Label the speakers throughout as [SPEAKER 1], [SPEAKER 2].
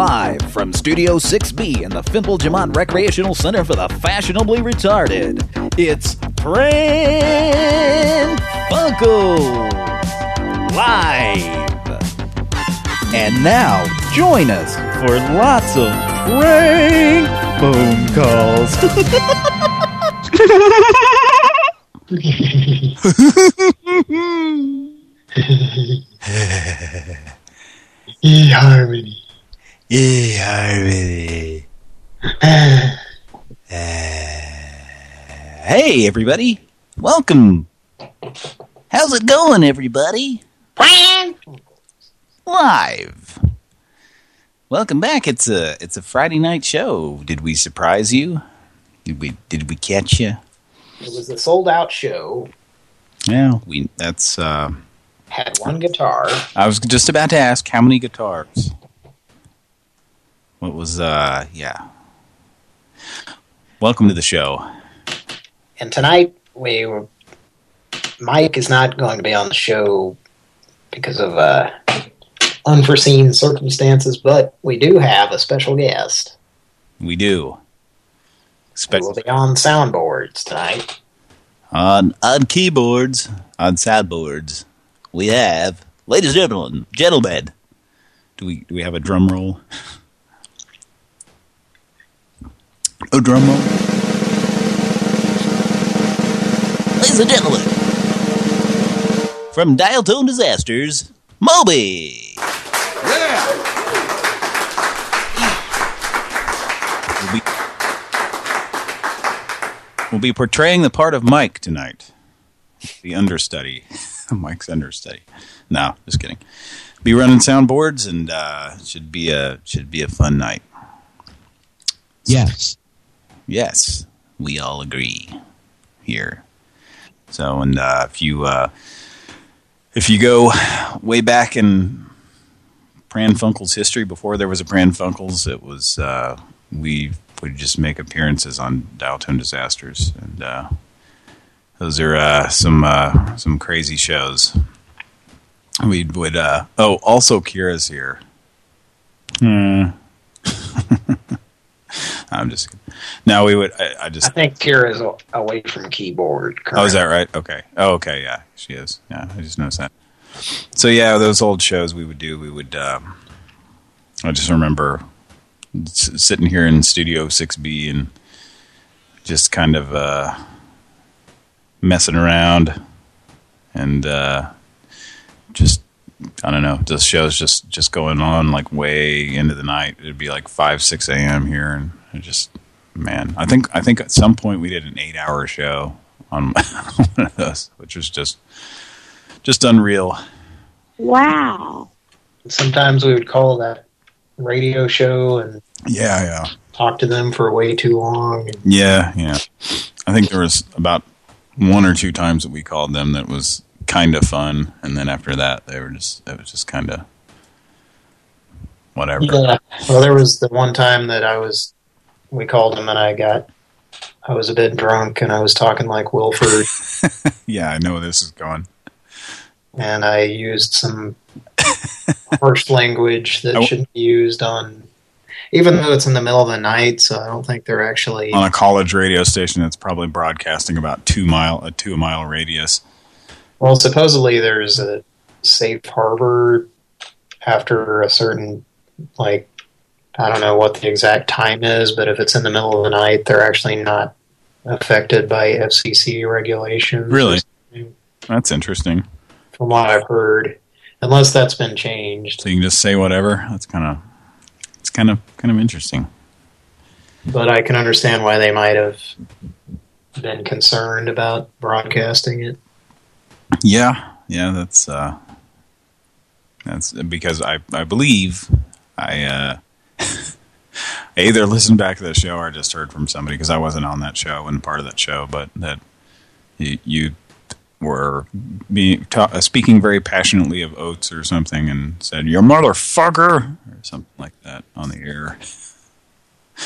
[SPEAKER 1] Live from Studio 6B in the Fimple Jamont Recreational Center for the Fashionably Retarded, it's Pran Funkels Live. And now, join us for lots of prank phone calls.
[SPEAKER 2] E-Harmony.
[SPEAKER 1] E-Harmony. hey, everybody. Welcome. How's it going, everybody? Live. Welcome back. It's a it's a Friday night show. Did we surprise you? Did we did we catch you?
[SPEAKER 2] It was a sold out show.
[SPEAKER 1] Yeah, we that's uh
[SPEAKER 2] had one guitar.
[SPEAKER 1] I was just about to ask how many guitars. What was uh yeah. Welcome to the show.
[SPEAKER 2] And tonight we were Mike is not going to be on the show because of uh unforeseen circumstances, but we do have a special guest.
[SPEAKER 1] We do.
[SPEAKER 2] Spe we'll be on soundboards tonight.
[SPEAKER 1] On on keyboards, on soundboards we have, ladies and gentlemen, gentlemen. Do we do we have a drum roll? a drum roll. Ladies and gentlemen, from Dial Tone Disasters, Moby.
[SPEAKER 3] Yeah.
[SPEAKER 1] We'll be, we'll be portraying the part of Mike tonight, the understudy. Mike's understudy. No, just kidding. Be running soundboards and uh, should be a should be a fun night.
[SPEAKER 4] Yes.
[SPEAKER 1] Yes, we all agree here. So, and uh, if you uh, if you go way back in Pran Funkel's history, before there was a Pran Funkels, it was uh, we would just make appearances on Dial Tone Disasters, and uh, those are uh, some uh, some crazy shows. We would. Uh, oh, also Kira's here. Hmm. I'm just. No, we would. I, I, just.
[SPEAKER 2] I think Kira's away from keyboard. Currently.
[SPEAKER 1] Oh, is that right? Okay. Oh, okay. Yeah, she is. Yeah, I just noticed that. So yeah, those old shows we would do. We would. Um, I just remember sitting here in Studio 6B and just kind of. Uh, messing around and uh, just I don't know, the show's just just going on like way into the night. It'd be like five, six a.m. here, and it just man, I think I think at some point we did an eight-hour show on one of those, which was just just unreal.
[SPEAKER 5] Wow.
[SPEAKER 2] Sometimes we would call that radio show and
[SPEAKER 1] yeah, yeah,
[SPEAKER 2] talk to them for way too long.
[SPEAKER 1] Yeah, yeah. I think there was about one or two times that we called them that was kind of fun, and then after that, they were just it was just kind of whatever.
[SPEAKER 2] Yeah. Well, there was the one time that I was we called them, and I got I was a bit drunk, and I was talking like Wilford.
[SPEAKER 1] yeah, I know where this is going.
[SPEAKER 2] And I used some harsh language that oh. shouldn't be used on even though it's in the middle of the night, so I don't think they're actually
[SPEAKER 1] on a college radio station that's probably broadcasting about two mile a two mile radius.
[SPEAKER 2] Well, supposedly there's a safe harbor after a certain like I don't know what the exact time is, but if it's in the middle of the night, they're actually not affected by FCC regulations.
[SPEAKER 1] Really? That's interesting.
[SPEAKER 2] From what I've heard. Unless that's been changed.
[SPEAKER 1] So you can just say whatever? That's kind of it's kind of kind of interesting.
[SPEAKER 2] But I can understand why they might have been concerned about broadcasting it.
[SPEAKER 1] Yeah, yeah, that's uh, that's because I I believe I uh, I either listened back to the show or I just heard from somebody because I wasn't on that show and part of that show, but that you, you were being uh, speaking very passionately of oats or something and said "your motherfucker" or something like that on the air.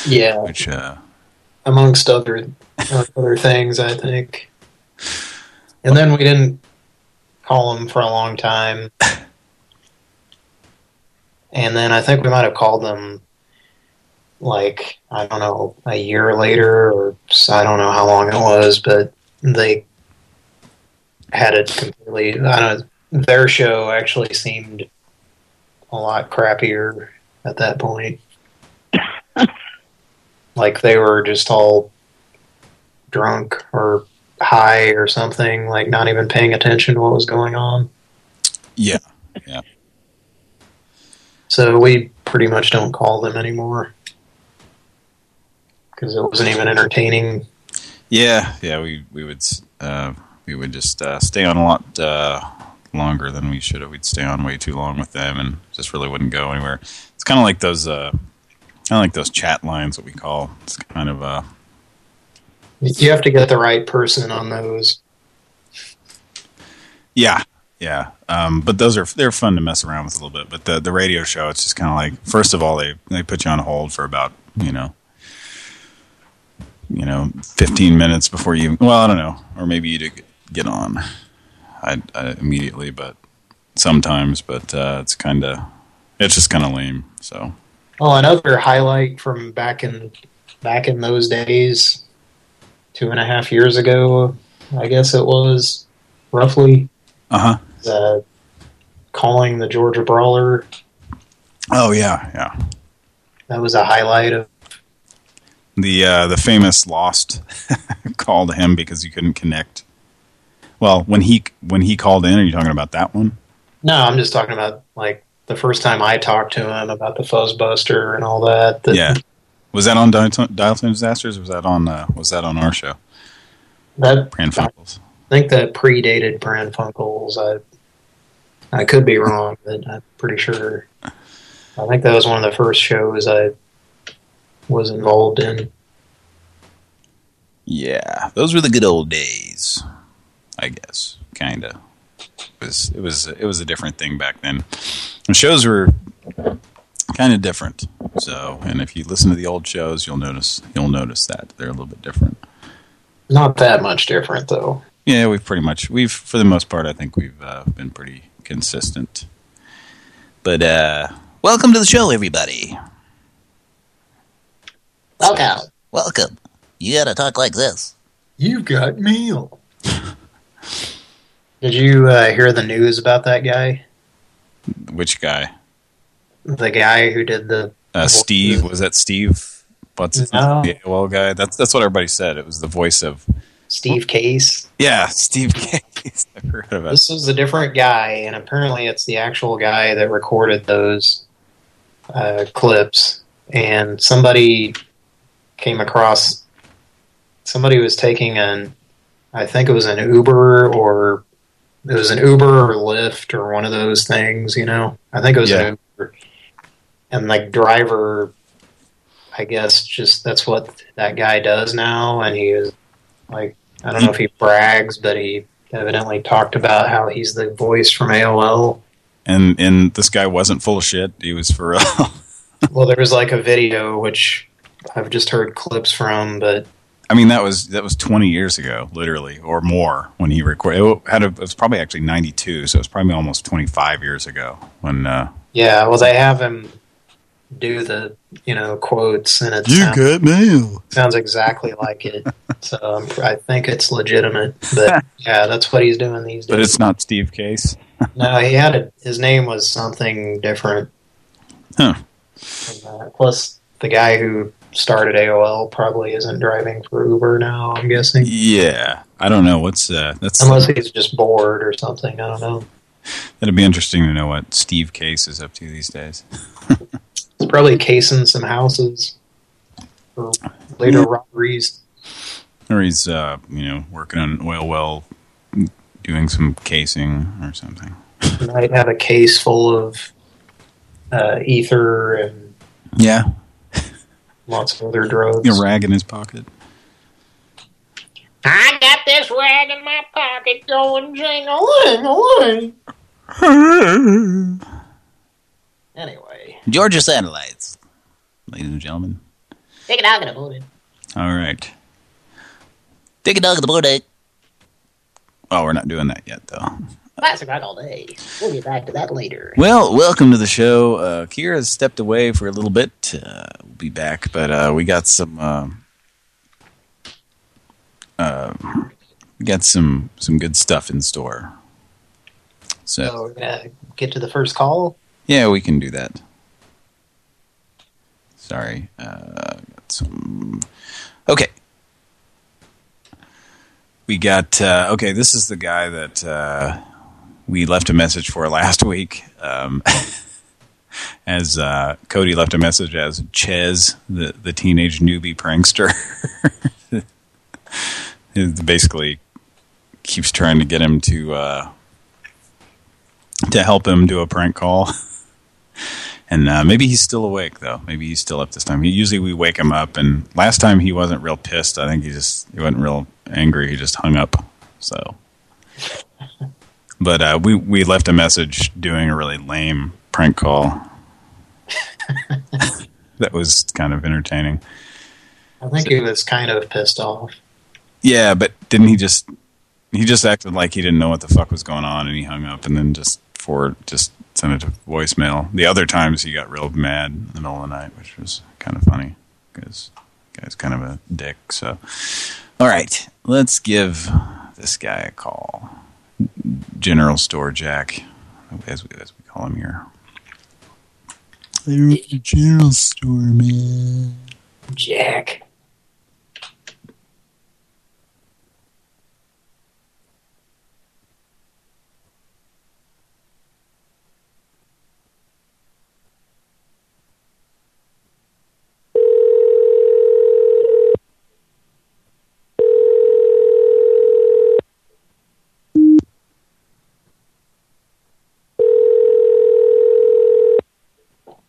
[SPEAKER 2] Yeah,
[SPEAKER 1] which uh,
[SPEAKER 2] amongst other other things, I think. And then we didn't call him for a long time. And then I think we might have called them like, I don't know, a year later or I don't know how long it was, but they had it completely, I don't know, their show actually seemed a lot crappier at that point. like they were just all drunk or high or something, like not even paying attention to what was going on.
[SPEAKER 1] Yeah, yeah.
[SPEAKER 2] So we pretty much don't call them anymore because it wasn't even entertaining.
[SPEAKER 1] Yeah, yeah. We we would uh, we would just uh, stay on a lot uh, longer than we should have. We'd stay on way too long with them, and just really wouldn't go anywhere. It's kind of like those uh, kind of like those chat lines that we call. It's kind of uh.
[SPEAKER 2] You have to get the right person on those.
[SPEAKER 1] Yeah, yeah. Um, but those are they're fun to mess around with a little bit. But the the radio show, it's just kind of like first of all they they put you on hold for about you know you know 15 minutes before you well I don't know or maybe you get on I, I immediately but sometimes but uh, it's kind of it's just kind of lame so.
[SPEAKER 2] Well, another highlight from back in back in those days, two and a half years ago, I guess it was roughly.
[SPEAKER 1] Uh-huh.
[SPEAKER 2] Uh, calling the Georgia Brawler.
[SPEAKER 1] Oh yeah, yeah.
[SPEAKER 2] That was a highlight of
[SPEAKER 1] the uh, the famous lost call to him because you couldn't connect. Well, when he when he called in, are you talking about that one?
[SPEAKER 2] No, I'm just talking about like the first time I talked to him about the Fuzzbuster and all that. that
[SPEAKER 1] yeah. Was that on Dial Tone Disasters? was that on uh, was that on our show?
[SPEAKER 2] That
[SPEAKER 1] Pran Funkels.
[SPEAKER 2] I think that predated Pran Funkels. I I could be wrong, but I'm pretty sure. I think that was one of the first shows I was involved in.
[SPEAKER 1] Yeah, those were the good old days. I guess, kind of. It was it was it was a different thing back then. The shows were kind of different. So, and if you listen to the old shows, you'll notice you'll notice that they're a little bit different.
[SPEAKER 2] Not that much different, though.
[SPEAKER 1] Yeah, we've pretty much we've for the most part, I think we've uh, been pretty consistent. But uh, welcome to the show, everybody.
[SPEAKER 2] Welcome.
[SPEAKER 1] Welcome. You gotta talk like this.
[SPEAKER 2] You've got mail. Did you uh, hear the news about that guy?
[SPEAKER 1] Which guy?
[SPEAKER 2] The guy who did the...
[SPEAKER 1] Uh, Steve, was that Steve? What's his
[SPEAKER 2] no.
[SPEAKER 1] The AOL guy? That's that's what everybody said. It was the voice of...
[SPEAKER 2] Steve Case?
[SPEAKER 1] Yeah, Steve Case. I forgot about
[SPEAKER 2] This is a different guy, and apparently it's the actual guy that recorded those uh, clips. And somebody came across... Somebody was taking an... I think it was an Uber or it was an Uber or Lyft or one of those things, you know. I think it was
[SPEAKER 1] Yeah.
[SPEAKER 2] an Uber. And like driver, I guess just that's what that guy does now. And he is like, I don't know if he brags, but he evidently talked about how he's the voice from AOL.
[SPEAKER 1] And and this guy wasn't full of shit. He was for real.
[SPEAKER 2] Well, there was like a video which I've just heard clips from, but
[SPEAKER 1] I mean, that was that was 20 years ago, literally, or more, when he recorded. It, had a, it was probably actually 92, so it was probably almost 25 years ago when. Uh,
[SPEAKER 2] yeah, well, they have him do the you know quotes, and it sounds,
[SPEAKER 1] got mail.
[SPEAKER 2] sounds exactly like it. so um, I think it's legitimate. But yeah, that's what he's doing these days.
[SPEAKER 1] But it's not Steve Case.
[SPEAKER 2] no, he had a, his name was something different.
[SPEAKER 1] Huh.
[SPEAKER 2] And, uh, plus, the guy who started AOL probably isn't driving for Uber now. I'm guessing,
[SPEAKER 1] Yeah, I don't know what's uh, that's.
[SPEAKER 2] unless he's just bored or something. I don't know.
[SPEAKER 1] It'd be interesting to know what Steve Case is up to these days.
[SPEAKER 2] He's probably casing some houses for later
[SPEAKER 1] Yeah.
[SPEAKER 2] robberies.
[SPEAKER 1] Or he's, uh, you know, working on an oil well, doing some casing or something.
[SPEAKER 2] He might have a case full of uh, ether and
[SPEAKER 1] Yeah,
[SPEAKER 2] lots of other drugs.
[SPEAKER 1] a rag in his pocket.
[SPEAKER 2] I got this rag in my pocket going jing-a-ling-a-ling. Anyway,
[SPEAKER 1] Georgia Satellites, ladies and gentlemen.
[SPEAKER 2] take it out and the it.
[SPEAKER 1] All right. Take a dog at the board. Oh, we're not doing that yet, though.
[SPEAKER 2] Classic rock all day. We'll get back to that later.
[SPEAKER 1] Well, welcome to the show. Uh, Kira's stepped away for a little bit. Uh, we'll be back, but uh, we got some. Uh, uh, we got some some good stuff in store. So,
[SPEAKER 2] So we're gonna get to the first call.
[SPEAKER 1] Yeah, we can do that. Sorry, uh, got some. Okay, we got. Uh, okay, this is the guy that uh, we left a message for last week. Um, as uh, Cody left a message as Ches, the the teenage newbie prankster. Basically keeps trying to get him to uh, to help him do a prank call. And uh, maybe he's still awake though. Maybe he's still up this time. He, usually we wake him up, and last time he wasn't real pissed. I think he just he wasn't real angry. He just hung up. So, but uh, we we left a message doing a really lame prank call. that was kind of entertaining.
[SPEAKER 2] I think he was kind of pissed off.
[SPEAKER 1] Yeah, but didn't he just he just acted like he didn't know what the fuck was going on and he hung up and then just for just sent it to voicemail. The other times he got real mad in the middle of the night, which was kind of funny because guy's kind of a dick. So, all right, let's give this guy a call. General Store Jack, as we, as we call him here. I the general store, man.
[SPEAKER 2] Jack.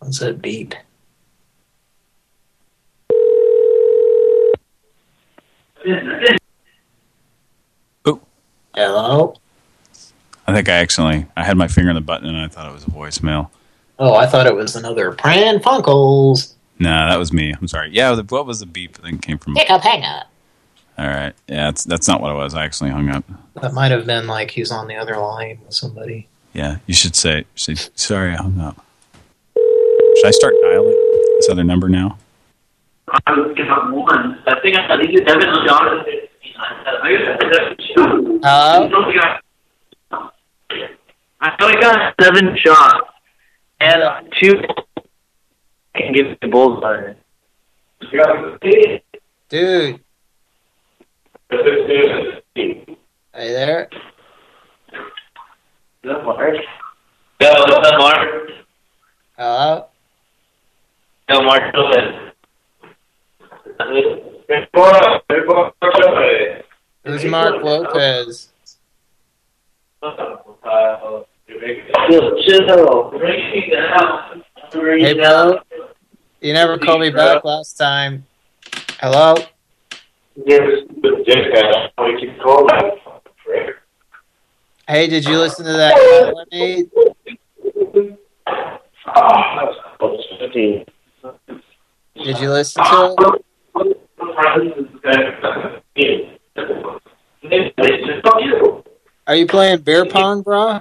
[SPEAKER 2] What's that beep?
[SPEAKER 1] Oh.
[SPEAKER 2] Hello?
[SPEAKER 1] I think I accidentally I had my finger on the button and I thought it was a voicemail.
[SPEAKER 2] Oh, I thought it was another Pran Funkels.
[SPEAKER 1] Nah, that was me. I'm sorry. Yeah, the, what was the beep that came from?
[SPEAKER 2] Pick up, hang up.
[SPEAKER 1] All right. Yeah, that's that's not what it was. I actually hung up.
[SPEAKER 2] That might have been like he's on the other line with somebody.
[SPEAKER 1] Yeah, you should say, say sorry, I hung up. Should I start dialing this other number now?
[SPEAKER 3] I was got one. I think I think it's Evan John.
[SPEAKER 2] Hello?
[SPEAKER 3] I only got seven shots, and uh, two can give the bullseye.
[SPEAKER 2] Dude, are you there?
[SPEAKER 3] Mark? Yo, what's up, Mark?
[SPEAKER 2] Hello?
[SPEAKER 3] Yo, Mark, go ahead.
[SPEAKER 2] Who's Mark Lopez?
[SPEAKER 3] Chill, chill.
[SPEAKER 2] Hey, bro. You never called me back last time. Hello? Hey, did you listen to that call I made? Did you listen to it? Are you playing beer pong, bro?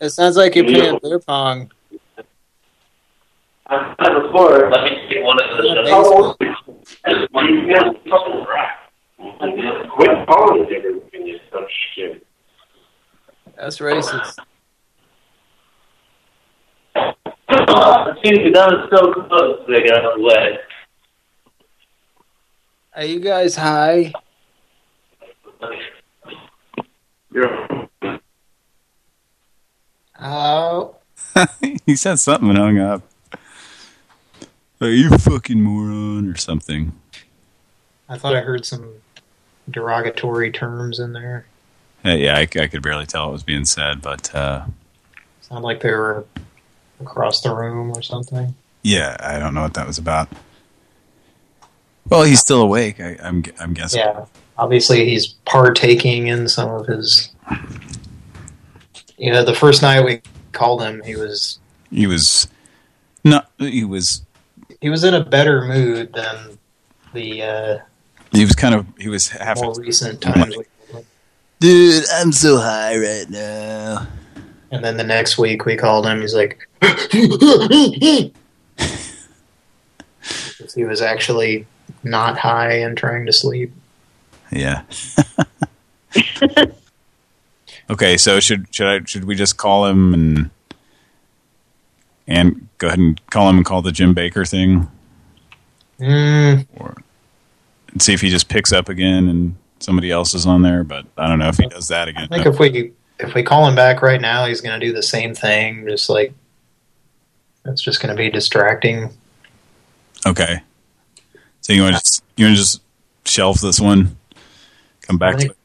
[SPEAKER 2] It sounds like you're playing beer pong.
[SPEAKER 3] Let me take one of. Quit calling shit.
[SPEAKER 2] That's racist.
[SPEAKER 3] Dude, that was so close. They got out of the way.
[SPEAKER 2] Are you guys high?
[SPEAKER 3] You're
[SPEAKER 2] Hello?
[SPEAKER 1] he said something and hung up. Are you fucking moron or something?
[SPEAKER 2] I thought I heard some derogatory terms in there.
[SPEAKER 1] Uh, yeah, I, I could barely tell what was being said, but uh,
[SPEAKER 2] Sound like they were across the room or something.
[SPEAKER 1] yeah, I don't know what that was about. Well, he's still awake. I, I'm I'm guessing.
[SPEAKER 2] Yeah. Obviously, he's partaking in some of his... You know, the first night we called him, he was
[SPEAKER 1] He was not. He was.
[SPEAKER 2] he was in a better mood than the uh,
[SPEAKER 1] He was kind of he was half.
[SPEAKER 2] more recent times. we called him.
[SPEAKER 1] Dude, I'm so high right now.
[SPEAKER 2] And then the next week we called him. He's like, he was actually not high and trying to sleep.
[SPEAKER 1] Yeah. okay, so should should I should we just call him and and go ahead and call him and call the Jim Baker thing,
[SPEAKER 2] Mm,
[SPEAKER 1] or and see if he just picks up again and somebody else is on there? But I don't know if he does that again.
[SPEAKER 2] I think if we if we call him back right now, he's going to do the same thing. Just like it's just going to be distracting.
[SPEAKER 1] Okay. So you want to just you want to just shelf this one, come back
[SPEAKER 2] I
[SPEAKER 1] to
[SPEAKER 2] think-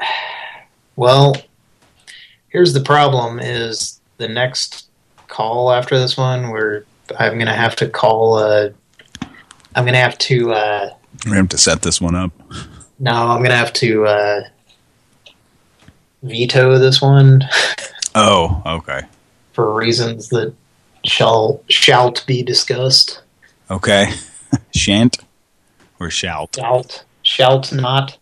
[SPEAKER 2] Well, here's the problem: is the next call after this one, where I'm going to have to call. Uh, I'm going to have to. Uh,
[SPEAKER 1] we have to set this one up.
[SPEAKER 2] no, I'm going to have to uh, veto this one
[SPEAKER 1] Oh, okay,
[SPEAKER 2] for reasons that shall shalt be discussed.
[SPEAKER 1] okay. Shan't or shout?
[SPEAKER 2] Shalt, shalt not,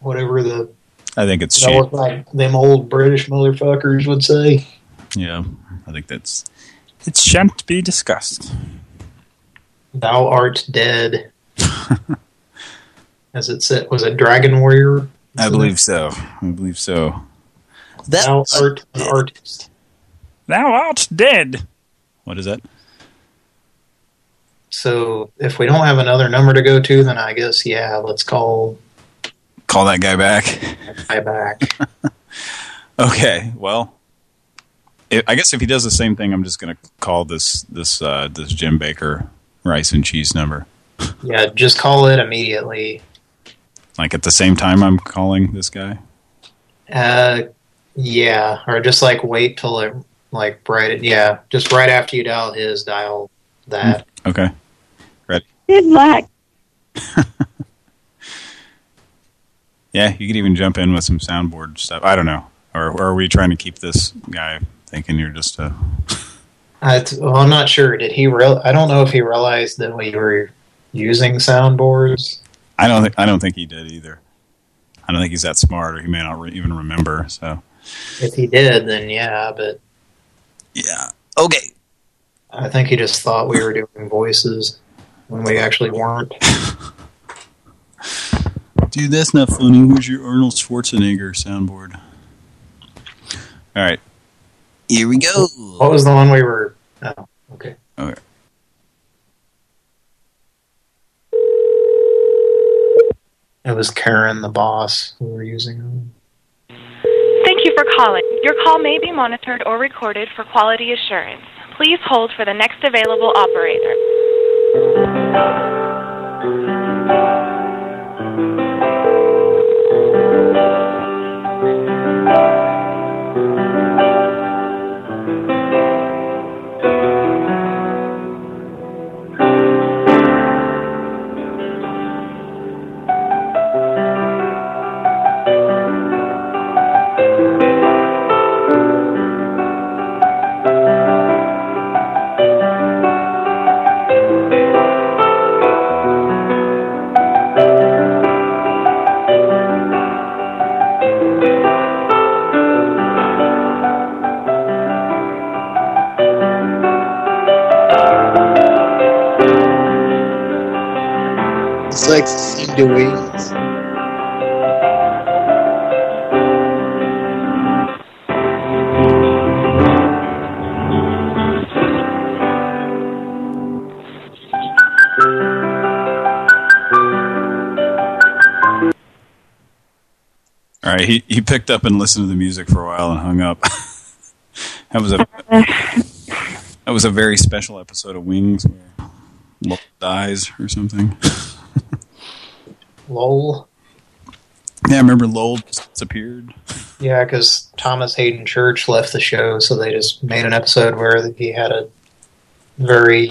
[SPEAKER 2] whatever the
[SPEAKER 1] I think it's shan't.
[SPEAKER 2] like them old British motherfuckers would say.
[SPEAKER 1] Yeah, I think that's it. Shan't be discussed.
[SPEAKER 2] Thou art dead. As it said, was it Dragon Warrior?
[SPEAKER 1] I believe so. I believe so.
[SPEAKER 2] Thou art an artist.
[SPEAKER 1] Thou art dead. What is that?
[SPEAKER 2] So if we don't have another number to go to, then I guess yeah, let's call
[SPEAKER 1] Call that guy back.
[SPEAKER 2] that guy back.
[SPEAKER 1] Okay, well, i I guess if he does the same thing, I'm just going to call this this uh, this Jim Baker rice and cheese number.
[SPEAKER 2] yeah, just call it immediately.
[SPEAKER 1] Like at the same time I'm calling this guy.
[SPEAKER 2] Uh, yeah, or just like wait till it like right. Yeah, just right after you dial his, dial that.
[SPEAKER 1] Okay. Ready.
[SPEAKER 5] Good luck.
[SPEAKER 1] Yeah, you could even jump in with some soundboard stuff. I don't know. Or, or are we trying to keep this guy thinking you're just a...
[SPEAKER 2] I, well, I'm not sure. Did he real? I don't know if he realized that we were using soundboards.
[SPEAKER 1] I don't think I don't think he did either. I don't think he's that smart, or he may not re even remember. So
[SPEAKER 2] If he did, then yeah, but
[SPEAKER 1] yeah, okay.
[SPEAKER 2] I think he just thought we were doing voices when we actually weren't.
[SPEAKER 1] Dude, that's not funny. Where's your Arnold Schwarzenegger soundboard? All right, here we go.
[SPEAKER 2] What was the one we were? Oh, okay.
[SPEAKER 1] Okay.
[SPEAKER 2] It was Karen, the boss, who were using. them.
[SPEAKER 4] Thank you for calling. Your call may be monitored or recorded for quality assurance. Please hold for the next available operator.
[SPEAKER 6] Like sing the wings.
[SPEAKER 1] All right, he he picked up and listened to the music for a while and hung up. that was a that was a very special episode of Wings where Lowell dies or something.
[SPEAKER 2] Lol.
[SPEAKER 1] Yeah, I remember Lowell just disappeared.
[SPEAKER 2] Yeah, because Thomas Haden Church left the show, so they just made an episode where he had a very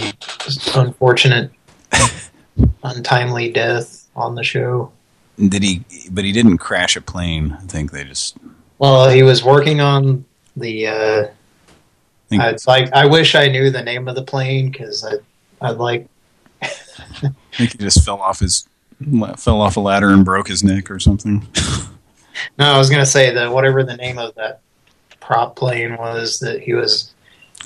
[SPEAKER 2] unfortunate, untimely death on the show.
[SPEAKER 1] Did he? But he didn't crash a plane. I think they just.
[SPEAKER 2] Well, he was working on the. Uh,
[SPEAKER 1] I
[SPEAKER 2] like. I wish I knew the name of the plane because I, I'd like
[SPEAKER 1] I think he just fell off his fell off a ladder and broke his neck or something.
[SPEAKER 2] No, I was going to say that whatever the name of that prop plane was that he was...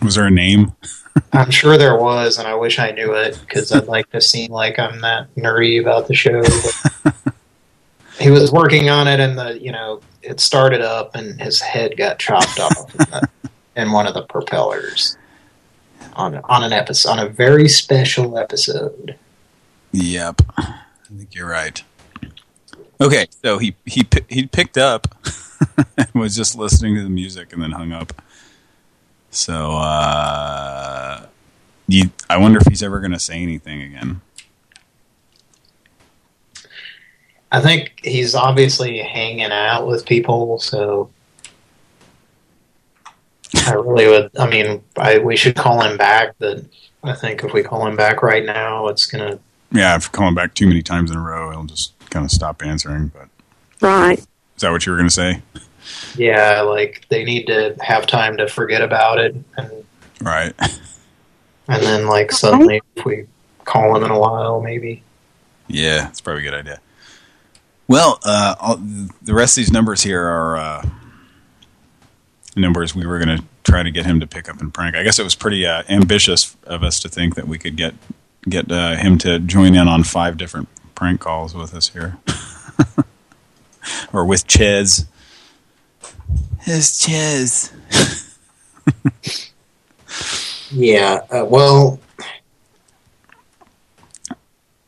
[SPEAKER 1] Was there a name?
[SPEAKER 2] I'm sure there was, and I wish I knew it, because I'd like to seem like I'm that nerdy about the show. he was working on it, and the you know it started up, and his head got chopped off in, the, in one of the propellers on on an episode, on a very special episode.
[SPEAKER 1] Yep, I think you're right. Okay, so he he he picked up and was just listening to the music and then hung up. So uh, you, I wonder if he's ever going to say anything again.
[SPEAKER 2] I think he's obviously hanging out with people, so I really would. I mean, I, we should call him back. But I think if we call him back right now, it's gonna.
[SPEAKER 1] Yeah, if calling back too many times in a row, he'll just kind of stop answering. But
[SPEAKER 5] right, is
[SPEAKER 1] that what you were going to say?
[SPEAKER 2] Yeah, like they need to have time to forget about it, and
[SPEAKER 1] right.
[SPEAKER 2] And then, like suddenly, if we call him in a while, maybe.
[SPEAKER 1] Yeah, it's probably a good idea. Well, uh, all, the rest of these numbers here are uh, numbers we were going to try to get him to pick up and prank. I guess it was pretty uh, ambitious of us to think that we could get get uh, him to join in on five different prank calls with us here. or with Ches. His Ches.
[SPEAKER 2] yeah, uh, well...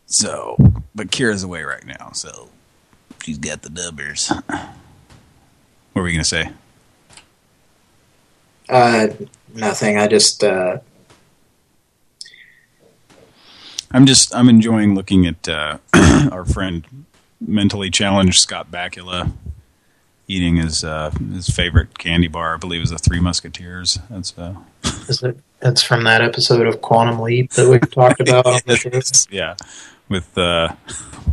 [SPEAKER 1] So, but Kira's away right now, so she's got the numbers. What were we going to say?
[SPEAKER 2] Uh, nothing. I just, uh,
[SPEAKER 1] I'm just I'm enjoying looking at uh, our friend mentally challenged Scott Bakula eating his uh, his favorite candy bar. I believe is the Three Musketeers. That's uh,
[SPEAKER 2] is it? That's from that episode of Quantum Leap that we talked about on the show.
[SPEAKER 1] Yeah, with uh,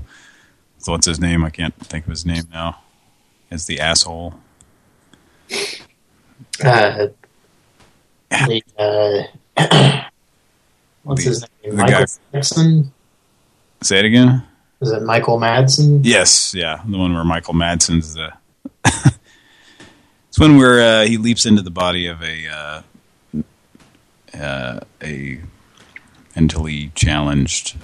[SPEAKER 1] what's his name? I can't think of his name now. As the asshole.
[SPEAKER 2] Uh, the, uh, What's the, his name? Michael guy. Madsen?
[SPEAKER 1] Say it again?
[SPEAKER 2] Is it Michael Madsen?
[SPEAKER 1] Yes, yeah. The one where Michael Madsen's the... it's when where uh, he leaps into the body of a... Uh, uh, a mentally challenged...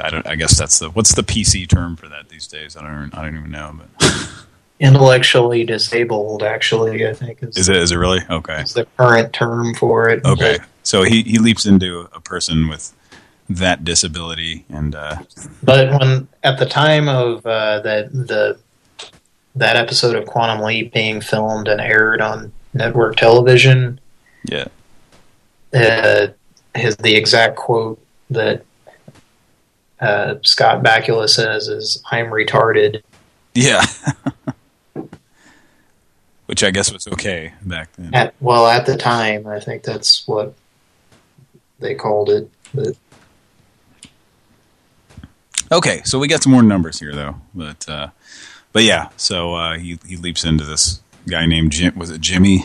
[SPEAKER 1] I don't. I guess that's the... What's the PC term for that these days? I don't. I don't even know. But
[SPEAKER 2] intellectually disabled. Actually, I think
[SPEAKER 1] is, is it. Is it really okay?
[SPEAKER 2] Is the current term for it?
[SPEAKER 1] Okay. So he, he leaps into a person with that disability and uh
[SPEAKER 2] but when at the time of uh that the that episode of Quantum Leap being filmed and aired on network television
[SPEAKER 1] yeah.
[SPEAKER 2] uh his the exact quote that uh Scott Bakula says is I'm retarded.
[SPEAKER 1] Yeah. Which I guess was okay back then.
[SPEAKER 2] At, well at the time I think that's what they called it. But
[SPEAKER 1] okay, so we got some more numbers here though. But uh, but yeah, so uh, he he leaps into this guy named Jim. Was it Jimmy?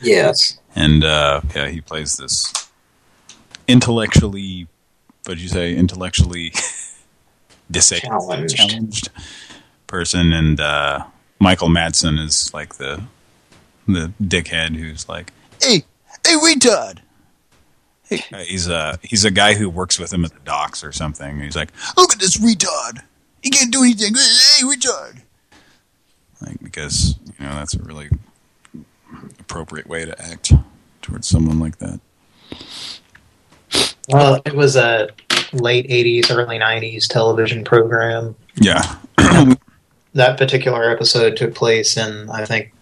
[SPEAKER 2] Yes.
[SPEAKER 1] And uh, yeah, he plays this intellectually. What'd you say? Intellectually disabled, challenged. challenged person, and uh, Michael Madsen is like the the dickhead who's like, "Hey, hey, retard! He's a he's a guy who works with him at the docks or something. He's like, look at this retard. He can't do anything. Hey, retard. Like because you know that's a really appropriate way to act towards someone like that.
[SPEAKER 2] Well, it was a late 80s, early 90s television program.
[SPEAKER 1] Yeah.
[SPEAKER 2] that particular episode took place in, I think,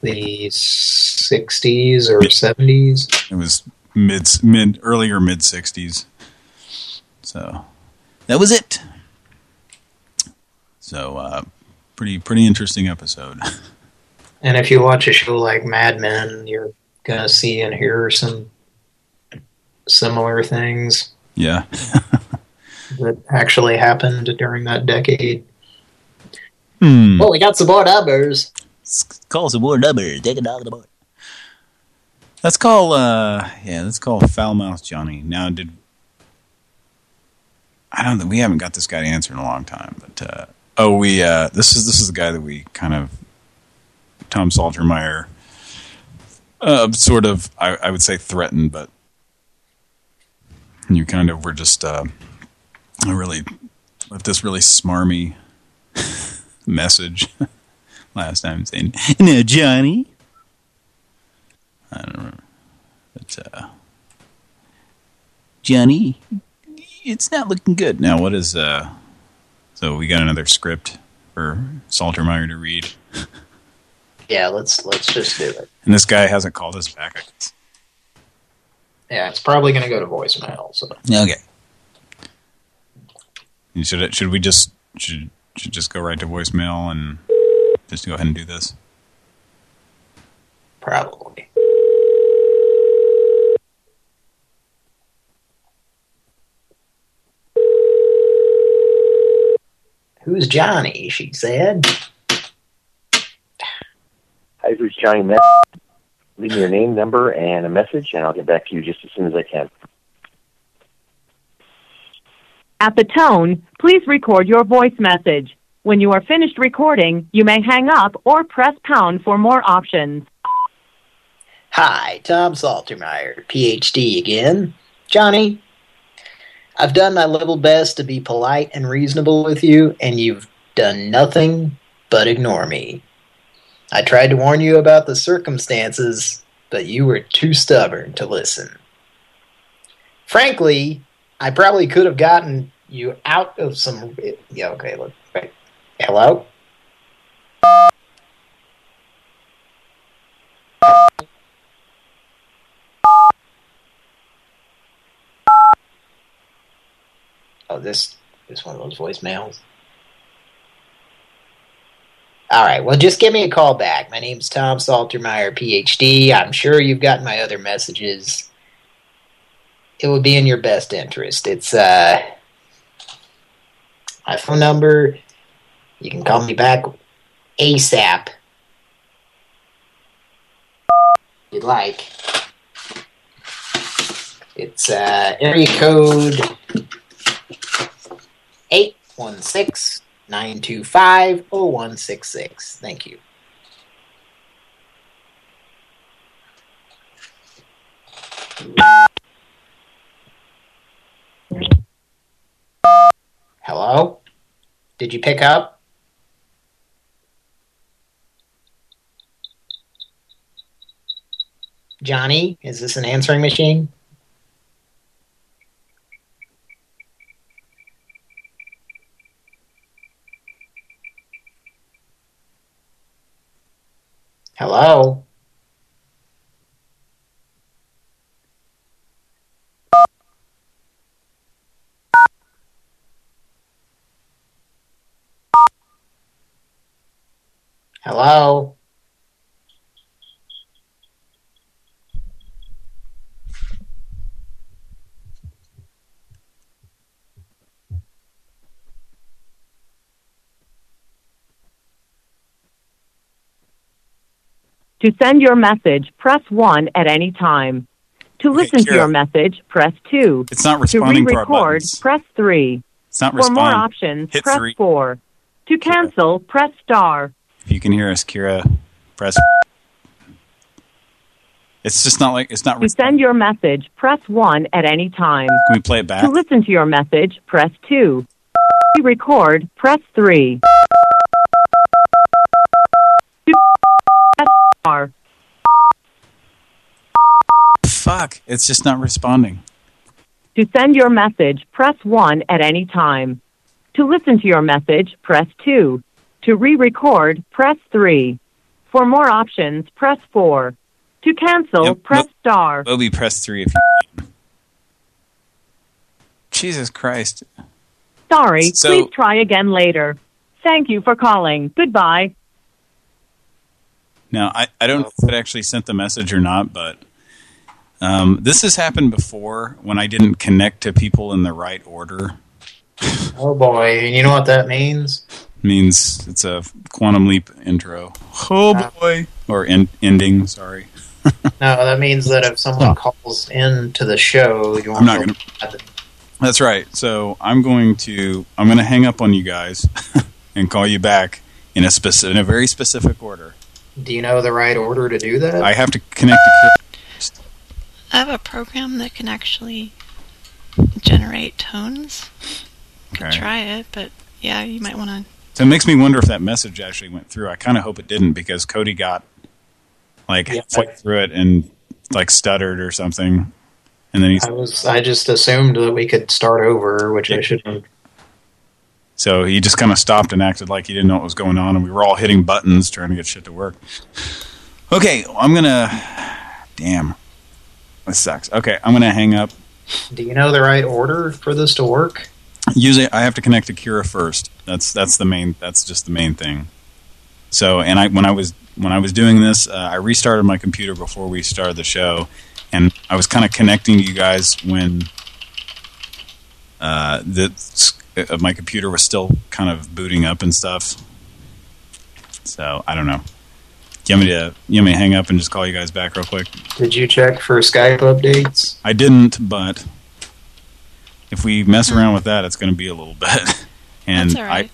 [SPEAKER 2] the 60s or 70s.
[SPEAKER 1] It was mid mid earlier mid 60s. So that was it. So uh, pretty pretty interesting episode.
[SPEAKER 2] And if you watch a show like Mad Men, you're gonna see and hear some similar things.
[SPEAKER 1] Yeah.
[SPEAKER 2] that actually happened during that decade.
[SPEAKER 1] Hmm.
[SPEAKER 2] Well, we got some more numbers.
[SPEAKER 1] Call some more numbers. Take a dog on the board. Let's call, uh, yeah, let's call Foul Mouth Johnny. Now, did I don't think we haven't got this guy to answer in a long time, but uh, oh, we uh, this is this is the guy that we kind of Tom Saltermeyer uh, sort of I, I would say threatened, but you kind of were just uh, really left this really smarmy message last time saying, "No, Johnny." I don't know, but uh, Johnny, it's not looking good. Now, what is, uh, so we got another script for Saltermeyer to read.
[SPEAKER 2] Yeah, let's let's just do it.
[SPEAKER 1] And this guy hasn't called us back,
[SPEAKER 2] Yeah, it's probably going to go to voicemail. So
[SPEAKER 1] Okay. Should it, should we just should should just go right to voicemail and just go ahead and do this?
[SPEAKER 2] probably. Who's Johnny? She said.
[SPEAKER 7] Hi, this is Johnny Met. Leave me your name, number, and a message, and I'll get back to you just as soon as I can.
[SPEAKER 8] At the tone, please record your voice message. When you are finished recording, you may hang up or press pound for more options.
[SPEAKER 2] Hi, Tom Saltermeyer, PhD again. Johnny, I've done my level best to be polite and reasonable with you, and you've done nothing but ignore me. I tried to warn you about the circumstances, but you were too stubborn to listen. Frankly, I probably could have gotten you out of some... Yeah, okay, look. Hello? Oh, this is one of those voicemails. All right, well, just give me a call back. My name's Tom Saltermeyer, PhD. I'm sure you've gotten my other messages. It would be in your best interest. It's uh, my phone number. You can call me back ASAP. You'd like. It's uh, area code 816-925-0166. Thank you. Hello? Did you pick up? Johnny, is this an answering machine? Hello? Hello?
[SPEAKER 8] To send your message, press 1 at any time. To listen to your message, press 2.
[SPEAKER 1] It's not
[SPEAKER 8] To
[SPEAKER 1] responding to our
[SPEAKER 8] re-record,
[SPEAKER 1] buttons.
[SPEAKER 8] press 3.
[SPEAKER 1] It's not responding.
[SPEAKER 8] For more options,
[SPEAKER 1] Hit
[SPEAKER 8] press
[SPEAKER 1] three.
[SPEAKER 8] 4. To cancel, press star.
[SPEAKER 1] If you can hear us, Kira, press. It's just not like it's not.
[SPEAKER 8] To send your message, press 1 at any time.
[SPEAKER 1] Can we play it back?
[SPEAKER 8] To listen to your message, press 2. To record, press 3. To
[SPEAKER 1] Fuck! It's just not responding.
[SPEAKER 8] To send your message, press 1 at any time. To listen to your message, press 2. To re-record, press 3. For more options, press 4. To cancel,
[SPEAKER 1] Yep,
[SPEAKER 8] press star.
[SPEAKER 1] Bobby, press three if you. Jesus Christ!
[SPEAKER 8] Sorry,
[SPEAKER 1] So-
[SPEAKER 8] please try again later. Thank you for calling. Goodbye.
[SPEAKER 1] Now, I, I don't know if it actually sent the message or not, but um, this has happened before when I didn't connect to people in the right order.
[SPEAKER 2] Oh boy, you know what that means?
[SPEAKER 1] means it's a quantum leap intro. Oh boy. Or en ending, sorry.
[SPEAKER 2] No, that means that if someone calls in to the show, you
[SPEAKER 1] I'm not
[SPEAKER 2] feel
[SPEAKER 1] gonna- That's right. So I'm going to I'm going to hang up on you guys and call you back in a specific in a very specific order.
[SPEAKER 2] Do you know the right order to do that?
[SPEAKER 1] I have to connect to
[SPEAKER 9] I have a program that can actually generate tones. Could
[SPEAKER 1] Okay.
[SPEAKER 9] try it, but yeah, you might want to.
[SPEAKER 1] So it makes me wonder if that message actually went through. I kind of hope it didn't because Cody got like
[SPEAKER 2] Yeah.
[SPEAKER 1] through it and like stuttered or something. And then he's
[SPEAKER 2] I was I just assumed that we could start over, which I shouldn't.
[SPEAKER 1] So he just kind of stopped and acted like he didn't know what was going on and we were all hitting buttons trying to get shit to work. Okay, I'm going to damn. This sucks. Okay, I'm going to hang up.
[SPEAKER 2] Do you know the right order for this to work?
[SPEAKER 1] Usually I have to connect to Kira first. That's that's the main that's just the main thing. So and I when I was when I was doing this, uh, I restarted my computer before we started the show and I was kind of connecting to you guys when uh the uh, my computer was still kind of booting up and stuff. So, I don't know. You want me to you want me to hang up and just call you guys back real quick?
[SPEAKER 2] Did you check for Skype updates?
[SPEAKER 1] I didn't, but if we mess around with that, it's going to be a little bit. and
[SPEAKER 9] That's all right.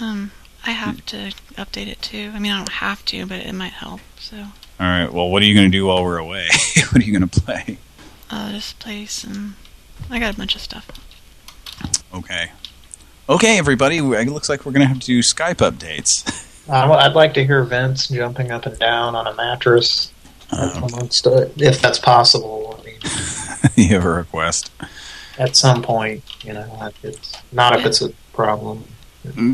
[SPEAKER 9] Um, I have to update it too. I mean, I don't have to, but it might help. So,
[SPEAKER 1] all right. Well, what are you going to do while we're away? what are you going to play?
[SPEAKER 9] uh, just play some. I got a bunch of stuff.
[SPEAKER 1] Okay. Okay, everybody. It looks like we're going to have to do Skype updates.
[SPEAKER 2] Uh, well, I'd like to hear Vince jumping up and down on a mattress.
[SPEAKER 1] Uh,
[SPEAKER 2] amongst it, if that's possible. I mean,
[SPEAKER 1] you have a request?
[SPEAKER 2] at some point, you know, if it's not if it's a problem.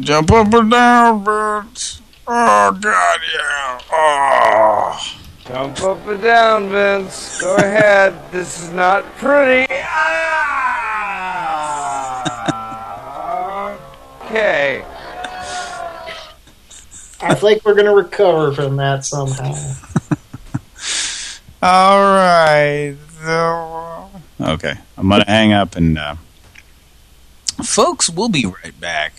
[SPEAKER 1] Jump up and down, Vince. Oh, God, yeah. Oh.
[SPEAKER 6] Jump up and down, Vince. Go ahead. This is not pretty. Ah! Okay.
[SPEAKER 2] I think we're going to recover from that somehow.
[SPEAKER 1] All right. Okay, I'm gonna hang up and uh, folks, we'll be right back.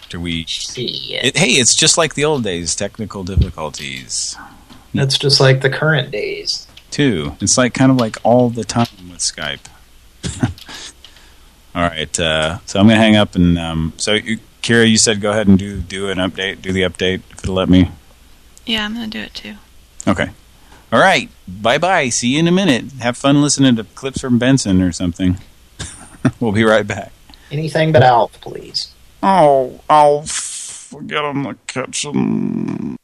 [SPEAKER 1] After we
[SPEAKER 2] see
[SPEAKER 1] it, hey, it's just like the old days, technical difficulties
[SPEAKER 2] It's just like the current days.
[SPEAKER 1] too. It's like kind of like all the time with Skype. all right, uh, so I'm gonna hang up and um, so you, Kira, you said go ahead and do do an update, do the update if it'll let me.
[SPEAKER 9] Yeah, I'm gonna do it too.
[SPEAKER 1] Okay. All right. Bye-bye. See you in a minute. Have fun listening to clips from Benson or something. we'll be right back.
[SPEAKER 2] Anything but Alf, please.
[SPEAKER 1] Oh, Alf. Get in the kitchen.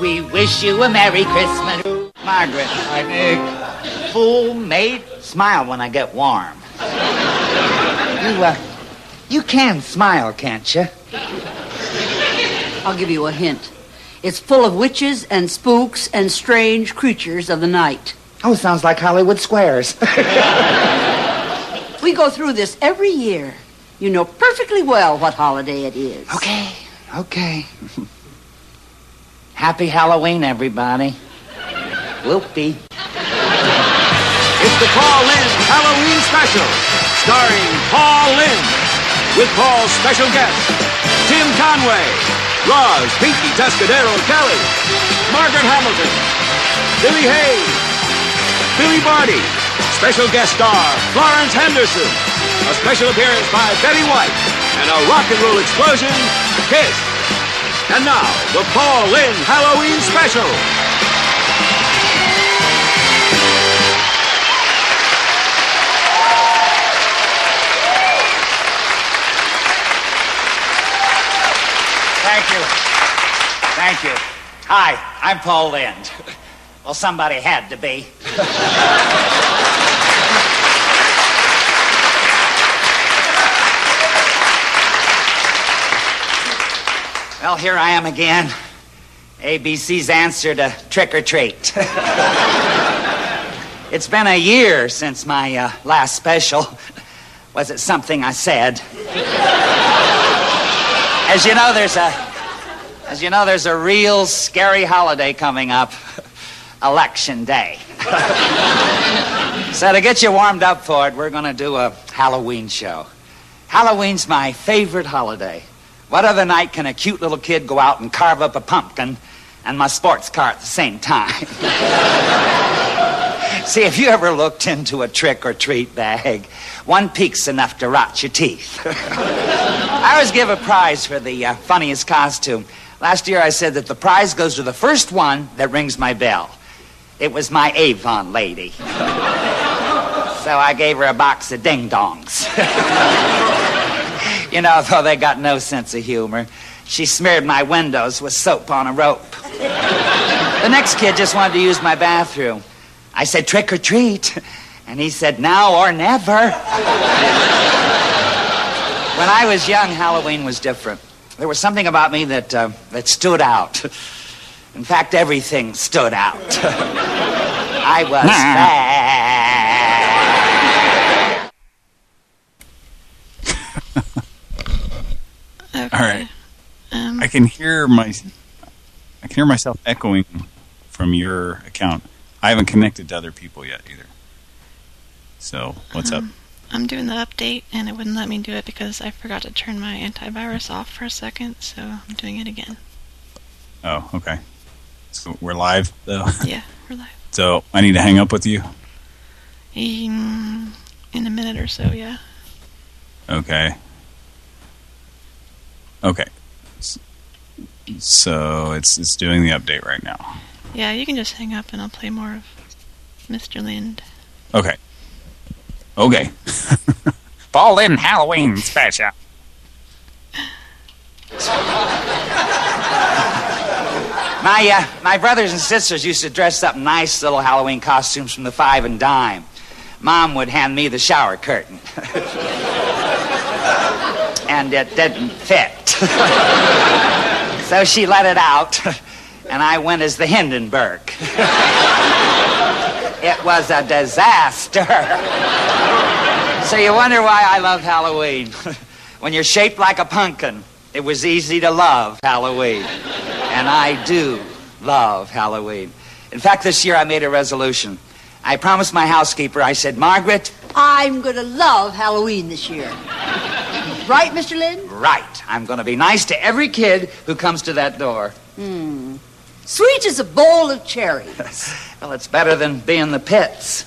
[SPEAKER 10] We wish you a Merry Christmas. Margaret. Hi, Nick. Fool, mate, smile when I get warm. You, uh, you can smile, can't you?
[SPEAKER 11] I'll give you a hint. It's full of witches and spooks and strange creatures of the night.
[SPEAKER 10] Oh, sounds like Hollywood Squares.
[SPEAKER 11] We go through this every year. You know perfectly well what holiday it is.
[SPEAKER 10] Okay, okay. Happy Halloween, everybody. Whoopee.
[SPEAKER 12] It's the Paul Lynde Halloween Special, starring Paul Lynde, with Paul's special guests, Tim Conway, Roz Pinky Tuscadero Kelly, Margaret Hamilton, Billie Hayes, Billy Barty, special guest star Florence Henderson, a special appearance by Betty White, and a rock and roll explosion, Kiss. And now, the Paul Lynde Halloween Special.
[SPEAKER 10] Thank you. Thank you. Hi, I'm Paul Lynde. Well, somebody had to be. well, here I am again. ABC's answer to trick or treat. it's been a year since my uh, last special. Was it something I said? As you know, there's a as you know, there's a real scary holiday coming up. Election Day. so to get you warmed up for it, we're gonna do a Halloween show. Halloween's my favorite holiday. What other night can a cute little kid go out and carve up a pumpkin and my sports car at the same time? See, if you ever looked into a trick or treat bag, one peek's enough to rot your teeth. I always give a prize for the uh, funniest costume. Last year I said that the prize goes to the first one that rings my bell. It was my Avon lady. so I gave her a box of ding dongs. you know, though they got no sense of humor, she smeared my windows with soap on a rope. The next kid just wanted to use my bathroom. I said, trick or treat. And he said, now or never. when I was young, Halloween was different. There was something about me that, uh, that stood out. In fact, everything stood out. I was fat.
[SPEAKER 1] All right. I can hear my I can hear myself echoing from your account. I haven't connected to other people yet either. So, what's
[SPEAKER 9] um,
[SPEAKER 1] up?
[SPEAKER 9] I'm doing the update, and it wouldn't let me do it because I forgot to turn my antivirus off for a second, so I'm doing it again.
[SPEAKER 1] Oh, okay. So we're live, though?
[SPEAKER 9] Yeah, we're live.
[SPEAKER 1] So I need to hang up with you?
[SPEAKER 9] In, in a minute or so, yeah.
[SPEAKER 1] Okay. Okay. So it's it's doing the update right now.
[SPEAKER 9] Yeah, you can just hang up, and I'll play more of Mr. Lynde.
[SPEAKER 1] Okay. Okay. Paul Lynde Halloween special.
[SPEAKER 10] My, uh, my brothers and sisters used to dress up in nice little Halloween costumes from the five and dime. Mom would hand me the shower curtain. and it didn't fit. so she let it out, and I went as the Hindenburg. it was a disaster. so you wonder why I love Halloween. when you're shaped like a pumpkin, it was easy to love Halloween. And I do love Halloween. In fact, this year I made a resolution. I promised my housekeeper, I said, Margaret,
[SPEAKER 11] I'm going to love Halloween this year. Right, Mr. Lynde?
[SPEAKER 10] right, I'm going to be nice to every kid who comes to that door.
[SPEAKER 11] Hmm. Sweet as a bowl of cherries.
[SPEAKER 10] Well, it's better than being the pits.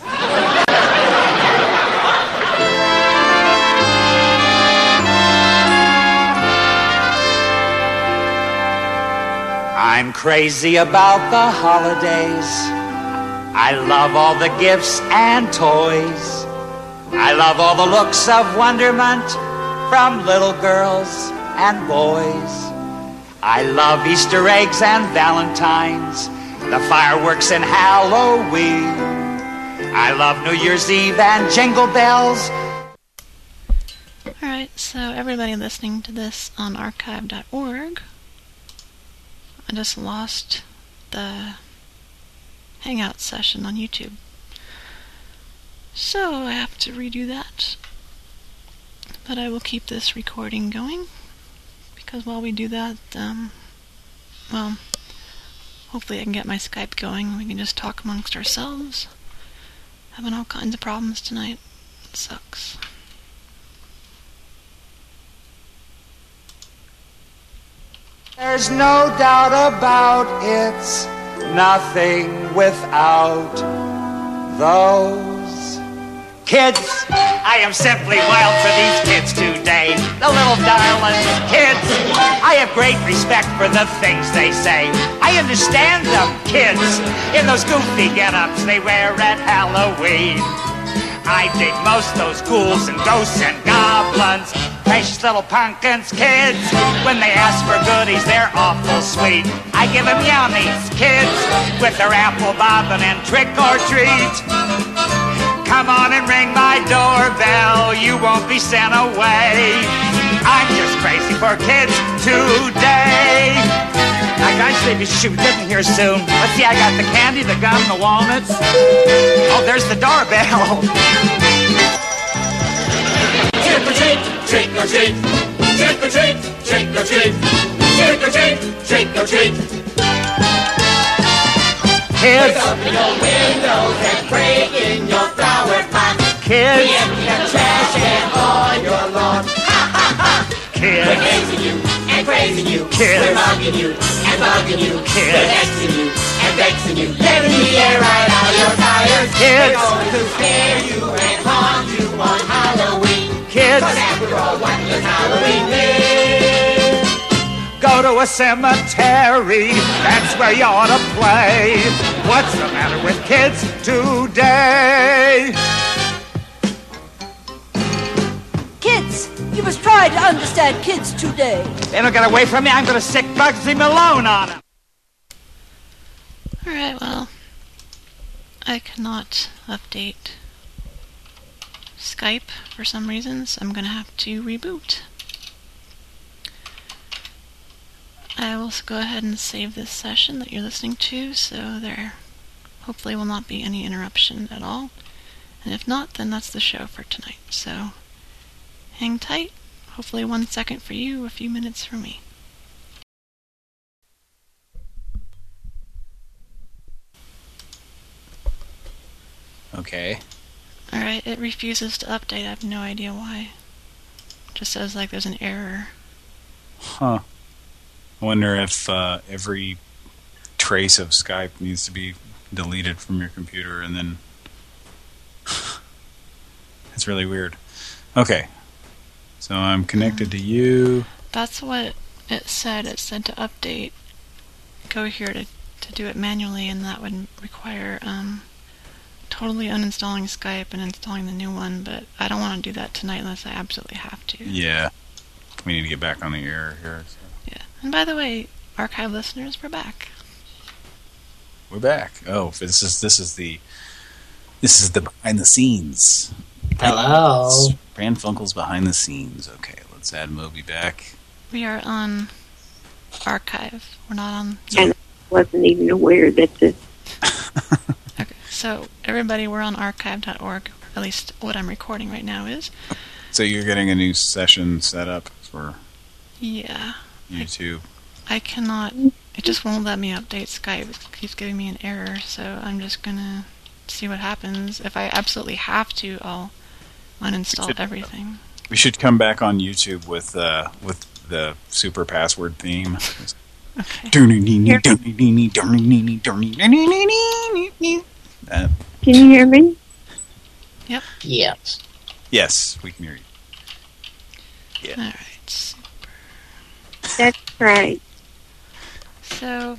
[SPEAKER 10] I'm crazy about the holidays. I love all the gifts and toys. I love all the looks of wonderment from little girls and boys. I love Easter eggs and Valentines, the fireworks and Halloween. I love New Year's Eve and jingle bells.
[SPEAKER 9] Alright, so everybody listening to this on archive.org, I just lost the Hangout session on YouTube. So I have to redo that. But I will keep this recording going. Because while we do that, um, well, hopefully I can get my Skype going we can just talk amongst ourselves. Having all kinds of problems tonight. It sucks.
[SPEAKER 10] There's no doubt about it's nothing without those kids. I am simply wild for these kids today. The little darling kids. I have great respect for the things they say. I understand them, kids, in those goofy get-ups they wear at Halloween. I dig most those ghouls and ghosts and goblins. Precious little pumpkins, kids. When they ask for goodies, they're awful sweet. I give them yummies, kids, with their apple bobbin and trick or treat. Come on and ring my doorbell, you won't be sent away. I'm just crazy for kids today. I you should be getting here soon. Let's see, I got the candy, the gum, the walnuts. Oh, there's the doorbell.
[SPEAKER 13] Trick or treat, trick or treat, trick or treat, trick or treat, trick or treat, trick or treat.
[SPEAKER 10] Kids.
[SPEAKER 13] Up your windows and break in your flower pot.
[SPEAKER 10] Kids.
[SPEAKER 13] We Empty your trash and all your lawn. Ha ha ha.
[SPEAKER 10] Kids.
[SPEAKER 13] We're hazing you and crazy praising you.
[SPEAKER 10] Kids.
[SPEAKER 13] We're mugging you and bugging you.
[SPEAKER 10] Kids.
[SPEAKER 13] We're vexing you and vexing you. Letting the air right out of your tires.
[SPEAKER 10] Kids.
[SPEAKER 13] We're going to scare you and haunt you on Halloween.
[SPEAKER 10] Kids.
[SPEAKER 13] Cause after all, what does Halloween mean?
[SPEAKER 10] Go to a cemetery, that's where you ought to play. What's the matter with kids today?
[SPEAKER 11] Kids, you must try to understand kids today.
[SPEAKER 10] They don't get away from me, I'm gonna sick Bugsy Malone on them.
[SPEAKER 9] Alright, well, I cannot update Skype for some reasons. I'm gonna have to reboot. I will go ahead and save this session that you're listening to so there hopefully will not be any interruption at all. And if not, then that's the show for tonight. So hang tight. Hopefully, one second for you, a few minutes for me.
[SPEAKER 1] Okay.
[SPEAKER 9] Alright, it refuses to update. I have no idea why. It Just says like there's an error.
[SPEAKER 1] Huh. I wonder if uh, every trace of Skype needs to be deleted from your computer and then... it's really weird. Okay. So I'm connected to you.
[SPEAKER 9] That's what it said. It said to update, go here to, to do it manually, and that would require um, totally uninstalling Skype and installing the new one, but I don't want to do that tonight unless I absolutely have to.
[SPEAKER 1] Yeah. We need to get back on the air here. So.
[SPEAKER 9] Yeah. And by the way, archive listeners, we're back.
[SPEAKER 1] We're back. Oh, this is this is the this is the behind the scenes.
[SPEAKER 2] Hello.
[SPEAKER 1] Pran Funkel's behind the scenes. Okay, let's add Moby back.
[SPEAKER 9] We are on archive. We're not on.
[SPEAKER 5] And I wasn't even aware that the
[SPEAKER 9] Okay. So everybody, we're on archive.org. At least what I'm recording right now is.
[SPEAKER 1] So you're getting a new session set up for
[SPEAKER 9] Yeah.
[SPEAKER 1] YouTube.
[SPEAKER 9] I cannot. It just won't let me update Skype. It keeps giving me an error, so I'm just gonna see what happens. If I absolutely have to, I'll uninstall
[SPEAKER 1] Should-
[SPEAKER 9] everything.
[SPEAKER 1] We should come back on YouTube with uh with the super password theme.
[SPEAKER 9] Okay.
[SPEAKER 5] Can you hear me?
[SPEAKER 9] Yep.
[SPEAKER 2] Yes.
[SPEAKER 1] yes, we can hear you. Yeah.
[SPEAKER 9] All right.
[SPEAKER 5] That's right.
[SPEAKER 9] So,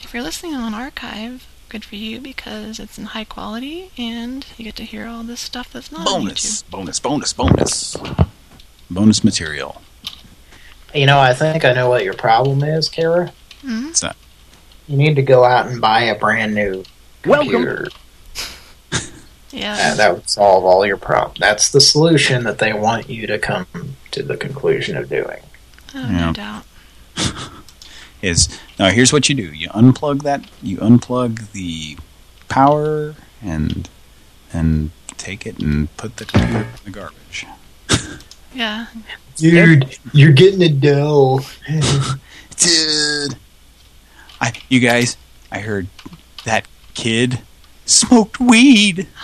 [SPEAKER 9] if you're listening on archive, good for you because it's in high quality and you get to hear all this stuff that's not on
[SPEAKER 1] Bonus, bonus, bonus, bonus. Bonus material.
[SPEAKER 2] You know, I think I know what your problem is, Kara.
[SPEAKER 9] Hmm?
[SPEAKER 1] It's not.
[SPEAKER 2] You need to go out and buy a brand new computer.
[SPEAKER 9] Yeah.
[SPEAKER 2] Uh, that would solve all your problems. That's the solution that they want you to come to the conclusion of doing.
[SPEAKER 9] Oh,
[SPEAKER 1] Yeah.
[SPEAKER 9] no doubt.
[SPEAKER 1] Is now here's what you do. You unplug that you unplug the power and and take it and put the computer in the garbage.
[SPEAKER 9] Yeah.
[SPEAKER 2] Dude, you're getting a Dell.
[SPEAKER 1] Dude. I you guys, I heard that kid smoked weed.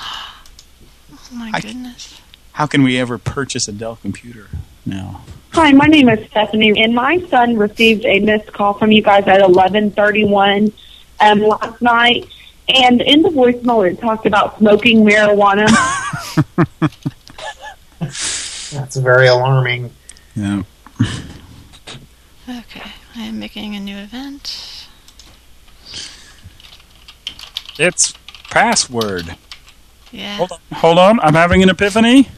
[SPEAKER 9] Oh my
[SPEAKER 1] I-
[SPEAKER 9] goodness.
[SPEAKER 1] How can we ever purchase a Dell computer now?
[SPEAKER 5] Hi, my name is Stephanie, and my son received a missed call from you guys at 11:31 um, last night. And in the voicemail, it talked about smoking marijuana.
[SPEAKER 2] That's very alarming.
[SPEAKER 1] Yeah.
[SPEAKER 9] Okay. I am making a new event.
[SPEAKER 1] It's password.
[SPEAKER 9] Yeah.
[SPEAKER 1] Hold on. Hold on. I'm having an epiphany.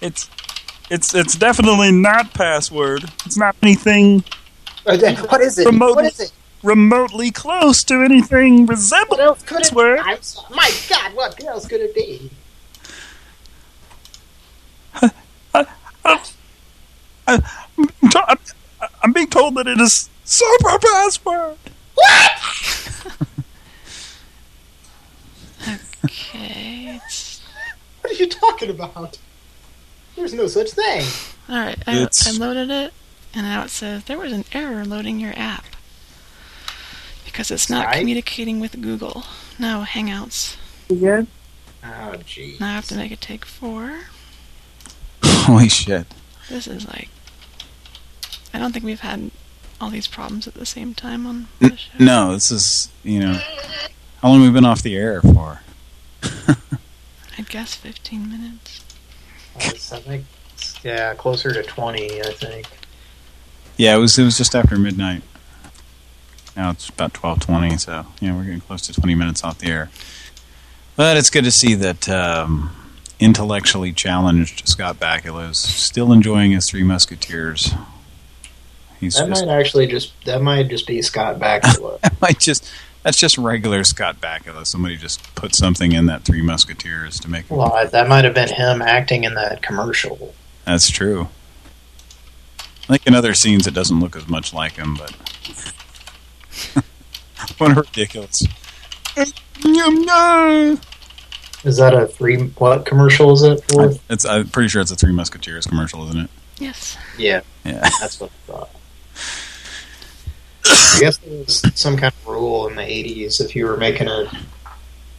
[SPEAKER 1] It's it's it's definitely not password. It's not anything uh,
[SPEAKER 2] What is it?
[SPEAKER 1] Remote-
[SPEAKER 2] What is it?
[SPEAKER 1] remotely close to anything resembling
[SPEAKER 2] What else could it
[SPEAKER 1] password.
[SPEAKER 2] I'm so- My God, what else could it be?
[SPEAKER 1] I'm, I'm, I'm being told that it is super password.
[SPEAKER 9] What? okay.
[SPEAKER 2] What are you talking about? There's no such thing.
[SPEAKER 9] all right. I, I loaded it, and now it says there was an error loading your app because it's not
[SPEAKER 2] Skype?
[SPEAKER 9] communicating with Google. No, Hangouts.
[SPEAKER 5] yeah.
[SPEAKER 2] Oh, gee.
[SPEAKER 9] Now I have to make it take four.
[SPEAKER 1] Holy shit.
[SPEAKER 9] This is like I don't think we've had all these problems at the same time on.
[SPEAKER 1] N no, this is you know how long have we been off the air for?
[SPEAKER 9] I'd guess 15 minutes.
[SPEAKER 2] It's, I think, yeah, closer to 20, I think.
[SPEAKER 1] Yeah, it was it was just after midnight. Now it's about twelve twenty, so yeah, we're getting close to twenty minutes off the air. But it's good to see that um, intellectually challenged Scott Bakula is still enjoying his Three Musketeers. He's
[SPEAKER 2] that
[SPEAKER 1] just
[SPEAKER 2] might actually just that might just be Scott Bakula.
[SPEAKER 1] that might just that's just regular Scott Bakula. Somebody just put something in that Three Musketeers to make. it
[SPEAKER 2] well, that might have been him acting in that commercial.
[SPEAKER 1] That's true. I think in other scenes it doesn't look as much like him, but what a ridiculous.
[SPEAKER 2] Is that a three what commercial is it for?
[SPEAKER 1] It's I'm pretty sure it's a Three Musketeers commercial, isn't it?
[SPEAKER 9] Yes.
[SPEAKER 2] Yeah,
[SPEAKER 1] Yeah.
[SPEAKER 2] that's what I thought. I guess there was some kind of rule in the 80s if you were making a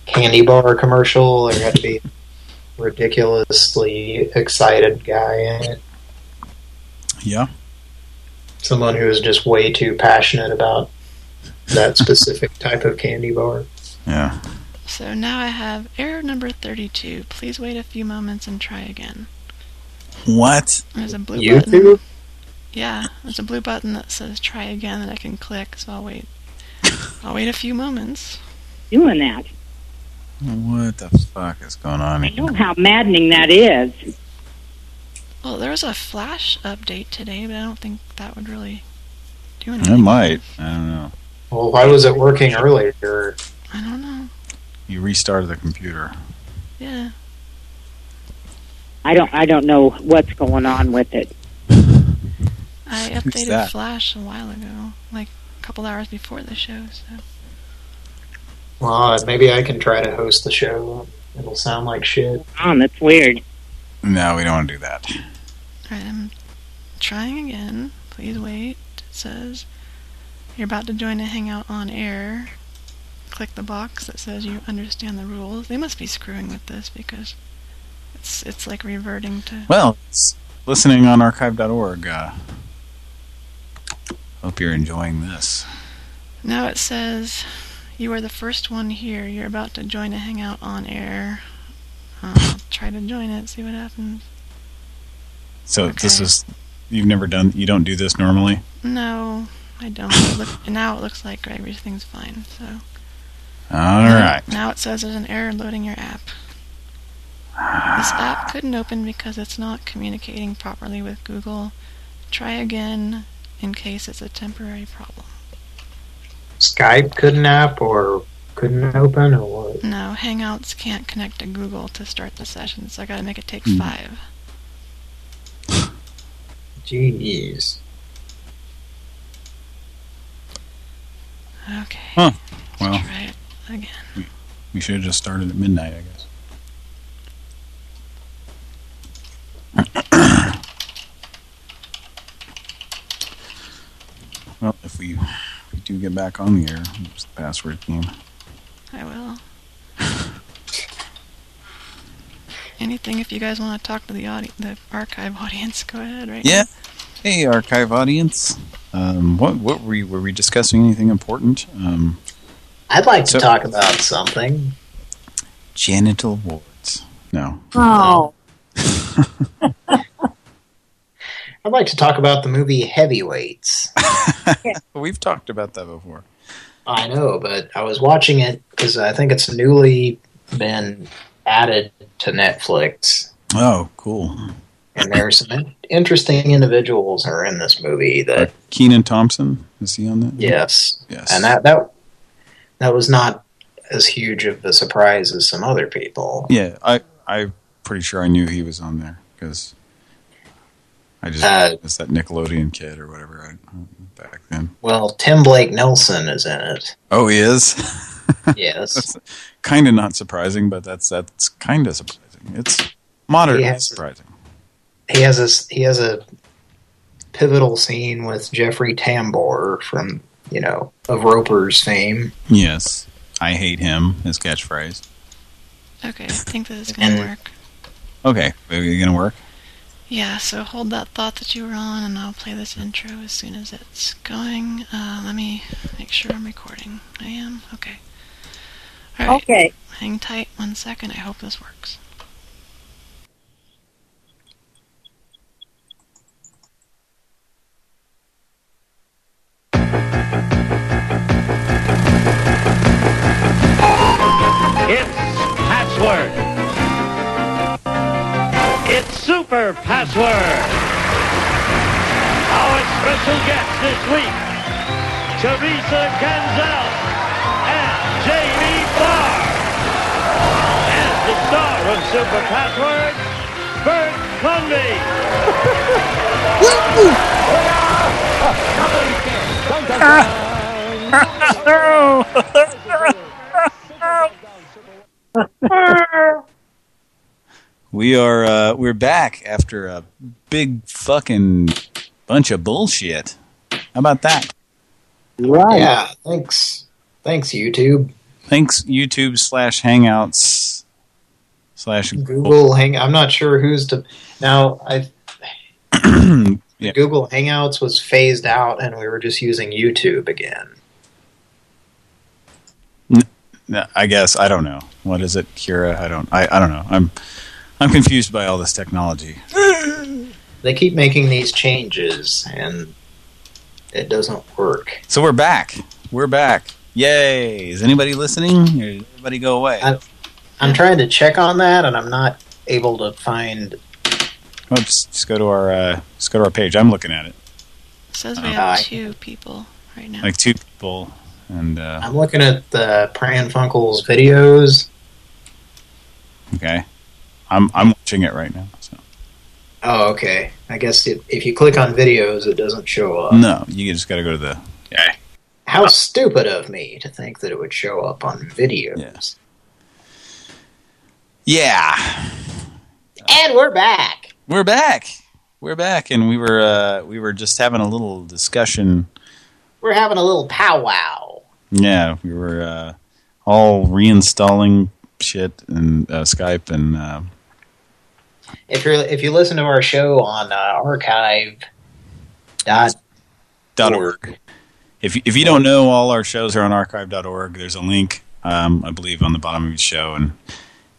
[SPEAKER 2] candy bar commercial, there had to be a ridiculously excited guy in it.
[SPEAKER 1] Yeah.
[SPEAKER 2] Someone who was just way too passionate about that specific type of candy bar.
[SPEAKER 1] Yeah.
[SPEAKER 9] So now I have error number 32. Please wait a few moments and try again.
[SPEAKER 1] What?
[SPEAKER 9] There's a blue
[SPEAKER 2] YouTube?
[SPEAKER 9] button. Yeah, there's a blue button that says try again that I can click, so I'll wait. I'll wait a few moments.
[SPEAKER 14] Doing that.
[SPEAKER 1] What the fuck is going on
[SPEAKER 14] I
[SPEAKER 1] here?
[SPEAKER 14] know how maddening that is.
[SPEAKER 9] Well, there was a flash update today, but I don't think that would really do anything.
[SPEAKER 1] It might. I don't know.
[SPEAKER 2] Well, why was it working earlier?
[SPEAKER 9] I don't know.
[SPEAKER 1] You restarted the computer.
[SPEAKER 9] Yeah.
[SPEAKER 14] I don't. I don't know what's going on with it.
[SPEAKER 9] I updated? Flash a while ago, like a couple hours before the show, so.
[SPEAKER 2] Well, maybe I can try to host the show. It'll sound like shit.
[SPEAKER 14] Oh, that's weird.
[SPEAKER 1] No, we don't want to do that.
[SPEAKER 9] Alright, I'm trying again. Please wait. It says you're about to join a hangout on air. Click the box that says you understand the rules. They must be screwing with this because it's it's like reverting to
[SPEAKER 1] Well, it's listening on archive.org. Uh, hope you're enjoying this.
[SPEAKER 9] Now it says you are the first one here. You're about to join a hangout on air. Uh, try to join it, see what happens.
[SPEAKER 1] So this is you've never done. You don't do this normally.
[SPEAKER 9] No, I don't. Look, now it looks like everything's fine. So
[SPEAKER 1] All right.
[SPEAKER 9] Now it says there's an error loading your app. This app couldn't open because it's not communicating properly with Google. Try again in case it's a temporary problem.
[SPEAKER 2] Skype couldn't app or couldn't open or what?
[SPEAKER 9] No, Hangouts can't connect to Google to start the session, so I gotta make it take
[SPEAKER 2] Hmm.
[SPEAKER 9] five.
[SPEAKER 2] Jeez.
[SPEAKER 9] Okay.
[SPEAKER 1] Huh. Well,
[SPEAKER 9] Try it again.
[SPEAKER 1] we, we should have just started at midnight, I guess. well, if we, if we do get back on the air, what's the password theme?
[SPEAKER 9] I will. Anything if you guys want to talk to the audi- the archive audience, go ahead right
[SPEAKER 1] Yeah. Hey, archive audience. Um, what what were we were we discussing anything important? Um,
[SPEAKER 2] I'd like to talk about something.
[SPEAKER 1] genital wards. No.
[SPEAKER 14] Oh.
[SPEAKER 2] I'd like to talk about the movie Heavyweights.
[SPEAKER 1] We've talked about that before.
[SPEAKER 2] I know, but I was watching it because I think it's newly been added to Netflix.
[SPEAKER 1] Oh, cool.
[SPEAKER 2] And there's some interesting individuals are in this movie that
[SPEAKER 1] Kenan Thompson is he on that?
[SPEAKER 2] Yes.
[SPEAKER 1] Yes.
[SPEAKER 2] And that that that was not as huge of a surprise as some other people.
[SPEAKER 1] Yeah, I I'm pretty sure I knew he was on there because I just
[SPEAKER 2] Uh,
[SPEAKER 1] it's that Nickelodeon kid or whatever I, back then.
[SPEAKER 2] Well, Tim Blake Nelson is in it.
[SPEAKER 1] Oh, he is.
[SPEAKER 2] Yes.
[SPEAKER 1] kind of not surprising, but that's that's kind of surprising. It's moderately
[SPEAKER 2] He has-
[SPEAKER 1] surprising.
[SPEAKER 2] He has a he has a pivotal scene with Jeffrey Tambor from you know of Roper's fame.
[SPEAKER 1] Yes, I hate him. His catchphrase.
[SPEAKER 9] Okay, I think this is gonna
[SPEAKER 2] And-
[SPEAKER 9] work.
[SPEAKER 1] Okay, are you gonna work?
[SPEAKER 9] Yeah, so hold that thought that you were on, and I'll play this intro as soon as it's going. Uh, let me make sure I'm recording. I am? Okay. Alright.
[SPEAKER 14] Okay.
[SPEAKER 9] Hang tight one second. I hope this works.
[SPEAKER 15] It's password. It's super password. Our special guest this week, Teresa Ganzel and Jamie Farr. And the star of Super Password, Bert
[SPEAKER 1] We are uh, we're back after a big fucking bunch of bullshit. How about that?
[SPEAKER 2] Right. Yeah, thanks. Thanks, YouTube.
[SPEAKER 1] Thanks YouTube slash Hangouts slash
[SPEAKER 2] Google Hang. I'm not sure who's to now. I
[SPEAKER 1] Yeah.
[SPEAKER 2] Google Hangouts was phased out, and we were just using YouTube again.
[SPEAKER 1] No, I guess I don't know. What is it, Kira? I don't. I I don't know. I'm I'm confused by all this technology.
[SPEAKER 2] They keep making these changes, and it doesn't work.
[SPEAKER 1] So we're back. We're back. Yay! Is anybody listening? Or did everybody go away?
[SPEAKER 2] I, I'm trying to check on that, and I'm not able to find.
[SPEAKER 1] Oh, just, just go to our uh, just go to our page. I'm looking at it.
[SPEAKER 9] It says we
[SPEAKER 1] Uh,
[SPEAKER 9] have two people right now.
[SPEAKER 1] Like two people, and uh,
[SPEAKER 2] I'm looking at the Pran Funkels videos.
[SPEAKER 1] okay, I'm I'm watching it right now. So
[SPEAKER 2] Oh, okay. I guess if, if you click on videos, it doesn't show up.
[SPEAKER 1] no, you just got to go to the yeah.
[SPEAKER 2] How stupid of me to think that it would show up on videos.
[SPEAKER 1] Yeah,
[SPEAKER 2] And we're back.
[SPEAKER 1] we're back. We're back, and we were uh, we were just having a little discussion.
[SPEAKER 2] We're having a little powwow.
[SPEAKER 1] Yeah, we were uh, all reinstalling shit and uh, Skype and uh,
[SPEAKER 2] If you if you listen to our show on uh, archive dot
[SPEAKER 1] dot org. If if you don't know, all our shows are on archive.org. There's a link, um, I believe, on the bottom of the show, and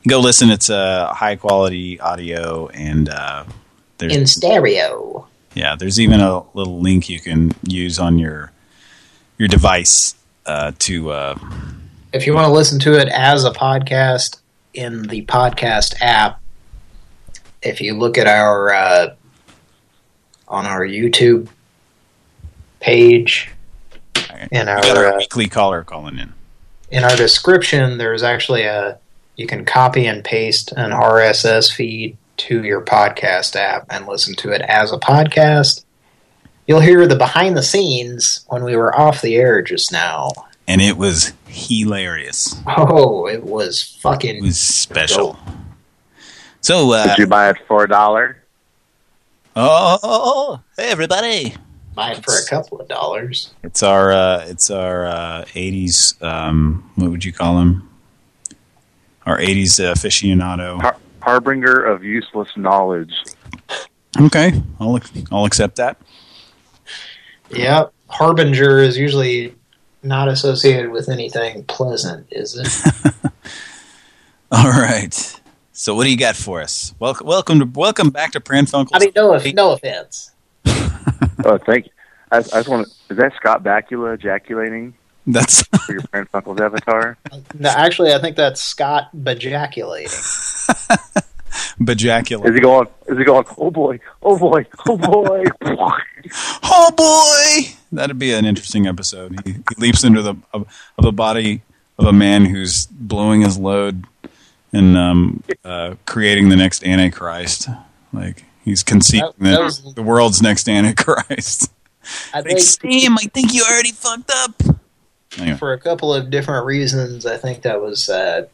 [SPEAKER 1] go listen. It's uh, high quality audio, and uh, there's
[SPEAKER 2] in stereo.
[SPEAKER 1] yeah, there's even a little link you can use on your your device uh, to uh,
[SPEAKER 2] If you want to listen to it as a podcast in the podcast app, if you look at our uh, on our YouTube page in our
[SPEAKER 1] our
[SPEAKER 2] uh,
[SPEAKER 1] weekly caller calling in.
[SPEAKER 2] in our description, there's actually a you can copy and paste an RSS feed to your podcast app and listen to it as a podcast. You'll hear the behind the scenes when we were off the air just now.
[SPEAKER 1] And it was hilarious.
[SPEAKER 2] Oh, it was fucking
[SPEAKER 1] It was special. So, uh,
[SPEAKER 7] Did you buy it for a dollar?
[SPEAKER 1] oh, oh, oh, hey everybody!
[SPEAKER 2] buy it for a couple of dollars.
[SPEAKER 1] It's our uh, it's our uh, '80s. Um, what would you call him? Our '80s aficionado.
[SPEAKER 16] Har- harbinger of useless knowledge.
[SPEAKER 1] Okay, I'll I'll accept that.
[SPEAKER 2] Yeah, Harbinger is usually not associated with anything pleasant, is it?
[SPEAKER 1] All right. So what do you got for us? Welcome, welcome to welcome back to Pran Funkels.
[SPEAKER 2] I mean, no, no offense.
[SPEAKER 16] Oh, thank you. I, I just want to. Is that Scott Bakula ejaculating
[SPEAKER 1] That's
[SPEAKER 16] for your Pran Funkels avatar?
[SPEAKER 2] No, actually, I think that's Scott bajaculating.
[SPEAKER 1] Bajaculate.
[SPEAKER 16] Is he going? Is he going? Oh boy! Oh boy! Oh boy!
[SPEAKER 1] Oh boy, that'd be an interesting episode. He, he leaps into the of, of the body of a man who's blowing his load and um, uh, creating the next Antichrist. Like he's conceiving
[SPEAKER 2] That- that
[SPEAKER 1] the,
[SPEAKER 2] was-
[SPEAKER 1] the world's next Antichrist.
[SPEAKER 2] I
[SPEAKER 1] Like,
[SPEAKER 2] think
[SPEAKER 1] Sam, I think you already fucked up. Anyway.
[SPEAKER 2] for a couple of different reasons, I think that was uh,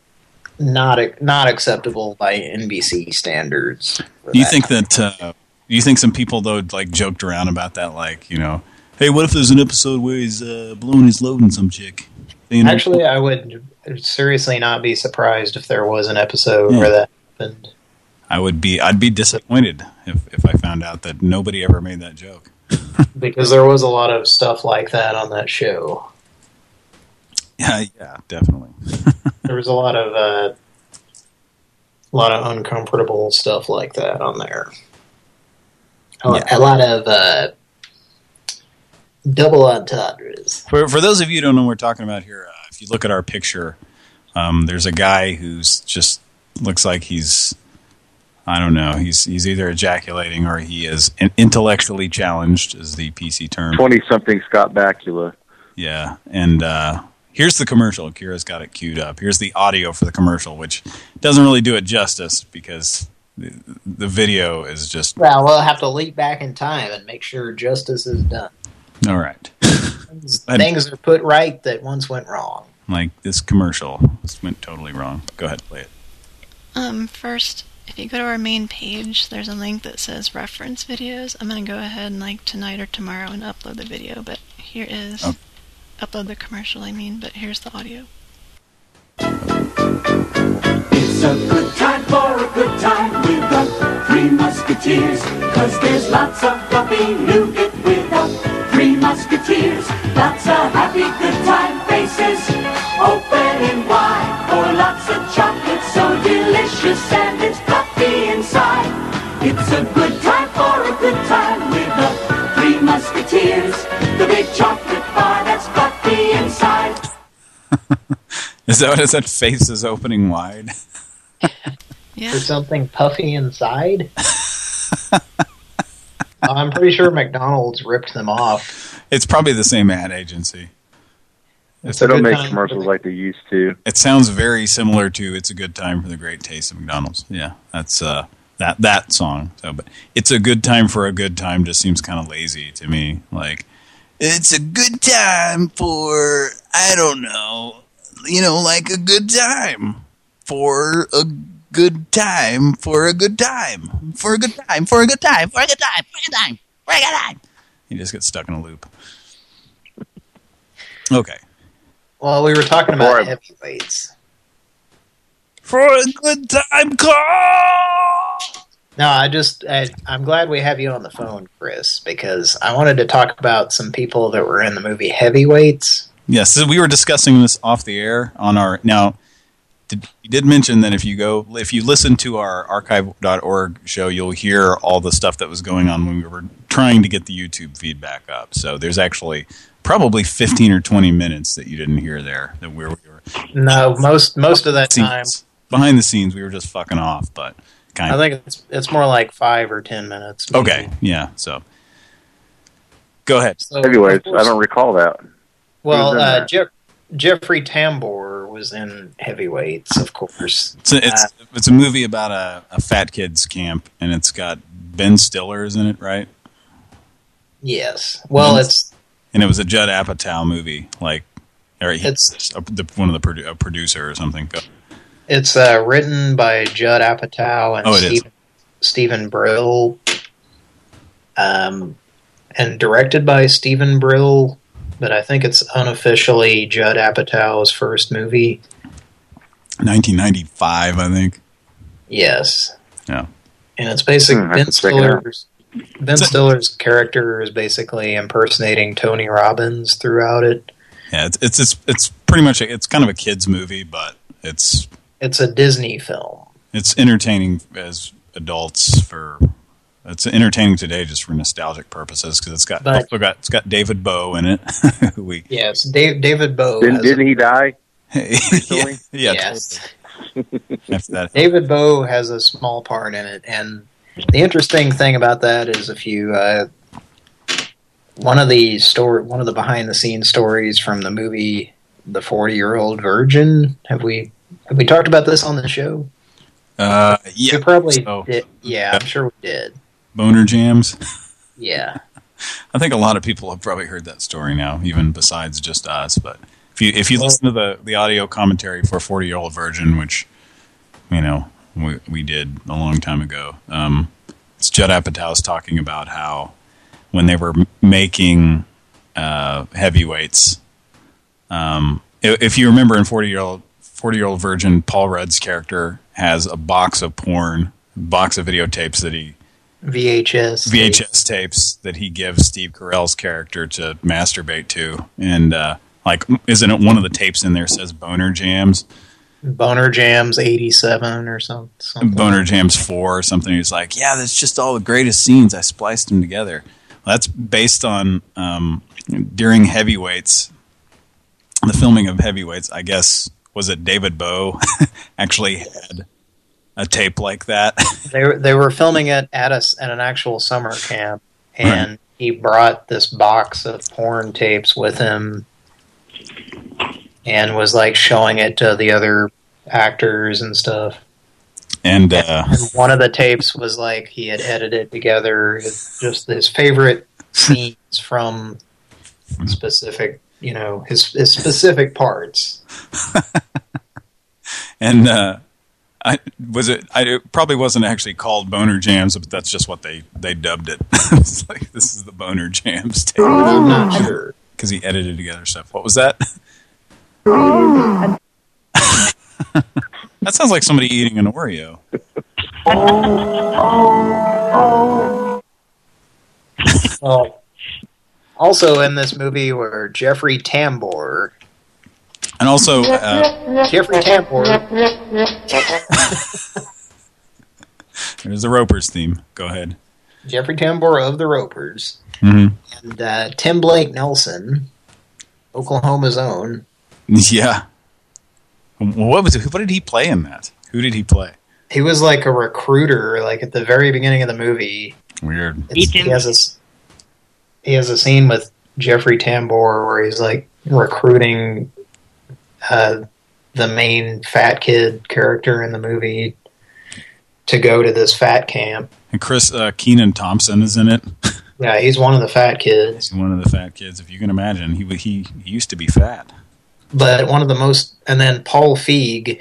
[SPEAKER 2] not not acceptable by NBC standards.
[SPEAKER 1] Do you
[SPEAKER 2] that.
[SPEAKER 1] think that? Uh, do you think some people though like joked around about that? Like, you know, hey, what if there's an episode where he's uh, blowing his load in some chick?
[SPEAKER 2] Actually, I would seriously not be surprised if there was an episode
[SPEAKER 1] Yeah.
[SPEAKER 2] where that happened.
[SPEAKER 1] I would be I'd be disappointed if if I found out that nobody ever made that joke.
[SPEAKER 2] because there was a lot of stuff like that on that show.
[SPEAKER 1] Yeah, yeah, definitely.
[SPEAKER 2] There was a lot of uh, a lot of uncomfortable stuff like that on there. A, lot- a lot of uh, double entendres.
[SPEAKER 1] For for those of you who don't know what we're talking about here, if you look at our picture, um, there's a guy who's just looks like he's I don't know, he's he's either ejaculating or he is intellectually challenged, is the PC term.
[SPEAKER 16] Twenty-something Scott Bakula.
[SPEAKER 1] Yeah, and uh, here's the commercial. Kira's got it queued up. Here's the audio for the commercial, which doesn't really do it justice because the, the video is just
[SPEAKER 2] Well, we'll have to leap back in time and make sure justice is done.
[SPEAKER 1] all right.
[SPEAKER 2] Things are put right that once went wrong.
[SPEAKER 1] Like this commercial, this went totally wrong. Go ahead, play it.
[SPEAKER 9] Um, first, if you go to our main page, there's a link that says reference videos. I'm gonna go ahead and like tonight or tomorrow and upload the video, but here is
[SPEAKER 1] Oh.
[SPEAKER 9] upload the commercial. I mean, but here's the audio.
[SPEAKER 13] It's a good time for a good time with the Three Musketeers. Cause there's lots of fluffy nougat with the Three Musketeers. Lots of happy good time faces, opening wide. For lots of chocolate so delicious and it's fluffy inside. It's a good time for a good time with the Three Musketeers. The big chocolate bar that's fluffy inside.
[SPEAKER 1] Is that what it said? Faces opening wide. yeah.
[SPEAKER 2] There's something puffy inside. I'm pretty sure McDonald's ripped them off.
[SPEAKER 1] It's probably the same ad agency.
[SPEAKER 2] It's
[SPEAKER 16] They don't make
[SPEAKER 2] time.
[SPEAKER 16] commercials like they used to.
[SPEAKER 1] It sounds very similar to "It's a Good Time for the Great Taste of McDonald's." Yeah, that's uh, that that song. So, but it's a good time for a good time just seems kind of lazy to me. Like, it's a good time for I don't know, you know, like a good time for a good time for a good time for a good time for a good time for a good time for a good time for a good time. You just get stuck in a loop. Okay.
[SPEAKER 2] Well, we were talking about
[SPEAKER 1] Or-
[SPEAKER 2] heavyweights.
[SPEAKER 1] For a good time call.
[SPEAKER 2] No, I just I, I'm glad we have you on the phone, Chris, because I wanted to talk about some people that were in the movie Heavyweights.
[SPEAKER 1] Yes, so we were discussing this off the air on our now. Did, you did mention that if you go, if you listen to our archive.org show, you'll hear all the stuff that was going on when we were trying to get the YouTube feedback up. So there's actually probably 15 or 20 minutes that you didn't hear there. That we were, we were
[SPEAKER 2] No, most most of that time,
[SPEAKER 1] behind the scenes, we were just fucking off. But kind
[SPEAKER 2] I think it's it's more like five or ten minutes. maybe.
[SPEAKER 1] okay, yeah. So go ahead.
[SPEAKER 2] So,
[SPEAKER 16] Heavyweights.
[SPEAKER 2] of course-
[SPEAKER 16] I don't recall that.
[SPEAKER 2] Well,
[SPEAKER 16] Who's
[SPEAKER 2] uh,
[SPEAKER 16] that?
[SPEAKER 2] Jeff, Jeffrey Tambor was in Heavyweights, of course.
[SPEAKER 1] It's a, it's,
[SPEAKER 2] Uh,
[SPEAKER 1] it's a movie about a, a fat kids camp, and it's got Ben Stiller, isn't it, right?
[SPEAKER 2] yes. Well,
[SPEAKER 1] Ben-
[SPEAKER 2] it's
[SPEAKER 1] And it was a Judd Apatow movie, like, or
[SPEAKER 2] It's-
[SPEAKER 1] a, the, one of the produ a producer or something.
[SPEAKER 2] It's uh, written by Judd Apatow and
[SPEAKER 1] Oh.
[SPEAKER 2] Stephen, Stephen Brill, um, and directed by Stephen Brill. But I think it's unofficially Judd Apatow's first movie.
[SPEAKER 1] 1995, I think.
[SPEAKER 2] Yes,
[SPEAKER 1] Yeah.
[SPEAKER 2] and it's basically
[SPEAKER 16] Hmm,
[SPEAKER 2] Ben
[SPEAKER 16] have to check it out.
[SPEAKER 2] Stiller's. Ben Stiller's character is basically impersonating Tony Robbins throughout it.
[SPEAKER 1] Yeah, it's it's it's, it's pretty much a, it's kind of a kids movie, but it's
[SPEAKER 2] It's a Disney film.
[SPEAKER 1] it's entertaining as adults for it's entertaining today just for nostalgic purposes because it's got
[SPEAKER 2] But-
[SPEAKER 1] also got it's got David Bowie in it. we
[SPEAKER 2] Yes, Dave, David Bowie.
[SPEAKER 16] Didn't, didn't he die?
[SPEAKER 1] yeah, yeah
[SPEAKER 2] yes.
[SPEAKER 1] totally. after that
[SPEAKER 2] David Bowie has a small part in it, and the interesting thing about that is if you uh, one of the story, one of the behind the scenes stories from the movie "The Forty Year Old Virgin." Have we have we talked about this on the show?
[SPEAKER 1] uh yeah
[SPEAKER 2] we probably
[SPEAKER 1] so-
[SPEAKER 2] did. Yeah, I'm sure we did.
[SPEAKER 1] Boner jams.
[SPEAKER 2] Yeah,
[SPEAKER 1] I think a lot of people have probably heard that story now, even besides just us. But if you if you listen to the the audio commentary for Forty Year Old Virgin, which you know we we did a long time ago, um, it's Judd Apatow's talking about how when they were making uh, heavyweights, um, if you remember in Forty Year Old Forty Year Old Virgin, Paul Rudd's character has a box of porn box of videotapes that he
[SPEAKER 2] VHS.
[SPEAKER 1] VHS tapes that he gives Steve Carell's character to masturbate to, and uh, like, isn't it one of the tapes in there says Boner Jams?
[SPEAKER 2] Boner Jams 87 or some, something.
[SPEAKER 1] Boner Jams 4 or something. He's like, yeah, that's just all the greatest scenes. I spliced them together. Well, that's based on um, during Heavyweights, the filming of Heavyweights, I guess, was it David Bowe actually had a tape like that?
[SPEAKER 2] They were, they were filming it at us at an actual summer camp, and he brought this box of porn tapes with him, and was like showing it to the other actors and stuff.
[SPEAKER 1] and uh,
[SPEAKER 2] And one of the tapes was like he had edited together his, just his favorite scenes from specific, you know, his his specific parts.
[SPEAKER 1] and uh, I was it. I it probably wasn't actually called Boner Jams, but that's just what they they dubbed it. it's like this is the Boner Jams tape.
[SPEAKER 2] I'm not oh. sure
[SPEAKER 1] because he edited together stuff. What was that? Oh. that sounds like somebody eating an Oreo.
[SPEAKER 2] Well, also in this movie were Jeffrey Tambor.
[SPEAKER 1] And also, uh,
[SPEAKER 2] Jeffrey Tambor.
[SPEAKER 1] there's the Ropers theme. Go ahead.
[SPEAKER 2] Jeffrey Tambor of the Ropers.
[SPEAKER 1] hmm
[SPEAKER 2] And uh, Tim Blake Nelson, Oklahoma's own.
[SPEAKER 1] Yeah. What was it? What did he play in that? Who did he play?
[SPEAKER 2] He was like a recruiter, like at the very beginning of the movie.
[SPEAKER 1] Weird.
[SPEAKER 2] It's- he has this. He has a scene with Jeffrey Tambor where he's like recruiting uh, the main fat kid character in the movie to go to this fat camp.
[SPEAKER 1] And Chris uh, Kenan Thompson is in it.
[SPEAKER 2] Yeah, he's one of the fat kids.
[SPEAKER 1] He's one of the fat kids. If you can imagine, he he, he used to be fat.
[SPEAKER 2] But one of the most, and then Paul Feig,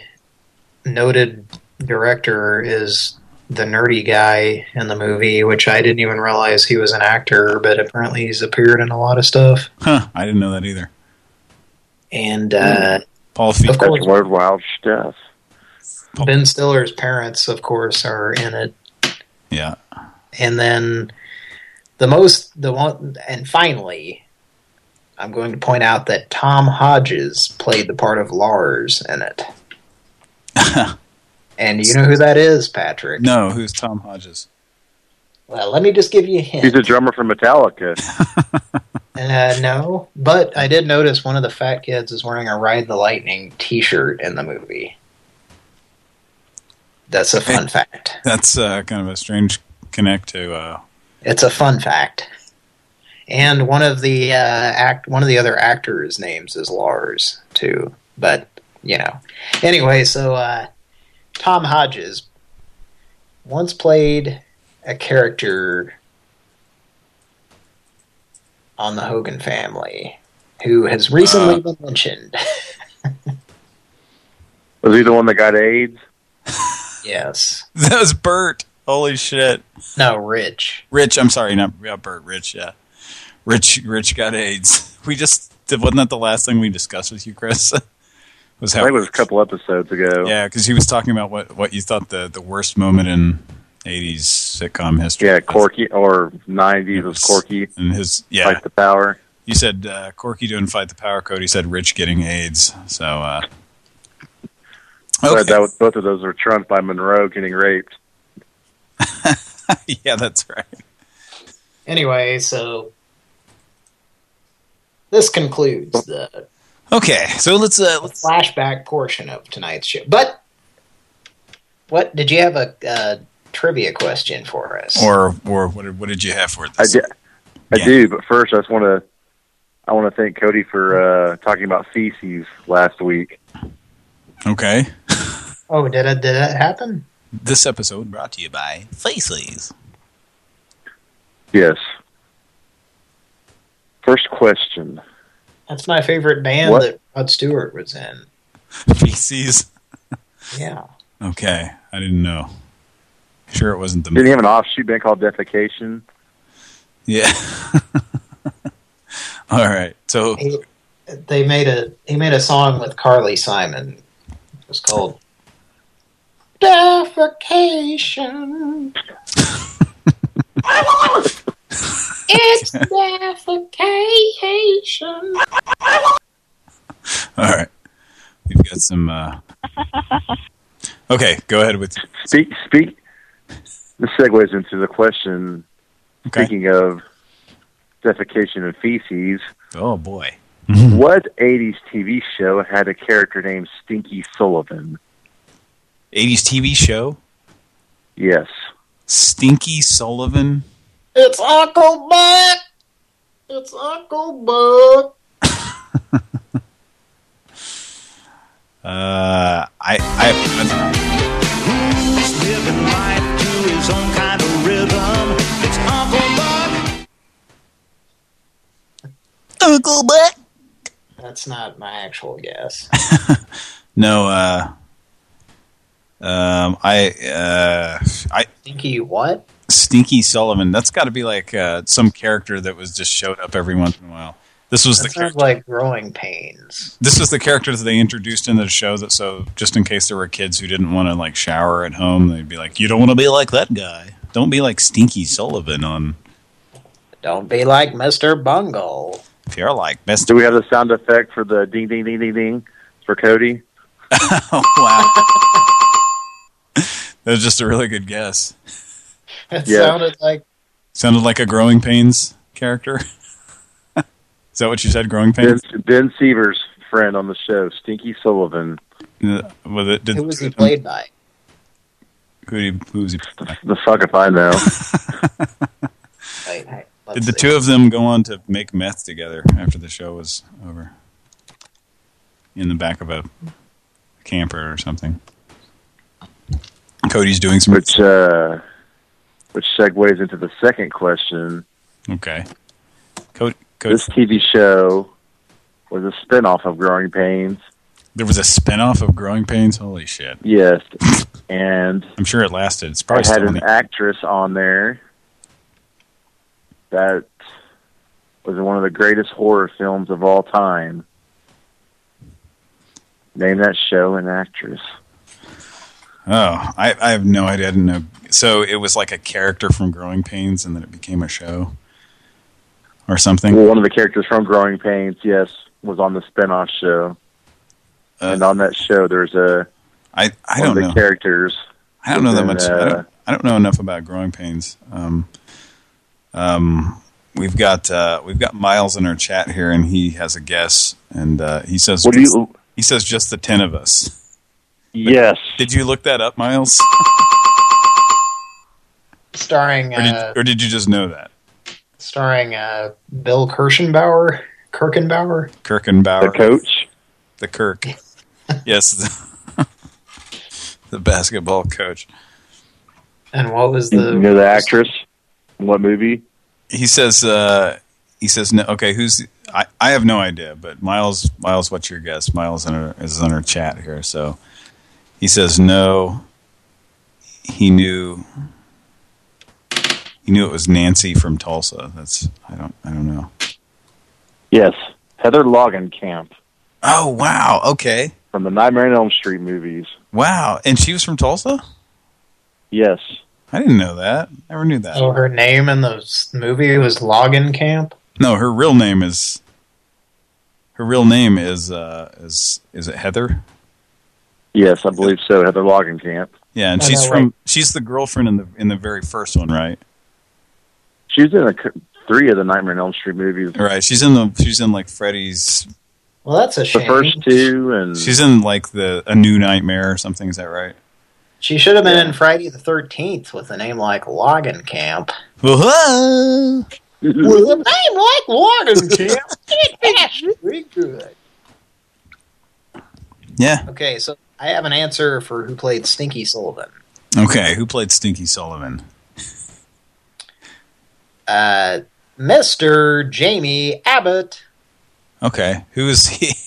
[SPEAKER 2] noted director, is the nerdy guy in the movie, which I didn't even realize he was an actor, but apparently he's appeared in a lot of stuff.
[SPEAKER 1] Huh? I didn't know that either.
[SPEAKER 2] And uh,
[SPEAKER 1] Paul Feig.
[SPEAKER 2] Of course.
[SPEAKER 16] That's wild, wild stuff.
[SPEAKER 2] Ben Stiller's parents, of course, are in it.
[SPEAKER 1] Yeah.
[SPEAKER 2] And then the most, the one, and finally, I'm going to point out that Tom Hodges played the part of Lars in it. and you know who that is, Patrick?
[SPEAKER 1] No, who's Tom Hodges?
[SPEAKER 2] Well, let me just give you a hint.
[SPEAKER 16] He's a drummer for Metallica.
[SPEAKER 2] Uh, no, but I did notice one of the fat kids is wearing a Ride the Lightning t-shirt in the movie. That's a fun fact.
[SPEAKER 1] That's uh, kind of a strange connect to. Uh,
[SPEAKER 2] It's a fun fact. And one of the uh, act, one of the other actors' names is Lars too. But you know, anyway, so uh, Tom Hodges once played a character on the Hogan family who has recently
[SPEAKER 16] Uh.
[SPEAKER 2] been mentioned.
[SPEAKER 16] Was he the one that got AIDS?
[SPEAKER 2] yes.
[SPEAKER 1] that was Bert. Holy shit.
[SPEAKER 2] No, Rich.
[SPEAKER 1] Rich. I'm sorry, not yeah, Bert. Rich. Yeah. Rich. Rich got AIDS. We just wasn't that the last thing we discussed with you, Chris? was
[SPEAKER 16] I
[SPEAKER 1] how
[SPEAKER 16] think it was a couple episodes ago.
[SPEAKER 1] Yeah, because he was talking about what what you thought the the worst moment in '80s sitcom history.
[SPEAKER 16] Yeah, Corky or '90s was Corky.
[SPEAKER 1] and his yeah.
[SPEAKER 16] Fight the Power.
[SPEAKER 1] You said uh, Corky doing fight the power code. He said Rich getting AIDS. So uh,
[SPEAKER 16] But that was, both of those were trumped by Monroe getting raped.
[SPEAKER 1] yeah, that's right.
[SPEAKER 2] Anyway, so this concludes the
[SPEAKER 1] Okay, so let's uh, let's
[SPEAKER 2] flashback portion of tonight's show. But what did you have a uh, trivia question for us?
[SPEAKER 1] or or what did, what did you have for it?
[SPEAKER 16] I,
[SPEAKER 1] This?
[SPEAKER 16] di- I do, but first I just want to I want to thank Cody for uh, talking about feces last week.
[SPEAKER 1] Okay.
[SPEAKER 2] Oh, did it? Did that happen?
[SPEAKER 1] This episode brought to you by Feces.
[SPEAKER 16] Yes. First question.
[SPEAKER 2] That's my favorite band
[SPEAKER 16] What?
[SPEAKER 2] that Rod Stewart was in.
[SPEAKER 1] Feces.
[SPEAKER 2] Yeah.
[SPEAKER 1] Okay, I didn't know. Sure, it wasn't the.
[SPEAKER 16] Didn't he have an offshoot band called Defecation?
[SPEAKER 1] Yeah. All right. So
[SPEAKER 2] He, they made a he made a song with Carly Simon. It was called defecation. it's defecation.
[SPEAKER 1] All right. We've got some... Uh... Okay, go ahead with...
[SPEAKER 16] Speak, speak. This segues into the question. Speaking of defecation and feces,
[SPEAKER 1] Oh, boy.
[SPEAKER 16] what '80s TV show had a character named Stinky Sullivan?
[SPEAKER 1] 80s TV show?
[SPEAKER 16] Yes.
[SPEAKER 1] Stinky Sullivan?
[SPEAKER 2] It's Uncle Buck. It's Uncle Buck.
[SPEAKER 1] Uh, I... I
[SPEAKER 13] Who's living life to his own kind of rhythm? It's Uncle Buck.
[SPEAKER 1] Uncle Buck.
[SPEAKER 2] That's not my actual guess.
[SPEAKER 1] No, uh... Um, I, uh, I,
[SPEAKER 2] Stinky what?
[SPEAKER 1] Stinky Sullivan. That's got to be like uh, some character that was just showed up every once in a while. This was
[SPEAKER 2] That
[SPEAKER 1] the
[SPEAKER 2] sounds like growing pains.
[SPEAKER 1] this was the character that they introduced in the show. That so just in case there were kids who didn't want to like shower at home, they'd be like, "You don't want to be like that guy. Don't be like Stinky Sullivan on."
[SPEAKER 2] Don't be like Mr. Bungle.
[SPEAKER 1] If you're like Mr.
[SPEAKER 16] Do we have the sound effect for the ding ding ding ding ding for Cody?
[SPEAKER 1] oh wow, that was just a really good guess.
[SPEAKER 2] It
[SPEAKER 16] Yes.
[SPEAKER 2] sounded like
[SPEAKER 1] Sounded like a Growing Pains character. Is that what you said? Growing Pains?
[SPEAKER 16] ben Seaver's friend on the show, Stinky Sullivan.
[SPEAKER 1] Uh, Was it? Did,
[SPEAKER 2] who was he played by?
[SPEAKER 1] Who, did he- who was he? played by?
[SPEAKER 16] The fuck if I know.
[SPEAKER 2] Wait, hey,
[SPEAKER 1] Did the
[SPEAKER 2] see.
[SPEAKER 1] two of them go on to make meth together after the show was over? In the back of a camper or something. Cody's doing some...
[SPEAKER 16] which uh, which segues into the second question.
[SPEAKER 1] Okay. Cody,
[SPEAKER 16] This TV show was a spinoff of Growing Pains.
[SPEAKER 1] there was a spinoff of Growing Pains? Holy shit.
[SPEAKER 16] Yes, and
[SPEAKER 1] I'm sure it lasted. It's
[SPEAKER 16] I
[SPEAKER 1] probably
[SPEAKER 16] had an actress on there that was one of the greatest horror films of all time. Name that show and actress.
[SPEAKER 1] Oh, I, I have no idea. I didn't know. So it was like a character from Growing Pains and then it became a show? Or something?
[SPEAKER 16] Well, one of the characters from Growing Pains, yes, was on the spinoff show. and on that show, there's a
[SPEAKER 1] I I
[SPEAKER 16] one
[SPEAKER 1] don't
[SPEAKER 16] of the
[SPEAKER 1] know.
[SPEAKER 16] characters.
[SPEAKER 1] I don't know that much.
[SPEAKER 16] in,
[SPEAKER 1] I,
[SPEAKER 16] uh,
[SPEAKER 1] don't, I don't know enough about growing pains. Um, um, we've got uh, we've got Miles in our chat here, and he has a guess, and uh, he says
[SPEAKER 16] What do you-
[SPEAKER 1] he says just the ten of us.
[SPEAKER 16] Yes.
[SPEAKER 1] Did you look that up, Miles,
[SPEAKER 2] Starring
[SPEAKER 1] or did,
[SPEAKER 2] uh,
[SPEAKER 1] or did you just know that?
[SPEAKER 2] Starring uh, Bill Kirchenbauer. Kirkenbauer.
[SPEAKER 1] Kirkenbauer,
[SPEAKER 16] The coach.
[SPEAKER 1] the Kirk, yes, the, the basketball coach.
[SPEAKER 2] And what was
[SPEAKER 16] You
[SPEAKER 2] the
[SPEAKER 16] know the actress? What movie?
[SPEAKER 1] He says uh, he says no. Okay, who's I? I have no idea, but Miles, Miles, what's your guess? Miles in our, is in our chat here, so he says no. He knew. He knew it was Nancy from Tulsa. That's I don't I don't know.
[SPEAKER 16] Yes, Heather Langenkamp
[SPEAKER 1] Oh wow, okay,
[SPEAKER 16] from the Nightmare on Elm Street movies.
[SPEAKER 1] wow, and she was from Tulsa.
[SPEAKER 16] Yes.
[SPEAKER 1] I didn't know that. Never knew that.
[SPEAKER 2] So her name in the movie was Login Camp.
[SPEAKER 1] No, her real name is. Her real name is uh is is it Heather?
[SPEAKER 16] Yes, I believe so. Heather Camp.
[SPEAKER 1] Yeah, and
[SPEAKER 2] Oh,
[SPEAKER 1] she's
[SPEAKER 2] no,
[SPEAKER 1] from she's the girlfriend in the in the very first one, right?
[SPEAKER 16] She was in a, c- three of the Nightmare on Elm Street movies.
[SPEAKER 1] Right. She's in the she's in like Freddy's.
[SPEAKER 2] Well, that's a shame.
[SPEAKER 16] The first two, and
[SPEAKER 1] She's in like the a new nightmare or something. Is that right?
[SPEAKER 2] She should have been in Friday the 13th with a name like Logan Camp. With a name like Login Camp, it has be good.
[SPEAKER 1] Yeah.
[SPEAKER 2] Okay, so I have an answer for who played Stinky Sullivan.
[SPEAKER 1] Okay. Who played Stinky Sullivan?
[SPEAKER 2] Uh, Mr. Jamie Abbott.
[SPEAKER 1] Okay. Who is he?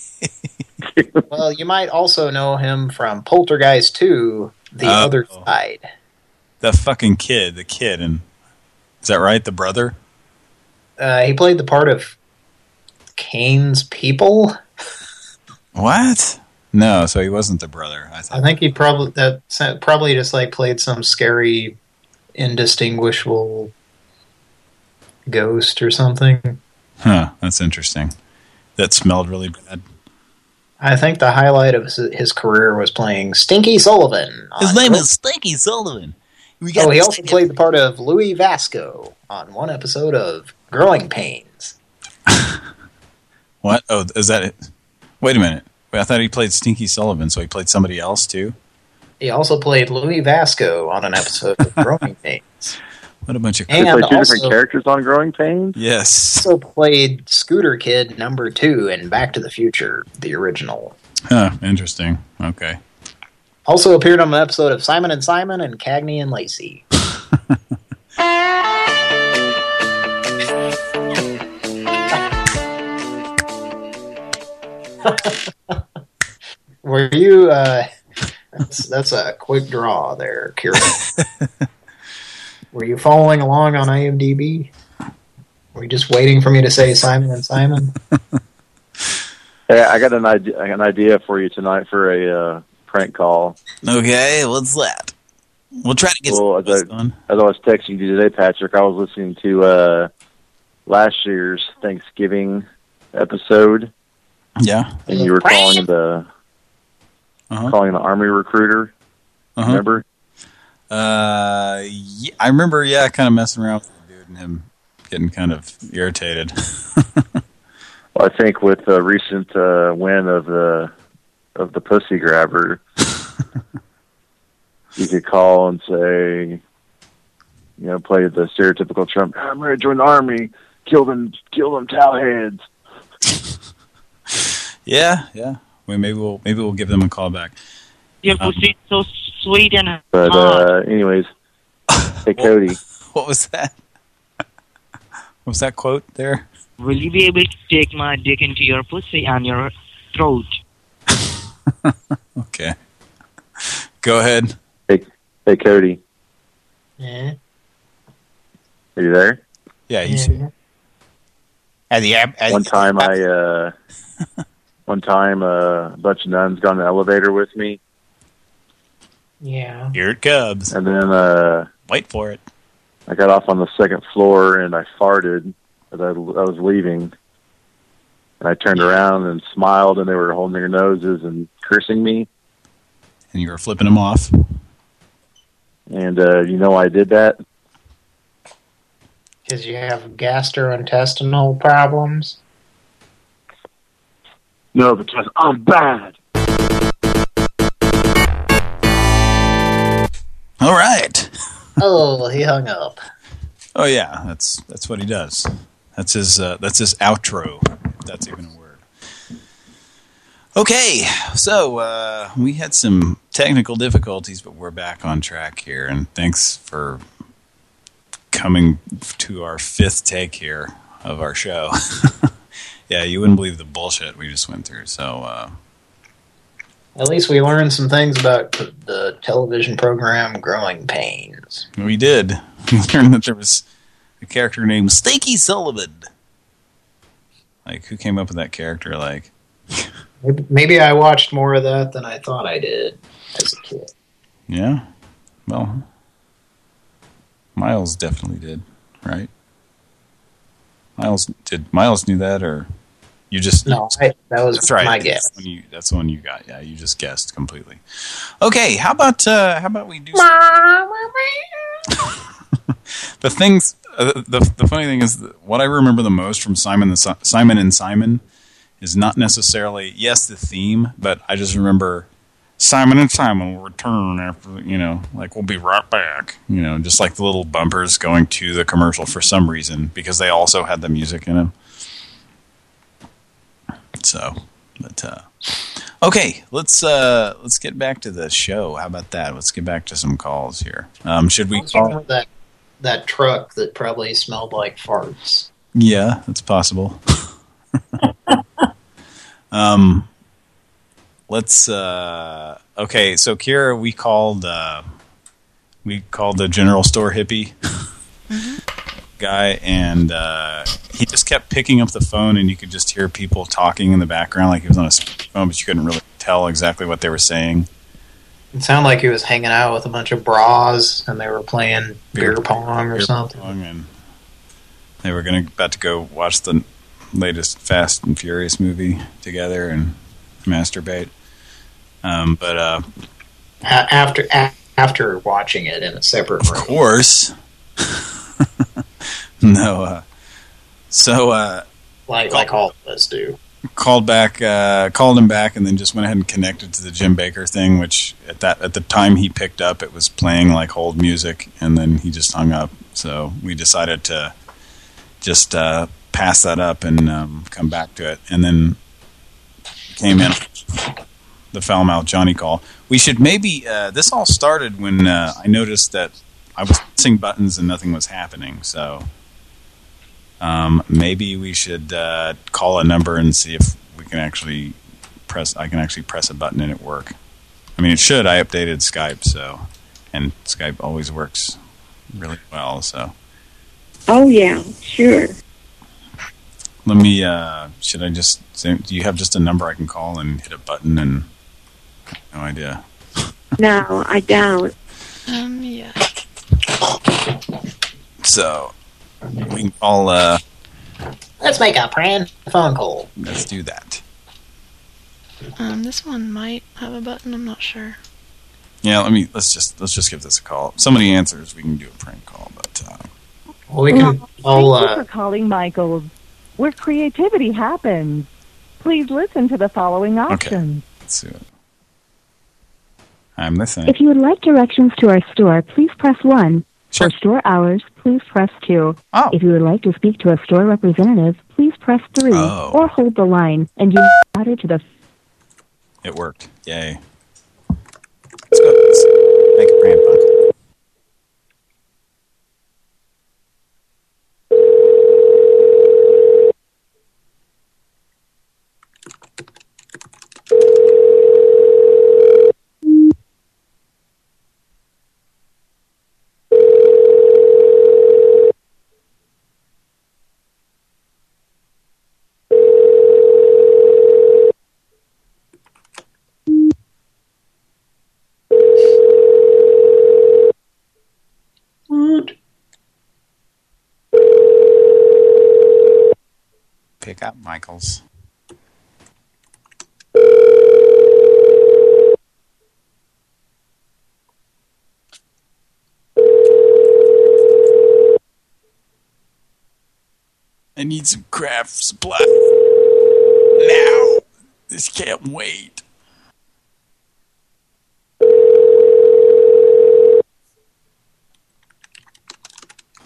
[SPEAKER 2] Well, you might also know him from Poltergeist 2, The
[SPEAKER 1] Oh.
[SPEAKER 2] Other Side.
[SPEAKER 1] the fucking kid. The kid. And is that right? The brother.
[SPEAKER 2] Uh, he played the part of Kane's people.
[SPEAKER 1] What? No, so he wasn't the brother. I thought.
[SPEAKER 2] I think he probably that probably just like played some scary, indistinguishable ghost or something.
[SPEAKER 1] Huh, that's interesting. That smelled really bad.
[SPEAKER 2] I think the highlight of his, his career was playing Stinky Sullivan.
[SPEAKER 1] His name is Stinky Sullivan. We got
[SPEAKER 2] Oh, he also played the part of Louis Vasco on one episode of Growing Pains.
[SPEAKER 1] What? Oh, is that it? Wait a minute. Wait, I thought he played Stinky Sullivan, so he played somebody else too?
[SPEAKER 2] He also played Louis Vasco on an episode of Growing Pains.
[SPEAKER 1] What a bunch of...
[SPEAKER 16] They
[SPEAKER 2] And
[SPEAKER 16] play two
[SPEAKER 2] also-
[SPEAKER 16] different characters on Growing Pains?
[SPEAKER 1] Yes.
[SPEAKER 2] Also played Scooter Kid number two in Back to the Future, the original.
[SPEAKER 1] Huh, interesting. Okay.
[SPEAKER 2] Also appeared on an episode of Simon and Simon and Cagney and Lacey. Were you, uh, that's, that's a quick draw there, Kira. Were you following along on IMDb? Were you just waiting for me to say Simon and Simon?
[SPEAKER 16] Hey, I got an idea, an idea for you tonight for a uh, prank call.
[SPEAKER 1] Okay, what's that? We'll try to get
[SPEAKER 16] well, as I, as I was texting you today, Patrick, I was listening to uh, last year's Thanksgiving episode,
[SPEAKER 1] Yeah.
[SPEAKER 16] and you were calling the
[SPEAKER 1] Uh-huh.
[SPEAKER 16] calling the army recruiter.
[SPEAKER 1] Uh-huh.
[SPEAKER 16] Remember?
[SPEAKER 1] Uh, yeah, I remember, yeah, kind of messing around with the dude and him getting kind of irritated.
[SPEAKER 16] Well, I think with the recent uh, win of the of the pussy grabber, you could call and say, you know, play the stereotypical Trump. I'm ready to join the army. Kill them, kill them towel heads.
[SPEAKER 1] yeah, yeah. Well, maybe we'll maybe we'll give them a call back.
[SPEAKER 17] Your
[SPEAKER 1] Um,
[SPEAKER 17] pussy is so sweet and
[SPEAKER 16] But uh, anyways, hey Cody,
[SPEAKER 1] What was that? What was that quote there?
[SPEAKER 17] will you be able to take my dick into your pussy and your throat?
[SPEAKER 1] Okay. Go ahead.
[SPEAKER 16] hey, hey Cody,
[SPEAKER 2] Yeah.
[SPEAKER 16] are you there?
[SPEAKER 1] Yeah, he's
[SPEAKER 2] Yeah.
[SPEAKER 1] At the
[SPEAKER 16] one time I uh one time uh, a bunch of nuns got in an elevator with me
[SPEAKER 2] Yeah.
[SPEAKER 1] Here it comes.
[SPEAKER 16] and then uh
[SPEAKER 1] Wait for it.
[SPEAKER 16] I got off on the second floor and I farted as I, I was leaving. And I turned around and smiled and they were holding their noses and cursing me.
[SPEAKER 1] And you were flipping them off.
[SPEAKER 16] And uh you know why I did that?
[SPEAKER 2] Because you have gastrointestinal problems.
[SPEAKER 16] No, because I'm bad.
[SPEAKER 1] All right.
[SPEAKER 2] Oh, he hung up.
[SPEAKER 1] Oh yeah, that's that's what he does. That's his uh, that's his outro. If that's even a word. Okay, so uh, we had some technical difficulties, but we're back on track here, and thanks for coming to our fifth take here of our show. yeah, you wouldn't believe the bullshit we just went through. So uh,
[SPEAKER 2] At least we learned some things about the television program Growing Pains.
[SPEAKER 1] we did. We learned that there was a character named Stinky Sullivan. Like, who came up with that character? Like,
[SPEAKER 2] Maybe- Maybe I watched more of that than I thought I did as a kid.
[SPEAKER 1] Yeah. Well, Miles definitely did, right? Miles did. Miles knew that, or you just
[SPEAKER 2] No, I, that was
[SPEAKER 1] That's right.
[SPEAKER 2] my guess.
[SPEAKER 1] the one you- that's the one you got. Yeah, you just guessed completely. Okay, how about uh, how about we do the things? Uh, the the funny thing is, that what I remember the most from Simon the Si- Simon and Simon is not necessarily yes the theme, but I just remember Simon and Simon will return after you know, like we'll be right back. You know, just like the little bumpers going to the commercial for some reason because they also had the music in them. So, but uh okay, let's uh let's get back to the show. How about that? Let's get back to some calls here. Um should we call
[SPEAKER 2] that that truck that probably smelled like farts?
[SPEAKER 1] Yeah, that's possible. um let's uh okay, so Kira we called uh we called the general store hippie guy and uh he just kept picking up the phone and you could just hear people talking in the background like he was on a phone but you couldn't really tell exactly what they were saying.
[SPEAKER 2] It sounded like he was hanging out with a bunch of bras and they were playing beer, pong or
[SPEAKER 1] beer
[SPEAKER 2] something.
[SPEAKER 1] pong, and they were gonna about to go watch the latest Fast and Furious movie together and masturbate. Um, but uh,
[SPEAKER 2] after after watching it in a separate room.
[SPEAKER 1] of course, no. Uh, so uh,
[SPEAKER 2] Like, like all of us do.
[SPEAKER 1] called back, uh, called him back, and then just went ahead and connected to the Jim Baker thing. Which at that at the time he picked up, it was playing like hold music, and then he just hung up. So we decided to just uh, pass that up and um, come back to it, and then came in the foul mouth Johnny call. We should maybe. Uh, this all started when uh, I noticed that I was pressing buttons and nothing was happening. So. Um, maybe we should uh, call a number and see if we can actually press. I can actually press a button and it work. I mean, it should. I updated Skype, so and Skype always works really well. So
[SPEAKER 5] Oh yeah, sure.
[SPEAKER 1] let me. Uh, should I just? Say, do you have just a number I can call and hit a button and? No idea.
[SPEAKER 5] No, I don't.
[SPEAKER 9] Um, yeah.
[SPEAKER 1] So we can call. Uh,
[SPEAKER 2] Let's make a prank phone call.
[SPEAKER 1] let's do that.
[SPEAKER 9] Um, this one might have a button. I'm not sure.
[SPEAKER 1] Yeah, let me. Let's just let's just give this a call. If somebody answers, we can do a prank call. But uh,
[SPEAKER 2] Well, we can all.
[SPEAKER 8] Thank you
[SPEAKER 2] Uh,
[SPEAKER 8] for calling Michael's, where creativity happens. Please listen to the following options.
[SPEAKER 1] let's see it. I'm listening.
[SPEAKER 18] If you would like directions to our store, please press 1. For store hours, please press 2.
[SPEAKER 1] Oh.
[SPEAKER 18] If you would like to speak to a store representative, please press 3.
[SPEAKER 1] Oh.
[SPEAKER 18] Or hold the line, and you routed to the
[SPEAKER 1] It worked. Yay. Let's go. Let's make a prank phone call. Pick I need some craft supply. Now. This can't wait.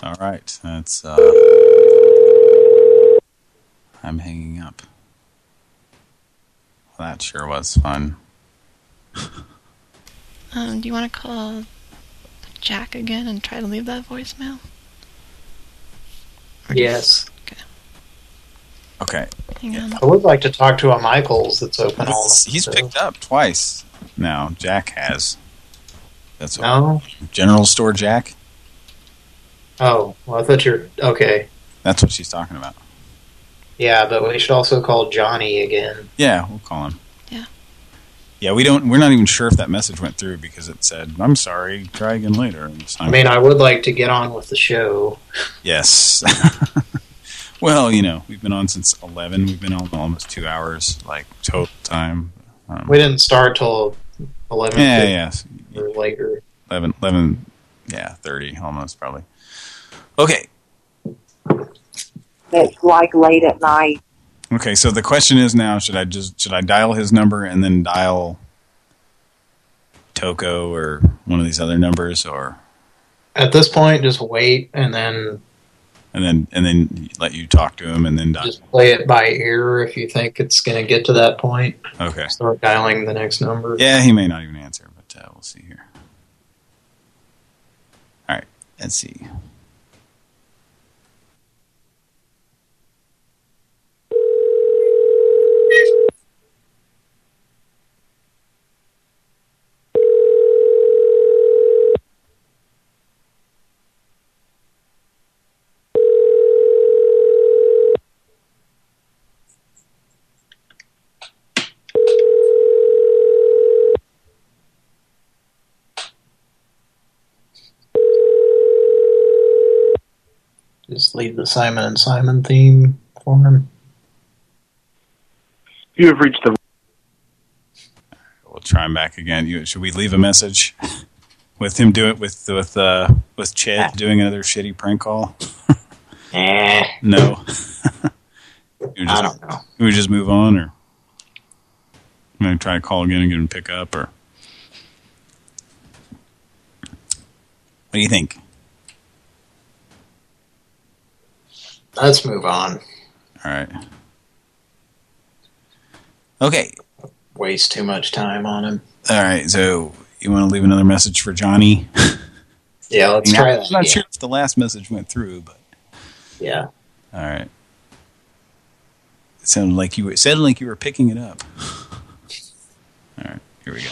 [SPEAKER 1] All right, that's uh I'm hanging up. Well, that sure was fun.
[SPEAKER 9] Um, do you want to call Jack again and try to leave that voicemail?
[SPEAKER 2] yes.
[SPEAKER 1] Okay.
[SPEAKER 9] Hang on.
[SPEAKER 2] I would like to talk to a Michaels that's open all
[SPEAKER 1] He's,
[SPEAKER 2] night.
[SPEAKER 1] he's picked up twice now. Jack has. That's what,
[SPEAKER 2] No?
[SPEAKER 1] General Store Jack.
[SPEAKER 2] Oh, well, I thought you're... Okay.
[SPEAKER 1] That's what she's talking about.
[SPEAKER 2] Yeah, but we should also call Johnny again.
[SPEAKER 1] Yeah, we'll call him.
[SPEAKER 9] Yeah.
[SPEAKER 1] Yeah, we don't. We're not even sure if that message went through because it said, "I'm sorry, try again later."
[SPEAKER 2] I mean, I would like to get on with the show.
[SPEAKER 1] Yes. well, you know, we've been on since 11. We've been on almost two hours, like, total time. Um,
[SPEAKER 2] We didn't start till 11
[SPEAKER 1] Yeah, yeah.
[SPEAKER 2] or later.
[SPEAKER 1] 11, 11, yeah, 30 almost, probably. Okay.
[SPEAKER 14] It's like late at night.
[SPEAKER 1] Okay, so the question is now, should I just, should I dial his number and then dial Toco or one of these other numbers or,
[SPEAKER 2] At this point, just wait and then
[SPEAKER 1] and then, and then let you talk to him and then dial.
[SPEAKER 2] just play it by ear if you think it's going to get to that point.
[SPEAKER 1] Okay.
[SPEAKER 2] Start dialing the next number.
[SPEAKER 1] Yeah, he may not even answer, but uh, we'll see here. All right, let's see.
[SPEAKER 19] Leave the Simon and Simon theme for him.
[SPEAKER 16] You have reached the.
[SPEAKER 1] We'll try him back again. You, should we leave a message with him do it with with uh, with Chad doing another shitty prank call?
[SPEAKER 19] Eh.
[SPEAKER 1] No. I don't know. We just move on, or I'm gonna try to call again and get him to pick up, or what do you think?
[SPEAKER 19] Let's move on.
[SPEAKER 1] All right. Okay.
[SPEAKER 19] Waste too much time on him.
[SPEAKER 1] All right. So you want to leave another message for Johnny?
[SPEAKER 19] Yeah, let's try
[SPEAKER 1] not,
[SPEAKER 19] that.
[SPEAKER 1] I'm not
[SPEAKER 19] again.
[SPEAKER 1] sure if the last message went through, but
[SPEAKER 19] Yeah.
[SPEAKER 1] all right. It sounded like you were, it sounded like you were picking it up. All right. Here we go.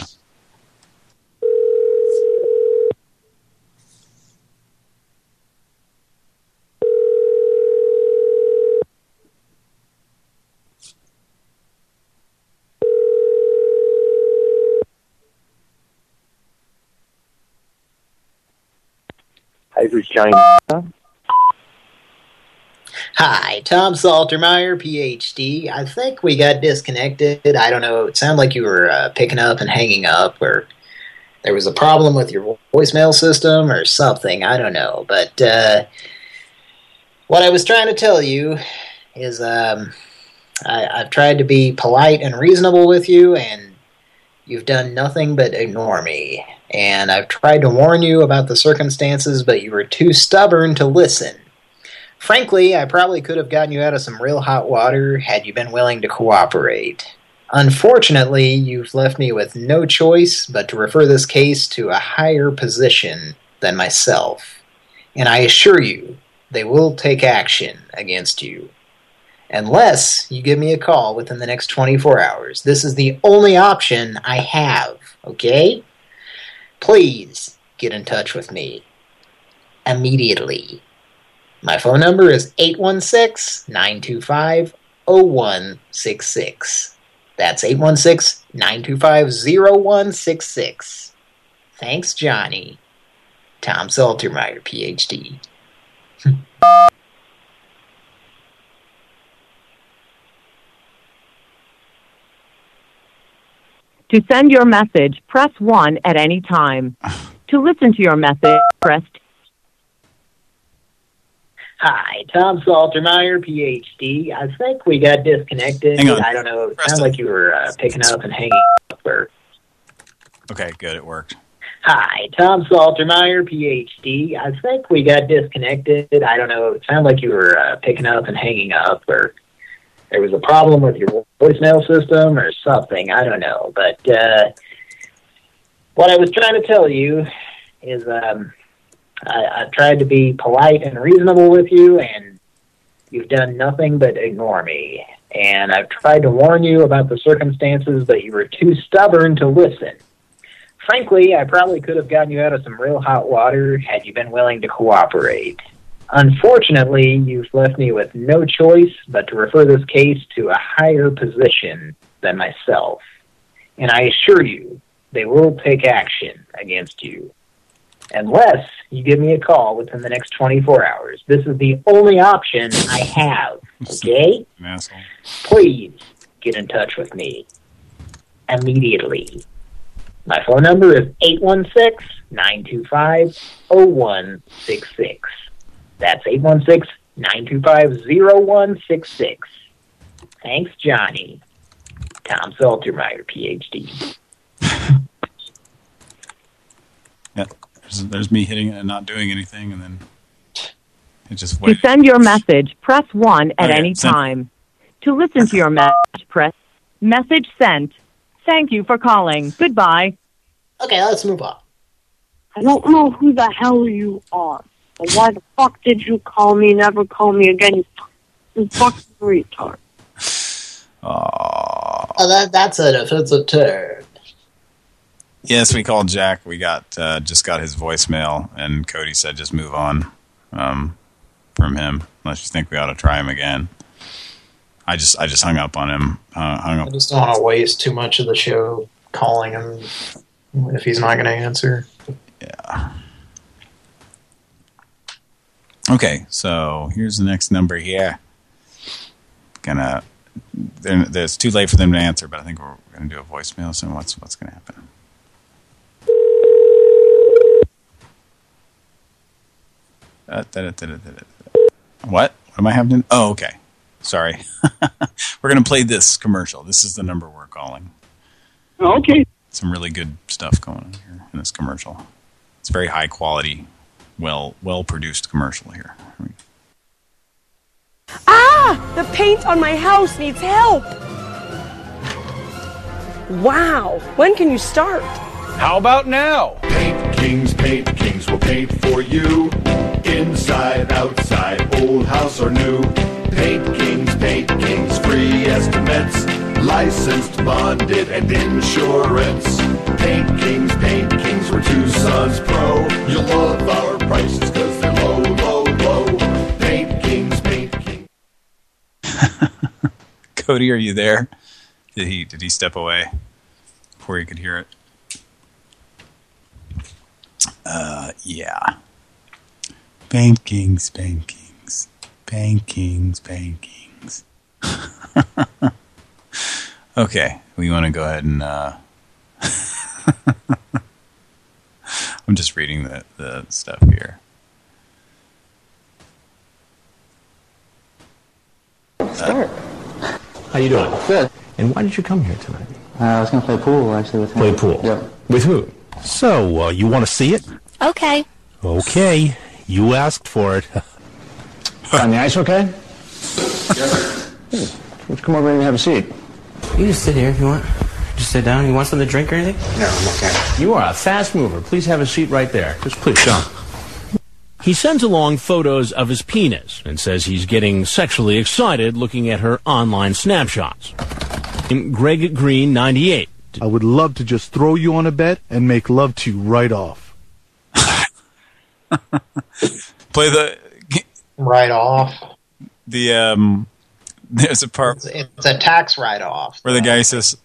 [SPEAKER 2] Hi,
[SPEAKER 19] Tom Saltermeyer, PhD. I think we got disconnected. I don't know. It sounded like you were uh, picking up and hanging up, or there was a problem with your voicemail system or something. I don't know. But uh, what I was trying to tell you is um, I, I've tried to be polite and reasonable with you, and you've done nothing but ignore me. And I've tried to warn you about the circumstances, but you were too stubborn to listen. Frankly, I probably could have gotten you out of some real hot water had you been willing to cooperate. Unfortunately, you've left me with no choice but to refer this case to a higher position than myself. And I assure you, they will take action against you. Unless you give me a call within the next 24 hours. This is the only option I have, okay? Please get in touch with me. Immediately. My phone number is 816-925-0166. That's 816-925-0166. Thanks, Johnny. Tom Saltermeyer, PhD.
[SPEAKER 8] To send your message, press 1 at any time. To listen to your message, press
[SPEAKER 19] Hi, Tom Saltermeyer, PhD. I think we got disconnected.
[SPEAKER 1] Hang on.
[SPEAKER 19] I don't know. It sounded like you were uh, picking up and hanging up. Or...
[SPEAKER 1] Okay, good. It worked.
[SPEAKER 19] Hi, Tom Saltermeyer, PhD. I think we got disconnected. I don't know. It sounded like you were uh, picking up and hanging up, or there was a problem with your voicemail system or something. I don't know. But uh, what I was trying to tell you is um, I, I've tried to be polite and reasonable with you, and you've done nothing but ignore me. And I've tried to warn you about the circumstances, but you were too stubborn to listen. Frankly, I probably could have gotten you out of some real hot water had you been willing to cooperate. Unfortunately, you've left me with no choice but to refer this case to a higher position than myself. And I assure you, they will take action against you. Unless you give me a call within the next 24 hours. This is the only option I have, okay? Please get in touch with me immediately. My phone number is 816-925-0166. That's 816-925-0166. Thanks, Johnny. Tom Saltermeyer, PhD.
[SPEAKER 1] Yeah. There's, there's me hitting it and not doing anything, and then it just
[SPEAKER 8] waits.
[SPEAKER 1] To
[SPEAKER 8] send your message, press 1 at oh,
[SPEAKER 1] Okay,
[SPEAKER 8] any
[SPEAKER 1] send-
[SPEAKER 8] time. To listen to your message, press message sent. Thank you for calling. Goodbye.
[SPEAKER 19] Okay, let's move on.
[SPEAKER 20] I don't know who the hell you are. But why the fuck did you call me? Never call me again. You fucking fucking retard.
[SPEAKER 19] Oh, that, that's an offensive term.
[SPEAKER 1] Yes, we called Jack. We got uh, just got his voicemail, and Cody said just move on um, from him unless you think we ought to try him again. I just I just hung up on him. Uh, hung
[SPEAKER 19] I just don't want to waste too much of the show calling him if he's not going to answer.
[SPEAKER 1] Yeah. Okay, so here's the next number here. Gonna, it's too late for them to answer, but I think we're gonna do a voicemail. So what's what's gonna happen? Uh, da- da- da-. What? What am I having? To, oh, okay. Sorry. we're gonna play this commercial. This is the number we're calling.
[SPEAKER 21] Okay.
[SPEAKER 1] Some really good stuff going on here in this commercial. It's very high quality, well well produced commercial here.
[SPEAKER 22] Ah! The paint on my house needs help! Wow! When can you start?
[SPEAKER 23] How about now? Paint Kings, Paint Kings will paint for you. Inside, outside, old house or new. Paint Kings, Paint Kings, free estimates. Licensed, bonded, and insurance. Paint Kings, Paint Kings, we're Tucson's pro. You'll love our prices because they're low, low, low. Paint Kings, Paint Kings.
[SPEAKER 1] Cody, are you there? Did he did he step away before you could hear it? Uh, yeah. Bankings, bankings, bankings, Kings, Paint Kings, Paint Kings. okay, we want to go ahead and. Uh, I'm just reading the the stuff here.
[SPEAKER 24] Start. How you doing? Good. And why did you come here tonight?
[SPEAKER 25] Uh, I was going to play pool actually with him.
[SPEAKER 24] Play pool.
[SPEAKER 25] Yep.
[SPEAKER 24] With who? So, uh, you want to see it?
[SPEAKER 25] Okay.
[SPEAKER 24] Okay. You asked for it. On the ice, okay?
[SPEAKER 25] Yes. Let's come over and have a seat.
[SPEAKER 24] You just sit here if you want. Just sit down. You want something to drink or anything? No, I'm okay. You are a fast mover. Please have a seat right there. Just please come.
[SPEAKER 26] He sends along photos of his penis and says he's getting sexually excited looking at her online snapshots. In Greg Green, 98.
[SPEAKER 27] I would love to just throw you on a bed and make love to you right off.
[SPEAKER 1] Play the
[SPEAKER 2] Right off.
[SPEAKER 1] the um. There's a part
[SPEAKER 2] It's, it's a tax write-off.
[SPEAKER 1] where the guy says,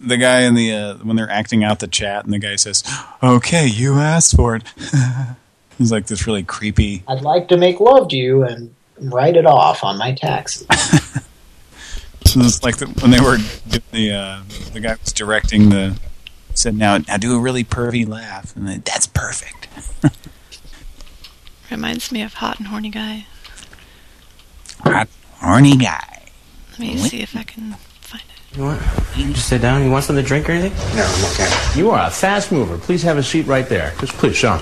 [SPEAKER 1] the guy in the uh, when they're acting out the chat, and the guy says, "Okay, you asked for it." He's like this really creepy.
[SPEAKER 2] I'd like to make love to you and write it off on my taxes.
[SPEAKER 1] It's like the, when they were the uh, the guy was directing the said, "Now, now do a really pervy laugh," and then, that's perfect.
[SPEAKER 9] Reminds me of Hot and Horny Guy.
[SPEAKER 1] Hot, horny guy.
[SPEAKER 9] Let me see if I can find it.
[SPEAKER 24] You want? You just sit down. You want something to drink or anything? No, I'm okay. You are a fast mover. Please have a seat right there. Just please, Sean.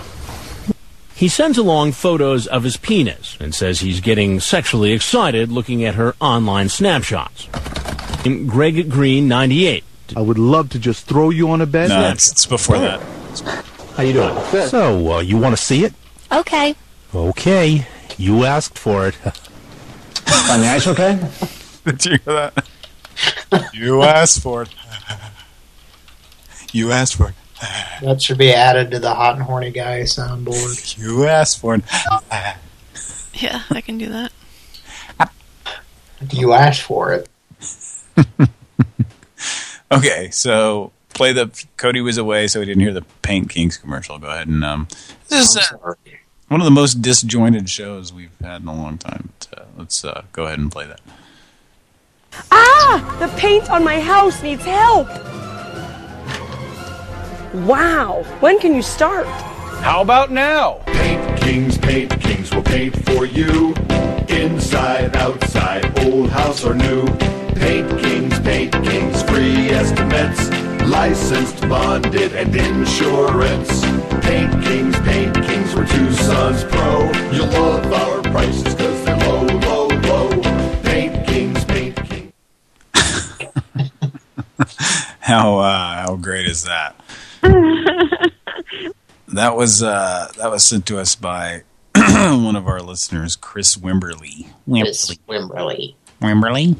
[SPEAKER 26] He sends along photos of his penis and says he's getting sexually excited looking at her online snapshots. Greg Green, 98.
[SPEAKER 27] I would love to just throw you on a bed.
[SPEAKER 1] No, it's, it's before that.
[SPEAKER 24] How you doing?
[SPEAKER 27] Good.
[SPEAKER 24] So, uh, you want to see it?
[SPEAKER 25] Okay.
[SPEAKER 24] Okay. You asked for it. On the ice, okay?
[SPEAKER 1] Did you hear that? You asked for it. You asked for it.
[SPEAKER 2] That should be added to the hot and horny guy soundboard.
[SPEAKER 1] You asked for it.
[SPEAKER 9] Yeah, I can do that.
[SPEAKER 2] You asked for it.
[SPEAKER 1] Okay, so play the Cody was away, so he didn't hear the Paint Kings commercial. Go ahead and um, this is uh, one of the most disjointed shows we've had in a long time. But, uh, let's uh, go ahead and play that.
[SPEAKER 22] Ah! The paint on my house needs help! Wow! When can you start?
[SPEAKER 23] How about now? Paint Kings, Paint Kings will paint for you. Inside, outside, old house or new. Paint Kings, Paint Kings, free estimates. Licensed, bonded, and insurance. Paint Kings, Paint Kings, we're Tucson's pro. You'll love our prices
[SPEAKER 1] How uh, how great is that? That was uh, that was sent to us by one of our listeners, Chris Wimberly.
[SPEAKER 2] Chris Wimberly.
[SPEAKER 1] Wimberly.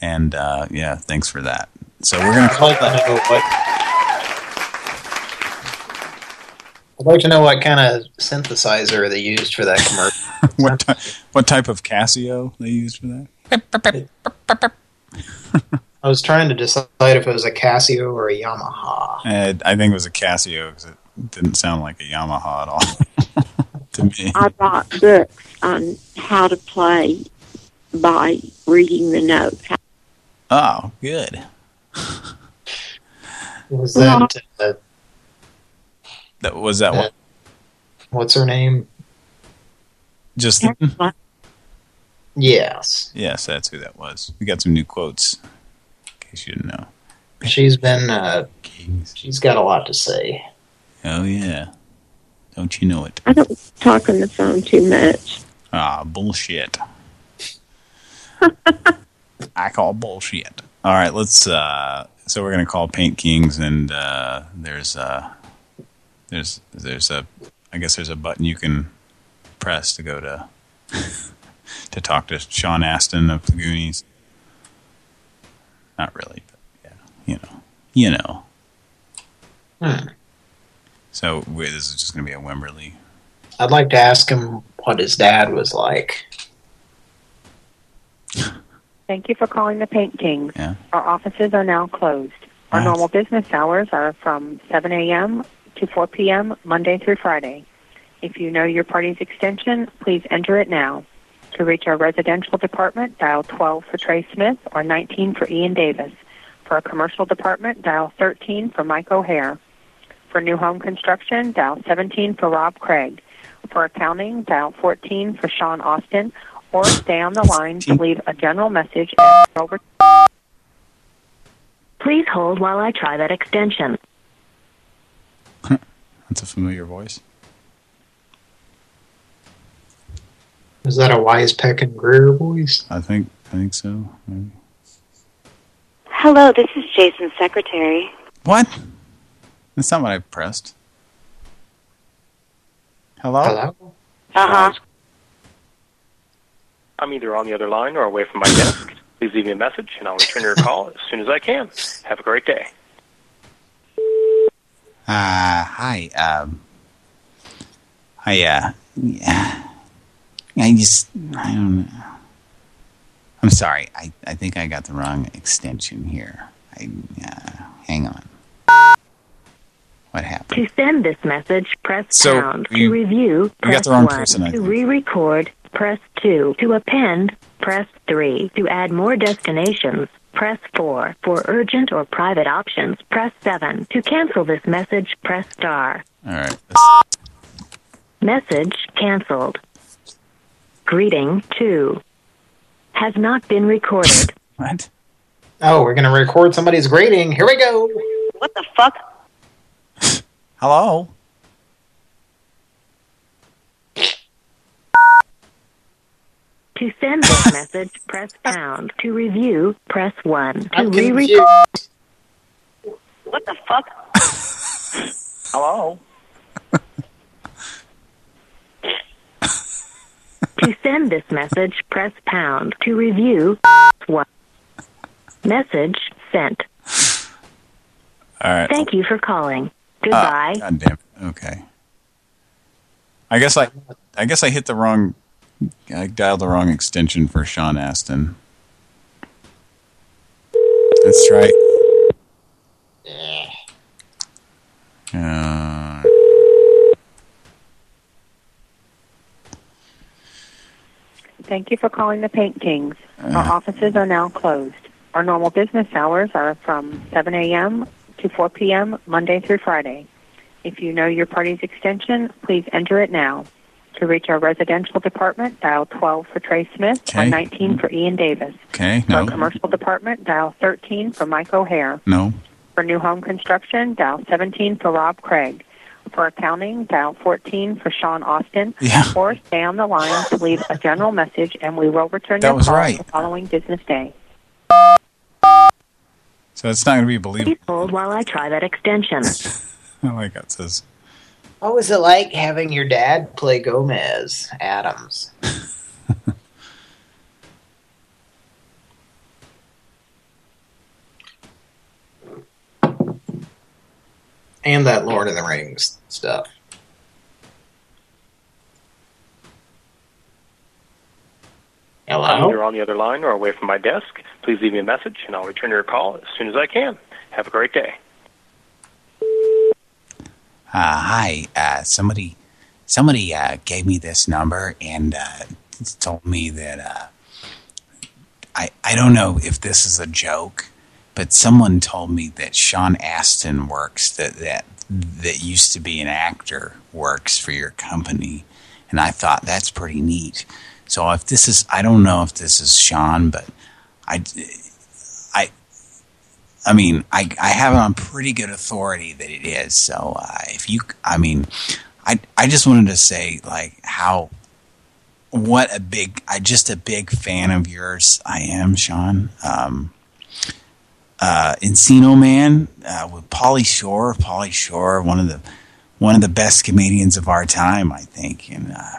[SPEAKER 1] And uh, yeah, thanks for that. So we're gonna call that.
[SPEAKER 2] I'd like to know what kind of synthesizer they used for that commercial.
[SPEAKER 1] what ty what type of Casio they used for that?
[SPEAKER 2] I was trying to decide if it was a Casio or a Yamaha.
[SPEAKER 1] Uh, I think it was a Casio because it didn't sound like a Yamaha at all. to me.
[SPEAKER 28] I bought books on how to play by reading the notes.
[SPEAKER 1] Oh, good.
[SPEAKER 2] Was that uh,
[SPEAKER 1] That was that one.
[SPEAKER 2] what's her name?
[SPEAKER 1] Just
[SPEAKER 2] Yes.
[SPEAKER 1] yes, that's who that was. We got some new quotes. In case you didn't know.
[SPEAKER 2] She's been uh, she's got a lot to say.
[SPEAKER 1] Oh yeah, don't you know it?
[SPEAKER 28] I don't talk on the phone too much.
[SPEAKER 1] Ah, bullshit. I call bullshit. All right, let's. uh So we're gonna call Paint Kings, and uh there's uh there's there's a I guess there's a button you can press to go to to talk to Sean Astin of the Goonies. Not really, but yeah, you know, you know.
[SPEAKER 2] Hmm.
[SPEAKER 1] So wait, this is just gonna be a Wimberley.
[SPEAKER 2] I'd like to ask him what his dad was like.
[SPEAKER 29] Thank you for calling the Paint Kings.
[SPEAKER 1] Yeah.
[SPEAKER 29] Our offices are now closed. Our
[SPEAKER 1] Right.
[SPEAKER 29] normal business hours are from 7 a.m. to 4 p.m. Monday through Friday. If you know your party's extension, please enter it now. To reach our residential department, dial 12 for Trey Smith or 19 for Ian Davis. For our commercial department, dial 13 for Mike O'Hare. For new home construction, dial 17 for Rob Craig. For accounting, dial 14 for Sean Austin, or stay on the line to leave a general message and over.
[SPEAKER 30] Please hold while I try that extension.
[SPEAKER 1] That's a familiar voice.
[SPEAKER 2] Is that a Wise Peck and Greer voice?
[SPEAKER 1] I think I think so. Maybe.
[SPEAKER 31] Hello, this is Jason's secretary.
[SPEAKER 1] What? That's not what I pressed. Hello?
[SPEAKER 2] Hello?
[SPEAKER 31] Uh huh.
[SPEAKER 20] I'm either on the other line or away from my desk. Please leave me a message, and I'll return your call as soon as I can. Have a great day.
[SPEAKER 1] Uh, hi. Um, I, uh, yeah. I just, I don't know. I'm sorry. I, I think I got the wrong extension here. I, uh, hang on. What happened?
[SPEAKER 30] To send this message, press
[SPEAKER 1] So,
[SPEAKER 30] pound.
[SPEAKER 1] you-
[SPEAKER 30] to review, press
[SPEAKER 1] got the wrong
[SPEAKER 30] 1.
[SPEAKER 1] person,
[SPEAKER 30] to re-record, press 2. To append, press 3. To add more destinations, press 4. For urgent or private options, press 7. To cancel this message, press star.
[SPEAKER 1] All right.
[SPEAKER 30] Message canceled. Greeting 2. Has not been recorded.
[SPEAKER 1] What?
[SPEAKER 2] Oh, we're gonna record somebody's greeting. Here we go.
[SPEAKER 31] What the fuck?
[SPEAKER 1] Hello?
[SPEAKER 30] To send this message, press pound. To review, press 1. To re-record.
[SPEAKER 31] What the fuck?
[SPEAKER 20] Hello?
[SPEAKER 30] To send this message, press pound. To review, one. Message sent.
[SPEAKER 1] All right.
[SPEAKER 30] Thank you for calling. Goodbye.
[SPEAKER 1] Ah, God damn it. Okay. I guess I, I guess I hit the wrong, I dialed the wrong extension for Sean Astin. Let's try. Uh,
[SPEAKER 29] Thank you for calling the Paint Kings. Our uh-huh. offices are now closed. Our normal business hours are from 7 a.m. to 4 p.m. Monday through Friday. If you know your party's extension, please enter it now. To reach our residential department, dial 12 for Trey Smith or
[SPEAKER 1] Okay.
[SPEAKER 29] 19 for Ian Davis.
[SPEAKER 1] okay,
[SPEAKER 29] For our commercial department, dial 13 for Mike O'Hare.
[SPEAKER 1] no.
[SPEAKER 29] For new home construction, dial 17 for Rob Craig. For accounting, dial 14 for Sean Austin.
[SPEAKER 1] Yeah.
[SPEAKER 29] Or stay on the line to leave a general message, and we will return
[SPEAKER 1] That
[SPEAKER 29] your
[SPEAKER 1] was
[SPEAKER 29] call
[SPEAKER 1] right.
[SPEAKER 29] the following business day.
[SPEAKER 1] So it's not going to be believable.
[SPEAKER 30] Please hold while I try that extension.
[SPEAKER 1] I like that says.
[SPEAKER 2] What was it like having your dad play Gomez Addams? and that Lord of the Rings stuff.
[SPEAKER 20] I'm
[SPEAKER 2] Hello?
[SPEAKER 20] either on the other line or away from my desk. Please leave me a message, and I'll return your call as soon as I can. Have a great day.
[SPEAKER 1] Uh, hi, uh, somebody, somebody uh, gave me this number and uh, told me that uh, I I don't know if this is a joke, but someone told me that Sean Astin works that that that used to be an actor works for your company, and I thought that's pretty neat. So if this is, I don't know if this is Sean, but I, I, I mean, I I have it on pretty good authority that it is. So uh, if you, I mean, I I just wanted to say like how what a big I just a big fan of yours I am, Sean. Um uh Encino Man uh with Pauly Shore, Pauly Shore, one of the one of the best comedians of our time, I think. And uh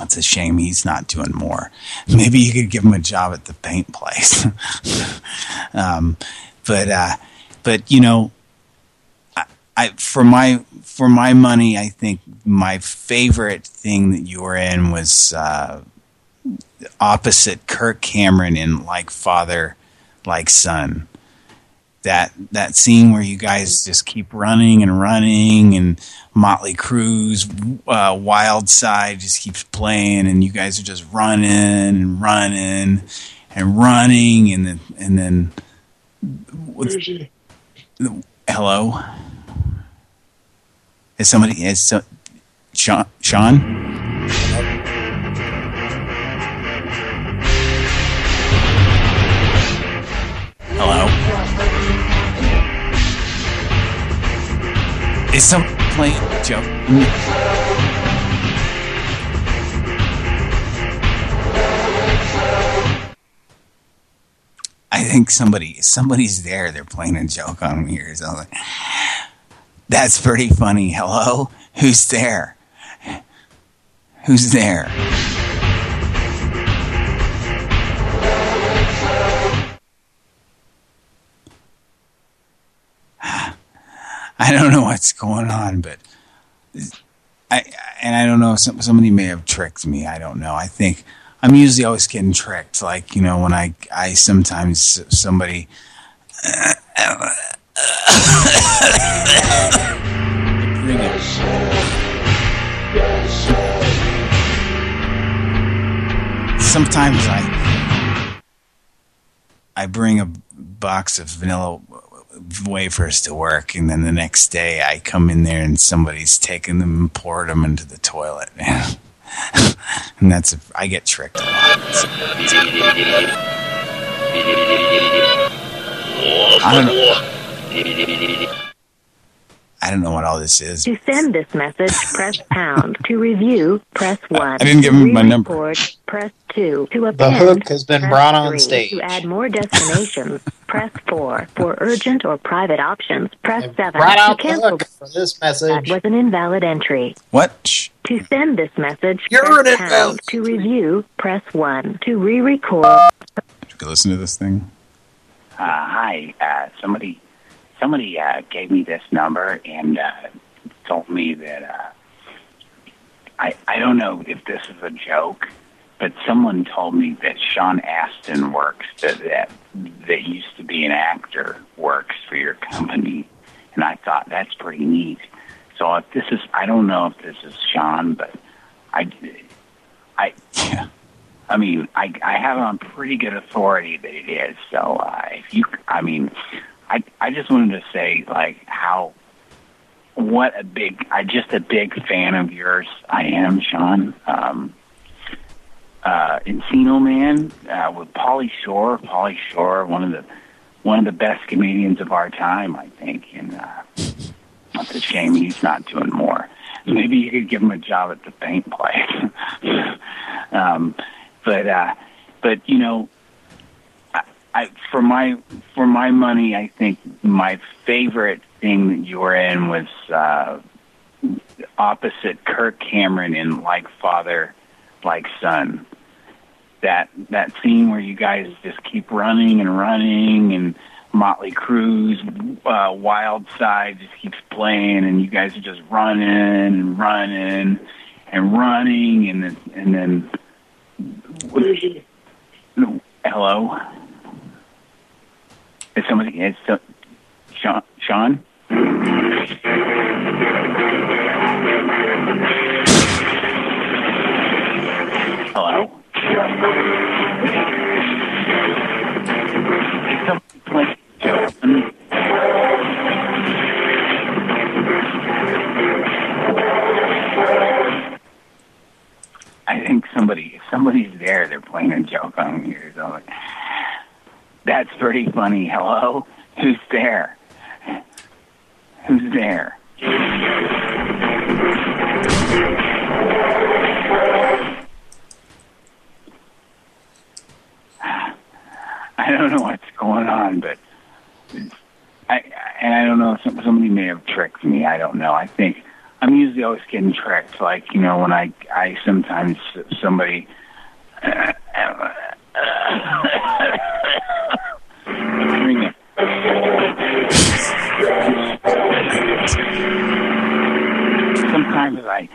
[SPEAKER 1] it's a shame he's not doing more. Maybe you could give him a job at the paint place. um but uh but you know I, I for my for my money, I think my favorite thing that you were in was uh, opposite Kirk Cameron in Like Father, Like Son. That that scene where you guys just keep running and running, and Motley Crue's uh, Wild Side just keeps playing, and you guys are just running and running and running, and then and then. What's, hello. Is somebody is so, Sean? Sean? Hello. Is some playing Joe? I think somebody somebody's there. They're playing a joke on me or something. That's pretty funny. Hello? Who's there? Who's there? I don't know what's going on, but I and I don't know. Some, somebody may have tricked me. I don't know. I think I'm usually always getting tricked. Like you know, when I I sometimes somebody. Sometimes I I bring a box of vanilla wafers to work, and then the next day I come in there and somebody's taken them and poured them into the toilet. and that's a, I get tricked a lot. I don't know. I don't know what all this is.
[SPEAKER 30] To send this message, press pound. To review, press 1.
[SPEAKER 1] I didn't give him my number.
[SPEAKER 30] Press 2. To append, The
[SPEAKER 2] hook has been brought on stage.
[SPEAKER 30] To add more destinations, press 4. For urgent or private options, press 7.
[SPEAKER 2] brought
[SPEAKER 30] to
[SPEAKER 2] out the
[SPEAKER 30] cancel
[SPEAKER 2] for this message.
[SPEAKER 30] That was an invalid entry.
[SPEAKER 1] What?
[SPEAKER 30] To send this message,
[SPEAKER 2] You're
[SPEAKER 30] press
[SPEAKER 2] an
[SPEAKER 30] pound.
[SPEAKER 2] invalid.
[SPEAKER 30] To review, press 1. To re-record,
[SPEAKER 1] You can listen to this thing.
[SPEAKER 32] Uh, hi, uh, somebody, somebody uh, gave me this number and uh, told me that uh, I I don't know if this is a joke, but someone told me that Sean Astin works that that that used to be an actor works for your company, and I thought that's pretty neat. So if this is, I don't know if this is Sean, but I I I mean, I I have on pretty good authority that it is. So uh, if you, I mean, I I just wanted to say like how what a big I just a big fan of yours I am, Sean. Um, uh, Encino Man uh, with Pauly Shore, Pauly Shore, one of the one of the best comedians of our time, I think, and uh, it's a shame he's not doing more. Maybe you could give him a job at the paint place. um, but uh, but you know, I, I for my for my money, I think my favorite thing that you were in was uh, opposite Kirk Cameron in Like Father, Like Son. That that scene where you guys just keep running and running, and Motley Crue's uh, Wild Side just keeps playing, and you guys are just running and running and running, and then and then. Hello. Is somebody? Is so, Sean? Sean? I think somebody, if somebody's there, they're playing a joke on me or something. That's pretty funny. Hello? Who's there? Who's there? I don't know what's going on, but I and I don't know. Some, somebody may have tricked me. I don't know. I think I'm usually always getting tricked. Like you know, when I I sometimes somebody. Bring it. Sometimes I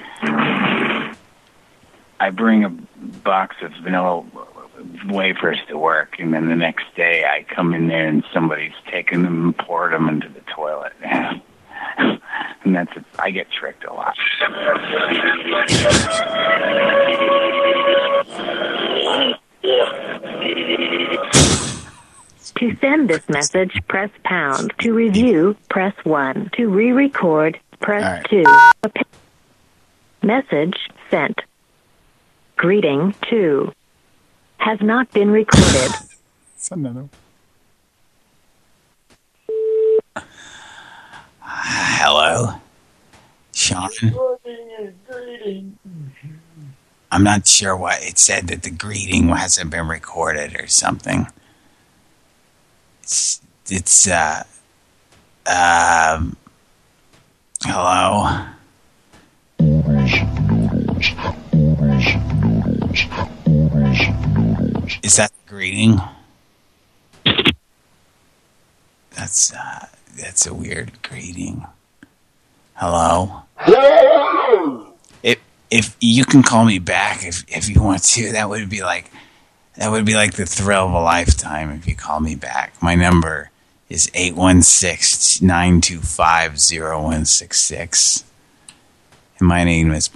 [SPEAKER 32] I bring a box of vanilla wafers to work, and then the next day I come in there and somebody's taken them and poured them into the toilet. and that's it. I get tricked a lot.
[SPEAKER 30] To send this message, press pound. To review, press 1. To re-record, press 2. Message sent. Greeting 2. Has not been recorded.
[SPEAKER 1] Send another. Hello, Sean. I'm not sure what it said that the greeting hasn't been recorded or something. It's it's uh um hello. Is that greeting? That's uh that's a weird greeting. Hello? If if you can call me back if if you want to, that would be like that would be like the thrill of a lifetime if you call me back. My number is 816-925-0166. And my name is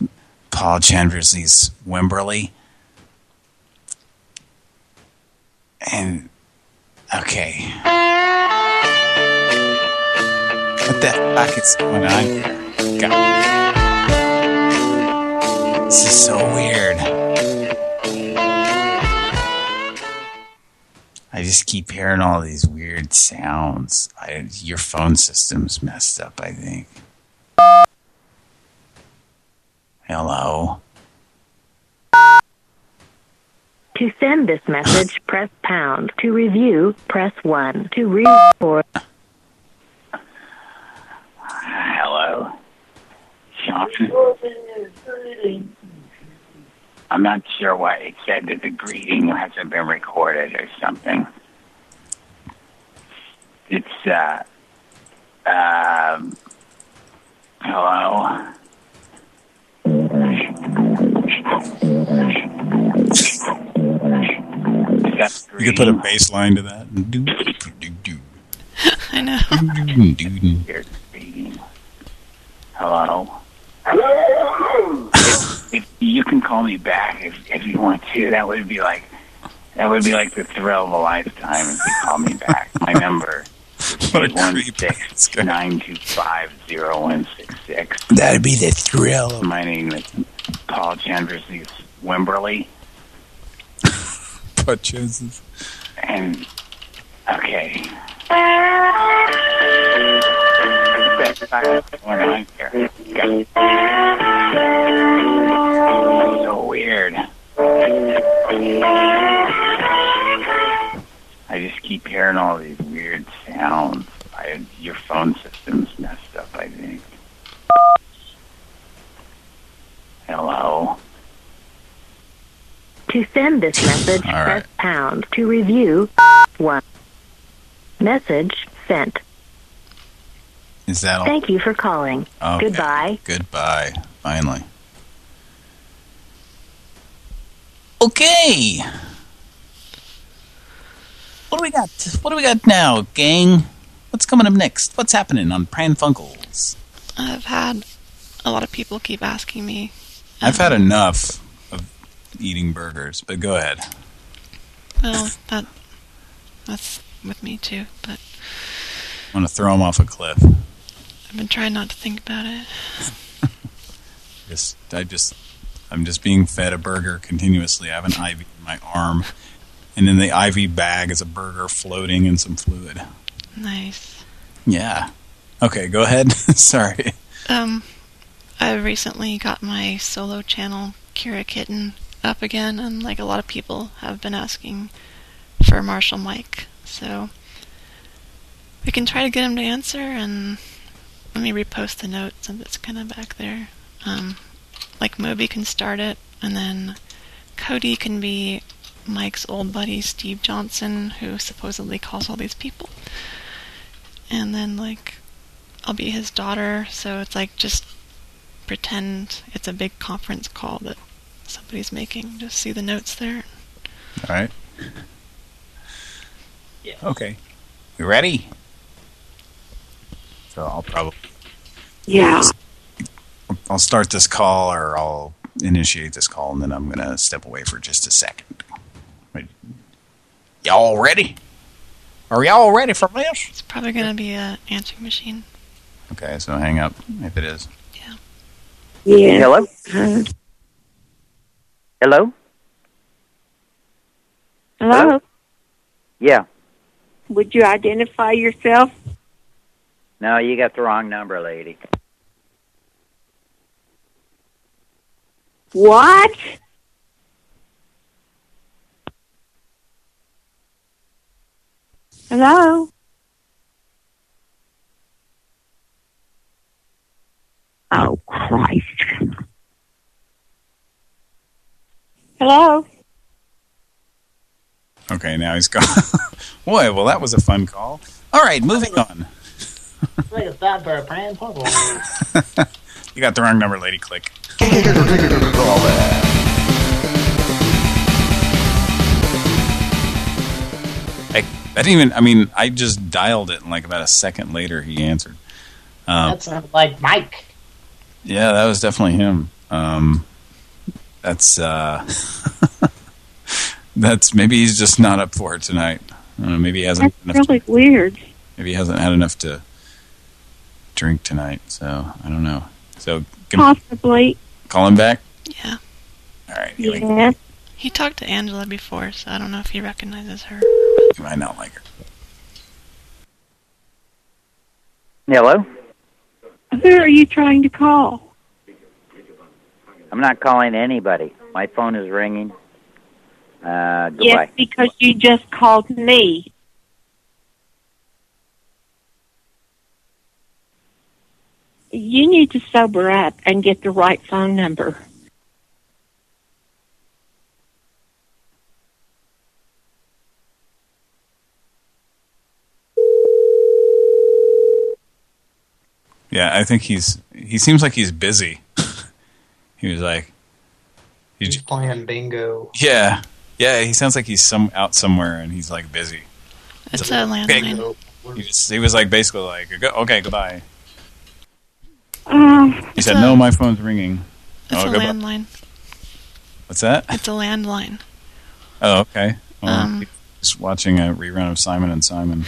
[SPEAKER 1] Paul Chanversley's Wimberly. And okay. What the fuck is going on here? God. This is so weird. I just keep hearing all these weird sounds. I, your phone system's messed up, I think. Hello?
[SPEAKER 30] To send this message, press pound. To review, press 1. To re-record,
[SPEAKER 32] Hello, Sean. I'm not sure why it said that the greeting hasn't been recorded or something. It's uh um hello.
[SPEAKER 1] You could put a bass line to that.
[SPEAKER 9] I know.
[SPEAKER 32] Here's the. Hello. if, if you can call me back if if you want to, that would be like that would be like the thrill of a lifetime if you call me back. My number
[SPEAKER 1] What a
[SPEAKER 32] one six nine two five zero one six six.
[SPEAKER 1] That'd be the thrill.
[SPEAKER 32] Of my name is Paul Chanversley Wimberly,
[SPEAKER 1] But Joseph.
[SPEAKER 32] And okay. Here? So weird. I just keep hearing all these weird sounds. I, your phone system's messed up, I think. Hello?
[SPEAKER 30] To send this message,
[SPEAKER 32] All right.
[SPEAKER 30] press pound. To review, 1. Message sent.
[SPEAKER 1] Is that all?
[SPEAKER 30] Thank you for calling.
[SPEAKER 1] Okay.
[SPEAKER 30] Goodbye.
[SPEAKER 1] Goodbye. Finally. Okay. What do we got? What do we got now, gang? What's coming up next? What's happening on Pran Funkels?
[SPEAKER 9] I've had a lot of people keep asking me.
[SPEAKER 1] I've had um, enough of eating burgers, but go ahead.
[SPEAKER 9] Well, that that's with me too, but
[SPEAKER 1] I want to throw him off a cliff.
[SPEAKER 9] I've been trying not to think about it.
[SPEAKER 1] Just, I just, I'm just being fed a burger continuously. I have an IV in my arm, and in the IV bag is a burger floating in some fluid.
[SPEAKER 9] Nice.
[SPEAKER 1] Yeah. Okay, go ahead. Sorry.
[SPEAKER 9] Um, I recently got my solo channel, Kira Kitten, up again, and like a lot of people have been asking for Marshall Mike, so we can try to get him to answer, and let me repost the note since it's kind of back there. Um, like Moby can start it, and then Cody can be Mike's old buddy Steve Johnson, who supposedly calls all these people. And then like I'll be his daughter, so it's like just pretend it's a big conference call that somebody's making. Just see the notes there.
[SPEAKER 1] All right. Yeah. Okay. You ready? So I'll probably
[SPEAKER 28] Yeah.
[SPEAKER 1] I'll start this call or I'll initiate this call and then I'm going to step away for just a second. Y'all ready? Are y'all ready for this?
[SPEAKER 9] It's probably gonna be a answering machine.
[SPEAKER 1] Okay, so hang up if it is.
[SPEAKER 28] Yeah.
[SPEAKER 33] Yeah.
[SPEAKER 28] Hello?
[SPEAKER 33] Hello?
[SPEAKER 28] hello?
[SPEAKER 33] Yeah.
[SPEAKER 28] Would you identify yourself?
[SPEAKER 33] No, you got the wrong number, lady.
[SPEAKER 28] What? Hello? Oh, Christ. Hello?
[SPEAKER 1] Okay, now he's gone. Boy, well that was a fun call. All right, moving on.
[SPEAKER 34] Look at that for a prank phone.
[SPEAKER 1] You got the wrong number, lady. Click. I, I didn't even, I mean, I just dialed it and like about a second later he answered. Um,
[SPEAKER 34] That sounded like Mike.
[SPEAKER 1] yeah, that was definitely him. Um, that's, uh, that's, maybe he's just not up for it tonight. I don't know, maybe he hasn't,
[SPEAKER 28] That's
[SPEAKER 1] enough
[SPEAKER 28] really weird.
[SPEAKER 1] maybe he hasn't had enough to drink tonight, so I don't know. So, can,
[SPEAKER 28] Possibly.
[SPEAKER 1] call him back?
[SPEAKER 9] Yeah.
[SPEAKER 1] All right, here we
[SPEAKER 9] He talked to Angela before, so I don't know if he recognizes her.
[SPEAKER 1] You might not like her.
[SPEAKER 33] Hello?
[SPEAKER 28] Who are you trying to call?
[SPEAKER 33] I'm not calling anybody. My phone is ringing. Uh, goodbye.
[SPEAKER 28] Yes, because you just called me. You need to sober up and get the right phone number.
[SPEAKER 1] Yeah, I think he's, he seems like he's busy. He was like,
[SPEAKER 2] He's playing bingo.
[SPEAKER 1] yeah, yeah, he sounds like he's some out somewhere and he's like busy.
[SPEAKER 9] It's a landline.
[SPEAKER 1] He, just, he was like basically like, okay, goodbye.
[SPEAKER 28] Um,
[SPEAKER 1] He said, no, my phone's ringing.
[SPEAKER 9] It's
[SPEAKER 1] oh,
[SPEAKER 9] a
[SPEAKER 1] goodbye.
[SPEAKER 9] landline.
[SPEAKER 1] What's that?
[SPEAKER 9] It's a landline.
[SPEAKER 1] Oh, okay. Well,
[SPEAKER 9] Um,
[SPEAKER 1] he's watching a rerun of Simon and Simon.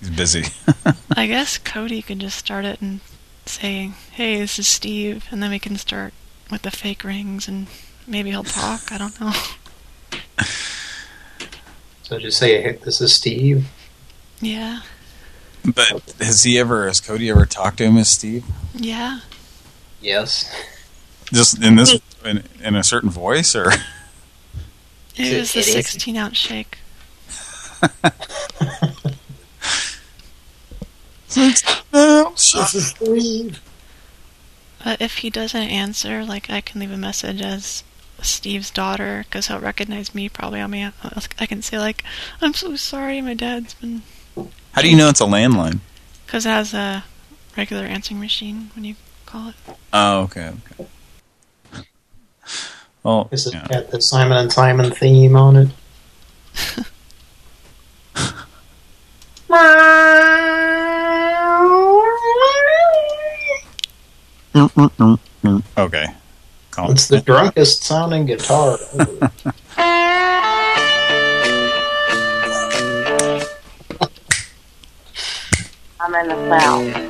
[SPEAKER 1] He's busy.
[SPEAKER 9] I guess Cody could just start it and say, "Hey, this is Steve," and then we can start with the fake rings, and maybe he'll talk. I don't know.
[SPEAKER 2] So just say, hey, this is Steve.
[SPEAKER 9] Yeah,
[SPEAKER 1] but has he ever, has Cody ever talked to him as Steve?
[SPEAKER 9] yeah.
[SPEAKER 2] Yes.
[SPEAKER 1] Just in this, in, in a certain voice, or?
[SPEAKER 9] It was the
[SPEAKER 2] It is.
[SPEAKER 9] 16 ounce shake. But if he doesn't answer, like I can leave a message as Steve's daughter, because he'll recognize me probably on me. I can say like, "I'm so sorry, my dad's been,"
[SPEAKER 1] How do you know it's a landline?
[SPEAKER 9] because it has a regular answering machine when you call it.
[SPEAKER 1] Oh, okay, okay. Well,
[SPEAKER 2] This has
[SPEAKER 1] yeah.
[SPEAKER 2] got the Simon and Simon theme on it.
[SPEAKER 1] Okay. Call
[SPEAKER 2] It's the drunkest sounding guitar ever.
[SPEAKER 31] I'm in the south.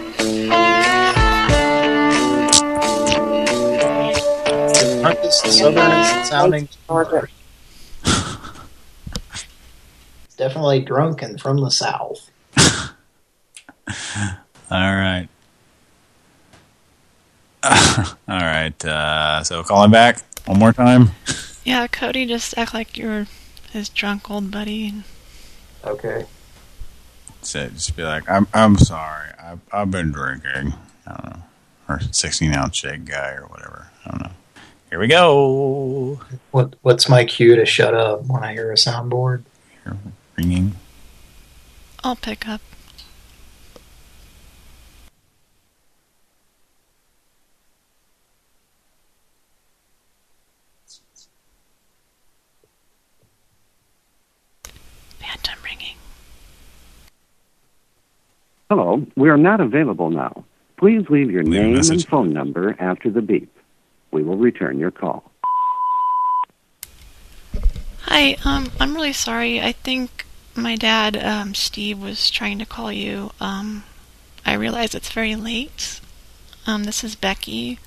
[SPEAKER 2] the drunkest southern sounding guitar. Definitely drunk and from the south.
[SPEAKER 1] All right. All right. Uh, so calling back one more time.
[SPEAKER 9] Yeah, Cody, just act like you're his drunk old buddy. And
[SPEAKER 2] Okay.
[SPEAKER 1] So just be like, I'm I'm sorry. I've I've been drinking. I don't know, or 16 ounce shake guy or whatever. I don't know. Here we go.
[SPEAKER 2] What What's my cue to shut up when I hear a soundboard?
[SPEAKER 1] Ringing.
[SPEAKER 9] I'll pick up. Phantom ringing.
[SPEAKER 35] Hello, we are not available now. Please leave your
[SPEAKER 1] Leave
[SPEAKER 35] name and phone number after the beep. We will return your call.
[SPEAKER 9] Hi, um, I'm really sorry. I think my dad, um, Steve, was trying to call you. Um, I realize it's very late. Um, this is Becky.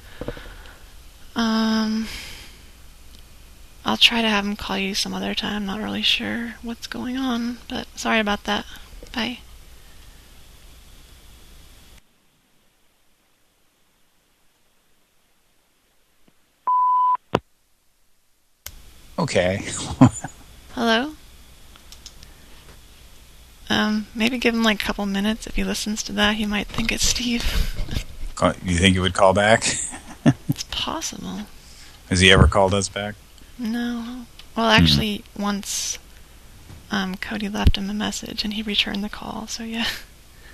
[SPEAKER 9] Um, I'll try to have him call you some other time. I'm not really sure what's going on, but sorry about that. Bye.
[SPEAKER 1] Okay.
[SPEAKER 9] Hello? Um, maybe give him like a couple minutes. If he listens to that, he might think it's Steve.
[SPEAKER 1] You think he would call back?
[SPEAKER 9] It's possible.
[SPEAKER 1] Has he ever called us back?
[SPEAKER 9] No. Well, actually, once um, Cody left him a message and he returned the call, so yeah.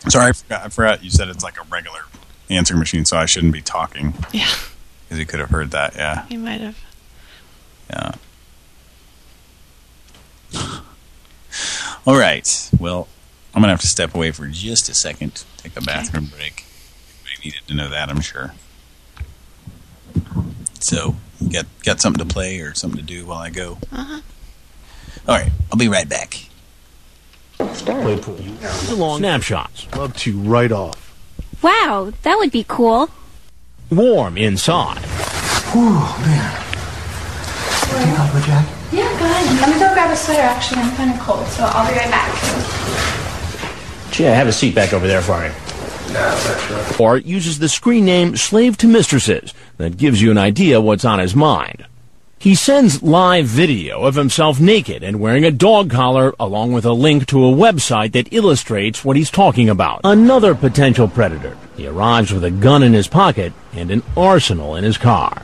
[SPEAKER 1] Sorry, I forgot, I forgot you said it's like a regular answering machine, so I shouldn't be talking.
[SPEAKER 9] Yeah.
[SPEAKER 1] Because he could have heard that, yeah.
[SPEAKER 9] He might have.
[SPEAKER 1] Yeah. All right. Well, I'm going to have to step away for just a second, take a bathroom break. I needed to know that, I'm sure. So, you got, got something to play or something to do while I go?
[SPEAKER 9] Uh-huh.
[SPEAKER 1] All right. I'll be right back.
[SPEAKER 26] Play pool. Long snapshots.
[SPEAKER 27] Love to right off.
[SPEAKER 36] Wow, that would be cool.
[SPEAKER 26] Warm inside.
[SPEAKER 37] Yeah, go ahead. Let me go grab a sweater. Actually, I'm kind of cold, so I'll be right back.
[SPEAKER 24] Gee, I have a seat back over there for you.
[SPEAKER 26] Or uses the screen name Slave to Mistresses. That gives you an idea what's on his mind. He sends live video of himself naked and wearing a dog collar along with a link to a website that illustrates what he's talking about. Another potential predator. He arrives with a gun in his pocket and an arsenal in his car.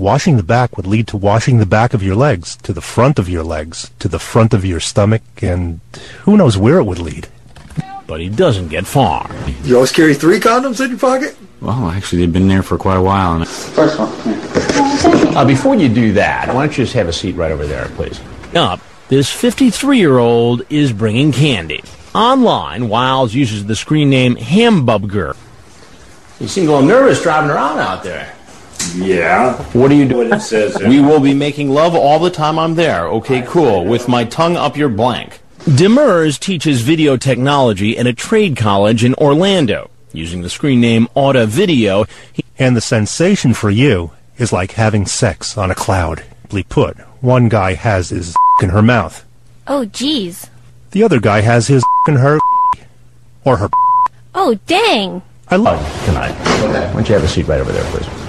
[SPEAKER 27] Washing the back would lead to washing the back of your legs, to the front of your legs, to the front of your stomach, and who knows where it would lead.
[SPEAKER 26] But he doesn't get far.
[SPEAKER 38] You always carry three condoms in your pocket?
[SPEAKER 24] Well, actually, they've been there for quite a while. And...
[SPEAKER 38] First one.
[SPEAKER 24] Uh, before you do that, why don't you just have a seat right over there, please?
[SPEAKER 26] Up, this 53-year-old is bringing candy. Online, Wiles uses the screen name Hambubger.
[SPEAKER 24] You seem a little nervous driving around out there.
[SPEAKER 38] Yeah.
[SPEAKER 24] What are you doing?
[SPEAKER 38] It says there.
[SPEAKER 24] We will be making love all the time I'm there. Okay, cool. With my tongue up your blank.
[SPEAKER 26] Demers teaches video technology at a trade college in Orlando. Using the screen name Auto Video, he
[SPEAKER 27] And the sensation for you is like having sex on a cloud. Simply put, one guy has his in her mouth.
[SPEAKER 36] Oh, jeez.
[SPEAKER 27] The other guy has his in her or her.
[SPEAKER 36] Oh, dang.
[SPEAKER 27] I love.
[SPEAKER 24] Tonight. Why don't you have a seat right over there, please?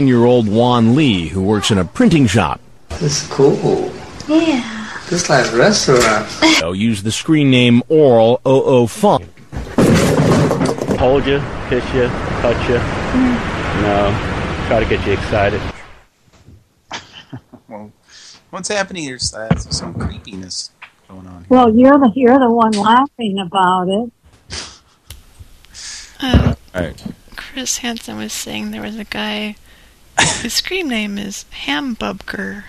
[SPEAKER 26] Year old Juan Lee, who works in a printing shop,
[SPEAKER 38] This is cool.
[SPEAKER 36] Yeah.
[SPEAKER 38] This like restaurant.
[SPEAKER 26] so used the screen name Oral OO Fun.
[SPEAKER 39] Hold you, kiss you, touch you. No, try to get you excited.
[SPEAKER 1] Well, what's happening? here, some creepiness going on.
[SPEAKER 28] Well, you're the you're the one laughing about it.
[SPEAKER 9] Um,
[SPEAKER 1] All right.
[SPEAKER 9] Chris Hansen was saying there was a guy. His screen name is Hambubger.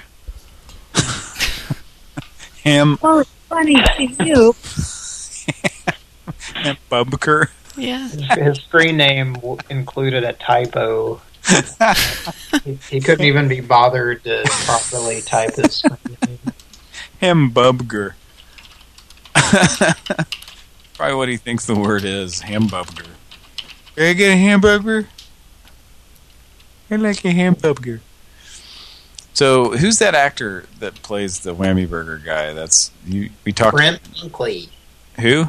[SPEAKER 1] Ham
[SPEAKER 28] Oh, it's funny to you.
[SPEAKER 1] Hambubker.
[SPEAKER 9] Yeah.
[SPEAKER 2] His screen name included a typo. he, he couldn't even be bothered to properly type his screen name.
[SPEAKER 1] Hambubger. Probably what he thinks the word is. Hambubger. Can I get a hamburger? I like a ham hamburger. So, who's that actor that plays the Whammy Burger guy? That's you. We talked.
[SPEAKER 2] Brent Hinkley.
[SPEAKER 1] Who?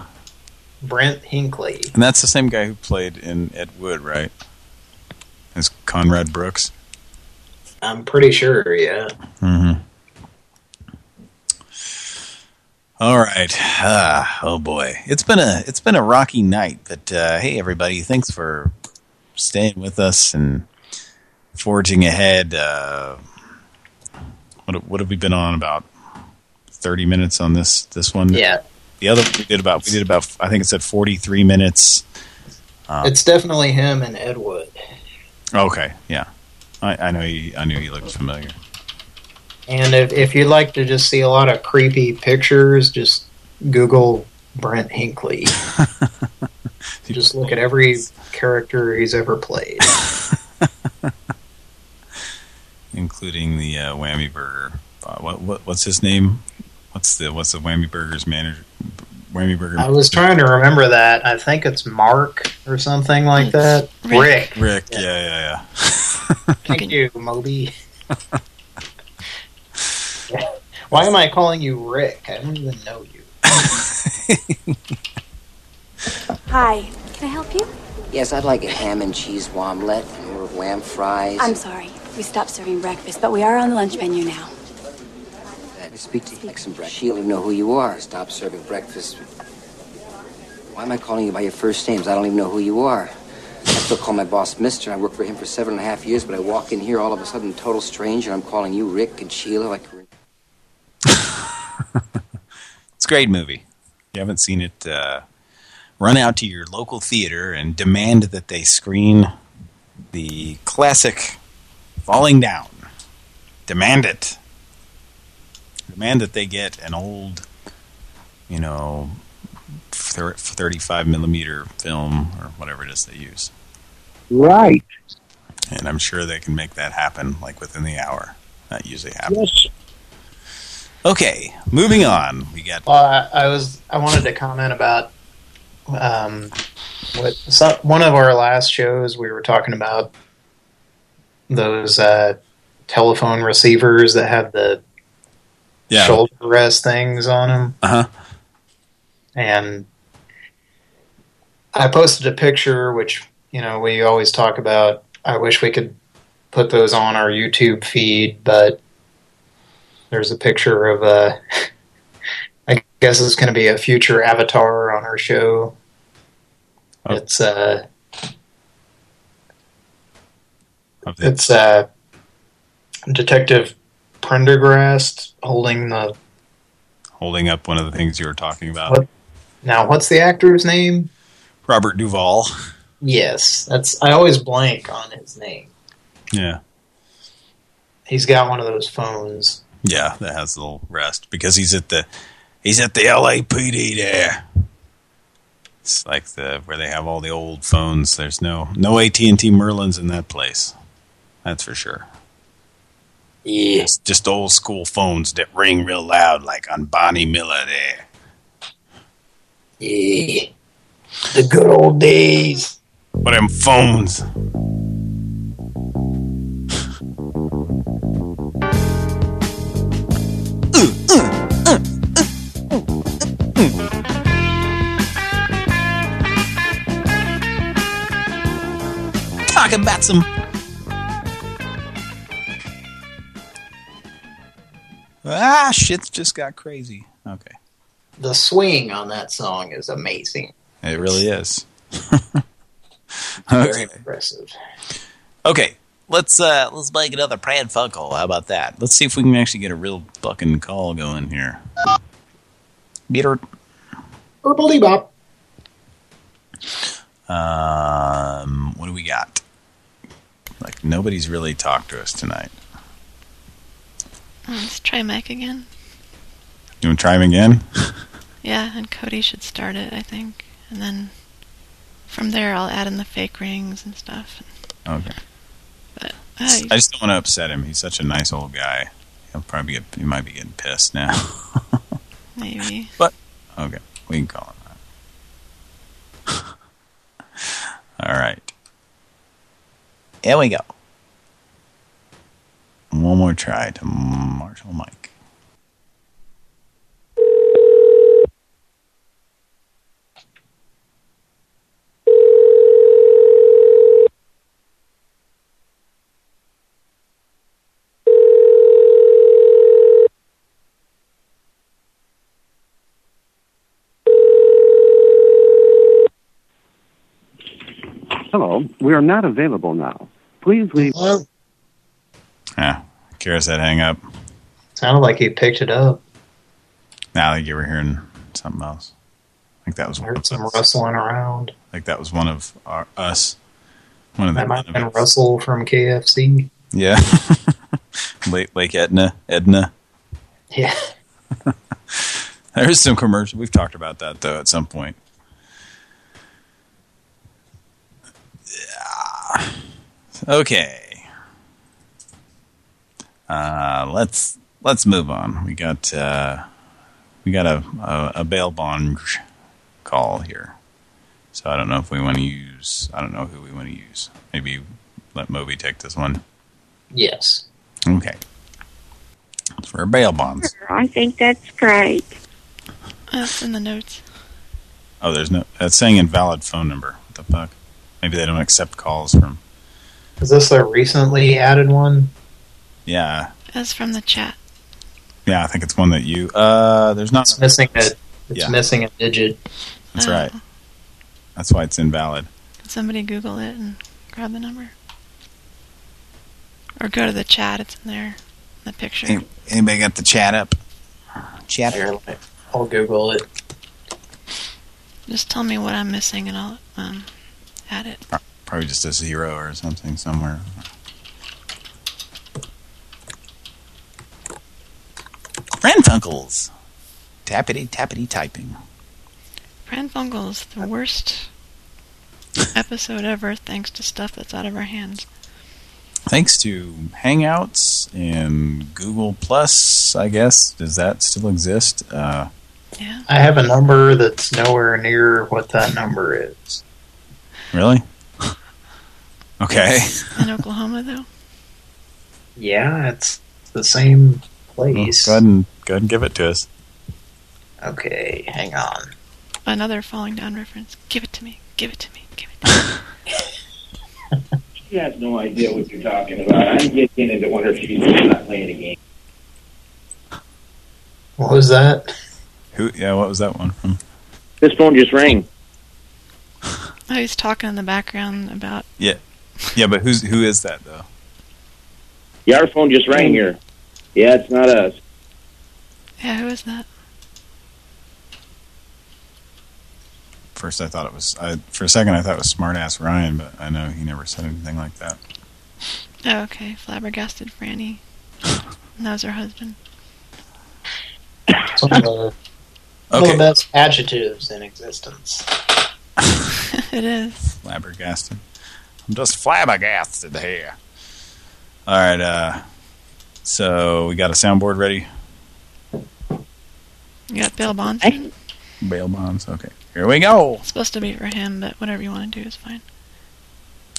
[SPEAKER 2] Brent Hinkley.
[SPEAKER 1] And that's the same guy who played in Ed Wood, right? As Conrad Brooks.
[SPEAKER 2] I'm pretty sure, yeah.
[SPEAKER 1] Mm-hmm. All right. Ah, oh boy, it's been a it's been a rocky night, but uh, hey, everybody, thanks for staying with us and forging ahead. Uh, what what have we been on about? Thirty minutes on this this one.
[SPEAKER 2] Yeah.
[SPEAKER 1] The other we did about we did about I think it said forty three minutes. Um,
[SPEAKER 2] It's definitely him and Ed Wood.
[SPEAKER 1] okay. Yeah, I I know he I knew he looked familiar.
[SPEAKER 2] And if, if you'd like to just see a lot of creepy pictures, just Google Brent Hinkley. just look at every character he's ever played.
[SPEAKER 1] including the uh, Whammy Burger. Uh, what, what what's his name? What's the what's the Whammy Burger's manager? Whammy Burger.
[SPEAKER 2] I was trying to remember that. I think it's Mark or something like that. Rick.
[SPEAKER 1] Rick. Yeah, yeah, yeah.
[SPEAKER 2] Thank you, Moby. Why am I calling you Rick? I don't even know you.
[SPEAKER 40] Hi, can I help you?
[SPEAKER 41] Yes, I'd like a ham and cheese omelet and more lamb fries.
[SPEAKER 40] I'm sorry. We stopped serving breakfast, but we are on the lunch menu now.
[SPEAKER 41] I speak to you like some breakfast. She'll even know who you are. Stop serving breakfast. Why am I calling you by your first names? I don't even know who you are. I still call my boss Mister. I worked for him for seven and a half years, but I walk in here all of a sudden, total stranger. And I'm calling you Rick and Sheila like.
[SPEAKER 1] It's a great movie. If you haven't seen it, uh, run out to your local theater and demand that they screen the classic Falling Down. Demand it. Demand that they get an old, you know, 35 millimeter film or whatever it is they use.
[SPEAKER 42] Right.
[SPEAKER 1] And I'm sure they can make that happen like within the hour. That usually happens.
[SPEAKER 42] Yes.
[SPEAKER 1] Okay, moving on. We got
[SPEAKER 2] Well, I, I was I wanted to comment about um, what some, one of our last shows we were talking about those uh, telephone receivers that have the
[SPEAKER 1] Yeah.
[SPEAKER 2] shoulder rest things on them,
[SPEAKER 1] uh-huh.
[SPEAKER 2] and I posted a picture which you know we always talk about. I wish we could put those on our YouTube feed, but there's a picture of a. Guess it's going to be a future avatar on our show. It's uh, it's uh, Detective Prendergast holding the.
[SPEAKER 1] holding up one of the things you were talking about.
[SPEAKER 2] What? Now, what's the actor's name?
[SPEAKER 1] Robert Duvall.
[SPEAKER 2] Yes, that's. I always blank on his name.
[SPEAKER 1] Yeah.
[SPEAKER 2] He's got one of those phones.
[SPEAKER 1] Yeah, that has a little rest because he's at the he's at the LAPD there. It's like the where they have all the old phones. There's no no AT&T Merlins in that place. That's for sure.
[SPEAKER 2] Yeah.
[SPEAKER 1] It's just old school phones that ring real loud like on Barney Miller there.
[SPEAKER 2] Yeah. The good old days.
[SPEAKER 1] But them phones? Some Ah, shit's just got crazy. Okay.
[SPEAKER 2] The swing on that song is amazing.
[SPEAKER 1] It really is.
[SPEAKER 2] Very
[SPEAKER 1] okay.
[SPEAKER 2] impressive.
[SPEAKER 1] Okay, let's uh let's make another Pran Funkel. How about that? Let's see if we can actually get a real fucking call going here. Beater.
[SPEAKER 2] Herbally bop.
[SPEAKER 1] Um, what do we got? Like nobody's really talked to us tonight.
[SPEAKER 9] Let's try Mike again.
[SPEAKER 1] You want to try him again?
[SPEAKER 9] Yeah, and Cody should start it, I think. And then from there, I'll add in the fake rings and stuff.
[SPEAKER 1] Okay.
[SPEAKER 9] But
[SPEAKER 1] I just don't want to upset him. He's such a nice old guy. He'll probably get. He might be getting pissed now.
[SPEAKER 9] maybe.
[SPEAKER 1] But okay, we can call him that. All right. Here we go. One more try to Marshall Mike.
[SPEAKER 35] Hello, we are not available now. Please leave.
[SPEAKER 1] Yeah, Kira said hang up.
[SPEAKER 2] Sounded like he picked it up.
[SPEAKER 1] Now I think you were hearing something else. I think that was
[SPEAKER 2] I heard some rustling around.
[SPEAKER 1] I think that was one of our, us. One of the
[SPEAKER 2] That might have been Russell from KFC.
[SPEAKER 1] Yeah. Lake Lake Edna. Edna.
[SPEAKER 2] Yeah.
[SPEAKER 1] There's some commercial. We've talked about that though at some point. Okay. Uh, let's let's move on. We got uh, we got a, a a bail bond call here. So I don't know if we want to use. I don't know who we want to use. Maybe let Moby take this one.
[SPEAKER 2] Yes.
[SPEAKER 1] Okay. It's for bail bonds.
[SPEAKER 28] I think that's great.
[SPEAKER 9] That's in the notes.
[SPEAKER 1] Oh, there's no. That's saying invalid phone number. What the fuck? Maybe they don't accept calls from.
[SPEAKER 2] Is this a recently added one?
[SPEAKER 1] Yeah,
[SPEAKER 9] That's from the chat.
[SPEAKER 1] yeah. I think it's one that you. Uh, there's not.
[SPEAKER 2] It's missing a. It's
[SPEAKER 1] Yeah.
[SPEAKER 2] missing a digit.
[SPEAKER 1] That's
[SPEAKER 9] Oh.
[SPEAKER 1] right. That's why it's invalid.
[SPEAKER 9] Can somebody Google it and grab the number? Or go to the chat. It's in there. In the picture.
[SPEAKER 1] Any- Anybody got the chat up? Chat.
[SPEAKER 2] Here, I'll Google it.
[SPEAKER 9] Just tell me what I'm missing and I'll um, add it.
[SPEAKER 1] Probably just a zero or something somewhere. Funkels. Tappity tappity typing.
[SPEAKER 9] pranfunkels, the worst episode ever thanks to stuff that's out of our hands.
[SPEAKER 1] Thanks to Hangouts and Google Plus, I guess. Does that still exist? Uh,
[SPEAKER 9] Yeah.
[SPEAKER 2] I have a number that's nowhere near what that number is.
[SPEAKER 1] really? Okay.
[SPEAKER 9] In Oklahoma, though.
[SPEAKER 2] Yeah, it's the same place.
[SPEAKER 1] Go ahead and go ahead and give it to us.
[SPEAKER 2] Okay, hang on.
[SPEAKER 9] Another falling down reference. Give it to me. Give it to me. Give it to me.
[SPEAKER 43] She has no idea what you're talking about. I'm getting to wonder if she's not playing a game.
[SPEAKER 2] What was that?
[SPEAKER 1] Who? Yeah, what was that one from?
[SPEAKER 43] This phone just rang.
[SPEAKER 9] I was talking in the background about.
[SPEAKER 1] Yeah, yeah, but who's who is that though?
[SPEAKER 43] Yeah, our phone just rang here. Yeah, it's not us.
[SPEAKER 9] Yeah, who is that?
[SPEAKER 1] First, I thought it was. I, for a second, I thought it was smartass Ryan, but I know he never said anything like that.
[SPEAKER 9] Oh, okay. Flabbergasted Franny. that was her husband.
[SPEAKER 2] Some of the, one of
[SPEAKER 1] Okay.
[SPEAKER 2] the best adjectives in existence.
[SPEAKER 9] it is.
[SPEAKER 1] Flabbergasted. I'm just flabbergasted here. All right. Uh, so we got a soundboard ready.
[SPEAKER 9] You got Bill Bonds.
[SPEAKER 1] Bail bonds. Okay. Here we go.
[SPEAKER 9] It's supposed to be for him, but whatever you want to do is fine.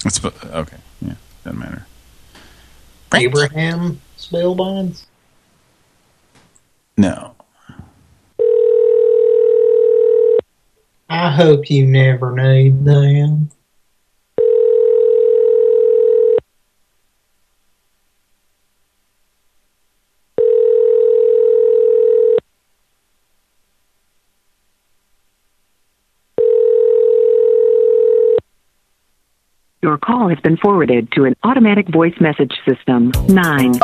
[SPEAKER 1] It's okay. Yeah, doesn't matter.
[SPEAKER 2] Abraham bail bonds?
[SPEAKER 1] No.
[SPEAKER 2] I hope you never need them.
[SPEAKER 42] Your call has been forwarded to an automatic voice message system. 9.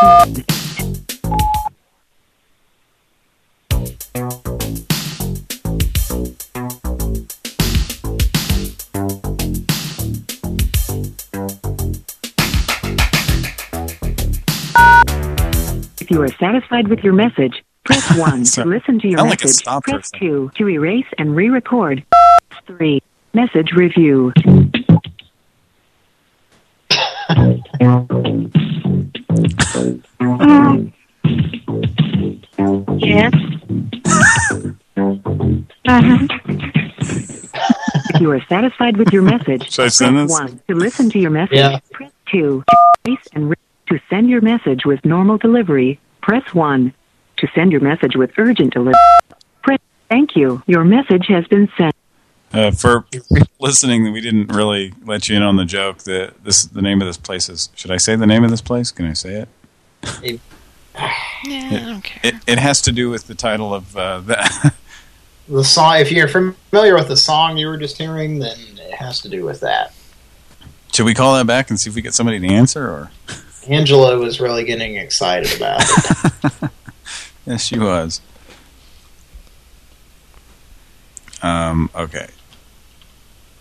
[SPEAKER 42] If you are satisfied with your message, press 1 to listen to your
[SPEAKER 1] Sound like a
[SPEAKER 42] message.
[SPEAKER 1] or
[SPEAKER 42] press 2 to erase and re-record. 3 Message review.
[SPEAKER 28] Yes. Uh-huh.
[SPEAKER 42] If you are satisfied with your message,
[SPEAKER 1] Should I
[SPEAKER 42] press
[SPEAKER 1] send this?
[SPEAKER 42] 1 to listen to your message.
[SPEAKER 1] Yeah.
[SPEAKER 42] Press 2 to and re- to send your message with normal delivery. Press 1 to send your message with urgent delivery. Press Thank you. Your message has been sent.
[SPEAKER 1] Uh, for listening, we didn't really let you in on the joke. That this the name of this place is. Should I say the name of this place? Can I say it?
[SPEAKER 9] Yeah, I don't care.
[SPEAKER 1] It, it has to do with the title of uh, the.
[SPEAKER 2] The song, if you're familiar with the song you were just hearing, then it has to do with that.
[SPEAKER 1] Should we call that back and see if we get somebody to answer? Or
[SPEAKER 2] Angela was really getting excited about it.
[SPEAKER 1] yes, she was. Um. Okay.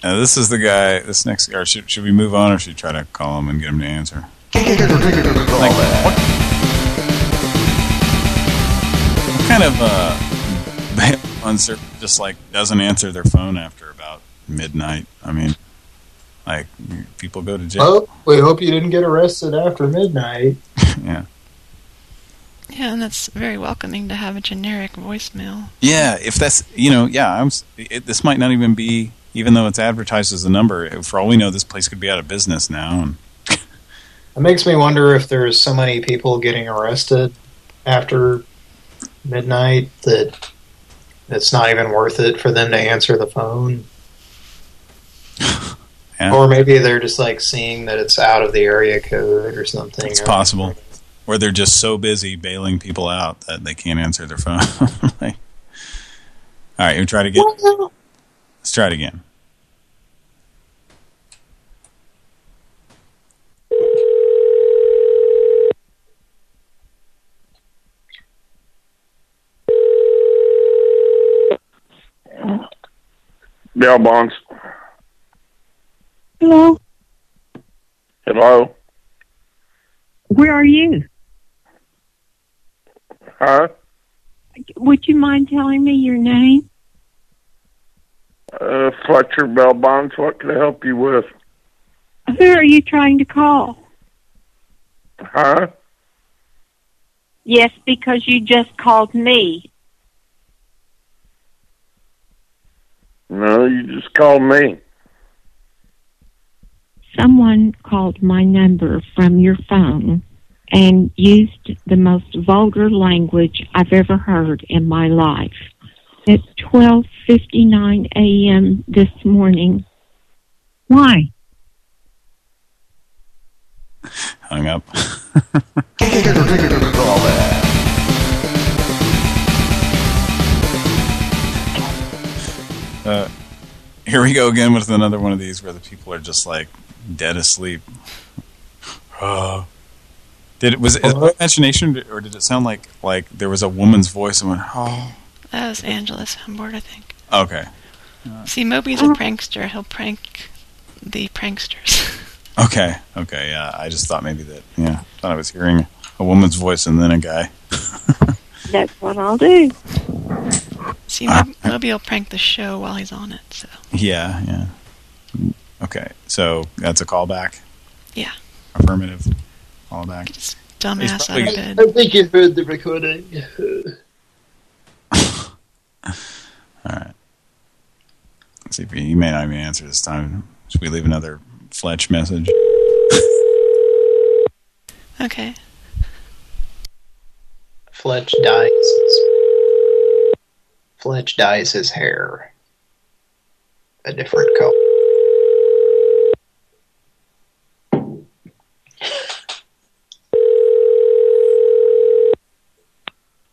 [SPEAKER 1] Now this is the guy. This next, guy, should should we move on, or should we try to call him and get him to answer? Like, what, what kind of uh, uncertain just like doesn't answer their phone after about midnight? I mean, like people go to jail.
[SPEAKER 2] Oh, we hope you didn't get arrested after midnight.
[SPEAKER 1] Yeah.
[SPEAKER 9] Yeah, and that's very welcoming to have a generic voicemail.
[SPEAKER 1] Yeah, if that's you know, yeah, I'm. It, this might not even be, even though it's advertised as a number. For all we know, this place could be out of business now.
[SPEAKER 2] It makes me wonder if there's so many people getting arrested after midnight that it's not even worth it for them to answer the phone.
[SPEAKER 1] Yeah.
[SPEAKER 2] Or maybe they're just like seeing that it's out of the area code or something.
[SPEAKER 1] it's possible, or they're just so busy bailing people out that they can't answer their phone. like, all right, you try it again. Let's try it again.
[SPEAKER 44] Bell Bonds.
[SPEAKER 28] Hello.
[SPEAKER 44] Hello.
[SPEAKER 28] Where are you?
[SPEAKER 44] Huh?
[SPEAKER 28] Would you mind telling me your name?
[SPEAKER 44] Uh, Fletcher Bell Bonds. What can I help you with?
[SPEAKER 28] Who are you trying to call?
[SPEAKER 44] Huh?
[SPEAKER 28] Yes, because you just called me.
[SPEAKER 44] No, you just called me.
[SPEAKER 28] Someone called my number from your phone and used the most vulgar language I've ever heard in my life. At 12:59 a.m. this morning. Why?
[SPEAKER 1] Hung up. uh, here we go again with another one of these where the people are just like dead asleep. Uh, did it was it imagination or did it sound like like there was a woman's voice and went oh
[SPEAKER 9] That was Angela Soundboard, I think.
[SPEAKER 1] okay
[SPEAKER 9] See, Moby's a prankster. He'll prank the pranksters.
[SPEAKER 1] okay okay yeah I just thought maybe that yeah thought I was hearing a woman's voice and then a guy
[SPEAKER 28] That's what I'll do.
[SPEAKER 9] See, Moby, uh, Moby will prank the show while he's on it, so.
[SPEAKER 1] yeah yeah okay so that's a callback
[SPEAKER 9] Yeah.
[SPEAKER 1] affirmative callback
[SPEAKER 9] Dumbass out of bed.
[SPEAKER 2] I think you heard the recording.
[SPEAKER 1] All right. Let's see if he, he may not even answer this time. Should we leave another Fletch message?
[SPEAKER 9] Okay.
[SPEAKER 2] Fletch dyes. His, Fletch dyes his hair a different color.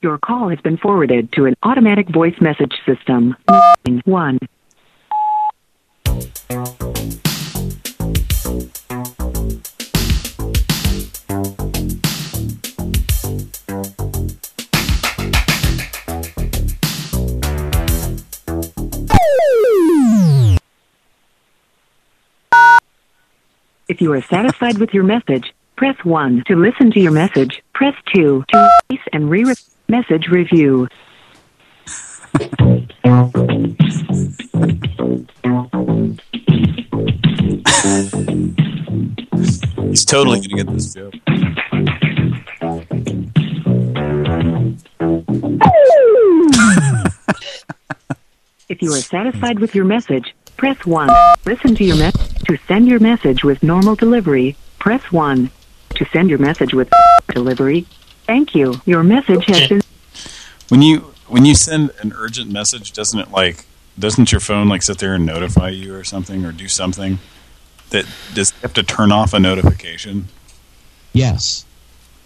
[SPEAKER 42] Your call has been forwarded to an automatic voice message system. One. If you are satisfied with your message, press 1 to listen to your message. Press 2 to release and re Message review.
[SPEAKER 1] He's totally going to get this joke.
[SPEAKER 42] if you are satisfied with your message, press 1. Listen to your message. To send your message with normal delivery, press 1. To send your message with delivery, thank you. Your message has been
[SPEAKER 1] when you when you send an urgent message, doesn't it like doesn't your phone like sit there and notify you or something or do something that does it have to turn off a notification?
[SPEAKER 45] Yes.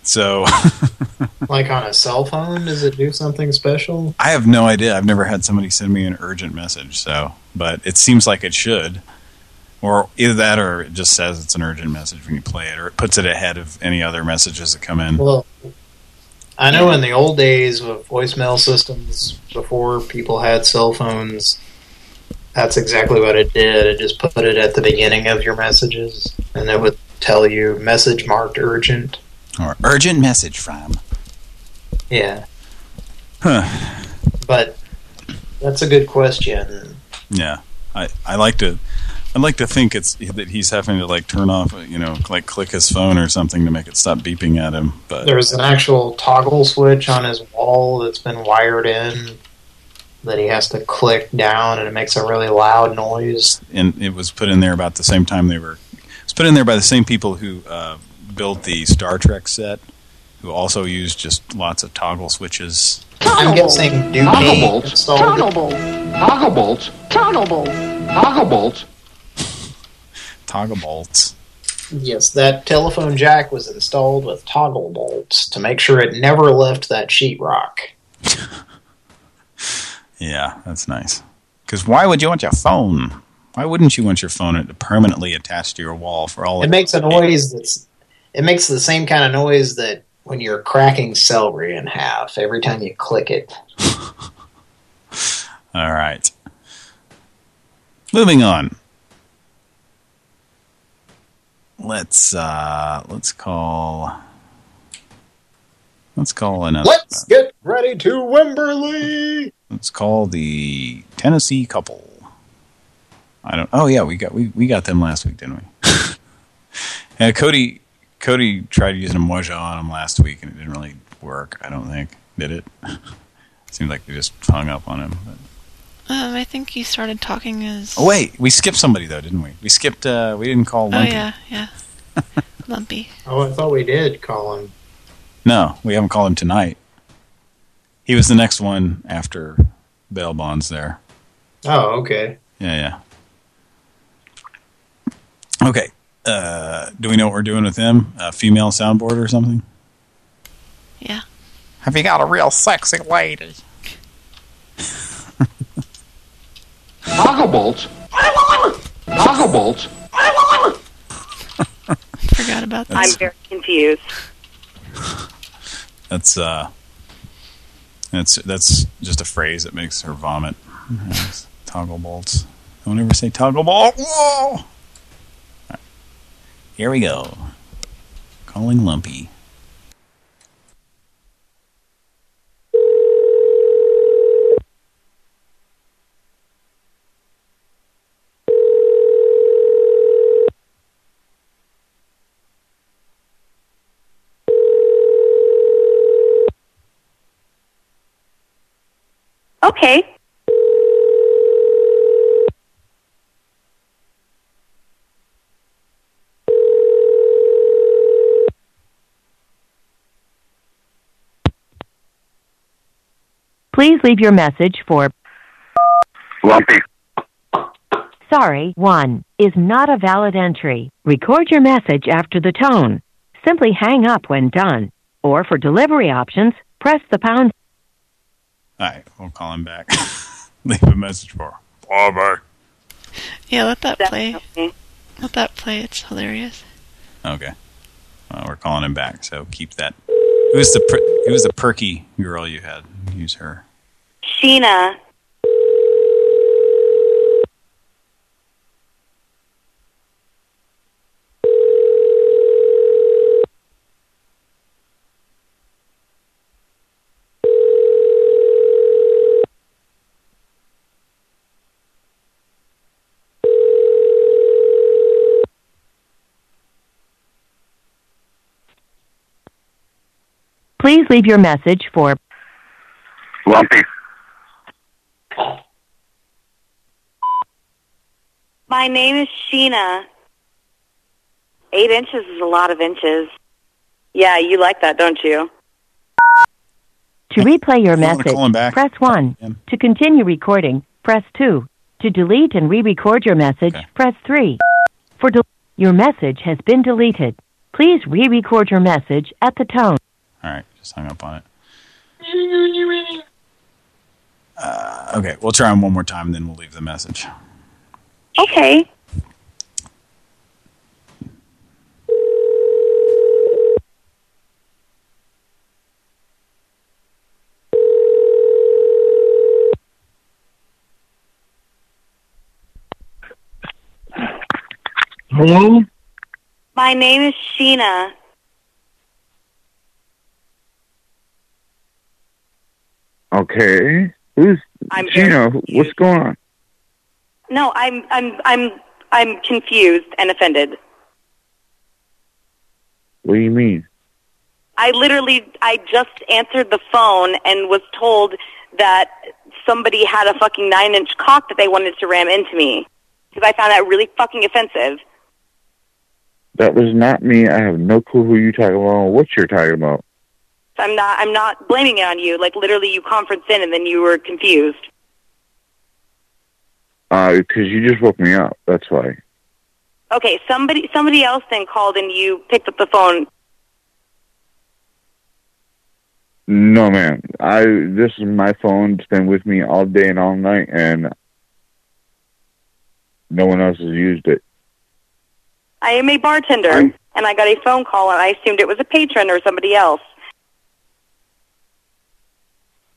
[SPEAKER 1] So
[SPEAKER 2] Like on a cell phone, does it do something special?
[SPEAKER 1] I have no idea. I've never had somebody send me an urgent message, so but it seems like it should. Or either that or it just says it's an urgent message when you play it, or it puts it ahead of any other messages that come in.
[SPEAKER 2] Well, I know in the old days with voicemail systems, before people had cell phones, that's exactly what it did. It just put it at the beginning of your messages, and it would tell you message marked urgent.
[SPEAKER 1] Or urgent message from.
[SPEAKER 2] Yeah,
[SPEAKER 1] Huh.
[SPEAKER 2] but that's a good question.
[SPEAKER 1] Yeah. I I like to I like to think it's that he's having to like turn off, you know, like click his phone or something to make it stop beeping at him. But
[SPEAKER 2] There's an actual toggle switch on his wall that's been wired in that he has to click down, and it makes a really loud noise.
[SPEAKER 1] and it was put in there about the same time they were. It was put in there by the same people who uh, built the Star Trek set, who also used just lots of toggle switches.
[SPEAKER 2] I'm guessing Duke
[SPEAKER 46] Toggle bolts. Toggle
[SPEAKER 2] it.
[SPEAKER 46] bolts. Toggle bolts. Toggle bolts. Toggle bolts.
[SPEAKER 1] Toggle bolts.
[SPEAKER 2] Yes, that telephone jack was installed with toggle bolts to make sure it never left that sheetrock.
[SPEAKER 1] Yeah, that's nice. Because why would you want your phone? Why wouldn't you want your phone permanently attached to your wall for all?
[SPEAKER 2] It makes a noise that's it makes the same kind of noise that when you're cracking celery in half every time you click it.
[SPEAKER 1] All right. Moving on. Let's uh let's call let's call another
[SPEAKER 2] Let's get ready to Wimberley.
[SPEAKER 1] let's call the Tennessee couple. I don't oh yeah, we got we we got them last week, didn't we? and Cody Cody tried using a moja on him last week and it didn't really work, I don't think. Did it? Seems like they just hung up on him. But.
[SPEAKER 9] Um, I think you started talking as.
[SPEAKER 1] Oh wait, we skipped somebody though, didn't we? We skipped. uh We didn't call
[SPEAKER 9] Oh
[SPEAKER 1] Lumpy.
[SPEAKER 9] yeah, yeah. Lumpy.
[SPEAKER 2] Oh, I thought we did call him.
[SPEAKER 1] No, we haven't called him tonight. He was the next one after bail bonds there.
[SPEAKER 2] Oh, okay.
[SPEAKER 1] Yeah, yeah. Okay. Uh, do we know what we're doing with him? A female soundboard or something?
[SPEAKER 9] Yeah.
[SPEAKER 1] Have you got a real sexy lady?
[SPEAKER 46] Toggle bolts. Toggle bolts.
[SPEAKER 9] Forgot about that.
[SPEAKER 31] I'm very confused.
[SPEAKER 1] That's uh, that's that's just a phrase that makes her vomit. Yes, toggle bolts. Don't ever say toggle bolt. Whoa! Right. Here we go. Calling Lumpy.
[SPEAKER 31] Okay.
[SPEAKER 47] Please leave your message for
[SPEAKER 44] Lumpy.
[SPEAKER 47] sorry, 1 is not a valid entry. Record your message after the tone. Simply hang up when done. Or for delivery options, press the pound.
[SPEAKER 1] All right, we'll call him back. Leave a message for her. Bye bye.
[SPEAKER 9] Yeah, let that play. Let that play. It's hilarious.
[SPEAKER 1] Okay. Well, we're calling him back, so keep that. Who's the per who's the perky girl you had? Use her.
[SPEAKER 31] Sheena.
[SPEAKER 47] Please leave your message for
[SPEAKER 44] Lumpy.
[SPEAKER 31] My name is Sheena. Eight inches is a lot of inches. Yeah, you like that, don't you?
[SPEAKER 47] To replay your
[SPEAKER 1] If you wanna
[SPEAKER 47] message,
[SPEAKER 1] call him back,
[SPEAKER 47] press 1. To continue recording, press 2. To delete and re-record your message, press 3. For del- your message has been deleted. Please re-record your message at the tone.
[SPEAKER 1] All right, just hung up on it. Uh, okay, we'll try him one more time, and then we'll leave the message.
[SPEAKER 31] Okay.
[SPEAKER 44] Hello?
[SPEAKER 31] My name is Sheena.
[SPEAKER 44] Okay. Who's
[SPEAKER 31] I'm
[SPEAKER 44] Gino? What's going on?
[SPEAKER 31] No, I'm I'm I'm I'm confused and offended.
[SPEAKER 44] What do you mean?
[SPEAKER 31] I literally I just answered the phone and was told that somebody had a fucking nine inch cock that they wanted to ram into me because I found that really fucking offensive.
[SPEAKER 44] That was not me. I have no clue who you're talking about. or What you're talking about?
[SPEAKER 31] So I'm not I'm not blaming it on you. Like literally, you conference in and then you were confused.
[SPEAKER 44] Uh, because you just woke me up. That's why.
[SPEAKER 31] Okay, somebody somebody else then called and you picked up the phone.
[SPEAKER 44] No, man. I this is my phone. It's been with me all day and all night, and no one else has used it.
[SPEAKER 31] I am a bartender and I got a phone call and I assumed it was a patron or somebody else.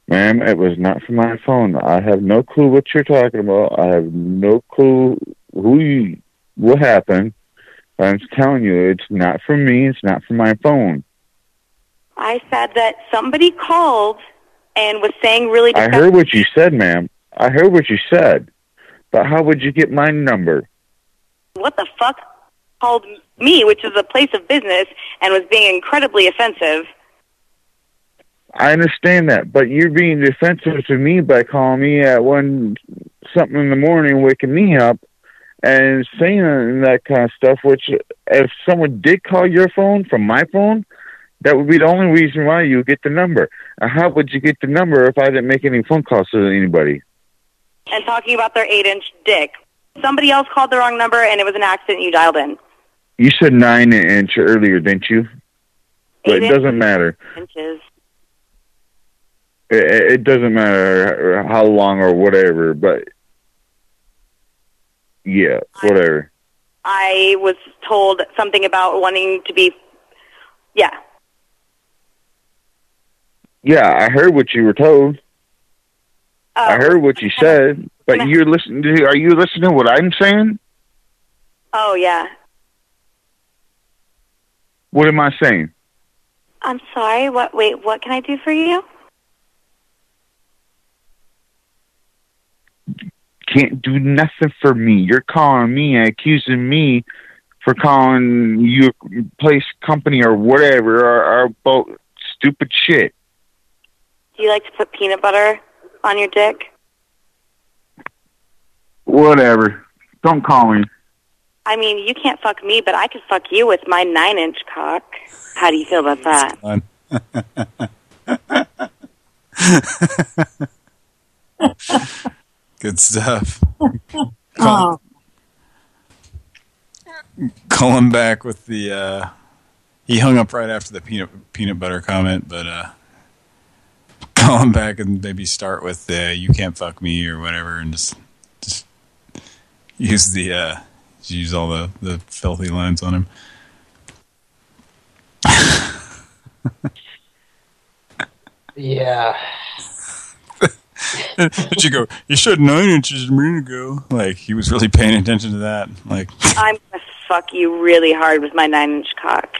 [SPEAKER 44] Ma'am, it was not from my phone. I have no clue what you're talking about. I have no clue who you, what happened. I'm telling you, it's not from me. It's not from my phone.
[SPEAKER 31] I said that somebody called and was saying really
[SPEAKER 44] I heard what you said, ma'am. I heard what you said. But how would you get my number?
[SPEAKER 31] what the fuck called me, which is a place of business, and was being incredibly offensive.
[SPEAKER 44] I understand that, but you're being defensive to me by calling me at one something in the morning, waking me up, and saying that kind of stuff. Which, if someone did call your phone from my phone, that would be the only reason why you would get the number. How would you get the number if I didn't make any phone calls to anybody?
[SPEAKER 31] and talking about their eight inch dick. Somebody else called the wrong number and it was an accident you dialed in.
[SPEAKER 44] You said nine inch earlier, didn't you? But it doesn't matter.
[SPEAKER 31] Inches.
[SPEAKER 44] It, it doesn't matter how long or whatever. But yeah, whatever.
[SPEAKER 31] I was told something about wanting to be, yeah.
[SPEAKER 44] Yeah, I heard what you were told.
[SPEAKER 31] Oh.
[SPEAKER 44] I heard what you said, but you're listening to. Are you listening to what I'm saying?
[SPEAKER 31] Oh, yeah.
[SPEAKER 44] What am I saying?
[SPEAKER 31] I'm sorry. What? Wait. What can I do for you?
[SPEAKER 44] Can't do nothing for me. You're calling me and accusing me for calling your place company or whatever or, or about stupid shit.
[SPEAKER 31] Do you like to put peanut butter on your dick?
[SPEAKER 44] Whatever. Don't call me.
[SPEAKER 31] I mean, you can't fuck me, but I could fuck you with my nine inch cock. How do you feel about that?
[SPEAKER 1] Good stuff. Call, call him back with the. Uh, he hung up right after the peanut peanut butter comment, but uh, call him back and maybe start with uh, "You can't fuck me" or whatever, and just just use the uh, use all the the filthy lines on him.
[SPEAKER 2] Yeah.
[SPEAKER 1] But you go, you showed nine inches a minute ago. Like, he was really paying attention to that. Like,
[SPEAKER 31] I'm gonna fuck you really hard with my nine inch cock.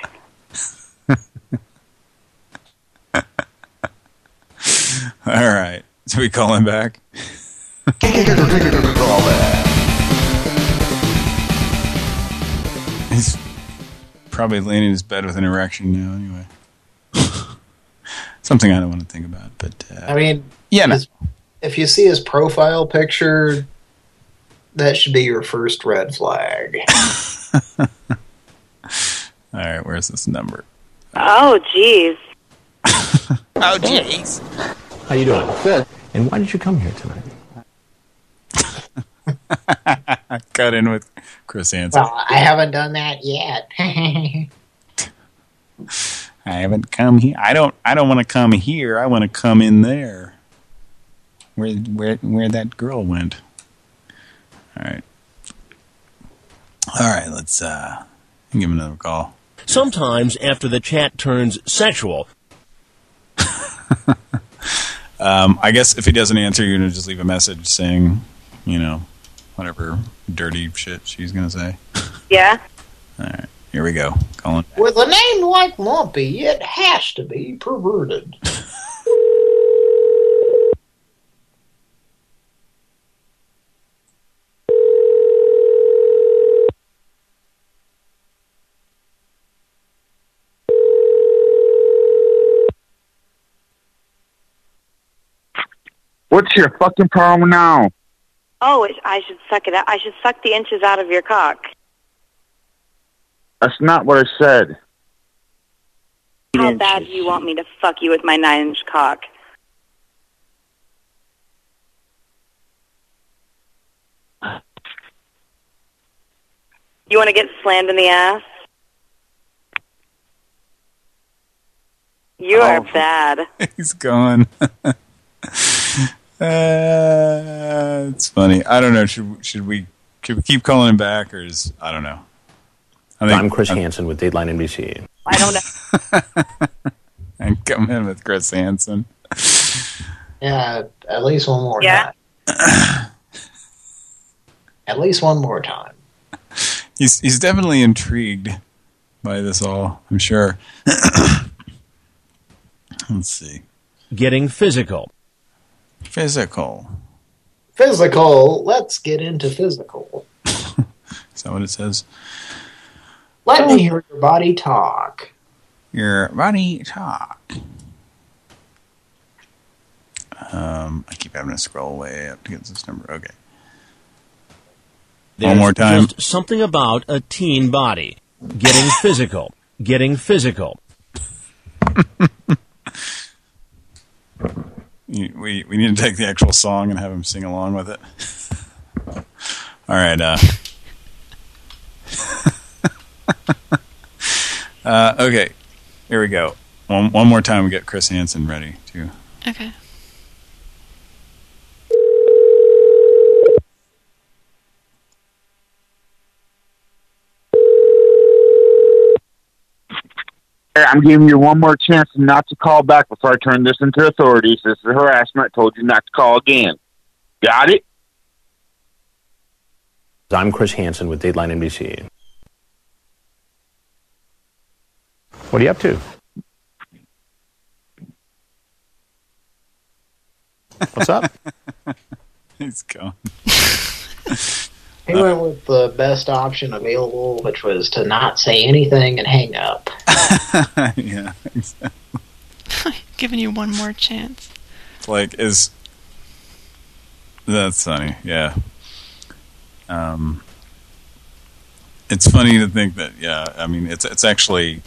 [SPEAKER 1] all right. So we call him back? He's probably laying in his bed with an erection now, anyway. something I don't want to think about. But uh,
[SPEAKER 2] I mean,
[SPEAKER 1] yeah, no.
[SPEAKER 2] His- if you see his profile picture, that should be your first red flag.
[SPEAKER 1] all right, where's this number?
[SPEAKER 31] Oh, jeez.
[SPEAKER 1] Oh, jeez.
[SPEAKER 24] How you doing? Good. And why did you come here tonight?
[SPEAKER 1] Cut in with Chris Hansen.
[SPEAKER 2] Well, I haven't done that yet.
[SPEAKER 1] I haven't come here. I don't. I don't want to come here. I want to come in there. Where where where that girl went. All right. All right. Let's uh give him another call.
[SPEAKER 26] Sometimes after the chat turns sexual,
[SPEAKER 1] Um, I guess if he doesn't answer, you're gonna just leave a message saying, you know, whatever dirty shit she's gonna say.
[SPEAKER 31] Yeah?
[SPEAKER 1] All right. Here we go. Colin.
[SPEAKER 2] With a name like Lumpy, it has to be perverted.
[SPEAKER 44] What's your fucking problem now?
[SPEAKER 31] Oh, it, I should suck it out. I should suck the inches out of your cock.
[SPEAKER 44] That's not what I said.
[SPEAKER 31] How bad do you want me to fuck you with my nine-inch cock? You want to get slammed in the ass? You oh. are
[SPEAKER 1] Oh.
[SPEAKER 31] bad.
[SPEAKER 1] He's gone. uh, it's funny. I don't know. Should should we should we keep calling him back or is I don't know. I
[SPEAKER 24] I'm Chris Hansen with Dateline NBC.
[SPEAKER 31] I don't know.
[SPEAKER 1] and come in with Chris Hansen.
[SPEAKER 2] Yeah, at least one more
[SPEAKER 31] Yeah?
[SPEAKER 2] time. At least one more time.
[SPEAKER 1] He's he's definitely intrigued by this all. I'm sure. Let's see.
[SPEAKER 26] getting physical.
[SPEAKER 1] Physical.
[SPEAKER 2] Physical. Let's get into physical.
[SPEAKER 1] Is that what it says?
[SPEAKER 2] Let me hear your body talk.
[SPEAKER 1] Your body talk. Um, I keep having to scroll way up to get this number. Okay. One more time.
[SPEAKER 26] Just something about a teen body. Getting physical. Getting physical.
[SPEAKER 1] We we need to take the actual song and have him sing along with it. All right. Uh, uh, okay. Here we go. One one more time. We get Chris Hansen ready too.
[SPEAKER 9] Okay.
[SPEAKER 44] I'm giving you one more chance not to call back before I turn this into authorities. This is harassment. I told you not to call again. Got it?
[SPEAKER 24] I'm Chris Hansen with Dateline NBC. What are you up to? What's up?
[SPEAKER 1] He's gone.
[SPEAKER 2] He went with the best option available, which was to not say anything and hang up.
[SPEAKER 1] yeah. exactly.
[SPEAKER 9] Giving you one more chance.
[SPEAKER 1] It's like is that's funny. Yeah. Um. It's funny to think that. Yeah. I mean, it's it's actually.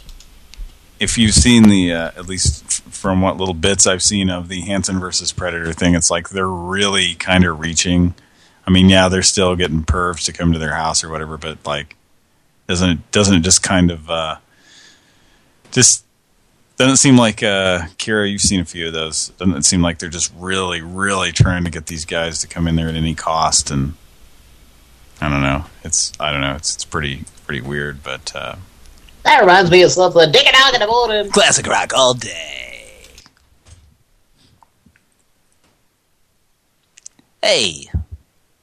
[SPEAKER 1] If you've seen the, uh, at least f- from what little bits I've seen of the Hansen versus Predator thing, it's like they're really kind of reaching. I mean, yeah, they're still getting pervs to come to their house or whatever, but like, doesn't it doesn't it just kind of uh, just doesn't seem like uh, Kira? You've seen a few of those. Doesn't it seem like they're just really, really trying to get these guys to come in there at any cost? And I don't know. It's I don't know. It's it's pretty pretty weird, but. Uh,
[SPEAKER 2] That reminds me of something. Dig it out in the morning.
[SPEAKER 1] Classic rock all day.
[SPEAKER 45] Hey,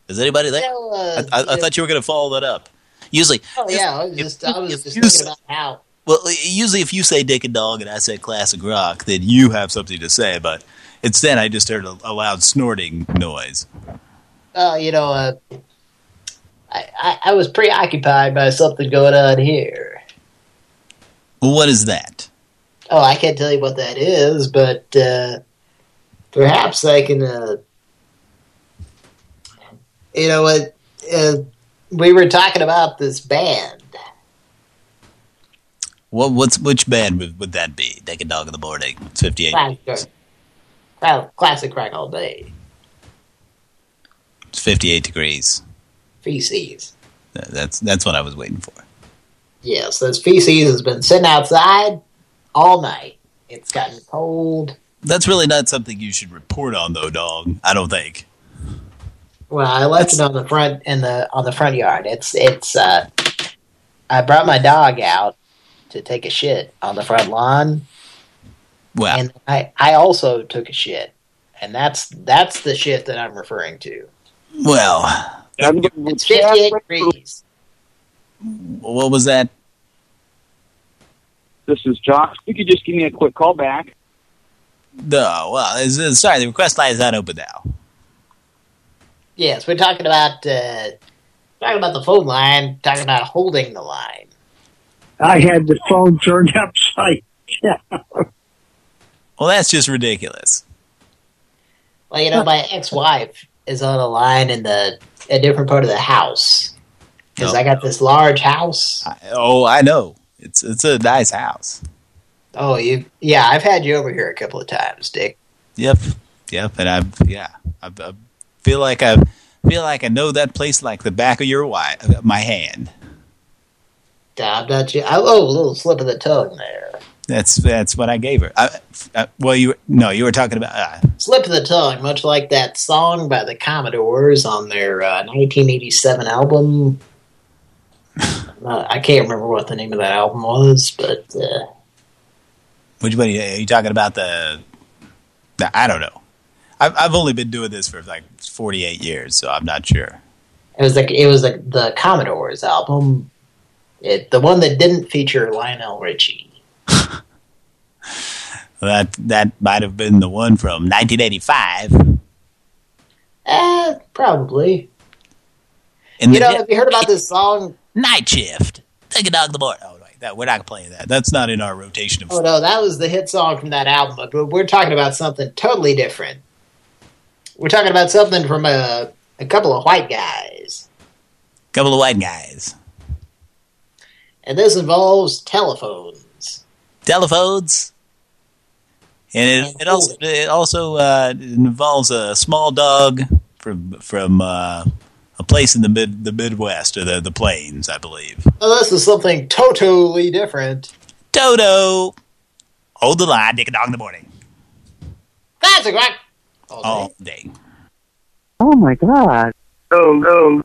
[SPEAKER 45] is anybody there?
[SPEAKER 2] Uh,
[SPEAKER 45] I, I, I thought you were going to follow that up. Usually,
[SPEAKER 2] Oh yeah, I was just I was just thinking
[SPEAKER 45] s-
[SPEAKER 2] about how.
[SPEAKER 45] well, usually if you say Dick and Dog and I say classic rock, then you have something to say. But instead, I just heard a, a loud snorting noise.
[SPEAKER 2] Uh, you know, uh, I, I I was preoccupied by something going on here.
[SPEAKER 45] Well, what is that?
[SPEAKER 2] Oh, I can't tell you what that is, but uh, perhaps I can. Uh, you know what? Uh, we were talking about this band.
[SPEAKER 1] What what's which band would, would that be? Naked dog in the morning. It's 58.
[SPEAKER 2] Classic, well, classic crack all day.
[SPEAKER 1] It's 58 degrees.
[SPEAKER 2] Feces.
[SPEAKER 1] That's that's what I was waiting for.
[SPEAKER 2] Yes, those feces has been sitting outside all night. It's gotten cold.
[SPEAKER 1] That's really not something you should report on, though, dog. I don't think.
[SPEAKER 2] Well, I left it on the front in the on the front yard. It's it's. uh I brought my dog out to take a shit on the front lawn,
[SPEAKER 1] Well,
[SPEAKER 2] and I I also took a shit, and that's that's the shit that I'm referring to.
[SPEAKER 1] well,
[SPEAKER 2] It's 58 degrees.
[SPEAKER 1] what was that?
[SPEAKER 48] This is Josh. You could just give me a quick call back.
[SPEAKER 1] No, well, it's, it's- sorry, the request line is not open now.
[SPEAKER 2] Yes, we're talking about uh talking about the phone line, talking about holding the line.
[SPEAKER 49] I had the phone turned upside down.
[SPEAKER 1] Well, that's just ridiculous.
[SPEAKER 2] Well, you know, my ex-wife is on a line in the a different part of the house because I got this large house.
[SPEAKER 1] Oh, I know. It's it's a nice house.
[SPEAKER 2] Oh, you? Yeah, I've had you over here a couple of times, Dick.
[SPEAKER 1] Yep, yep, and I've yeah, I, I feel like I feel like I know that place like the back of your wi my hand.
[SPEAKER 2] I'm not you. Oh, a little slip of the tongue there.
[SPEAKER 1] That's that's what I gave her. I, I, well, you no, you were talking about uh,
[SPEAKER 2] Slip of the tongue, much like that song by the Commodores on their uh, 1987 album. Uh, I can't remember what the name of that album was, but uh,
[SPEAKER 1] which one? Are you, are you talking about the, the? I don't know. I've I've only been doing this for like 48 years, so I'm not sure.
[SPEAKER 2] it was like it was the the Commodores album, it the one that didn't feature Lionel Richie.
[SPEAKER 1] That that might have been the one from 1985.
[SPEAKER 2] Eh, probably. You know, have you heard about this song?
[SPEAKER 1] Night Shift. Take a dog the morning. Oh, right. That, we're not playing that. That's not in our rotation of
[SPEAKER 2] Oh no, that was the hit song from that album. But we're talking about something totally different. We're talking about something from a a couple of white guys,
[SPEAKER 1] couple of white guys.
[SPEAKER 2] and this involves telephones.
[SPEAKER 1] Telephones. And it, it also it also uh, involves a small dog from from uh, a place in the mid the Midwest or the the plains, I believe.
[SPEAKER 2] Well, this is something totally different.
[SPEAKER 1] Toto, hold the line, take a dog in the morning.
[SPEAKER 2] Classic rock.
[SPEAKER 1] All day.
[SPEAKER 49] Oh my god. Oh no.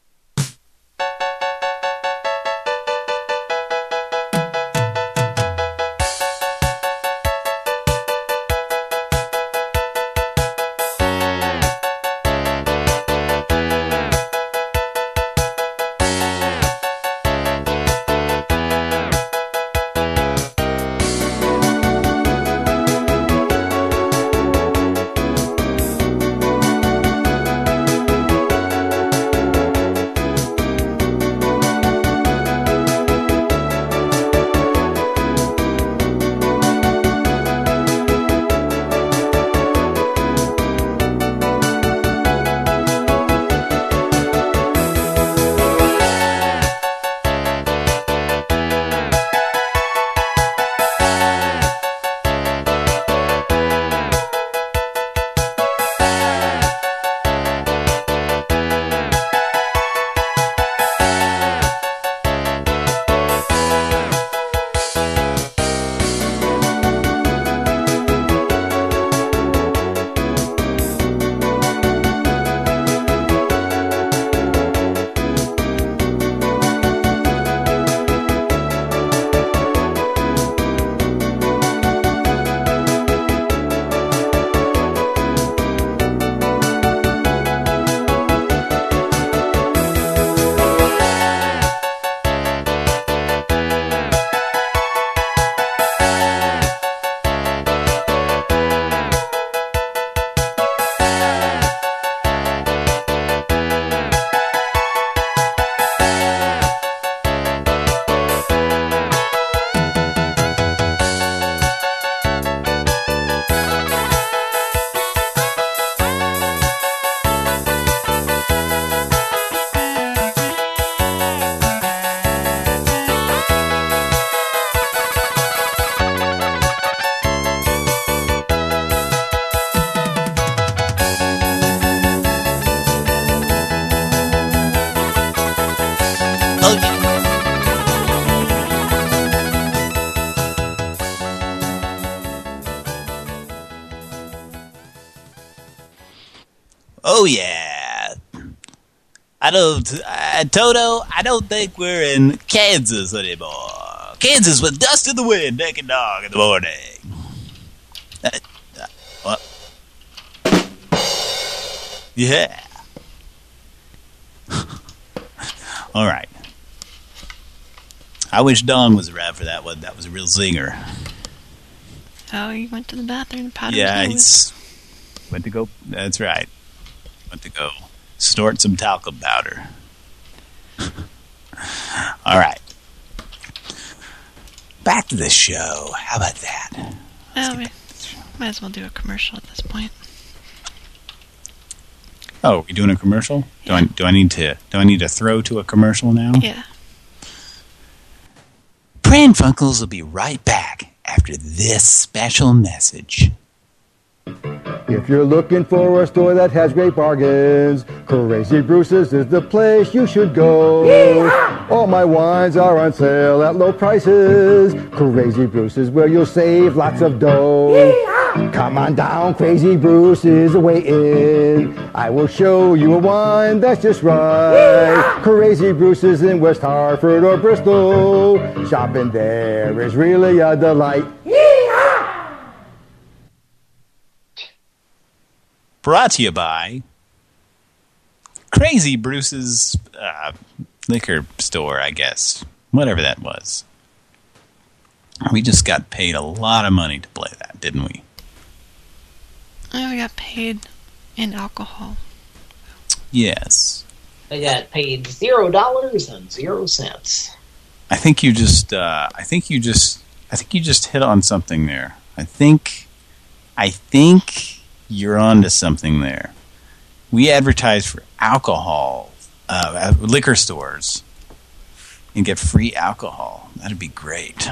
[SPEAKER 45] Don't, uh, Toto, I don't think we're in Kansas anymore. Kansas with dust in the wind, naked dog in the morning. Uh, uh, what? Yeah. All right. I wish Dawn was around for that one. That was a real zinger.
[SPEAKER 9] Oh, you went to the bathroom. Powder
[SPEAKER 45] yeah, he's went to go. That's right. Went to go snort some talcum powder. All right. Back to the show. How about that?
[SPEAKER 9] Oh, we might as well do a commercial at this point.
[SPEAKER 1] Oh, we doing a commercial? Do I do I need to do I need to throw to a commercial now?
[SPEAKER 9] Yeah.
[SPEAKER 45] Pran Funkels will be right back after this special message.
[SPEAKER 50] If you're looking for a store that has great bargains, Crazy Bruce's is the place you should go. All my wines are on sale at low prices. Crazy Bruce's where you'll save lots of dough. Come on down, Crazy Bruce is waiting. I will show you a wine that's just right. Crazy Bruce's in West Hartford or Bristol. Shopping there is really a delight.
[SPEAKER 1] Brought to you by Crazy Bruce's uh, liquor store, I guess. Whatever that was. We just got paid a lot of money to play that, didn't we?
[SPEAKER 9] Oh, we got paid in alcohol.
[SPEAKER 1] Yes.
[SPEAKER 2] I got paid zero dollars and zero cents.
[SPEAKER 1] I think you just uh, I think you just I think you just hit on something there. I think I think you're onto something there. We advertise for alcohol uh, at liquor stores and get free alcohol. That'd be great.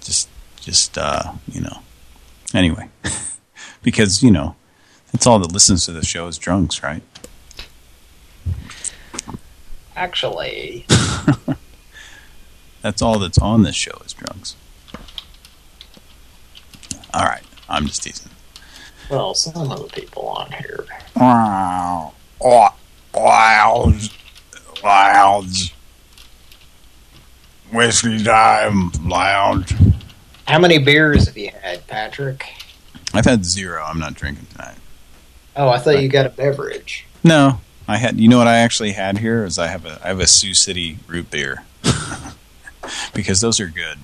[SPEAKER 1] Just just uh, you know. Anyway, because you know, that's all that listens to the show is drunks, right?
[SPEAKER 2] Actually,
[SPEAKER 1] That's all that's on this show is drunks. All right, I'm just teasing.
[SPEAKER 2] well, some of the people on here.
[SPEAKER 1] Wow. Lounge. Lounge. Whiskey time. Lounge.
[SPEAKER 2] How many beers have you had, Patrick?
[SPEAKER 1] I've had zero. I'm not drinking tonight.
[SPEAKER 2] Oh, I thought you got a beverage.
[SPEAKER 1] No. I had, you know what I actually had here is I have a, I have a Sioux City root beer. because those are good.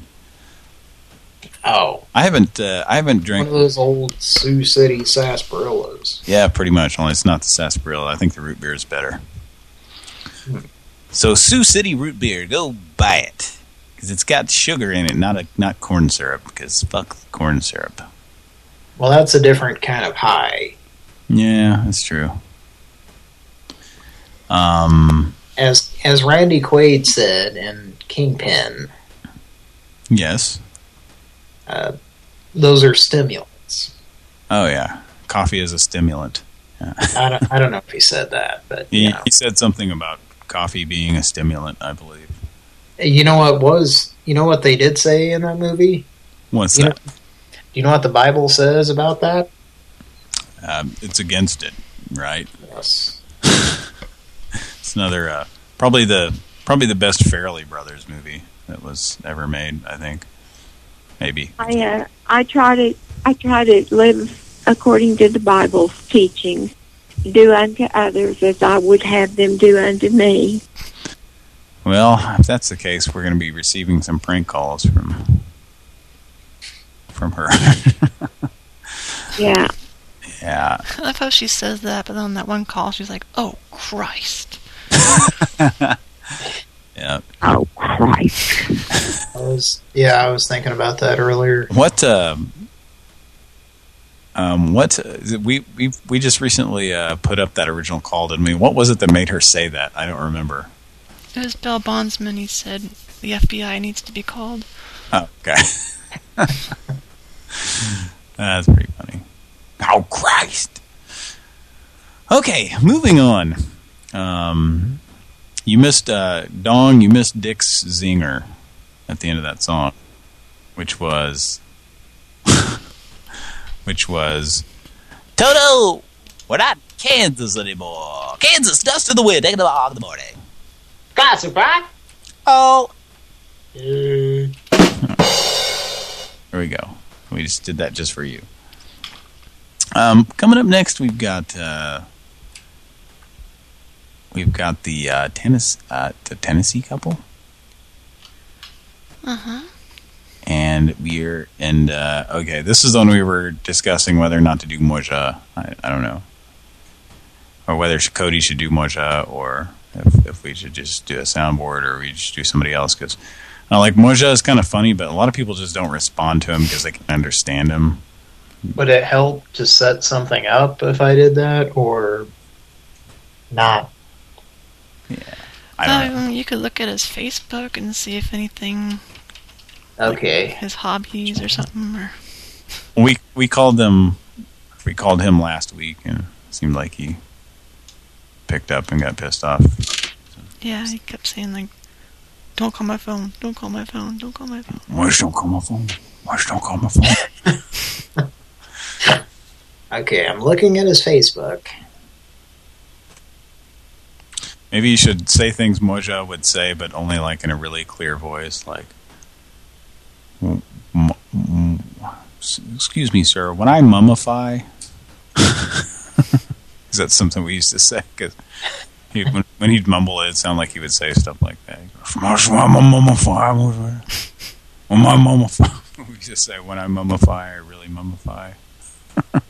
[SPEAKER 2] Oh.
[SPEAKER 1] I haven't, uh, I haven't drank
[SPEAKER 2] One
[SPEAKER 1] drank,
[SPEAKER 2] of those old Sioux City sarsaparillas.
[SPEAKER 1] yeah, pretty much. Only it's not the sarsaparilla. I think the root beer is better. So Sioux City root beer, go buy it. Because it's got sugar in it, not a not corn syrup. Because fuck corn syrup.
[SPEAKER 2] Well, that's a different kind of high.
[SPEAKER 1] Yeah, that's true. Um,
[SPEAKER 2] As as Randy Quaid said in Kingpin,
[SPEAKER 1] yes.
[SPEAKER 2] Uh, those are stimulants.
[SPEAKER 1] Oh yeah, coffee is a stimulant. Yeah.
[SPEAKER 2] I don't I don't know if he said that, but
[SPEAKER 1] He, he said something about coffee being a stimulant, I believe.
[SPEAKER 2] you know what was you know what they did say in that movie.
[SPEAKER 1] What's
[SPEAKER 2] You
[SPEAKER 1] that?
[SPEAKER 2] know- Do you know what the Bible says about that?
[SPEAKER 1] Um, it's against it, right?
[SPEAKER 2] Yes.
[SPEAKER 1] It's another, uh, probably the probably the best Farrelly Brothers movie that was ever made. I think, maybe.
[SPEAKER 28] I uh, I try to I try to live according to the Bible's teaching. Do unto others as I would have them do unto me.
[SPEAKER 1] Well, if that's the case, we're going to be receiving some prank calls from from her.
[SPEAKER 28] Yeah.
[SPEAKER 1] yeah.
[SPEAKER 9] I love how she says that, but then on that one call, she's like, "Oh Christ!"
[SPEAKER 1] Yeah.
[SPEAKER 28] Oh Christ!
[SPEAKER 2] I was yeah, I was thinking about that earlier.
[SPEAKER 1] What um um what we we we just recently uh put up that original call didn't we? What was it that made her say that? I don't remember.
[SPEAKER 9] It was Bill Bondsman. He said the FBI needs to be called.
[SPEAKER 1] Oh, okay. That's pretty funny. Oh Christ. Okay, moving on. Um You missed uh, Dawn. You missed Dick's zinger at the end of that song, which was, which was,
[SPEAKER 45] Toto, we're not Kansas anymore. Kansas, dust in the wind, taking a log in the morning.
[SPEAKER 38] Gossip, right?
[SPEAKER 45] Oh.
[SPEAKER 1] there we go. We just did that just for you. Um, coming up next, we've got uh, we've got the uh, tennis uh, the Tennessee couple.
[SPEAKER 9] Uh huh.
[SPEAKER 1] and we're and uh, okay, this is the one we were discussing whether or not to do Moja. I, I don't know, or whether Cody should do Moja, or if if we should just do a soundboard, or we just do somebody else. Because uh, like Moja is kind of funny, but a lot of people just don't respond to him because they can understand him.
[SPEAKER 2] Would it help to set something up if I did that, or not?
[SPEAKER 1] I don't
[SPEAKER 9] Um, you could look at his Facebook and see if anything,
[SPEAKER 2] Okay.
[SPEAKER 9] his hobbies or something, or
[SPEAKER 1] We we called them, we called him last week, and it seemed like he picked up and got pissed off.
[SPEAKER 9] yeah, he kept saying like, "Don't call my phone, don't call my phone, don't call my phone."
[SPEAKER 1] Why don't call my phone? Why don't call my phone?
[SPEAKER 2] Okay, I'm looking at his Facebook.
[SPEAKER 1] Maybe you should say things Moja would say, but only like in a really clear voice, like, "M- m- s- "Excuse me, sir. When I mummify, is that something we used to say? Because when, when he'd mumble it, it sounded like he would say stuff like that. "When I mummify, when I mummify." we to say, "When I mummify, I really mummify."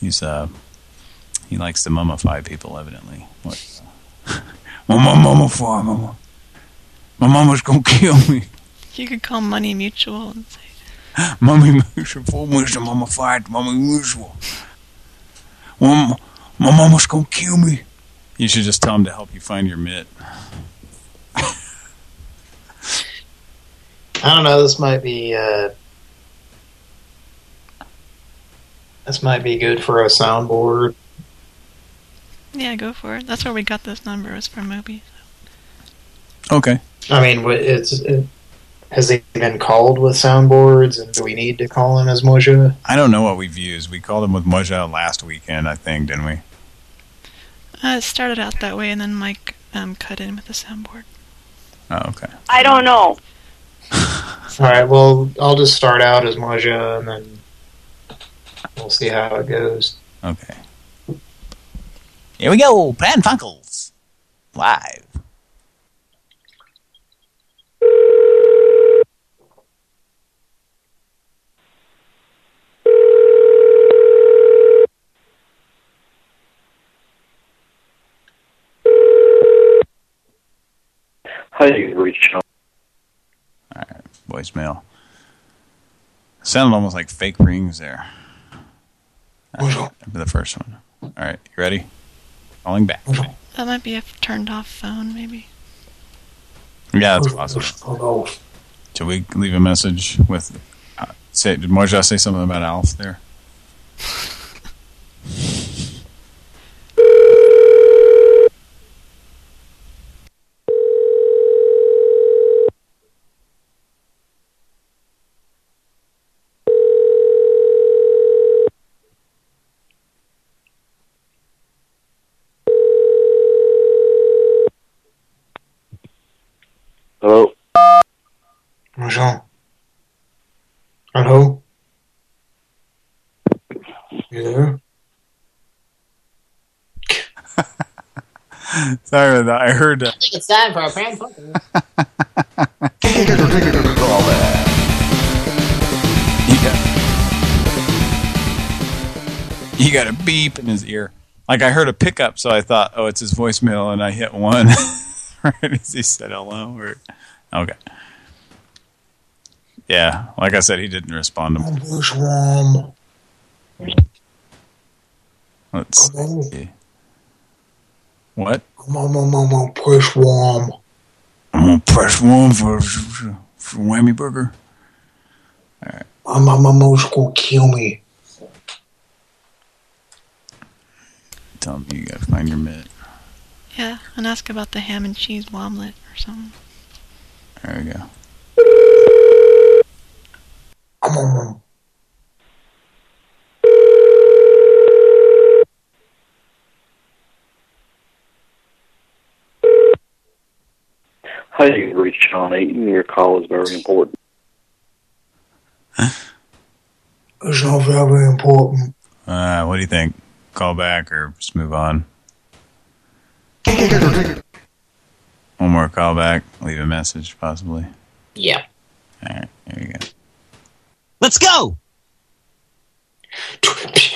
[SPEAKER 1] He's uh, he likes to mummify people, evidently. What? My mama, mama, fire, mama. My mama's gonna kill me.
[SPEAKER 9] You could call Money Mutual and say,
[SPEAKER 1] Mommy mutual, full mutual, mama fight, mommy mutual. Mama, my mama's gonna kill me. You should just tell him to help you find your mitt.
[SPEAKER 2] I don't know. This might be. Uh, this might be good for a soundboard.
[SPEAKER 9] "Yeah, go for it." That's where we got this number. Was from Moby.
[SPEAKER 1] Okay.
[SPEAKER 2] I mean, it's it, has he been called with soundboards, and do we need to call him as Moja?
[SPEAKER 1] I don't know what we've used. We called him with Moja last weekend, I think, didn't we?
[SPEAKER 9] Uh, it started out that way, and then Mike um, cut in with the soundboard.
[SPEAKER 1] Oh, okay.
[SPEAKER 31] I don't know.
[SPEAKER 2] All right. Well, I'll just start out as Moja, and then we'll see how it goes.
[SPEAKER 1] Okay.
[SPEAKER 45] Here we go, Pran Funkels. Live.
[SPEAKER 51] Hi, you reached out.
[SPEAKER 1] Voicemail. Sounded almost like fake rings there. For the first one. All right, you ready? Calling back.
[SPEAKER 9] That might be a turned off phone, maybe.
[SPEAKER 1] Yeah, that's possible. Should we leave a message with... Uh, say, did Moja say something about Alf there?
[SPEAKER 51] Hello?
[SPEAKER 2] Moja. Hello? You there?
[SPEAKER 1] Sorry about that. I heard... Uh,
[SPEAKER 38] I think it's time for a prank phone.
[SPEAKER 1] he got a beep in his ear. Like I heard a pickup, so I thought, oh, it's his voicemail, and I hit one right as he said hello. Or okay, yeah. Like I said, he didn't respond to me. Let's see. What?
[SPEAKER 2] I'm on, I'm on, I'm on push warm.
[SPEAKER 1] I'm gonna press one for for, for Whammy Burger. All right.
[SPEAKER 2] I'm, I'm, I'm gonna kill me.
[SPEAKER 1] Tell me you gotta find your mitt.
[SPEAKER 9] Yeah, and ask about the ham and cheese womlet or something.
[SPEAKER 1] There we go.
[SPEAKER 38] Come on.
[SPEAKER 52] Hi, you've reached Sean Eaton. Your call is very important.
[SPEAKER 38] It's not very important.
[SPEAKER 1] Uh, what do you think? Call back or just move on? One more call back. Leave a message, possibly.
[SPEAKER 2] Yeah.
[SPEAKER 1] All right, there you go.
[SPEAKER 2] Let's go!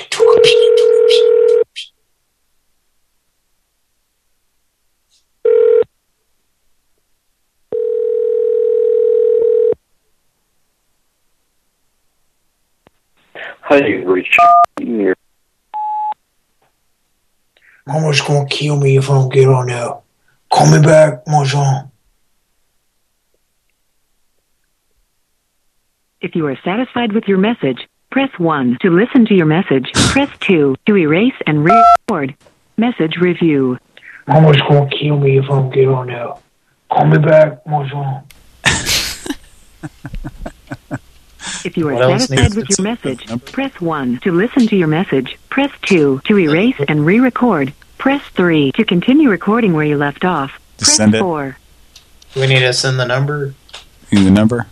[SPEAKER 52] Hi, you've reached Sean Your
[SPEAKER 38] Mama's gonna kill me if I don't get on there. Call me back, mon Jean.
[SPEAKER 42] If you are satisfied with your message, press 1 to listen to your message. Press 2 to erase and re-record. Message review.
[SPEAKER 38] Mama's gonna kill me if I don't get on there. Call me back, mon Jean.
[SPEAKER 42] If you are satisfied with your message, press 1 to listen to your message. Press 2 to erase and re-record. Press 3 to continue recording where you left off.
[SPEAKER 1] Just
[SPEAKER 42] Press
[SPEAKER 1] send it.
[SPEAKER 42] 4.
[SPEAKER 38] Do we need to send the number?
[SPEAKER 1] Need the number?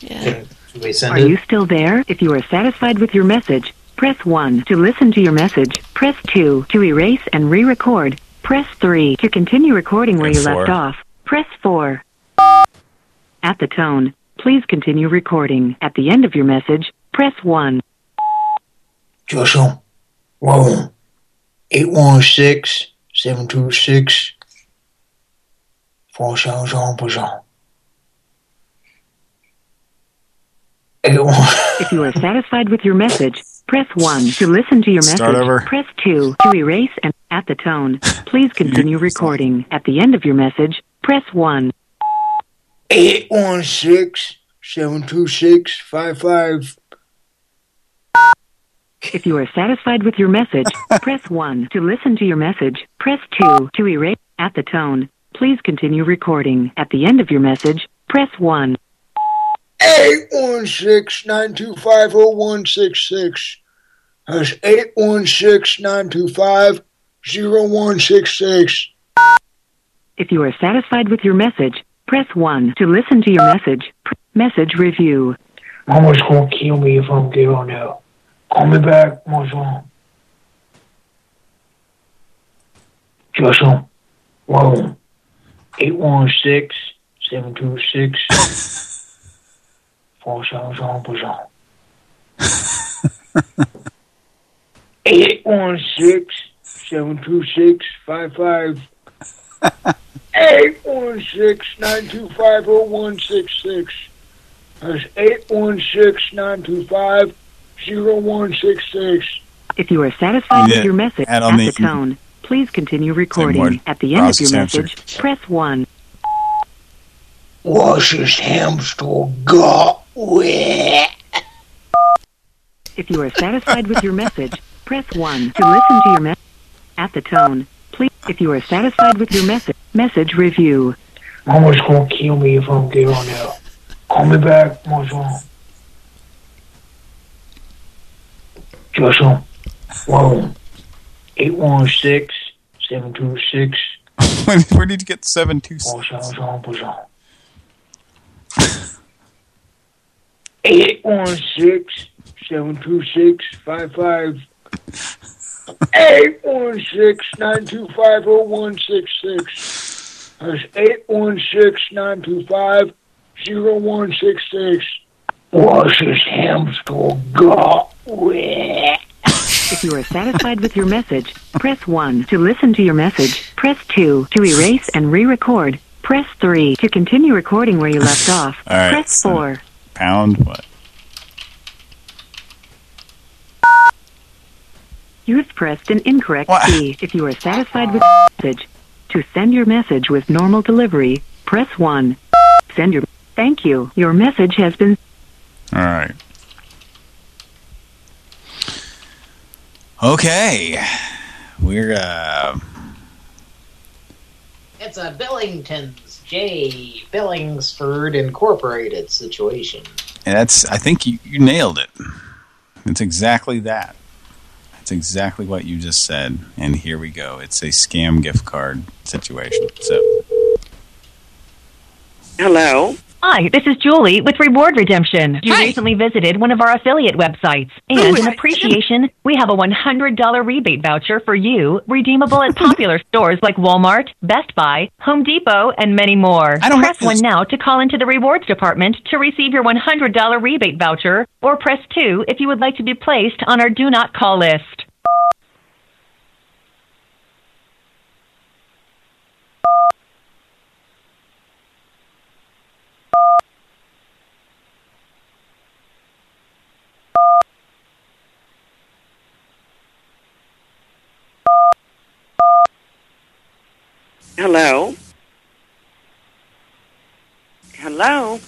[SPEAKER 9] Yeah.
[SPEAKER 38] Should we send
[SPEAKER 42] Are
[SPEAKER 38] it?
[SPEAKER 42] you still there? If you are satisfied with your message, press 1 to listen to your message. Press 2 to erase and re-record. Press 3 to continue recording where
[SPEAKER 1] And
[SPEAKER 42] you left off. Press 4. At the tone, please continue recording. At the end of your message, press 1.
[SPEAKER 38] Joshua. Whoa. 816 726 4700.
[SPEAKER 42] If you are satisfied with your message, press 1 to listen to your message.
[SPEAKER 1] Start over.
[SPEAKER 42] Press 2 to erase and at the tone, please continue recording. At the end of your message, press 1.
[SPEAKER 38] 816 726 55.
[SPEAKER 42] If you are satisfied with your message, press 1 to listen to your message. Press 2 to erase at the tone. Please continue recording. At the end of your message, press 1.
[SPEAKER 38] 816 925 0166. That's 816 925 0166.
[SPEAKER 42] If you are satisfied with your message, press 1 to listen to your message. Message review.
[SPEAKER 38] Mama's gonna kill me if I don't get on there. Call me back, mon Jean. Joshua. Whoa. 816 726 4700. 816 726 55. 816 925 0166. That's 816 925 0166.
[SPEAKER 42] If you are satisfied
[SPEAKER 1] Yeah,
[SPEAKER 42] with your message at the,
[SPEAKER 1] the-
[SPEAKER 42] tone, please continue recording. At the end of your
[SPEAKER 1] Process answer.
[SPEAKER 42] message, press 1.
[SPEAKER 38] Wash his hamster got wet.
[SPEAKER 42] If you are satisfied with your message, press 1 to listen to your message. At the tone, please. If you are satisfied with your message, message review.
[SPEAKER 38] Mama's gonna kill me if I don't get on there. Call me back, mon Jean. Joshua. Whoa. 816 726
[SPEAKER 1] Where where did you get 726?
[SPEAKER 38] 4700. 816 726 55. 816 925 0166. That's 816 925 0166. Wash his hamster got wet.
[SPEAKER 42] If you are satisfied with your message, press 1 to listen to your message. Press 2 to erase and re-record. Press 3 to continue recording where you left off.
[SPEAKER 1] All right,
[SPEAKER 42] Press
[SPEAKER 1] so-
[SPEAKER 42] 4.
[SPEAKER 1] Pound what?
[SPEAKER 42] You have pressed an incorrect key. If you are satisfied with your message, to send your message with normal delivery, press 1. Send your... Thank you. Your message has been...
[SPEAKER 1] All right. Okay. We're uh
[SPEAKER 2] it's a Billington's J. Billingsford Incorporated situation.
[SPEAKER 1] And that's, I think you, you nailed it. It's exactly that. It's exactly what you just said. And here we go. It's a scam gift card situation. So,
[SPEAKER 52] Hello.
[SPEAKER 53] Hi, this is Julie with Reward Redemption. You recently visited one of our affiliate websites. And in appreciation, we have a $100 rebate voucher for you, redeemable at popular stores like Walmart, Best Buy, Home Depot, and many more. i press 1 now to call into the rewards department to receive your $100 rebate voucher, or press 2 if you would like to be placed on our do not call list.
[SPEAKER 52] Hello. Hello.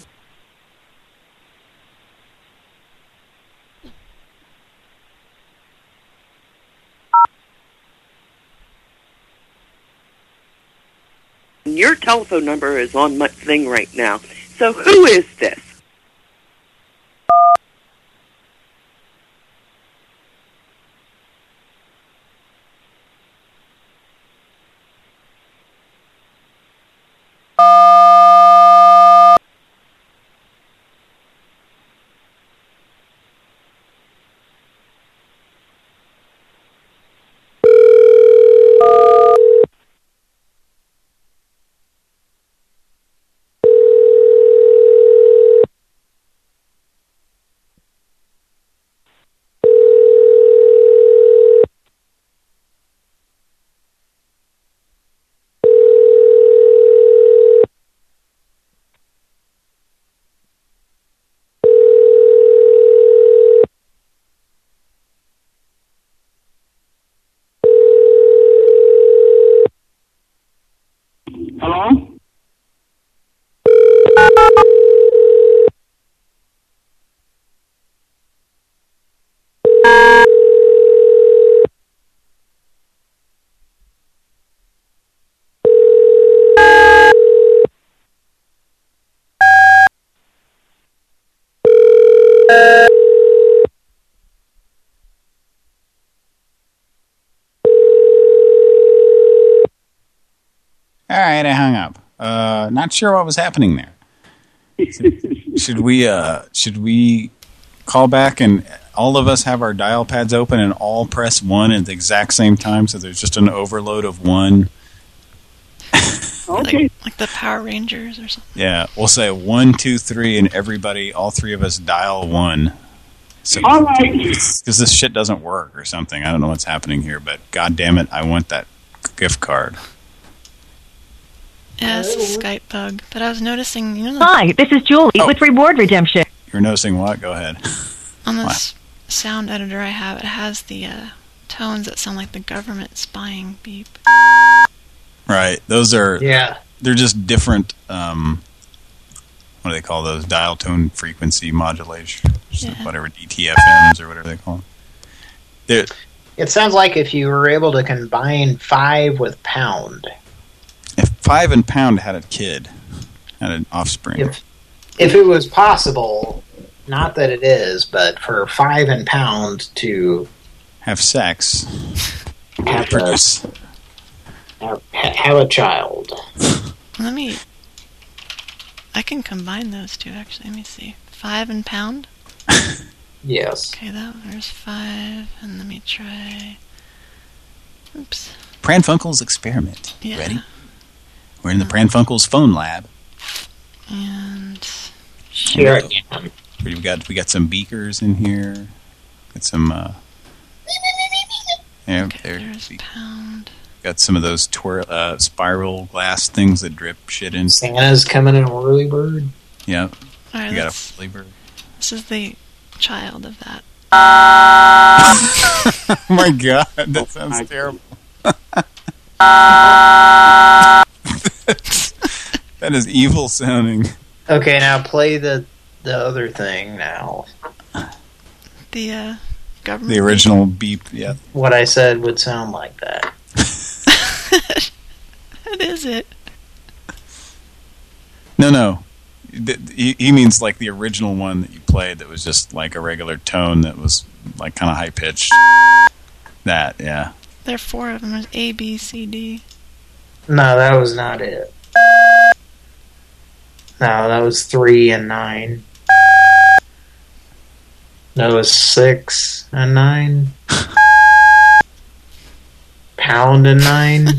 [SPEAKER 52] Your telephone number is on my thing right now. So who is this?
[SPEAKER 1] Not sure what was happening there. should we, uh, should we call back and all of us have our dial pads open and all press one at the exact same time so there's just an overload of one?
[SPEAKER 9] Like, like the Power Rangers or something.
[SPEAKER 1] Yeah, we'll say one, two, three, and everybody, all three of us dial one. So,
[SPEAKER 48] All right.
[SPEAKER 1] Because this shit doesn't work or something. I don't know what's happening here, but god damn it, I want that gift card.
[SPEAKER 9] Yeah, it's a Skype bug. But I was noticing, you know,
[SPEAKER 53] Hi, this is Julie with Reward Redemption.
[SPEAKER 1] You're noticing what? Go ahead.
[SPEAKER 9] on this sound editor I have, it has the uh, tones that sound like the government spying beep.
[SPEAKER 1] Right. Those are
[SPEAKER 2] Yeah.
[SPEAKER 1] They're just different um what do they call those? Dial tone frequency modulation. Yeah. Whatever DTFMs or whatever they call them. They're,
[SPEAKER 2] It sounds like if you were able to combine five with pound.
[SPEAKER 1] If five and pound had a kid, had an offspring.
[SPEAKER 2] If if it was possible, not that it is, but for five and pound to
[SPEAKER 1] have sex.
[SPEAKER 2] have,
[SPEAKER 1] produce
[SPEAKER 2] a, have, have a child.
[SPEAKER 9] Let me. I can combine those two actually. Let me see. Five and pound.
[SPEAKER 2] Yes.
[SPEAKER 9] Okay, that one, there's five, and let me try. Oops.
[SPEAKER 1] Pran Funkel's experiment.
[SPEAKER 9] Yeah.
[SPEAKER 1] Ready? We're in the Pran Funkel's phone lab.
[SPEAKER 9] And
[SPEAKER 2] Sure.
[SPEAKER 1] We've got we got some beakers in here. Got some uh yeah, there.
[SPEAKER 9] there's pound.
[SPEAKER 1] Got some of those twir uh, spiral glass things that drip shit in.
[SPEAKER 2] Santa's coming in a whirly bird.
[SPEAKER 1] Yeah.
[SPEAKER 9] All right,
[SPEAKER 1] you got a
[SPEAKER 9] let's-
[SPEAKER 1] flavor.
[SPEAKER 9] This is the child of that.
[SPEAKER 1] oh my god, that sounds terrible. that is evil sounding.
[SPEAKER 2] Okay, now play the the other thing now.
[SPEAKER 9] The uh, government.
[SPEAKER 1] The original beep, yeah.
[SPEAKER 2] What I said would sound like that.
[SPEAKER 9] What is it?
[SPEAKER 1] No, no. He, he means like the original one that you played that was just like a regular tone that was like kind of high pitched. That, yeah.
[SPEAKER 9] There are four of them. There's A, B, C, D.
[SPEAKER 2] No, that was not it. No, that was three and nine. That was six and nine. Pound and nine.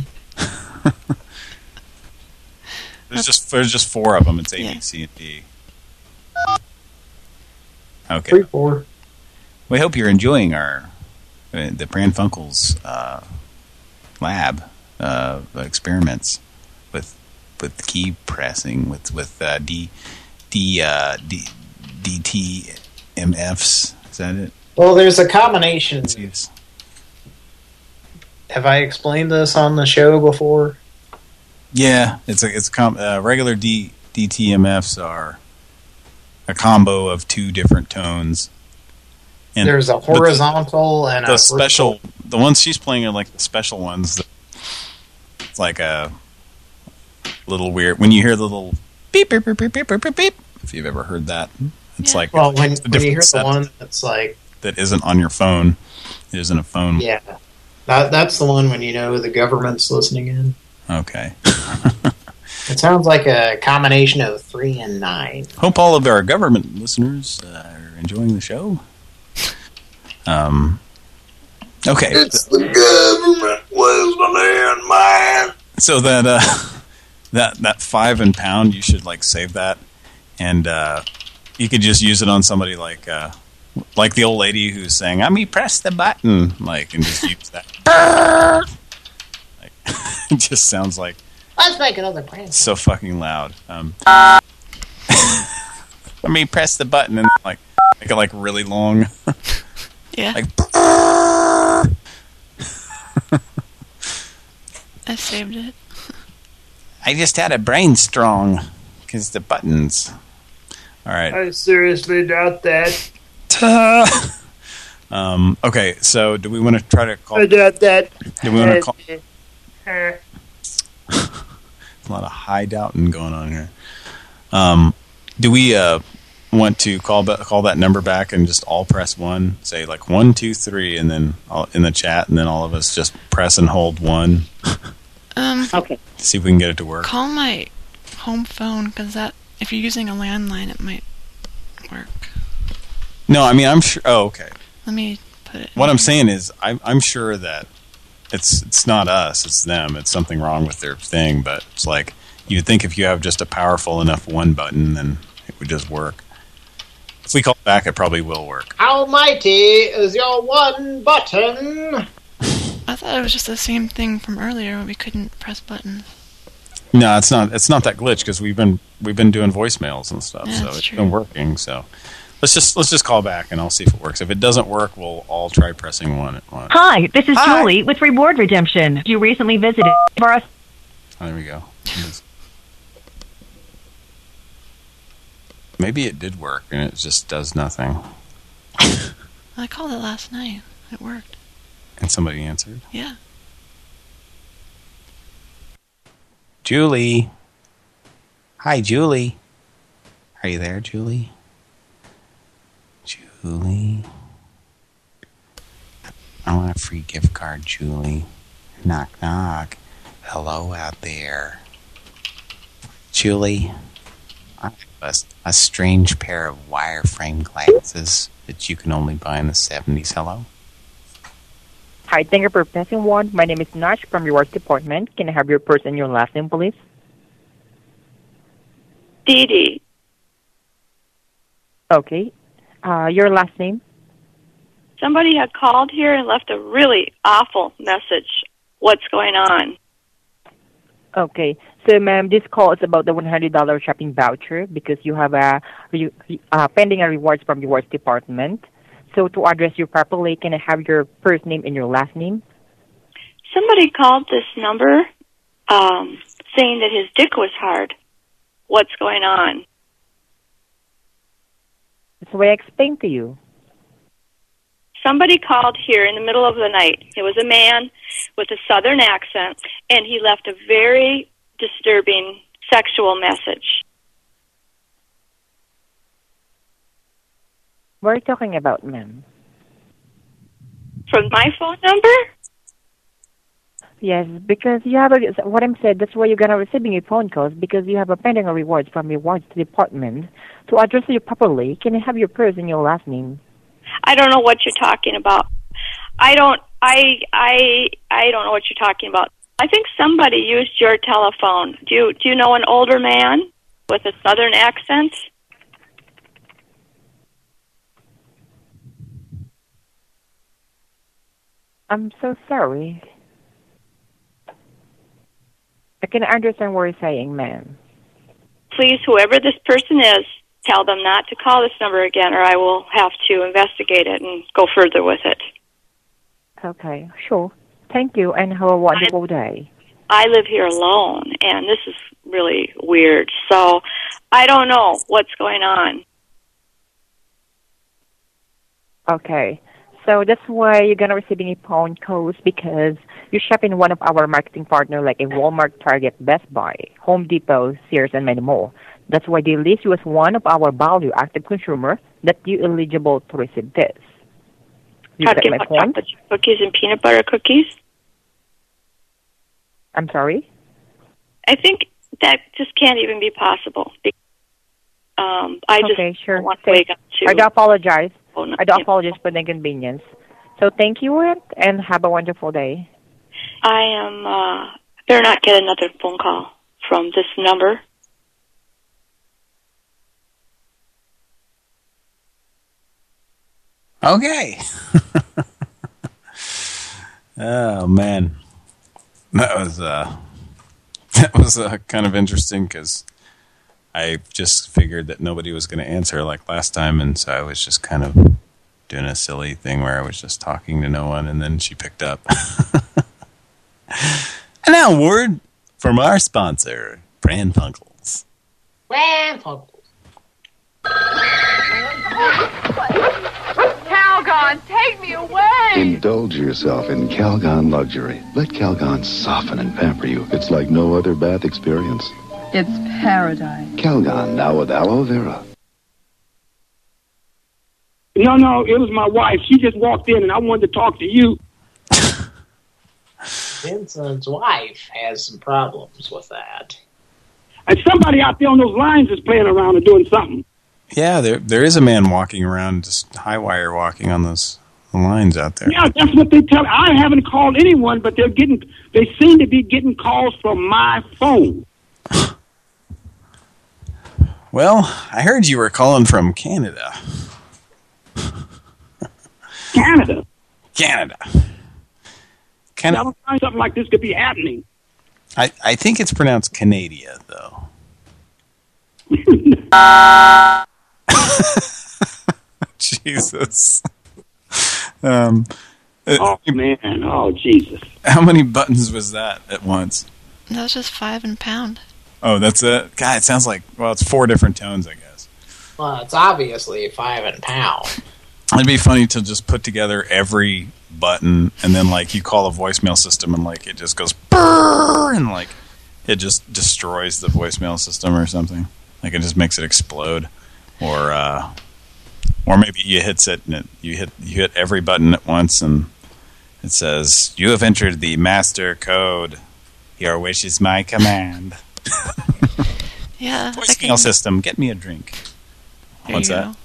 [SPEAKER 1] There's just there's just four of them. It's A, B, C, and D. Okay.
[SPEAKER 2] Three, four.
[SPEAKER 1] We hope you're enjoying our uh, the Pran Funkels uh, lab uh, experiments with with key pressing with with uh, D D uh, D DTMFs. Is that it?
[SPEAKER 2] Well, there's a combination. Have I explained this on the show before?
[SPEAKER 1] Yeah, it's a it's a com uh, regular D DTMFs are a combo of two different tones.
[SPEAKER 2] There's a
[SPEAKER 1] the-
[SPEAKER 2] horizontal and
[SPEAKER 1] the
[SPEAKER 2] a
[SPEAKER 1] special the ones she's playing are like the special ones. that- It's like a little weird when you hear the little beep beep beep beep beep beep beep. beep if you've ever heard that, it's like
[SPEAKER 2] Well, when,
[SPEAKER 1] a
[SPEAKER 2] when you hear the one that's like,
[SPEAKER 1] that isn't on your phone. It isn't a phone.
[SPEAKER 2] yeah, that, that's the one when you know the government's listening in.
[SPEAKER 1] Okay.
[SPEAKER 2] It sounds like a combination of three and nine.
[SPEAKER 1] Hope all of our government listeners uh, are enjoying the show. Um. Okay.
[SPEAKER 2] It's the government listening in, man.
[SPEAKER 1] So that uh, that that five and pound, you should like save that, and uh, you could just use it on somebody like uh, like the old lady who's saying, "I mean, press the button," like, and just use that. like, it just sounds like
[SPEAKER 2] Let's make another prank.
[SPEAKER 1] so fucking loud. Um, I mean, press the button and like make it like really long.
[SPEAKER 9] Yeah.
[SPEAKER 1] like
[SPEAKER 9] I saved it.
[SPEAKER 1] I just had a brain strong because the buttons. All right.
[SPEAKER 2] I seriously doubt that.
[SPEAKER 1] Um, okay, so do we want to try to call?
[SPEAKER 2] I doubt that.
[SPEAKER 1] Do we want to call? A lot of high doubting going on here. Um, do we uh, want to call call that number back and just all press one? Say like one, two, three, and then all, in the chat, and then all of us just press and hold one.
[SPEAKER 9] Um,
[SPEAKER 52] okay.
[SPEAKER 1] See if we can get it to work.
[SPEAKER 9] Call my home phone because that if you're using a landline, it might work.
[SPEAKER 1] No, I mean I'm sure. Oh, okay.
[SPEAKER 9] Let me put it.
[SPEAKER 1] What I'm saying is, I'm I'm sure that it's it's not us, it's them. It's something wrong with their thing. But it's like you'd think if you have just a powerful enough one button, then it would just work. If we call back, it probably will work.
[SPEAKER 2] How mighty is your one button?
[SPEAKER 9] I thought it was just the same thing from earlier when we couldn't press buttons.
[SPEAKER 1] No, it's not. It's not that glitch because we've been we've been doing voicemails and stuff,
[SPEAKER 9] Yeah,
[SPEAKER 1] so
[SPEAKER 9] that's
[SPEAKER 1] it's
[SPEAKER 9] true.
[SPEAKER 1] been working. So let's just let's just call back and I'll see if it works. If it doesn't work, we'll all try pressing one at once.
[SPEAKER 47] Hi, this is Julie with Reward Redemption. You recently visited our
[SPEAKER 1] Oh, there we go. Maybe it did work and it just does nothing.
[SPEAKER 9] I called it last night. It worked.
[SPEAKER 1] And somebody answered.
[SPEAKER 9] Yeah.
[SPEAKER 1] Julie. Hi, Julie. Are you there, Julie? Julie. I want a free gift card, Julie. Knock, knock. Hello out there. Julie, I have a, a strange pair of wireframe glasses that you can only buy in the 70s. Hello?
[SPEAKER 54] Hi, thank you for pressing one. My name is Nash from your work department. Can I have your first and your last name, please?
[SPEAKER 31] Dee Dee.
[SPEAKER 54] Okay. Uh, your last name?
[SPEAKER 31] Somebody had called here and left a really awful message. What's going on?
[SPEAKER 54] Okay. So, ma'am, this call is about the $100 shopping voucher because you have a uh, pending a rewards from your work department. So, to address you properly, can I have your first name and your last name?
[SPEAKER 31] Somebody called this number um, saying that his dick was hard. What's going on?
[SPEAKER 54] That's what I explained to you.
[SPEAKER 31] Somebody called here in the middle of the night. It was a man with a southern accent, and he left a very disturbing sexual message.
[SPEAKER 54] What are you talking about, men.
[SPEAKER 55] From my phone number?
[SPEAKER 54] Yes, because you have a, what I'm saying, that's why you're going to receiving your phone calls, because you have a pending reward from rewards department. To address you properly, can you have your first and your last name?
[SPEAKER 55] I don't know what you're talking about. I don't, I, I, I don't know what you're talking about. I think somebody used your telephone. Do you do you know an older man with a southern accent?
[SPEAKER 54] I'm so sorry. I can understand what you're saying, ma'am.
[SPEAKER 55] Please, whoever this person is, tell them not to call this number again, or I will have to investigate it and go further with it.
[SPEAKER 54] Okay, sure. Thank you, and have a wonderful day.
[SPEAKER 55] I live here alone, and this is really weird. So I don't know what's going on.
[SPEAKER 54] Okay. So that's why you're gonna receive any phone calls because you shop in one of our marketing partner like a Walmart, Target, Best Buy, Home Depot, Sears, and many more. That's why they list you as one of our value active consumer that you eligible to receive this. You
[SPEAKER 55] How
[SPEAKER 54] get my point?
[SPEAKER 55] chocolate chip cookies and peanut butter cookies?
[SPEAKER 54] I'm sorry.
[SPEAKER 55] I think that just can't even be possible. Um, I just
[SPEAKER 54] okay, sure.
[SPEAKER 55] want to wake up to.
[SPEAKER 54] I do apologize.
[SPEAKER 55] Oh, no,
[SPEAKER 54] I do apologize for the inconvenience. So thank you and- and have a wonderful day.
[SPEAKER 55] I am. Uh, better not get another phone call from this number.
[SPEAKER 1] Okay. oh man, that was uh, that was uh, kind of interesting because I just figured that nobody was going to answer like last time, and so I was just kind of doing a silly thing where I was just talking to no one, and then she picked up. and now a word from our sponsor, Pran Funkels.
[SPEAKER 56] Calgon, take me away!
[SPEAKER 57] Indulge yourself in Calgon luxury. Let Calgon soften and pamper you. It's like no other bath experience.
[SPEAKER 56] It's paradise.
[SPEAKER 57] Calgon now with aloe vera.
[SPEAKER 48] No, no, it was my wife. She just walked in, and I wanted to talk to you.
[SPEAKER 2] Vincent's wife has some problems with that.
[SPEAKER 48] And somebody out there on those lines is playing around and doing something.
[SPEAKER 1] Yeah, there there is a man walking around, just high wire walking on those lines out there.
[SPEAKER 48] Yeah, that's what they tell. Me. I haven't called anyone, but they're getting. They seem to be getting calls from my phone.
[SPEAKER 1] Well, I heard you were calling from Canada.
[SPEAKER 48] Canada.
[SPEAKER 1] Canada.
[SPEAKER 48] I don't find something like this could be happening.
[SPEAKER 1] I, I think it's pronounced Canadia, though. Jesus. Um,
[SPEAKER 48] oh, man. Oh, Jesus.
[SPEAKER 1] How many buttons was that at once?
[SPEAKER 9] That was just five and pound.
[SPEAKER 1] Oh, that's it? God, it sounds like, well, it's four different tones, I guess.
[SPEAKER 2] Well, it's obviously five and pound.
[SPEAKER 1] It'd be funny to just put together every button and then, like, you call a voicemail system and, like, it just goes brrrr and, like, it just destroys the voicemail system or something. Like, it just makes it explode. Or, uh, or maybe you hit it and it, you hit you hit every button at once and it says, you have entered the master code. Your wish is my command.
[SPEAKER 9] Yeah.
[SPEAKER 1] Voicemail system, get me a drink.
[SPEAKER 9] There
[SPEAKER 1] What's that?
[SPEAKER 9] go.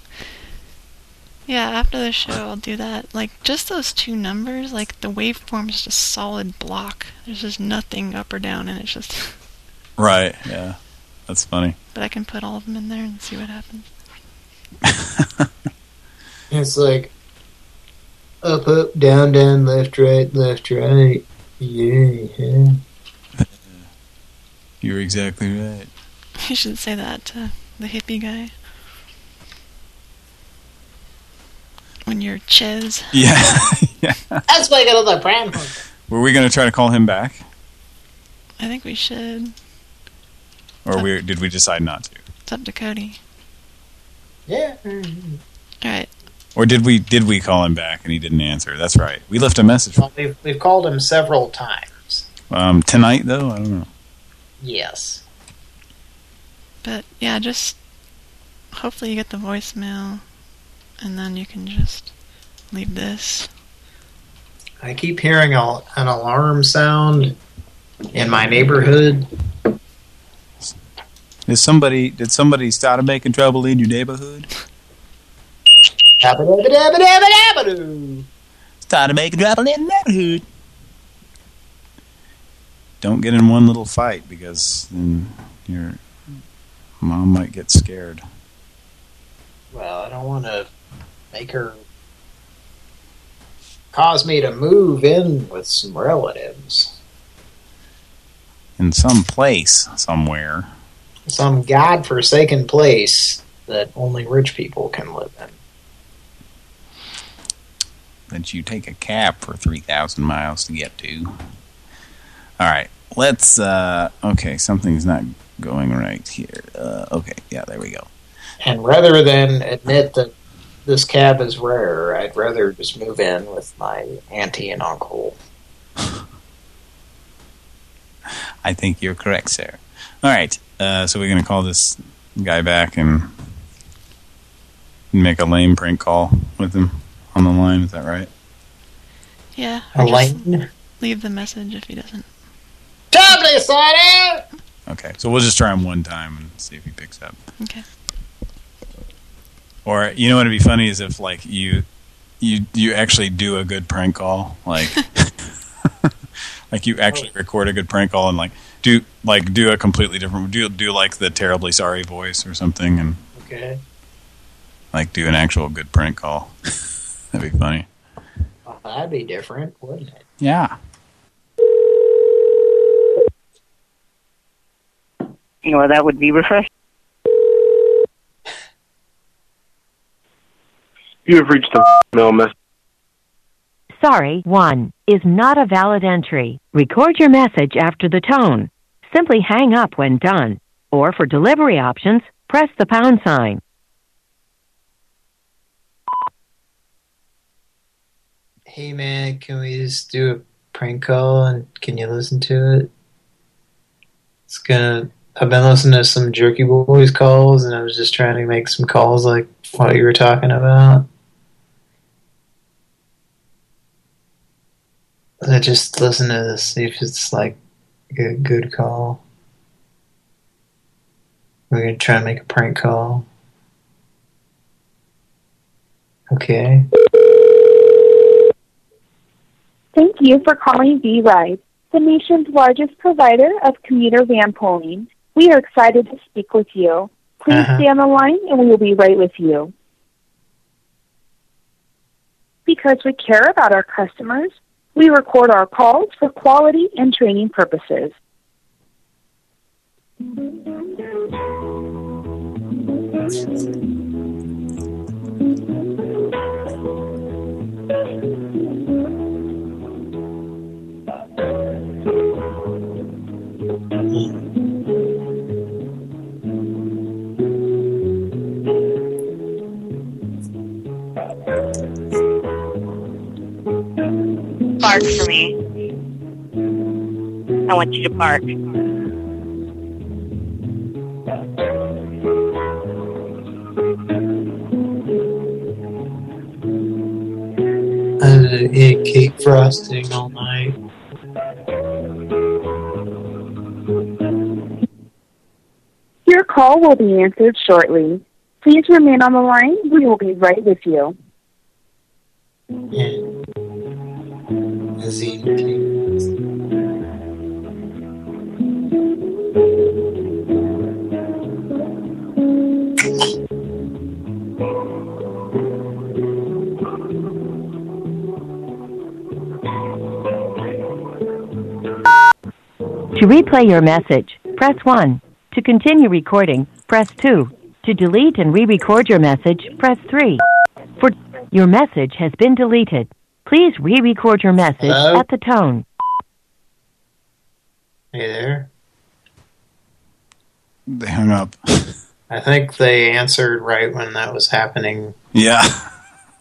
[SPEAKER 9] Yeah, after the show, I'll do that. Like, just those two numbers, like, the waveform is just a solid block. There's just nothing up or down, and it's just...
[SPEAKER 1] Right, yeah. That's funny.
[SPEAKER 9] But I can put all of them in there and see what happens.
[SPEAKER 2] It's like up, up, down, down, left, right, left, right. Yeah, yeah.
[SPEAKER 1] You're exactly right.
[SPEAKER 9] You shouldn't say that to the hippie guy. When you're Ches.
[SPEAKER 1] Yeah. yeah.
[SPEAKER 2] Let's make another brand.
[SPEAKER 1] Were we going to try to call him back?
[SPEAKER 9] I think we should.
[SPEAKER 1] Or we did we decide not to?
[SPEAKER 9] It's up to Cody.
[SPEAKER 2] Yeah.
[SPEAKER 9] Alright.
[SPEAKER 1] Or did we did we call him back and he didn't answer? That's right. We left a message.
[SPEAKER 2] Well, we've, we've called him several times.
[SPEAKER 1] Um, tonight, though? I don't know.
[SPEAKER 2] Yes.
[SPEAKER 9] But, yeah, just... Hopefully you get the voicemail. and then you can just leave this.
[SPEAKER 2] I keep hearing a, an alarm sound in my neighborhood.
[SPEAKER 1] Did somebody did somebody start making trouble in your neighborhood? Started making trouble in the neighborhood. Don't get in one little fight because then your mom might get scared.
[SPEAKER 2] Well, I don't want to make her cause me to move in with some relatives.
[SPEAKER 1] In some place somewhere.
[SPEAKER 2] Some godforsaken place that only rich people can live in.
[SPEAKER 1] that you take a cab for 3,000 miles to get to. All right, let's, uh, okay, something's not going right here. Uh, okay, yeah, there we go.
[SPEAKER 2] And rather than admit that this cab is rare, I'd rather just move in with my auntie and uncle.
[SPEAKER 1] I think you're correct, sir. All right, uh, so we're going to call this guy back and make a lame prank call with him on the line. Is that right?
[SPEAKER 9] Yeah. or just Leave the message if he doesn't.
[SPEAKER 2] Doubly sorry!
[SPEAKER 1] Okay, so we'll just try him one time and see if he picks up.
[SPEAKER 9] Okay.
[SPEAKER 1] Or you know what'd be funny is if like you you you actually do a good prank call, like like you actually record a good prank call and like do like do a completely different do do like the terribly sorry voice or something and
[SPEAKER 2] Okay.
[SPEAKER 1] like do an actual good prank call. That'd be funny.
[SPEAKER 2] Well, that'd be different, wouldn't it?
[SPEAKER 1] Yeah.
[SPEAKER 58] Well, that would be refreshing.
[SPEAKER 59] You have reached the mail message.
[SPEAKER 54] Sorry, 1 is not a valid entry. Record your message after the tone. Simply hang up when done. Or for delivery options, press the pound sign.
[SPEAKER 2] Hey man, can we just do a prank call and can you listen to it? It's gonna. I've been listening to some Jerky Boys calls and I was just trying to make some calls like what you were talking about. I just listen to this, see if it's like a good call. We're gonna try and make a prank call. Okay.
[SPEAKER 60] Thank you for calling V-Ride, the nation's largest provider of commuter van pooling. We are excited to speak with you. Please
[SPEAKER 2] Uh-huh.
[SPEAKER 60] stay on the line and we will be right with you. Because we care about our customers, we record our calls for quality and training purposes. Mm.
[SPEAKER 61] Park for me. I want you to park.
[SPEAKER 2] I ate cake frosting all night.
[SPEAKER 60] Your call will be answered shortly. Please remain on the line. We will be right with you.
[SPEAKER 2] Is
[SPEAKER 54] To replay your message, press 1. To continue recording, press 2. To delete and re-record your message, press 3. For your message has been deleted. Please re-record your message
[SPEAKER 2] Hello?
[SPEAKER 54] at the tone.
[SPEAKER 2] Hey there.
[SPEAKER 1] They hung up.
[SPEAKER 2] I think they answered right when that was happening.
[SPEAKER 1] Yeah.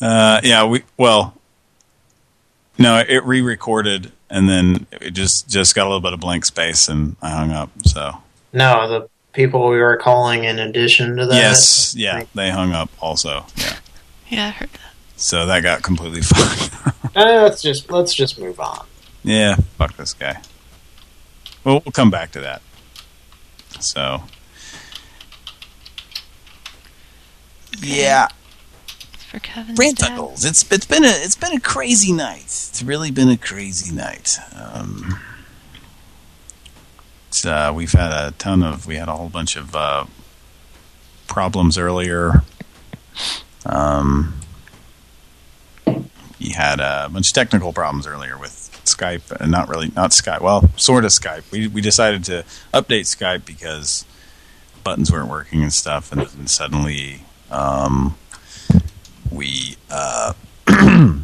[SPEAKER 1] uh, yeah, we well, no, it re-recorded and then it just just got a little bit of blank space and I hung up. So
[SPEAKER 2] No, the people we were calling in addition to that?
[SPEAKER 1] Yes, yeah, they hung up also. Yeah.
[SPEAKER 9] Yeah, I heard that.
[SPEAKER 1] So that got completely fucked.
[SPEAKER 2] Uh, let's just let's just move on.
[SPEAKER 1] yeah, fuck this guy. Well, we'll come back to that. So. Yeah.
[SPEAKER 9] For Kevin's
[SPEAKER 1] Rant
[SPEAKER 9] dad.
[SPEAKER 1] It's it's been a it's been a crazy night. It's really been a crazy night. Um, it's, uh, we've had a ton of we had a whole bunch of uh, problems earlier. Um, you had a bunch of technical problems earlier with Skype, and not really not Skype. Well, sort of Skype. We we decided to update Skype because buttons weren't working and stuff, and then suddenly. Um, we uh,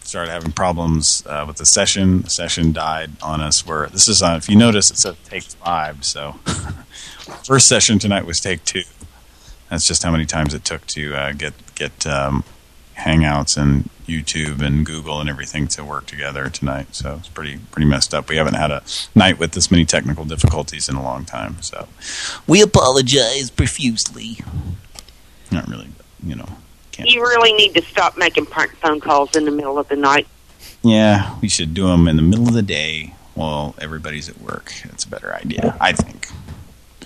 [SPEAKER 1] started having problems uh, with the session. The session died on us. Where this is on, if you notice, it says take five. So first session tonight was take two. That's just how many times it took to uh, get get um, Hangouts and YouTube and Google and everything to work together tonight. So it's pretty pretty messed up. We haven't had a night with this many technical difficulties in a long time. So we apologize profusely. Not really, but, you know.
[SPEAKER 52] You really need to stop making prank phone calls in the middle of the night.
[SPEAKER 1] Yeah, we should do them in the middle of the day while everybody's at work. That's a better idea, I think.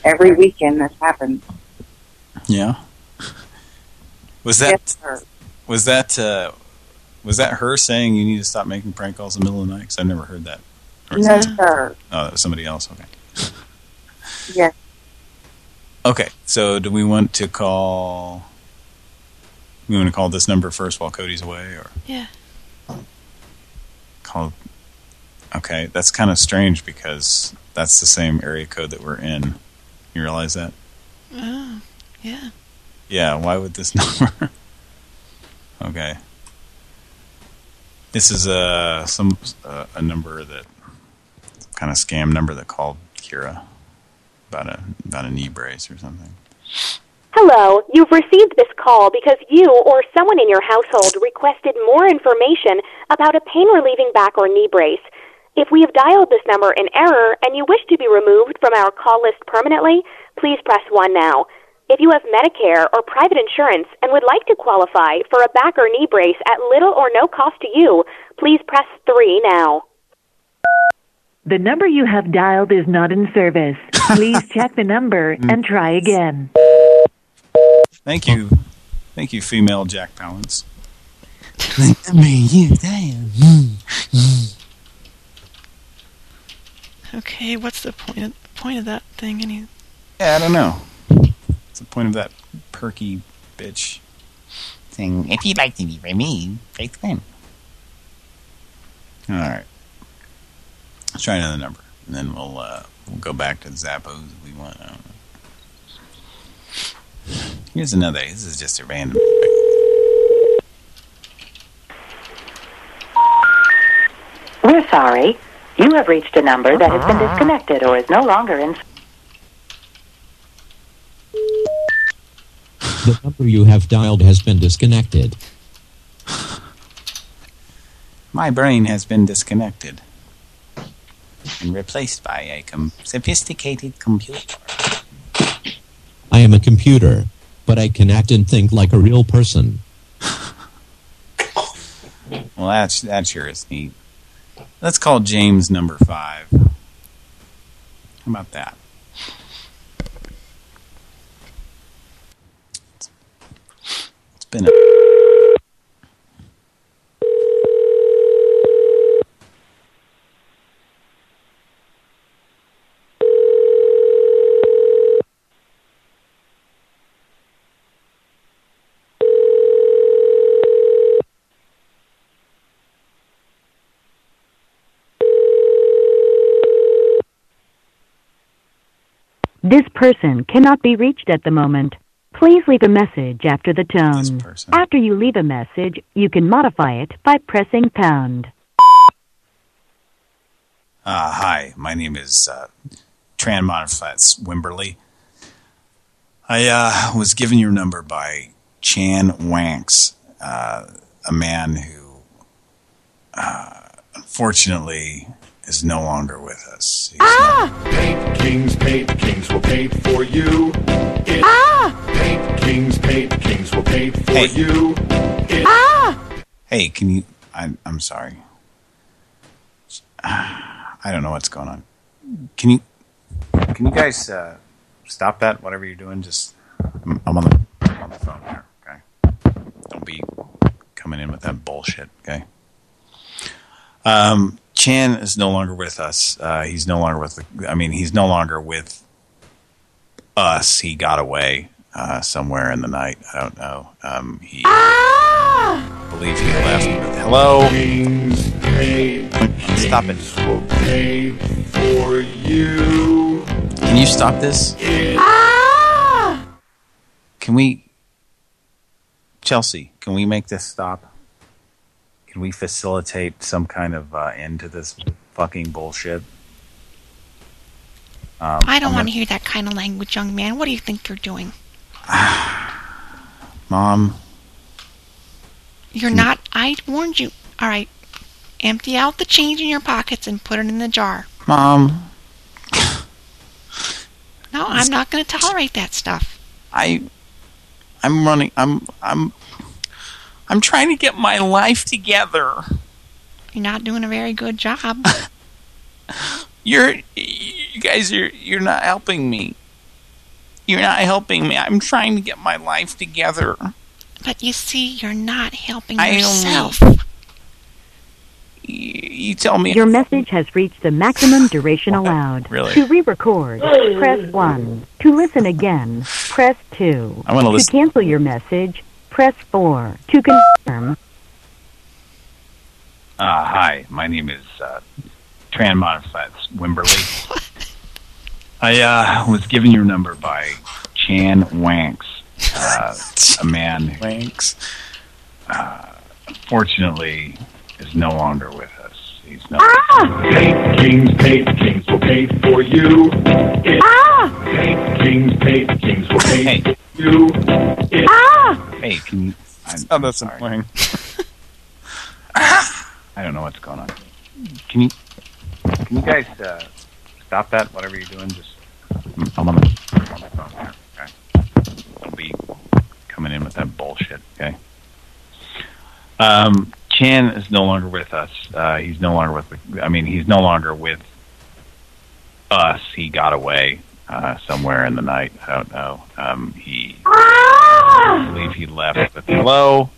[SPEAKER 62] Every weekend this happens.
[SPEAKER 1] Yeah. Was that
[SPEAKER 62] Yes,
[SPEAKER 1] was that uh, was that her saying you need to stop making prank calls in the middle of the night? Because I've never heard that. Or
[SPEAKER 62] No,
[SPEAKER 1] that-
[SPEAKER 62] sir.
[SPEAKER 1] Oh, that was somebody else. Okay.
[SPEAKER 62] Yes.
[SPEAKER 1] Okay. So, do we want to call? We want to call this number first while Cody's away, or
[SPEAKER 9] Yeah.
[SPEAKER 1] call? Okay, that's kind of strange because that's the same area code that we're in. You realize that?
[SPEAKER 9] Oh, yeah.
[SPEAKER 1] Yeah, why would this number? okay. This is a some uh, a number that kind of scam number that called Kira about a about a knee brace or something.
[SPEAKER 63] Hello, you've received this call because you or someone in your household requested more information about a pain relieving back or knee brace. If we have dialed this number in error and you wish to be removed from our call list permanently, please press 1 now. If you have Medicare or private insurance and would like to qualify for a back or knee brace at little or no cost to you, please press 3 now.
[SPEAKER 47] The number you have dialed is not in service. Please check the number hmm. and try again.
[SPEAKER 1] Thank you, thank you, female Jack Palance.
[SPEAKER 9] Okay, what's the point of, point of that thing? Any?
[SPEAKER 1] Yeah, I don't know. What's the point of that perky bitch thing?
[SPEAKER 38] If you'd like to be removed, press one.
[SPEAKER 1] All right. Let's try another number, and then we'll uh, we'll go back to Zappos if we want. I. Here's another. This is just a random.
[SPEAKER 64] We're sorry. You have reached a number that has been disconnected or is no longer in.
[SPEAKER 65] The number you have dialed has been disconnected.
[SPEAKER 1] My brain has been disconnected and replaced by a com sophisticated computer.
[SPEAKER 65] I am a computer, but I can act and think like a real person.
[SPEAKER 1] Well, that's that sure is neat. Let's call James number five. How about that? It's been a
[SPEAKER 47] This person cannot be reached at the moment. Please leave a message after the tone. After you leave a message, you can modify it by pressing pound.
[SPEAKER 1] Uh, hi, my name is uh, Tran Monflats Wimberly. I uh, was given your number by Chan Wanks, uh, a man who uh, unfortunately is no longer with us.
[SPEAKER 60] Paint kings, paint kings will paint
[SPEAKER 1] Hey.
[SPEAKER 46] you.
[SPEAKER 1] Ah! Hey, can you... I, I'm sorry. I don't know what's going on. Can you... Can you guys uh, stop that, whatever you're doing? Just... I'm I'm on the, I'm on the phone here, okay? Don't be coming in with that bullshit, okay? Um, Chan is no longer with us. Uh, he's no longer with the... I mean, he's no longer with us. He got away uh, somewhere in the night. I don't know. Um, he... I believe he left. Hello? Stop it.
[SPEAKER 46] For you.
[SPEAKER 1] Can you stop this? Can we... Chelsea, can we make this stop? Can we facilitate some kind of uh, end to this fucking bullshit? Um,
[SPEAKER 9] I don't want to hear that kind of language, young man. What do you think you're doing?
[SPEAKER 1] Mom,
[SPEAKER 9] You're not. I warned you. All right. Empty out the change in your pockets and put it in the jar.
[SPEAKER 1] Mom,
[SPEAKER 9] No, I'm not going to tolerate that stuff.
[SPEAKER 1] I, I'm running. I'm, I'm, I'm trying to get my life together.
[SPEAKER 9] You're not doing a very good job.
[SPEAKER 1] You're, you guys, you're, you're not helping me. You're not helping me. I'm trying to get my life together.
[SPEAKER 9] but you see, you're not helping
[SPEAKER 1] I only-
[SPEAKER 9] yourself.
[SPEAKER 1] You tell me.
[SPEAKER 47] Your message has reached the maximum duration allowed.
[SPEAKER 1] Really?
[SPEAKER 47] To re-record, press 1. To listen again, press 2.
[SPEAKER 1] I wanna listen.
[SPEAKER 47] To cancel your message, press 4. To confirm,
[SPEAKER 1] Uh, hi, my name is uh, Tran Modifats Wimberly. I uh, was given your number by Chan Wanks, uh, a man Wanks. Uh, fortunately, is no longer with us. He's no.
[SPEAKER 46] Paint kings, paint kings will paint for you. Ah. Paint kings, paint kings will paint for you.
[SPEAKER 1] Hey, can you? I'm, oh, that's annoying. I don't know what's going on. Can you? Can you guys uh, stop that? Whatever you're doing, just. I'm on the, I'm on the phone here. Okay. Don't be coming in with that bullshit. Okay. Um, Chan is no longer with us. Uh, he's no longer with. I mean, he's no longer with us. He got away uh, somewhere in the night. I don't know. Um, he. I believe he left. With, hello.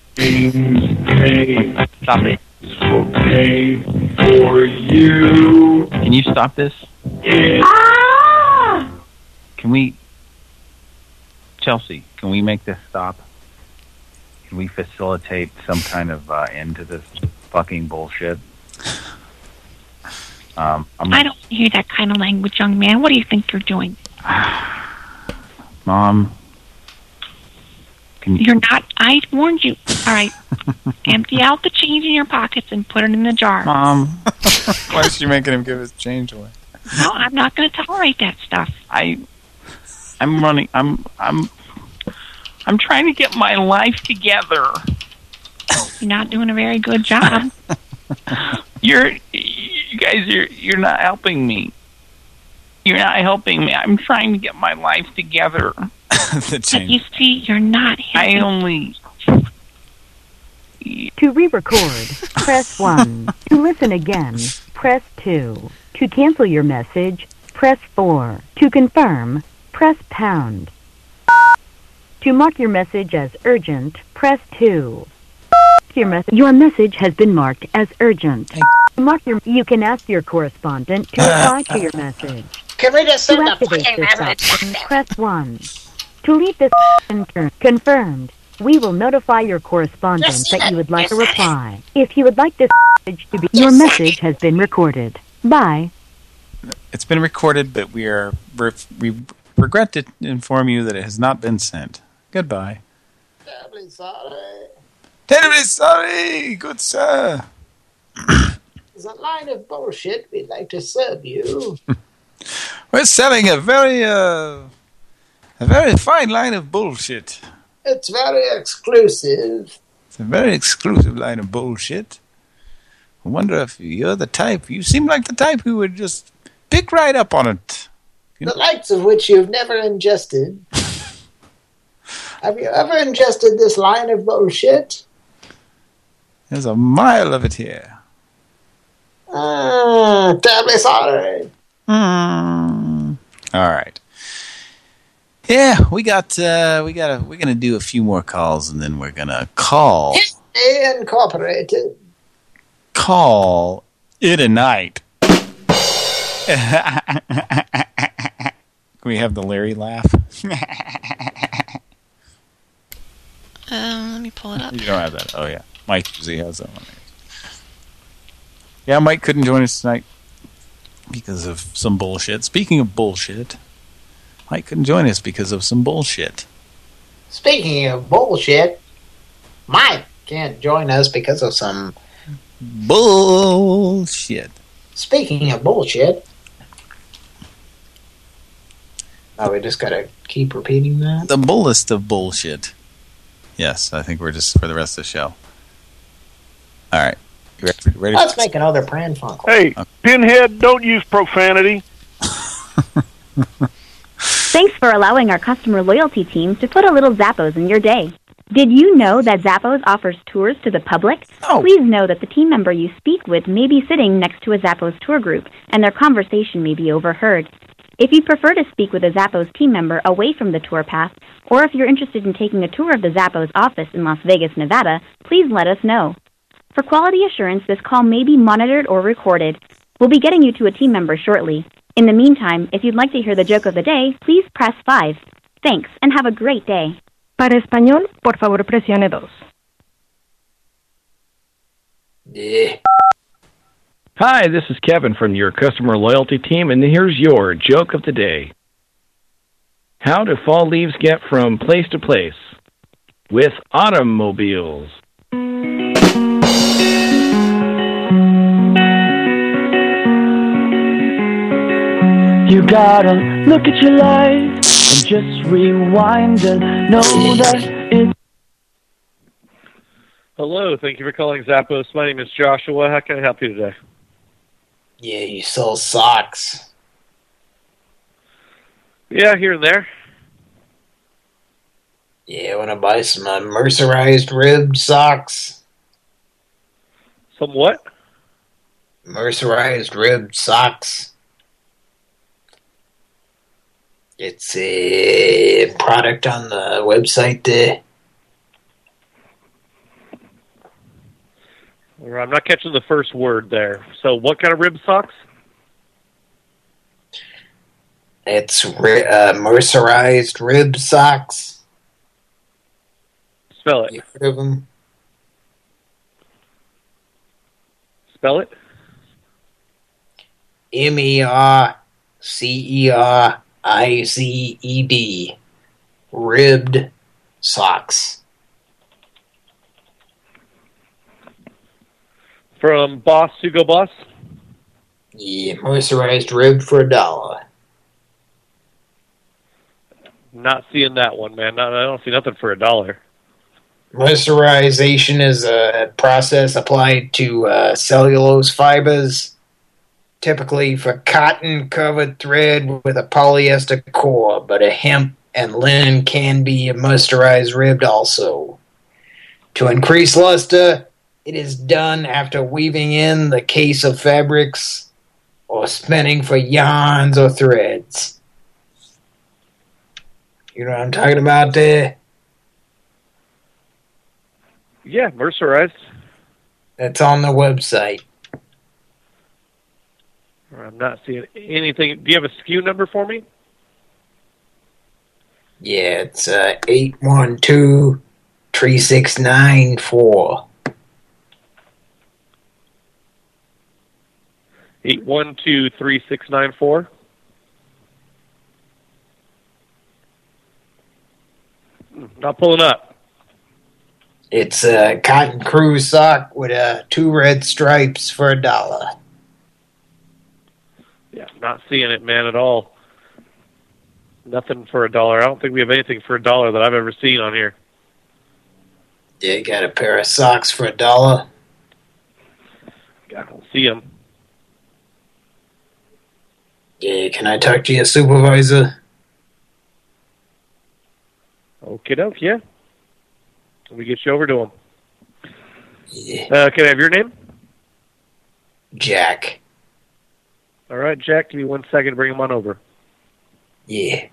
[SPEAKER 1] Stop it.
[SPEAKER 46] Okay for you.
[SPEAKER 1] Can you stop this? Can we, Chelsea? Can we make this stop? Can we facilitate some kind of uh, end to this fucking bullshit? Um, I'm,
[SPEAKER 9] I don't hear that kind of language, young man. What do you think you're doing?
[SPEAKER 1] Mom. Can you,
[SPEAKER 9] You're not. I warned you. All right. Empty out the change in your pockets and put it in the jar.
[SPEAKER 1] Mom. Why is she making him give his change away?
[SPEAKER 9] No, I'm not going to tolerate that stuff.
[SPEAKER 1] I, I'm running. I'm. I'm. I'm trying to get my life together.
[SPEAKER 9] You're not doing a very good job.
[SPEAKER 1] You're, you guys, you're, you're not helping me. You're not helping me. I'm trying to get my life together. the
[SPEAKER 9] But you see, you're not
[SPEAKER 1] I
[SPEAKER 9] helping.
[SPEAKER 1] only.
[SPEAKER 47] To re-record, press 1. To listen again, press 2. To cancel your message, press 4. To confirm, press pound. To mark your message as urgent, press 2. Your, mes- your message has been marked as urgent. To mark your, you can ask your correspondent to reply to your message.
[SPEAKER 2] Can we just send a
[SPEAKER 47] activate
[SPEAKER 2] fucking
[SPEAKER 47] this
[SPEAKER 2] message?
[SPEAKER 47] option, press 1. To leave this con- confirmed, we will notify your correspondent
[SPEAKER 2] Just
[SPEAKER 47] that you would
[SPEAKER 2] it.
[SPEAKER 47] like a
[SPEAKER 2] Just said it.
[SPEAKER 47] reply. If you would like this message to be, your message has been recorded. Bye.
[SPEAKER 1] It's been recorded, but we are re- we regret to inform you that it has not been sent. Goodbye.
[SPEAKER 2] Terribly sorry.
[SPEAKER 1] Terribly sorry, good sir.
[SPEAKER 2] There's a line of bullshit we'd like to serve you.
[SPEAKER 1] We're selling a very uh, a very fine line of bullshit.
[SPEAKER 2] It's very exclusive.
[SPEAKER 1] It's a very exclusive line of bullshit. I wonder if you're the type. You seem like the type who would just pick right up on it.
[SPEAKER 2] The likes of which you've never ingested. Have you ever ingested this line of bullshit?
[SPEAKER 1] There's a mile of it here.
[SPEAKER 2] Mm, terribly sorry.
[SPEAKER 1] Hmm. All right. Yeah, we got uh we got we're gonna do a few more calls and then we're gonna call
[SPEAKER 2] Incorporated.
[SPEAKER 1] call it a night. Can we have the Larry laugh?
[SPEAKER 9] Um, let me pull it up.
[SPEAKER 1] You don't have that. Oh yeah, Mike usually has that one. Yeah, Mike couldn't join us tonight because of some bullshit. Speaking of bullshit, Mike couldn't join us because of some bullshit.
[SPEAKER 2] Speaking of bullshit, Mike can't join us because of some
[SPEAKER 1] bullshit.
[SPEAKER 2] Speaking of bullshit, oh, we just gotta keep repeating that.
[SPEAKER 1] The bullest of bullshit. Yes, I think we're just for the rest of the show. All right, you ready? ready
[SPEAKER 2] Let's make another Pran Funkel.
[SPEAKER 66] Hey, Pinhead, don't use profanity.
[SPEAKER 67] Thanks for allowing our customer loyalty team to put a little Zappos in your day. Did you know that Zappos offers tours to the public? Oh. Please know that the team member you speak with may be sitting next to a Zappos tour group, and their conversation may be overheard. If you prefer to speak with a Zappos team member away from the tour path, or if you're interested in taking a tour of the Zappos office in Las Vegas, Nevada, please let us know. For quality assurance, this call may be monitored or recorded. We'll be getting you to a team member shortly. In the meantime, if you'd like to hear the joke of the day, please press 5. Thanks, and have a great day.
[SPEAKER 68] Para español, por favor presione dos.
[SPEAKER 2] Yeah.
[SPEAKER 66] Hi, this is Kevin from your customer loyalty team, and here's your joke of the day. How do fall leaves get from place to place? With automobiles.
[SPEAKER 69] You gotta look at your life and just rewind and know that it's
[SPEAKER 60] Hello, thank you for calling Zappos. My name is Joshua. How can I help you today?
[SPEAKER 2] Yeah, you sell socks.
[SPEAKER 60] Yeah, here and there.
[SPEAKER 2] Yeah, I want to buy some uh, mercerized ribbed socks?
[SPEAKER 60] Some what?
[SPEAKER 2] Mercerized ribbed socks. It's a product on the website there.
[SPEAKER 60] I'm not catching the first word there. So what kind of rib socks?
[SPEAKER 2] It's ri uh, mercerized rib socks.
[SPEAKER 60] Spell it.
[SPEAKER 2] You heard of them?
[SPEAKER 60] Spell it.
[SPEAKER 2] M E R C E R I Z E D. Ribbed socks.
[SPEAKER 60] From Boss to Go Boss?
[SPEAKER 2] Yeah, mercerized ribbed for a dollar.
[SPEAKER 60] Not seeing that one, man. Not, I don't see nothing for a dollar.
[SPEAKER 2] Mercerization is a process applied to uh, cellulose fibers, typically for cotton-covered thread with a polyester core, but a hemp and linen can be mercerized ribbed also. To increase luster, it is done after weaving in the case of fabrics or spinning for yarns or threads. You know what I'm talking about there?
[SPEAKER 60] Yeah, mercerized.
[SPEAKER 2] That's on the website.
[SPEAKER 60] I'm not seeing anything. Do you have a SKU number for me?
[SPEAKER 2] Yeah, it's uh, 812-3694.
[SPEAKER 60] Eight one two three six nine four. Not pulling up.
[SPEAKER 2] It's a cotton crew sock with uh, two red stripes for a dollar.
[SPEAKER 60] Yeah, not seeing it, man, at all. Nothing for a dollar. I don't think we have anything for a dollar that I've ever seen on here.
[SPEAKER 2] Yeah, you got a pair of socks for a dollar.
[SPEAKER 60] I don't see them.
[SPEAKER 2] Yeah, can I talk to your supervisor?
[SPEAKER 60] Okay, doke, yeah. Let me get you over to him. Uh, can I have your name?
[SPEAKER 2] Jack.
[SPEAKER 60] All right, Jack. Give me one second to bring him on over.
[SPEAKER 2] Yeah.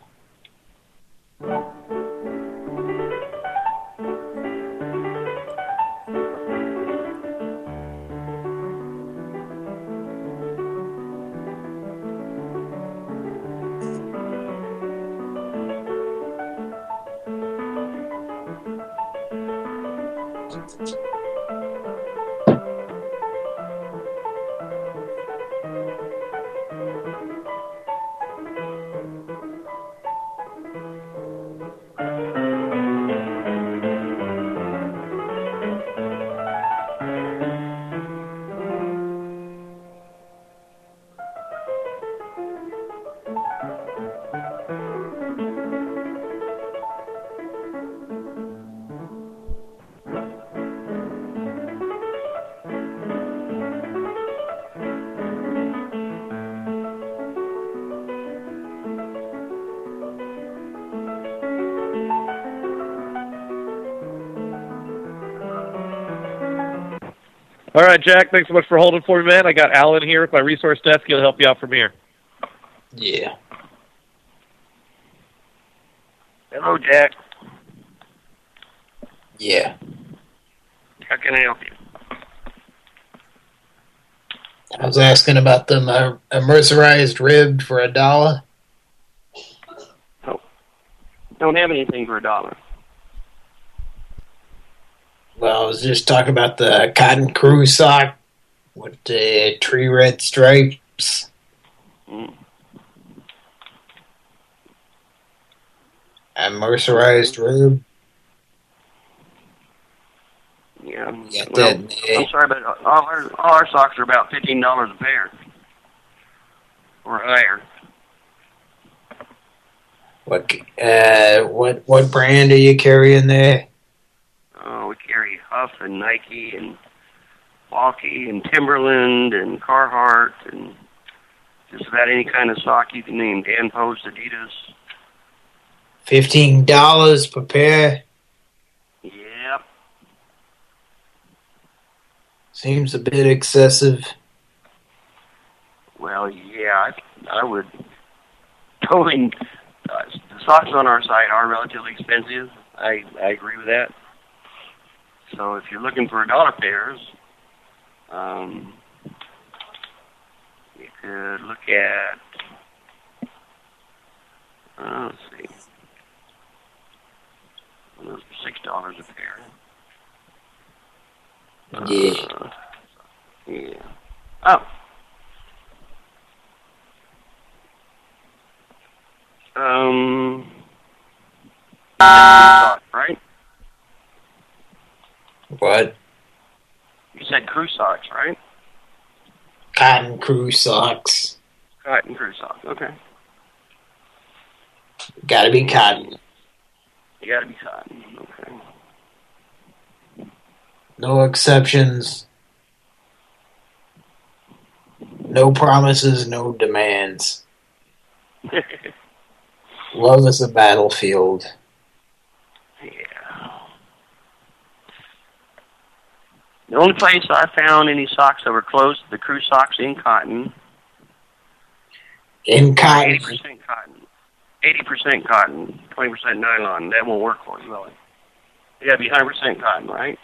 [SPEAKER 60] All right, Jack. Thanks so much for holding for me, man. I got Alan here at my resource desk. He'll help you out from here.
[SPEAKER 2] Yeah.
[SPEAKER 70] Hello, Jack.
[SPEAKER 2] Yeah.
[SPEAKER 70] How can I help you?
[SPEAKER 2] I was asking about them uh, a mercerized ribbed for a dollar. Oh.
[SPEAKER 70] Don't have anything for a dollar.
[SPEAKER 2] Well, I was just talking about the cotton crew sock with the tree red stripes.
[SPEAKER 70] Mm.
[SPEAKER 2] A mercerized rib.
[SPEAKER 70] Yeah. Well,
[SPEAKER 2] that.
[SPEAKER 70] I'm sorry, but all our all our socks are about fifteen dollars a pair, or higher.
[SPEAKER 2] What uh what what brand are you carrying there?
[SPEAKER 70] Oh, we carry Huff and Nike and Walkie and Timberland and Carhartt and just about any kind of sock you can name. Dan Post, Adidas.
[SPEAKER 2] Fifteen dollars per pair.
[SPEAKER 70] Yep.
[SPEAKER 2] Seems a bit excessive.
[SPEAKER 70] Well, yeah, I, I would totally. Uh, the socks on our site are relatively expensive. I I agree with that. So if you're looking for dollar pairs, um, you could look at. Uh, let's see. Those are six dollars a pair.
[SPEAKER 2] Yeah.
[SPEAKER 70] Uh, yeah. Oh. Um. Right?
[SPEAKER 2] What?
[SPEAKER 70] You said crew socks, right?
[SPEAKER 2] Cotton crew socks.
[SPEAKER 70] Cotton crew socks. Okay.
[SPEAKER 2] Gotta be cotton.
[SPEAKER 70] You gotta be cotton. Okay.
[SPEAKER 2] No exceptions. No promises, no demands. Love is a battlefield.
[SPEAKER 70] The only place I found any socks that were close to the crew socks in cotton.
[SPEAKER 2] In cotton.
[SPEAKER 70] Eighty percent cotton. Eighty percent cotton. Twenty percent nylon. That won't work for you, will it? You gotta be hundred percent cotton, right?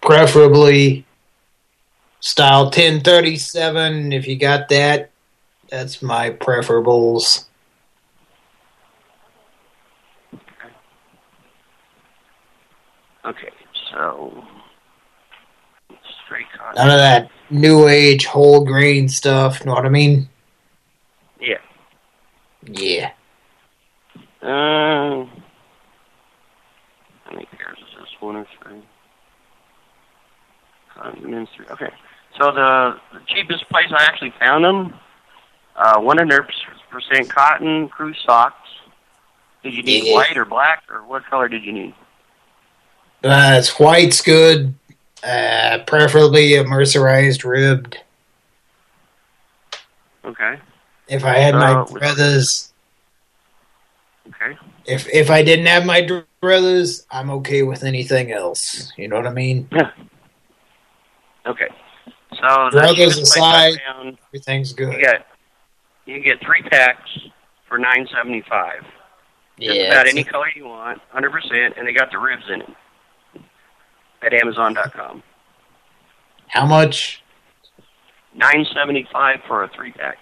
[SPEAKER 2] Preferably style 1037. If you got that, that's my preferables.
[SPEAKER 70] Okay, so straight cotton.
[SPEAKER 2] None of that new age whole grain stuff, know what I mean?
[SPEAKER 70] Yeah.
[SPEAKER 2] Yeah.
[SPEAKER 70] Um, how many pairs is this? One or three? Cotton three. Okay. So the, the cheapest place I actually found them, uh, 100% cotton crew socks. Did you need
[SPEAKER 2] Yeah.
[SPEAKER 70] white or black, or what color did you need?
[SPEAKER 2] Uh, white's good. Uh, preferably a mercerized ribbed.
[SPEAKER 70] Okay.
[SPEAKER 2] If I had my
[SPEAKER 70] Uh,
[SPEAKER 2] brothers,
[SPEAKER 70] Okay.
[SPEAKER 2] if if I didn't have my brothers, I'm okay with anything else. You know what I mean? Yeah.
[SPEAKER 70] Okay. So the
[SPEAKER 2] Druthers
[SPEAKER 70] cheapest place I
[SPEAKER 2] aside,
[SPEAKER 70] found,
[SPEAKER 2] everything's good.
[SPEAKER 70] you get you get three packs for nine seventy five. Just
[SPEAKER 2] Yeah,
[SPEAKER 70] about any color you want, hundred percent, and they got the ribs in it. At Amazon.com.
[SPEAKER 2] How much?
[SPEAKER 70] Nine seventy five for a three pack.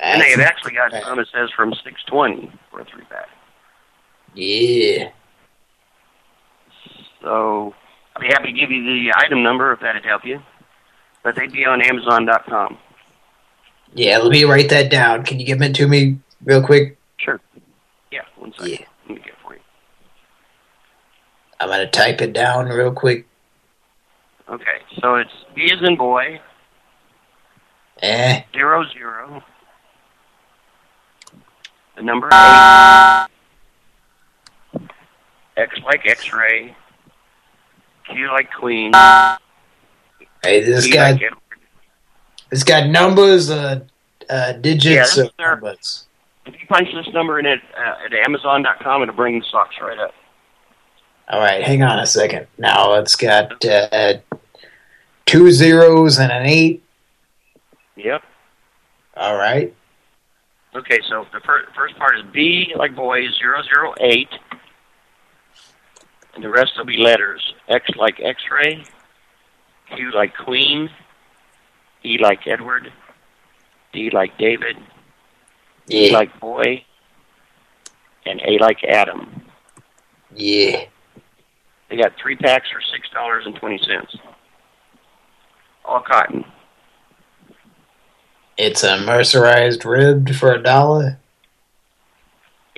[SPEAKER 70] And they've actually got some. It says from six twenty for a three pack.
[SPEAKER 2] Yeah.
[SPEAKER 70] So I'd be happy to give you the item number if that'd help you. But they'd be on Amazon.com.
[SPEAKER 2] Yeah, let me write that down. Can you give it to me real quick?
[SPEAKER 70] Sure. Yeah, one second. Let me get it for you.
[SPEAKER 2] I'm gonna type it down real quick.
[SPEAKER 70] Okay, so it's B as in boy,
[SPEAKER 2] Eh.
[SPEAKER 70] zero zero, the number eight, X like X-ray, Q like Queen.
[SPEAKER 2] Hey, this guy.
[SPEAKER 70] like
[SPEAKER 2] It's got numbers, uh, uh, digits,
[SPEAKER 70] Yeah,
[SPEAKER 2] numbers.
[SPEAKER 70] If you punch this number in at, uh, at Amazon.com, it'll bring the socks right up.
[SPEAKER 2] All right, hang on a second. Now it's got uh, two zeros and an eight.
[SPEAKER 70] Yep.
[SPEAKER 2] All right.
[SPEAKER 70] Okay, so the fir first part is B like boy, zero zero eight, and the rest will be letters. X like X-ray, Q like Queen, E like Edward, D like David, E like boy, and A like Adam.
[SPEAKER 2] Yeah.
[SPEAKER 70] They got three packs for six dollars and twenty cents. All cotton.
[SPEAKER 2] It's a mercerized ribbed for a dollar.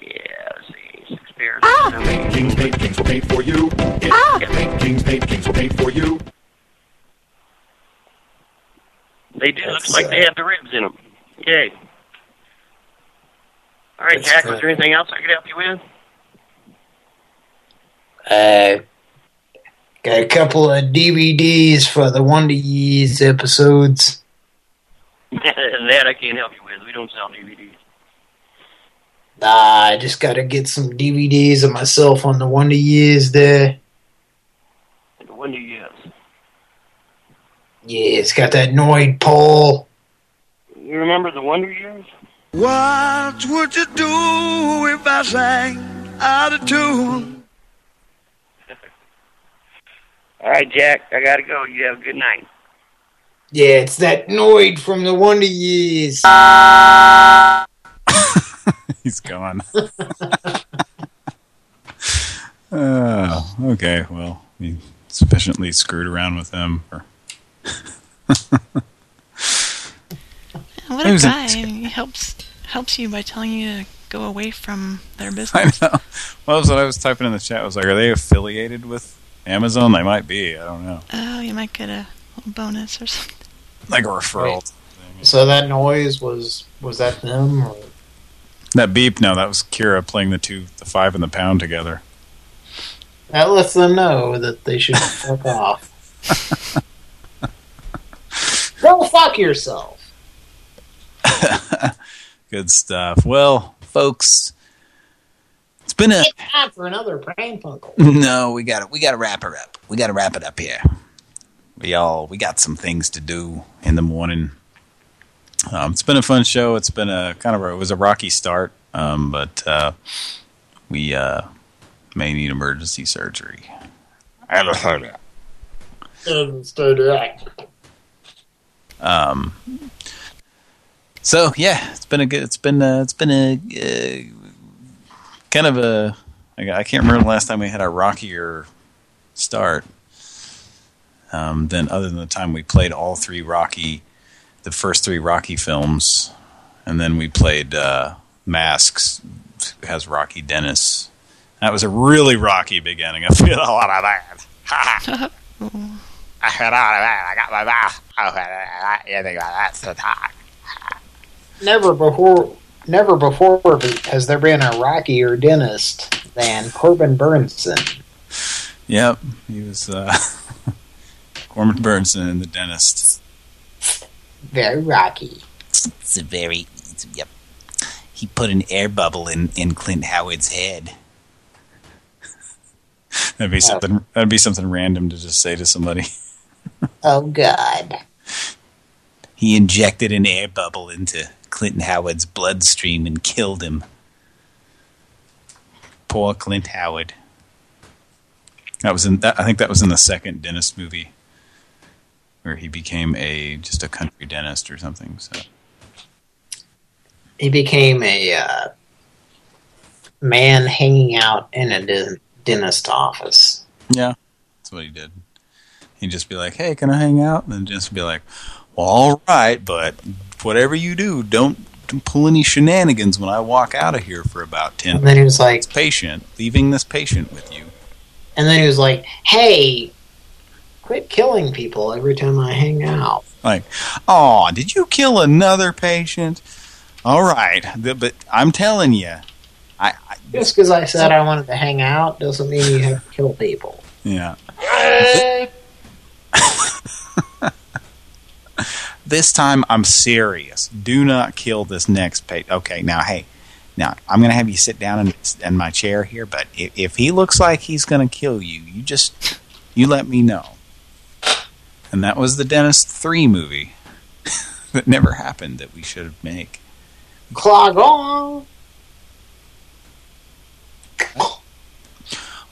[SPEAKER 70] Yeah, let's see, six pairs.
[SPEAKER 46] Paid ah! Kings, paid Kings will pay for you. Ah! Get paid Kings, paid Kings will pay for you.
[SPEAKER 70] They do. Looks like they uh, have the ribs in them. Yay. All right, Jack. Was there anything else I could help you with?
[SPEAKER 2] Uh, got a couple of DVDs for the Wonder Years episodes.
[SPEAKER 70] that I can't help you with. We don't sell DVDs.
[SPEAKER 2] Nah, I just gotta get some DVDs of myself on the Wonder Years there.
[SPEAKER 70] The Wonder Years.
[SPEAKER 2] Yeah, it's got that Noid pole.
[SPEAKER 70] You remember the Wonder Years?
[SPEAKER 71] What would you do if I sang out of tune?
[SPEAKER 70] All right, Jack. I gotta go. You have a good night.
[SPEAKER 2] Yeah, it's that Noid from the Wonder Years.
[SPEAKER 1] He's gone. oh, okay. Well, we sufficiently screwed around with him. For
[SPEAKER 9] What a
[SPEAKER 1] was a-
[SPEAKER 9] guy. he helps helps you by telling you to go away from their business.
[SPEAKER 1] I
[SPEAKER 9] business.
[SPEAKER 1] know. Well, that's what I was typing in the chat. I was like, are they affiliated with Amazon? They might be. I don't know.
[SPEAKER 9] Oh, you might get a little bonus or something.
[SPEAKER 1] Like a referral.
[SPEAKER 2] So that noise was was that them? Or?
[SPEAKER 1] That beep, no, that was Kira playing the two, the five and the pound together.
[SPEAKER 2] That lets them know that they should fuck off. Go fuck yourself.
[SPEAKER 1] Good stuff. Well, folks, it's been a
[SPEAKER 2] It's time for another prank punkle.
[SPEAKER 1] no. We got to we got to wrap her up. We got to wrap it up here. We all we got some things to do in the morning. Um, it's been a fun show. It's been a kind of a, it was a rocky start, um, but uh, we uh, may need emergency surgery. I haven't heard it.
[SPEAKER 2] And stay direct.
[SPEAKER 1] Um. So yeah, it's been a good. It's been uh, it's been a uh, kind of a. I I can't remember the last time we had a rockier start. Um, than other than the time we played all three Rocky, the first three Rocky films, and then we played uh, Masks, has Rocky Dennis. That was a really rocky beginning. I feel a lot of that. I had all of that. I got my mouth. You think about that so talk.
[SPEAKER 2] Never before, never before has there been a rockier dentist than Corbin Bernsen.
[SPEAKER 1] Yep, he was uh, Corman Bernsen, the dentist.
[SPEAKER 2] Very rocky.
[SPEAKER 38] It's a very, it's, yep.
[SPEAKER 1] he put an air bubble in in Clint Howard's head. that'd be something. That'd be something random to just say to somebody.
[SPEAKER 2] Oh, God.
[SPEAKER 1] He injected an air bubble into Clint Howard's bloodstream and killed him. Poor Clint Howard. That was in. That, I think that was in the second dentist movie, where he became a just a country dentist or something. So
[SPEAKER 2] He became a uh, man hanging out in a de dentist office.
[SPEAKER 1] yeah, that's what he did. He'd just be like, "Hey, can I hang out?" And then just be like, "Well, all right, but whatever you do, don't." Pull any shenanigans when I walk out of here for about ten.
[SPEAKER 2] And then he was like,
[SPEAKER 1] patient, leaving this patient with you."
[SPEAKER 2] And then he was like, hey, quit killing people every time I hang out.
[SPEAKER 1] Like, oh, did you kill another patient? All right, but I'm telling you, I, I
[SPEAKER 2] Just because I said I wanted to hang out doesn't mean you have to kill people.
[SPEAKER 1] yeah. This time I'm serious. Do not kill this next patient. Okay, now hey, now I'm gonna have you sit down in, in my chair here. But if, if he looks like he's gonna kill you, you just you let me know. And that was the Dentist Three movie that never happened that we should make.
[SPEAKER 2] Clog on.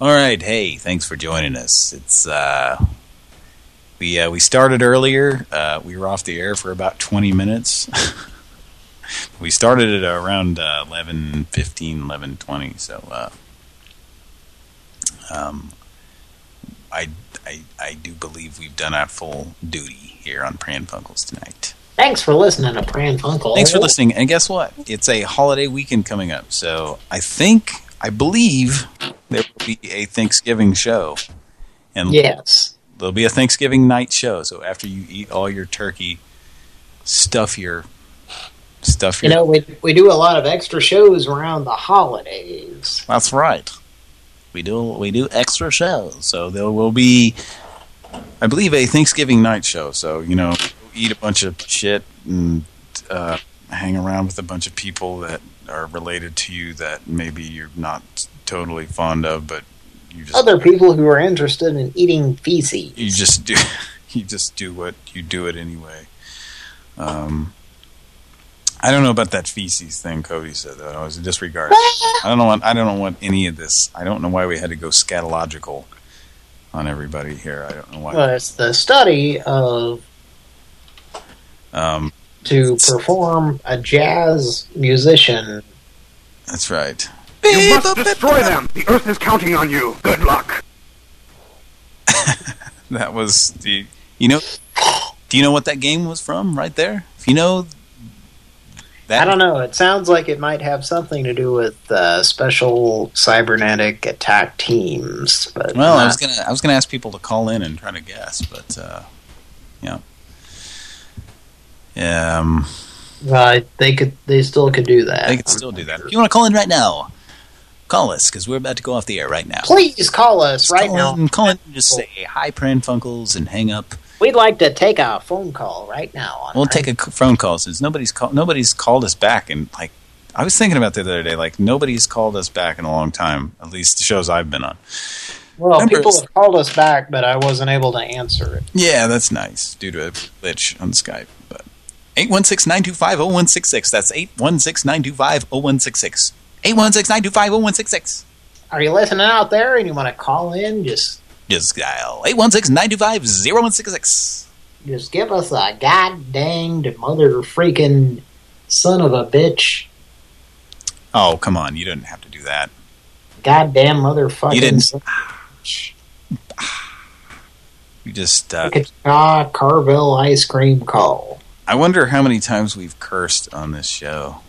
[SPEAKER 1] All right, hey, thanks for joining us. It's uh we uh, we started earlier. Uh, we were off the air for about 20 minutes. we started at around uh, 11, 15, 11, 20. So uh, um, I, I I do believe we've done our full duty here on Pran Funkels tonight.
[SPEAKER 2] Thanks for listening to Pran Funkel.
[SPEAKER 1] Thanks for listening. And guess what? It's a holiday weekend coming up. So I think, I believe there will be a Thanksgiving show. And
[SPEAKER 2] Yes.
[SPEAKER 1] There'll be a Thanksgiving night show. So after you eat all your turkey, stuff your stuff Your You
[SPEAKER 2] know, we, we do a lot of extra shows around the holidays.
[SPEAKER 1] That's right. We do we do extra shows. So there will be I believe a Thanksgiving night show. So, you know, eat a bunch of shit and uh, hang around with a bunch of people that are related to you that maybe you're not totally fond of, but
[SPEAKER 2] Other people who are interested in eating feces.
[SPEAKER 1] you just do you just do what you do it anyway. Um, I don't know about that feces thing Cody said though. I was disregard. I don't know what I don't know what any of this. I don't know why we had to go scatological on everybody here. I don't know why.
[SPEAKER 2] Well, it's the study of
[SPEAKER 1] Um,
[SPEAKER 2] to perform a jazz musician.
[SPEAKER 1] that's right.
[SPEAKER 72] You must destroy them. The Earth is counting on you. Good luck.
[SPEAKER 1] That was the you know. Do you know what that game was from? Right there. If you know That
[SPEAKER 2] I don't know. It sounds like it might have something to do with uh, special cybernetic attack teams. But
[SPEAKER 1] Well, I was gonna I was gonna ask people to call in and try to guess, but uh, yeah. Um,
[SPEAKER 2] uh, they could. They still could do that.
[SPEAKER 1] they could still do that. If you want to call in right now, call us because we're about to go off the air right now.
[SPEAKER 2] Please call us right
[SPEAKER 1] call
[SPEAKER 2] now.
[SPEAKER 1] In, call in and just say hi, Pran Funkels, and hang up.
[SPEAKER 2] We'd like to take a phone call right now. On
[SPEAKER 1] We'll take a phone call since nobody's call, nobody's called us back, and like I was thinking about the other day, like nobody's called us back in a long time. At least the shows I've been on.
[SPEAKER 2] Well,
[SPEAKER 1] Remember,
[SPEAKER 2] people have called us back, but I wasn't able to answer it.
[SPEAKER 1] Yeah, that's nice due to a glitch on Skype. But 816-925-0166. That's 816-925-0166. 816-925-0166.
[SPEAKER 2] Are you listening out there and you want to call in? Just
[SPEAKER 1] Just dial 816-925-0166.
[SPEAKER 2] just give us a god danged mother freaking son of a bitch,
[SPEAKER 1] Oh, come on. You didn't have to do that.
[SPEAKER 2] goddamn motherfucking.
[SPEAKER 1] You didn't- You just, uh,
[SPEAKER 2] ah, Carvel ice cream call.
[SPEAKER 1] I wonder how many times we've cursed on this show.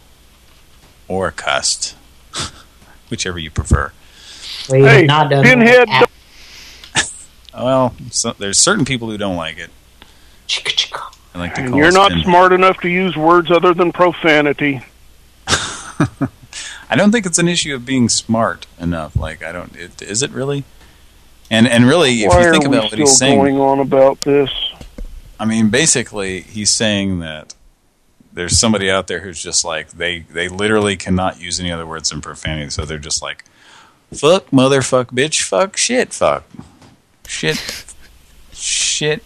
[SPEAKER 1] Or cussed. Whichever you prefer.
[SPEAKER 2] We have not done
[SPEAKER 60] Pinhead.
[SPEAKER 1] Well, so, there's certain people who don't like it. I like to
[SPEAKER 60] And
[SPEAKER 1] call
[SPEAKER 60] you're not
[SPEAKER 1] pin-
[SPEAKER 60] smart enough to use words other than profanity.
[SPEAKER 1] I don't think it's an issue of being smart enough. Like, I don't. It, is it really? And and really, if
[SPEAKER 60] Why
[SPEAKER 1] you think
[SPEAKER 60] are we
[SPEAKER 1] about what
[SPEAKER 60] still
[SPEAKER 1] he's saying,
[SPEAKER 60] going on about this?
[SPEAKER 1] I mean, basically, he's saying that there's somebody out there who's just like they they literally cannot use any other words than profanity, so they're just like fuck, motherfuck, bitch, fuck, shit, fuck, shit, shit.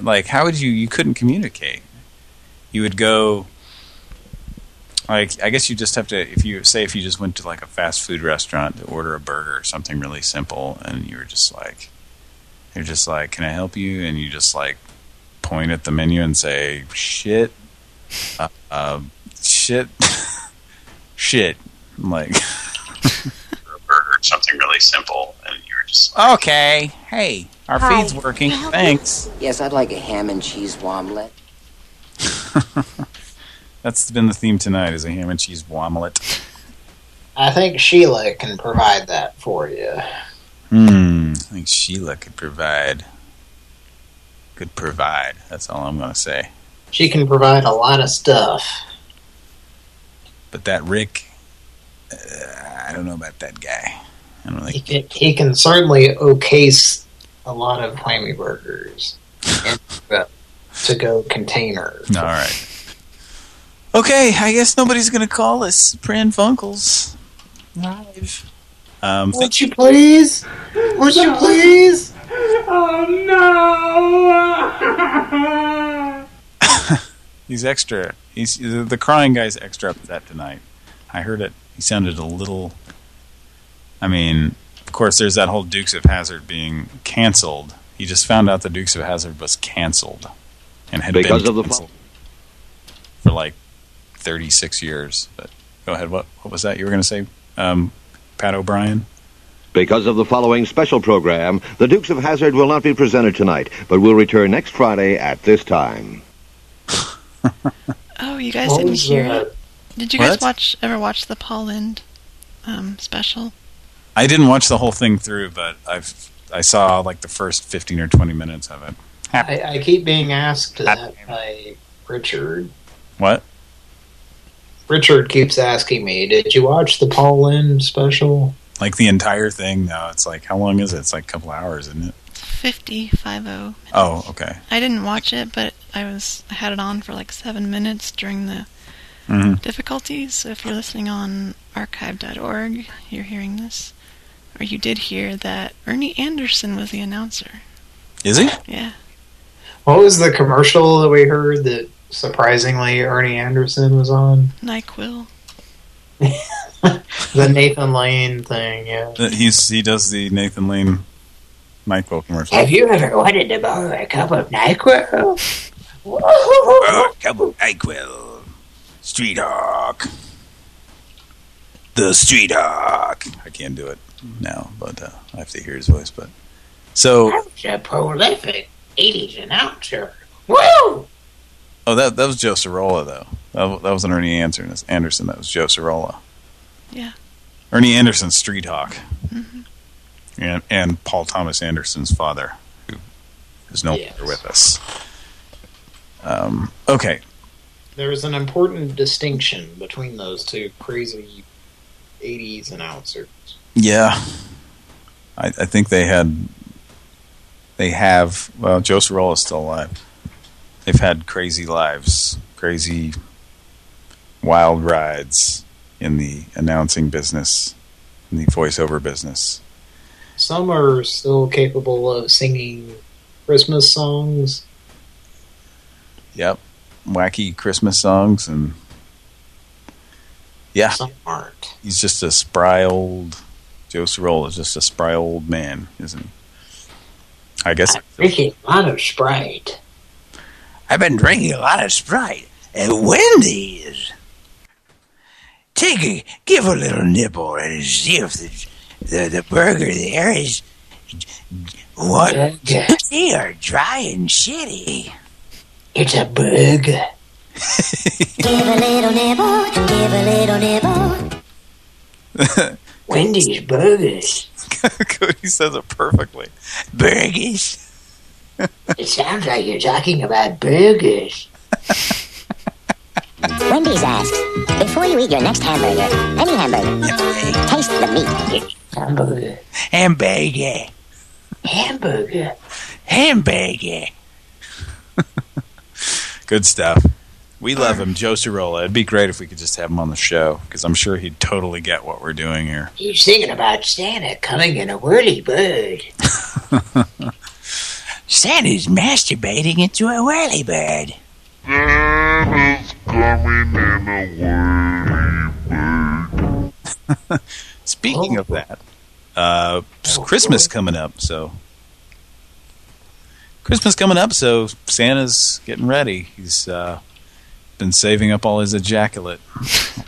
[SPEAKER 1] Like, how would you? You couldn't communicate. You would go. Like, I guess you just have to, if you, say if you just went to like a fast food restaurant to order a burger or something really simple, and you were just like, you're just like, can I help you? And you just like, point at the menu and say, shit, uh, uh, shit, shit. I'm like, a burger, something really simple, and you're just like, okay, hey, our
[SPEAKER 73] Hi.
[SPEAKER 1] feed's working, thanks.
[SPEAKER 73] Yes, I'd like a ham and cheese omelet.
[SPEAKER 1] That's been the theme tonight, is a ham and cheese omelet.
[SPEAKER 2] I think Sheila can provide that for you.
[SPEAKER 1] Hmm, I think Sheila could provide. Could provide. That's all I'm going to say.
[SPEAKER 2] She can provide a lot of stuff.
[SPEAKER 1] But that Rick, uh, I don't know about that guy. I don't
[SPEAKER 2] He can, he can certainly okase a lot of clammy burgers and uh, to go containers.
[SPEAKER 1] All right. Okay, I guess nobody's going to call us Pran Funkels live. Um,
[SPEAKER 2] Would you please? Would you please?
[SPEAKER 1] Oh no! he's extra. He's the, crying guy's extra upset tonight. I heard it. He sounded a little. I mean, of course, there's that whole Dukes of Hazzard being canceled. He just found out the Dukes of Hazzard was canceled and had
[SPEAKER 74] Because
[SPEAKER 1] been
[SPEAKER 74] of the
[SPEAKER 1] canceled for like 36 years. But go ahead. What what was that you were going to say, um, Pat O'Brien?
[SPEAKER 74] Because of the following special program, the Dukes of Hazzard will not be presented tonight, but will return next Friday at this time.
[SPEAKER 9] Oh, you guys
[SPEAKER 2] What
[SPEAKER 9] didn't hear
[SPEAKER 2] that?
[SPEAKER 9] it? Did you guys watch ever watch the Paul Lynde um, special?
[SPEAKER 1] I didn't watch the whole thing through, but I've I saw like the first 15 or 20 minutes of it.
[SPEAKER 2] I, I keep being asked that by Richard.
[SPEAKER 1] What?
[SPEAKER 2] Richard keeps asking me, did you watch the Paul Lynde special?
[SPEAKER 1] Like the entire thing? No, it's like how long is it? It's like a couple hours, isn't it?
[SPEAKER 9] 50, 50.
[SPEAKER 1] Oh, okay.
[SPEAKER 9] I didn't watch it, but I was I had it on for like seven minutes during the
[SPEAKER 1] Mhm.
[SPEAKER 9] difficulties. So if you're listening on archive.org, you're hearing this, or you did hear that Ernie Anderson was the announcer.
[SPEAKER 1] Is he?
[SPEAKER 9] Yeah.
[SPEAKER 2] What was the commercial that we heard that surprisingly Ernie Anderson was on?
[SPEAKER 9] Nyquil.
[SPEAKER 2] The Nathan Lane thing, yeah.
[SPEAKER 1] That He's he does the Nathan Lane NyQuil commercial.
[SPEAKER 2] Have you ever wanted to borrow a cup of NyQuil?
[SPEAKER 1] Oh, cup of NyQuil. Street Hawk. The Street Hawk. I can't do it now, but uh, I have to hear his voice. But so,
[SPEAKER 2] a prolific 80s announcer. Woo!
[SPEAKER 1] oh, that that was Joe Cirola though. That, that wasn't Ernie Anderson. Anderson. That was Joe Cirola.
[SPEAKER 9] Yeah.
[SPEAKER 1] Ernie Anderson, Street Hawk,
[SPEAKER 9] Mhm.
[SPEAKER 1] and and Paul Thomas Anderson's father, who is no longer with us. Um, okay,
[SPEAKER 2] There was an important distinction between those two crazy 80s announcers.
[SPEAKER 1] yeah, I, I think they had, they have. Well, Joe Cirola is still alive. They've had crazy lives, crazy, wild rides in the announcing business, in the voiceover business.
[SPEAKER 2] Some are still capable of singing Christmas songs.
[SPEAKER 1] Yep, wacky Christmas songs and yeah,
[SPEAKER 2] Some aren't.
[SPEAKER 1] he's just a spry old Joe Cirola is just a spry old man, isn't he? I guess
[SPEAKER 2] Drinking a lot of Sprite.
[SPEAKER 38] I've been drinking a lot of Sprite at Wendy's. Take a, give a little nibble and see if the the, the burger there is what they are dry and shitty.
[SPEAKER 2] It's a burger.
[SPEAKER 38] give a little nibble, give a little nibble.
[SPEAKER 2] Wendy's burgers.
[SPEAKER 1] Cody says it perfectly.
[SPEAKER 38] Burgers.
[SPEAKER 2] It sounds like you're talking about burgers.
[SPEAKER 75] Wendy's asks, before you eat your next hamburger, any hamburger, taste the meat.
[SPEAKER 2] Hamburger.
[SPEAKER 38] Hamburger.
[SPEAKER 2] Hamburger.
[SPEAKER 38] Hamburger.
[SPEAKER 1] Good stuff. We love him, Joe Cirola. It'd be great if we could just have him on the show, because I'm sure he'd totally get what we're doing here.
[SPEAKER 76] He's singing about Santa coming in a whirly bird.
[SPEAKER 38] Santa's masturbating into a whirly bird.
[SPEAKER 71] Santa's coming in a whirly bird.
[SPEAKER 1] Speaking of that, uh, Christmas coming up, so... Christmas coming up, so Santa's getting ready. He's uh, been saving up all his ejaculate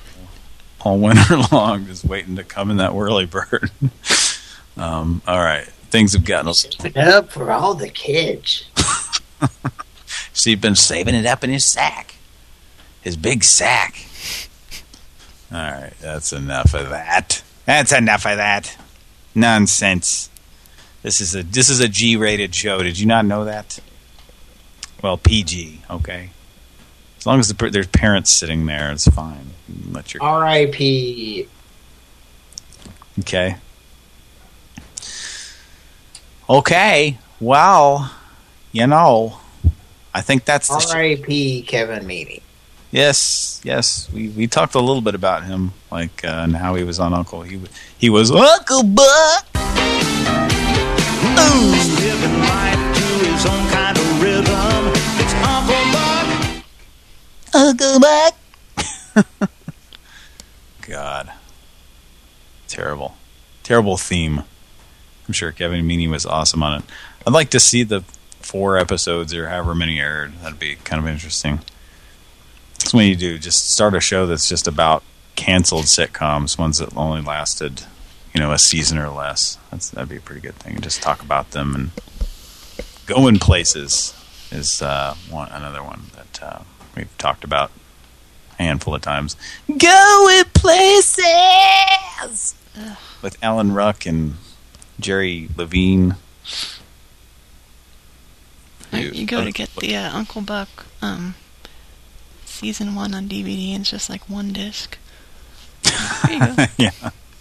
[SPEAKER 1] all winter long, just waiting to come in that whirly bird. um, all right, things have gotten...
[SPEAKER 76] Up for all the kids.
[SPEAKER 1] So you've been saving it up in his sack. His big sack. All right, that's enough of that. That's enough of that. Nonsense. This is a this is a G-rated show. Did you not know that? Well, PG, okay. As long as the, there's parents sitting there, it's fine. Let your
[SPEAKER 2] R.I.P.
[SPEAKER 1] okay. Okay. Well, you know, I think that's
[SPEAKER 2] R.I.P. Kevin Meaney.
[SPEAKER 1] Yes, yes. We we talked a little bit about him, like uh, and how he was on Uncle. He he was Uncle Buck.
[SPEAKER 71] Uncle Buck.
[SPEAKER 1] God, terrible, terrible theme. I'm sure Kevin Meaney was awesome on it. I'd like to see the four episodes or however many aired. That'd be kind of interesting. That's when you do. Just start a show that's just about canceled sitcoms, ones that only lasted, you know, a season or less. That's that'd be a pretty good thing. Just talk about them and go in places is uh, one another one that uh, we've talked about a handful of times. Go in places with Alan Ruck and Jerry Levine.
[SPEAKER 9] You, you go to get the uh, Uncle Buck um, season one on DVD, and it's just like one disc.
[SPEAKER 1] yeah,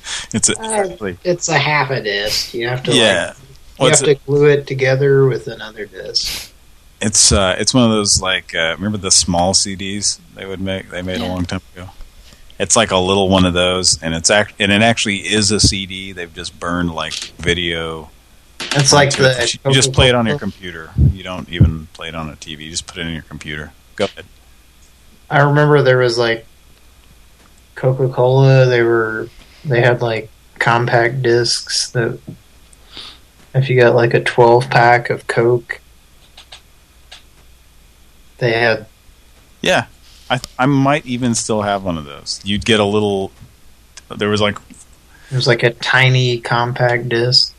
[SPEAKER 1] it's a,
[SPEAKER 2] Uh, it's a half a disc. You have to
[SPEAKER 1] Yeah.
[SPEAKER 2] like, you
[SPEAKER 1] Well,
[SPEAKER 2] have
[SPEAKER 1] it's
[SPEAKER 2] to glue it together with another disc.
[SPEAKER 1] It's uh, it's one of those like uh, remember the small CDs they would make they made a long time ago. It's like a little one of those, and it's act and it actually is a CD. They've just burned like video.
[SPEAKER 2] It's like the
[SPEAKER 1] you just play it on your computer. You don't even play it on a TV. You just put it in your computer. Go ahead.
[SPEAKER 2] I remember there was like Coca-Cola. They were they had like compact discs that if you got like a 12 pack of Coke, they had
[SPEAKER 1] Yeah, I I might even still have one of those. You'd get a little. There was like
[SPEAKER 2] it was like a tiny compact disc.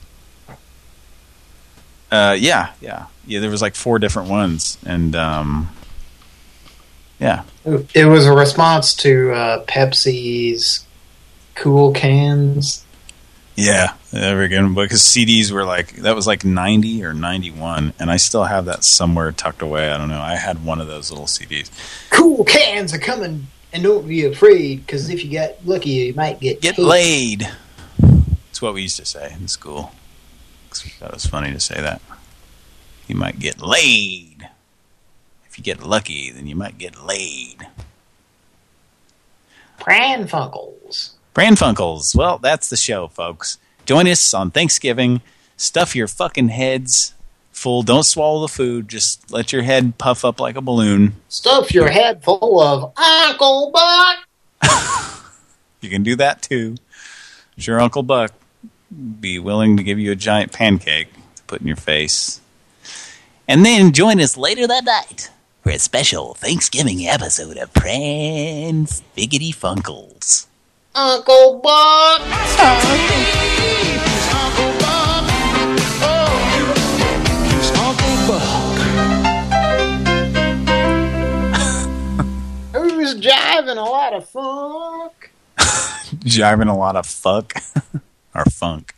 [SPEAKER 1] Uh, yeah, yeah, yeah. There was like four different ones, and um, yeah,
[SPEAKER 2] It was a response to uh, Pepsi's cool cans.
[SPEAKER 1] yeah. There again, because CDs were like that was like ninety or ninety one, and I still have that somewhere tucked away. I don't know. I had one of those little CDs.
[SPEAKER 2] Cool cans are coming, and don't be afraid, because if you get lucky, you might get
[SPEAKER 1] Get laid. That's what we used to say in school. it was funny to say that. You might get laid. If you get lucky, then you might get laid.
[SPEAKER 2] Pran Funkels.
[SPEAKER 1] Pran Well, that's the show, folks. Join us on Thanksgiving. Stuff your fucking heads full. Don't swallow the food. Just let your head puff up like a balloon.
[SPEAKER 2] Stuff your head full of Uncle Buck.
[SPEAKER 1] You can do that too. I'm sure Uncle Buck be willing to give you a giant pancake to put in your face. And then join us later that night for a special Thanksgiving episode of Pran Figgity Funkels.
[SPEAKER 2] Uncle Buck.
[SPEAKER 71] He's Uncle Buck.
[SPEAKER 2] Who's jiving a lot of funk?
[SPEAKER 1] Jiving a lot of fuck or funk.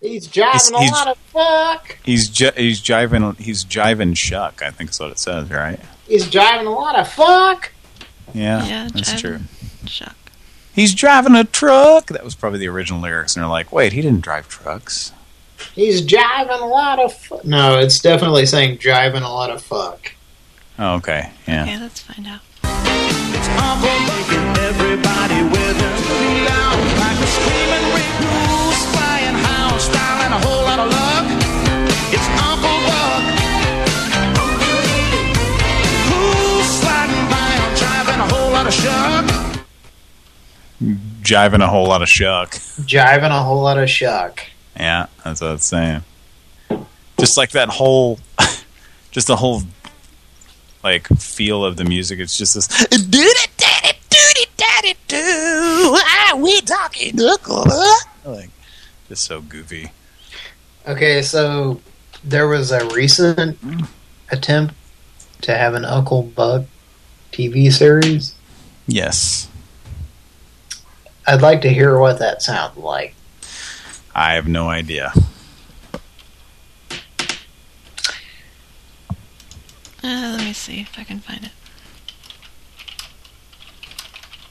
[SPEAKER 2] He's jiving
[SPEAKER 1] He's-
[SPEAKER 2] a
[SPEAKER 1] he's-
[SPEAKER 2] lot of fuck.
[SPEAKER 1] He's ji he's jiving he's jiving shuck. I think is what it says, right?
[SPEAKER 2] He's driving a lot of fuck.
[SPEAKER 1] Yeah,
[SPEAKER 9] Yeah,
[SPEAKER 1] that's
[SPEAKER 9] jiving
[SPEAKER 1] true.
[SPEAKER 9] Shuck.
[SPEAKER 1] He's driving a truck. That was probably the original lyrics, and they're like, "Wait, he didn't drive trucks."
[SPEAKER 2] He's jiving a lot of fu- No, it's definitely saying jiving a lot of fuck.
[SPEAKER 1] Oh, okay, yeah.
[SPEAKER 9] Okay, let's find out.
[SPEAKER 71] It's
[SPEAKER 1] Jiving a whole lot of shuck.
[SPEAKER 2] Jiving a whole lot of shuck.
[SPEAKER 1] Yeah, that's what it's saying. Just like that whole, just the whole, like, feel of the music. It's just this,
[SPEAKER 38] do do do do Ah, we talking Uncle.
[SPEAKER 1] like, just so goofy.
[SPEAKER 2] Okay, so there was a recent attempt to have an Uncle Buck TV series.
[SPEAKER 1] Yes.
[SPEAKER 2] I'd like to hear what that sounds like.
[SPEAKER 1] I have no idea.
[SPEAKER 9] Uh, let me see if I can find it.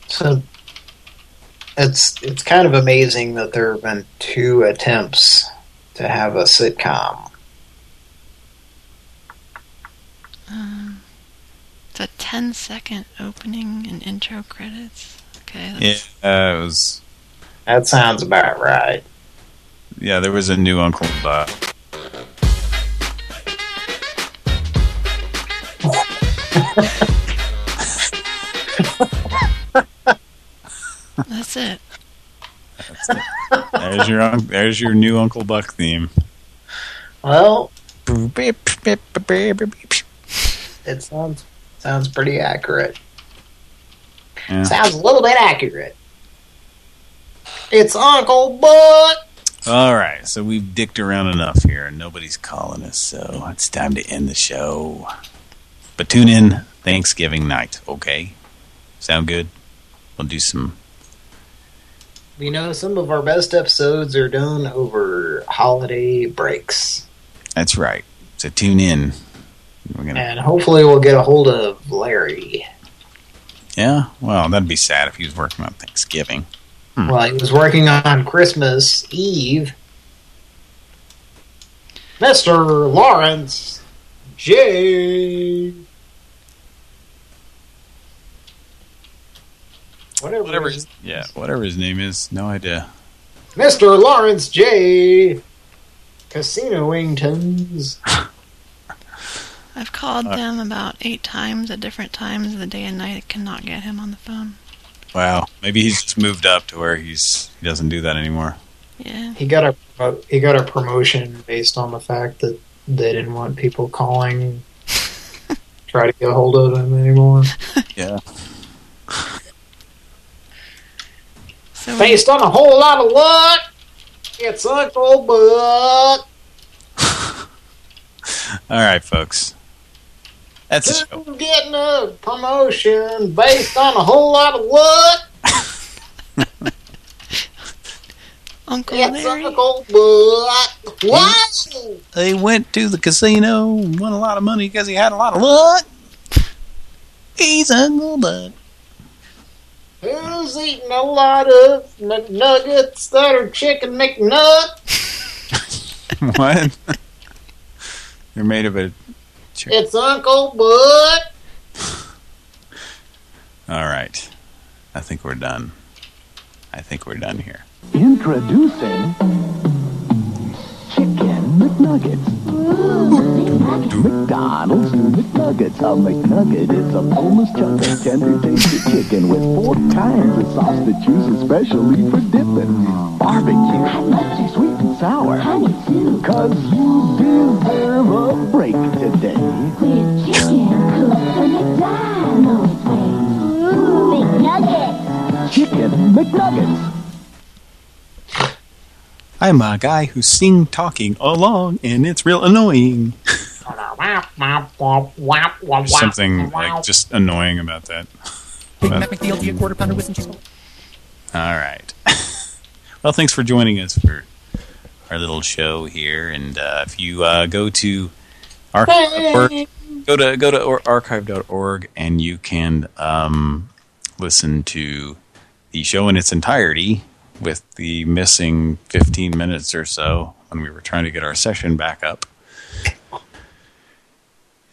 [SPEAKER 2] So it's it's kind of amazing that there have been two attempts to have a sitcom.
[SPEAKER 9] Um, it's a 10 second opening and intro credits. Okay.
[SPEAKER 1] Yeah, uh, it was.
[SPEAKER 2] That sounds about right.
[SPEAKER 1] Yeah, there was a new Uncle Buck.
[SPEAKER 9] That's it.
[SPEAKER 1] That's it. There's your un- there's your new Uncle Buck theme.
[SPEAKER 2] Well, it sounds sounds pretty accurate.
[SPEAKER 1] Yeah.
[SPEAKER 2] Sounds a little bit accurate. It's Uncle Buck.
[SPEAKER 1] All right, so we've dicked around enough here, and nobody's calling us, so it's time to end the show. But tune in Thanksgiving night, okay? Sound good? We'll do some.
[SPEAKER 2] You know, some of our best episodes are done over holiday breaks.
[SPEAKER 1] That's right. So tune in. We're gonna.
[SPEAKER 2] And hopefully we'll get a hold of Larry.
[SPEAKER 1] Yeah. Well, that'd be sad if he was working on Thanksgiving. Hmm.
[SPEAKER 2] Well, he was working on Christmas Eve. Mr. Lawrence J. Whatever,
[SPEAKER 1] Whatever.
[SPEAKER 2] his-
[SPEAKER 1] Yeah. Whatever his name is, no idea.
[SPEAKER 2] Mr. Lawrence J. Casino Wingtons.
[SPEAKER 9] I've called
[SPEAKER 1] Uh,
[SPEAKER 9] them about eight times at different times of the day and night. I cannot get him on the phone.
[SPEAKER 1] Wow. Maybe he's just moved up to where he's he doesn't do that anymore.
[SPEAKER 9] Yeah.
[SPEAKER 2] He got a he got a promotion based on the fact that they didn't want people calling, try to get a hold of him anymore.
[SPEAKER 1] Yeah.
[SPEAKER 9] So
[SPEAKER 2] Based on a whole lot of luck, it's Uncle Buck.
[SPEAKER 1] All right, folks. That's the show.
[SPEAKER 2] Who's getting a promotion based on a whole lot of luck?
[SPEAKER 9] Uncle
[SPEAKER 2] It's
[SPEAKER 9] Larry.
[SPEAKER 2] Uncle Buck. Wow!
[SPEAKER 1] He went to the casino, and won a lot of money because he had a lot of luck. He's Uncle Buck.
[SPEAKER 2] Who's eating a lot of McNuggets that are chicken McNut?
[SPEAKER 1] what? They're made of a.
[SPEAKER 2] It's Uncle Bud.
[SPEAKER 1] All right. I think we're done. I think we're done here.
[SPEAKER 69] Introducing Chicken McNuggets. McDonald's McNuggets. A McNugget is a boneless chunk of tender tasted chicken with four kinds of sauce to choose especially for dipping. Barbecue, nutty, sweet and sour. Honey too. Cause you deserve a break today. With chicken cooked the McDonald's way. McNuggets. Chicken McNuggets.
[SPEAKER 1] I'm a guy who's sing talking along, and it's real annoying. There's something like just annoying about that.
[SPEAKER 77] Big
[SPEAKER 1] But-
[SPEAKER 77] Mac McDLT, a quarter pounder with some cheese.
[SPEAKER 1] all right. well, thanks for joining us for our little show here. And uh, if you uh, go to archive, go to go to or, archive.org, and you can um, listen to the show in its entirety with the missing 15 minutes or so when we were trying to get our session back up.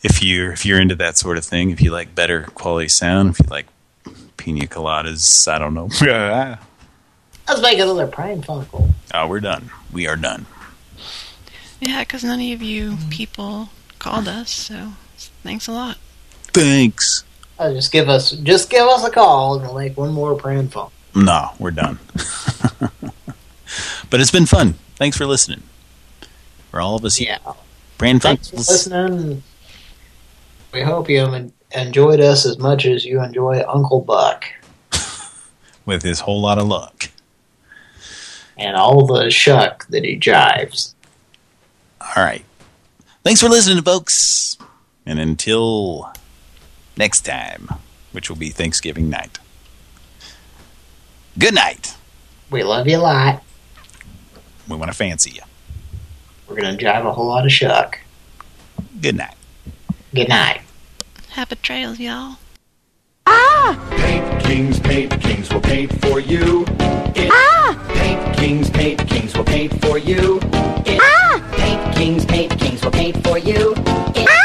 [SPEAKER 1] if you're if you're into that sort of thing, if you like better quality sound, if you like pina coladas, I don't know.
[SPEAKER 76] Let's make another prank phone call.
[SPEAKER 1] oh, we're done. We are done.
[SPEAKER 9] Yeah, because none of you people called us, so thanks a lot.
[SPEAKER 1] Thanks.
[SPEAKER 2] Uh, just give us just give us a call and we'll make one more prank phone.
[SPEAKER 1] No, we're done. but it's been fun. Thanks for listening. For all of us.
[SPEAKER 2] Yeah.
[SPEAKER 1] Brand
[SPEAKER 2] Thanks for listening. We hope you en- enjoyed us as much as you enjoy Uncle Buck
[SPEAKER 1] with his whole lot of luck.
[SPEAKER 2] and all the shuck that he jives.
[SPEAKER 1] All right. Thanks for listening, folks. And until next time, which will be Thanksgiving night. Good night.
[SPEAKER 2] We love you a lot.
[SPEAKER 1] We want to fancy you.
[SPEAKER 2] We're going to drive a whole lot of shuck.
[SPEAKER 1] Good night.
[SPEAKER 2] Good night.
[SPEAKER 9] Happy trails, y'all. Ah!
[SPEAKER 46] Paint Kings, Paint Kings will paint for you. It ah! Paint Kings, Paint
[SPEAKER 75] Kings will paint for you. It ah! Paint kings, paint kings will paint for you. It, Paint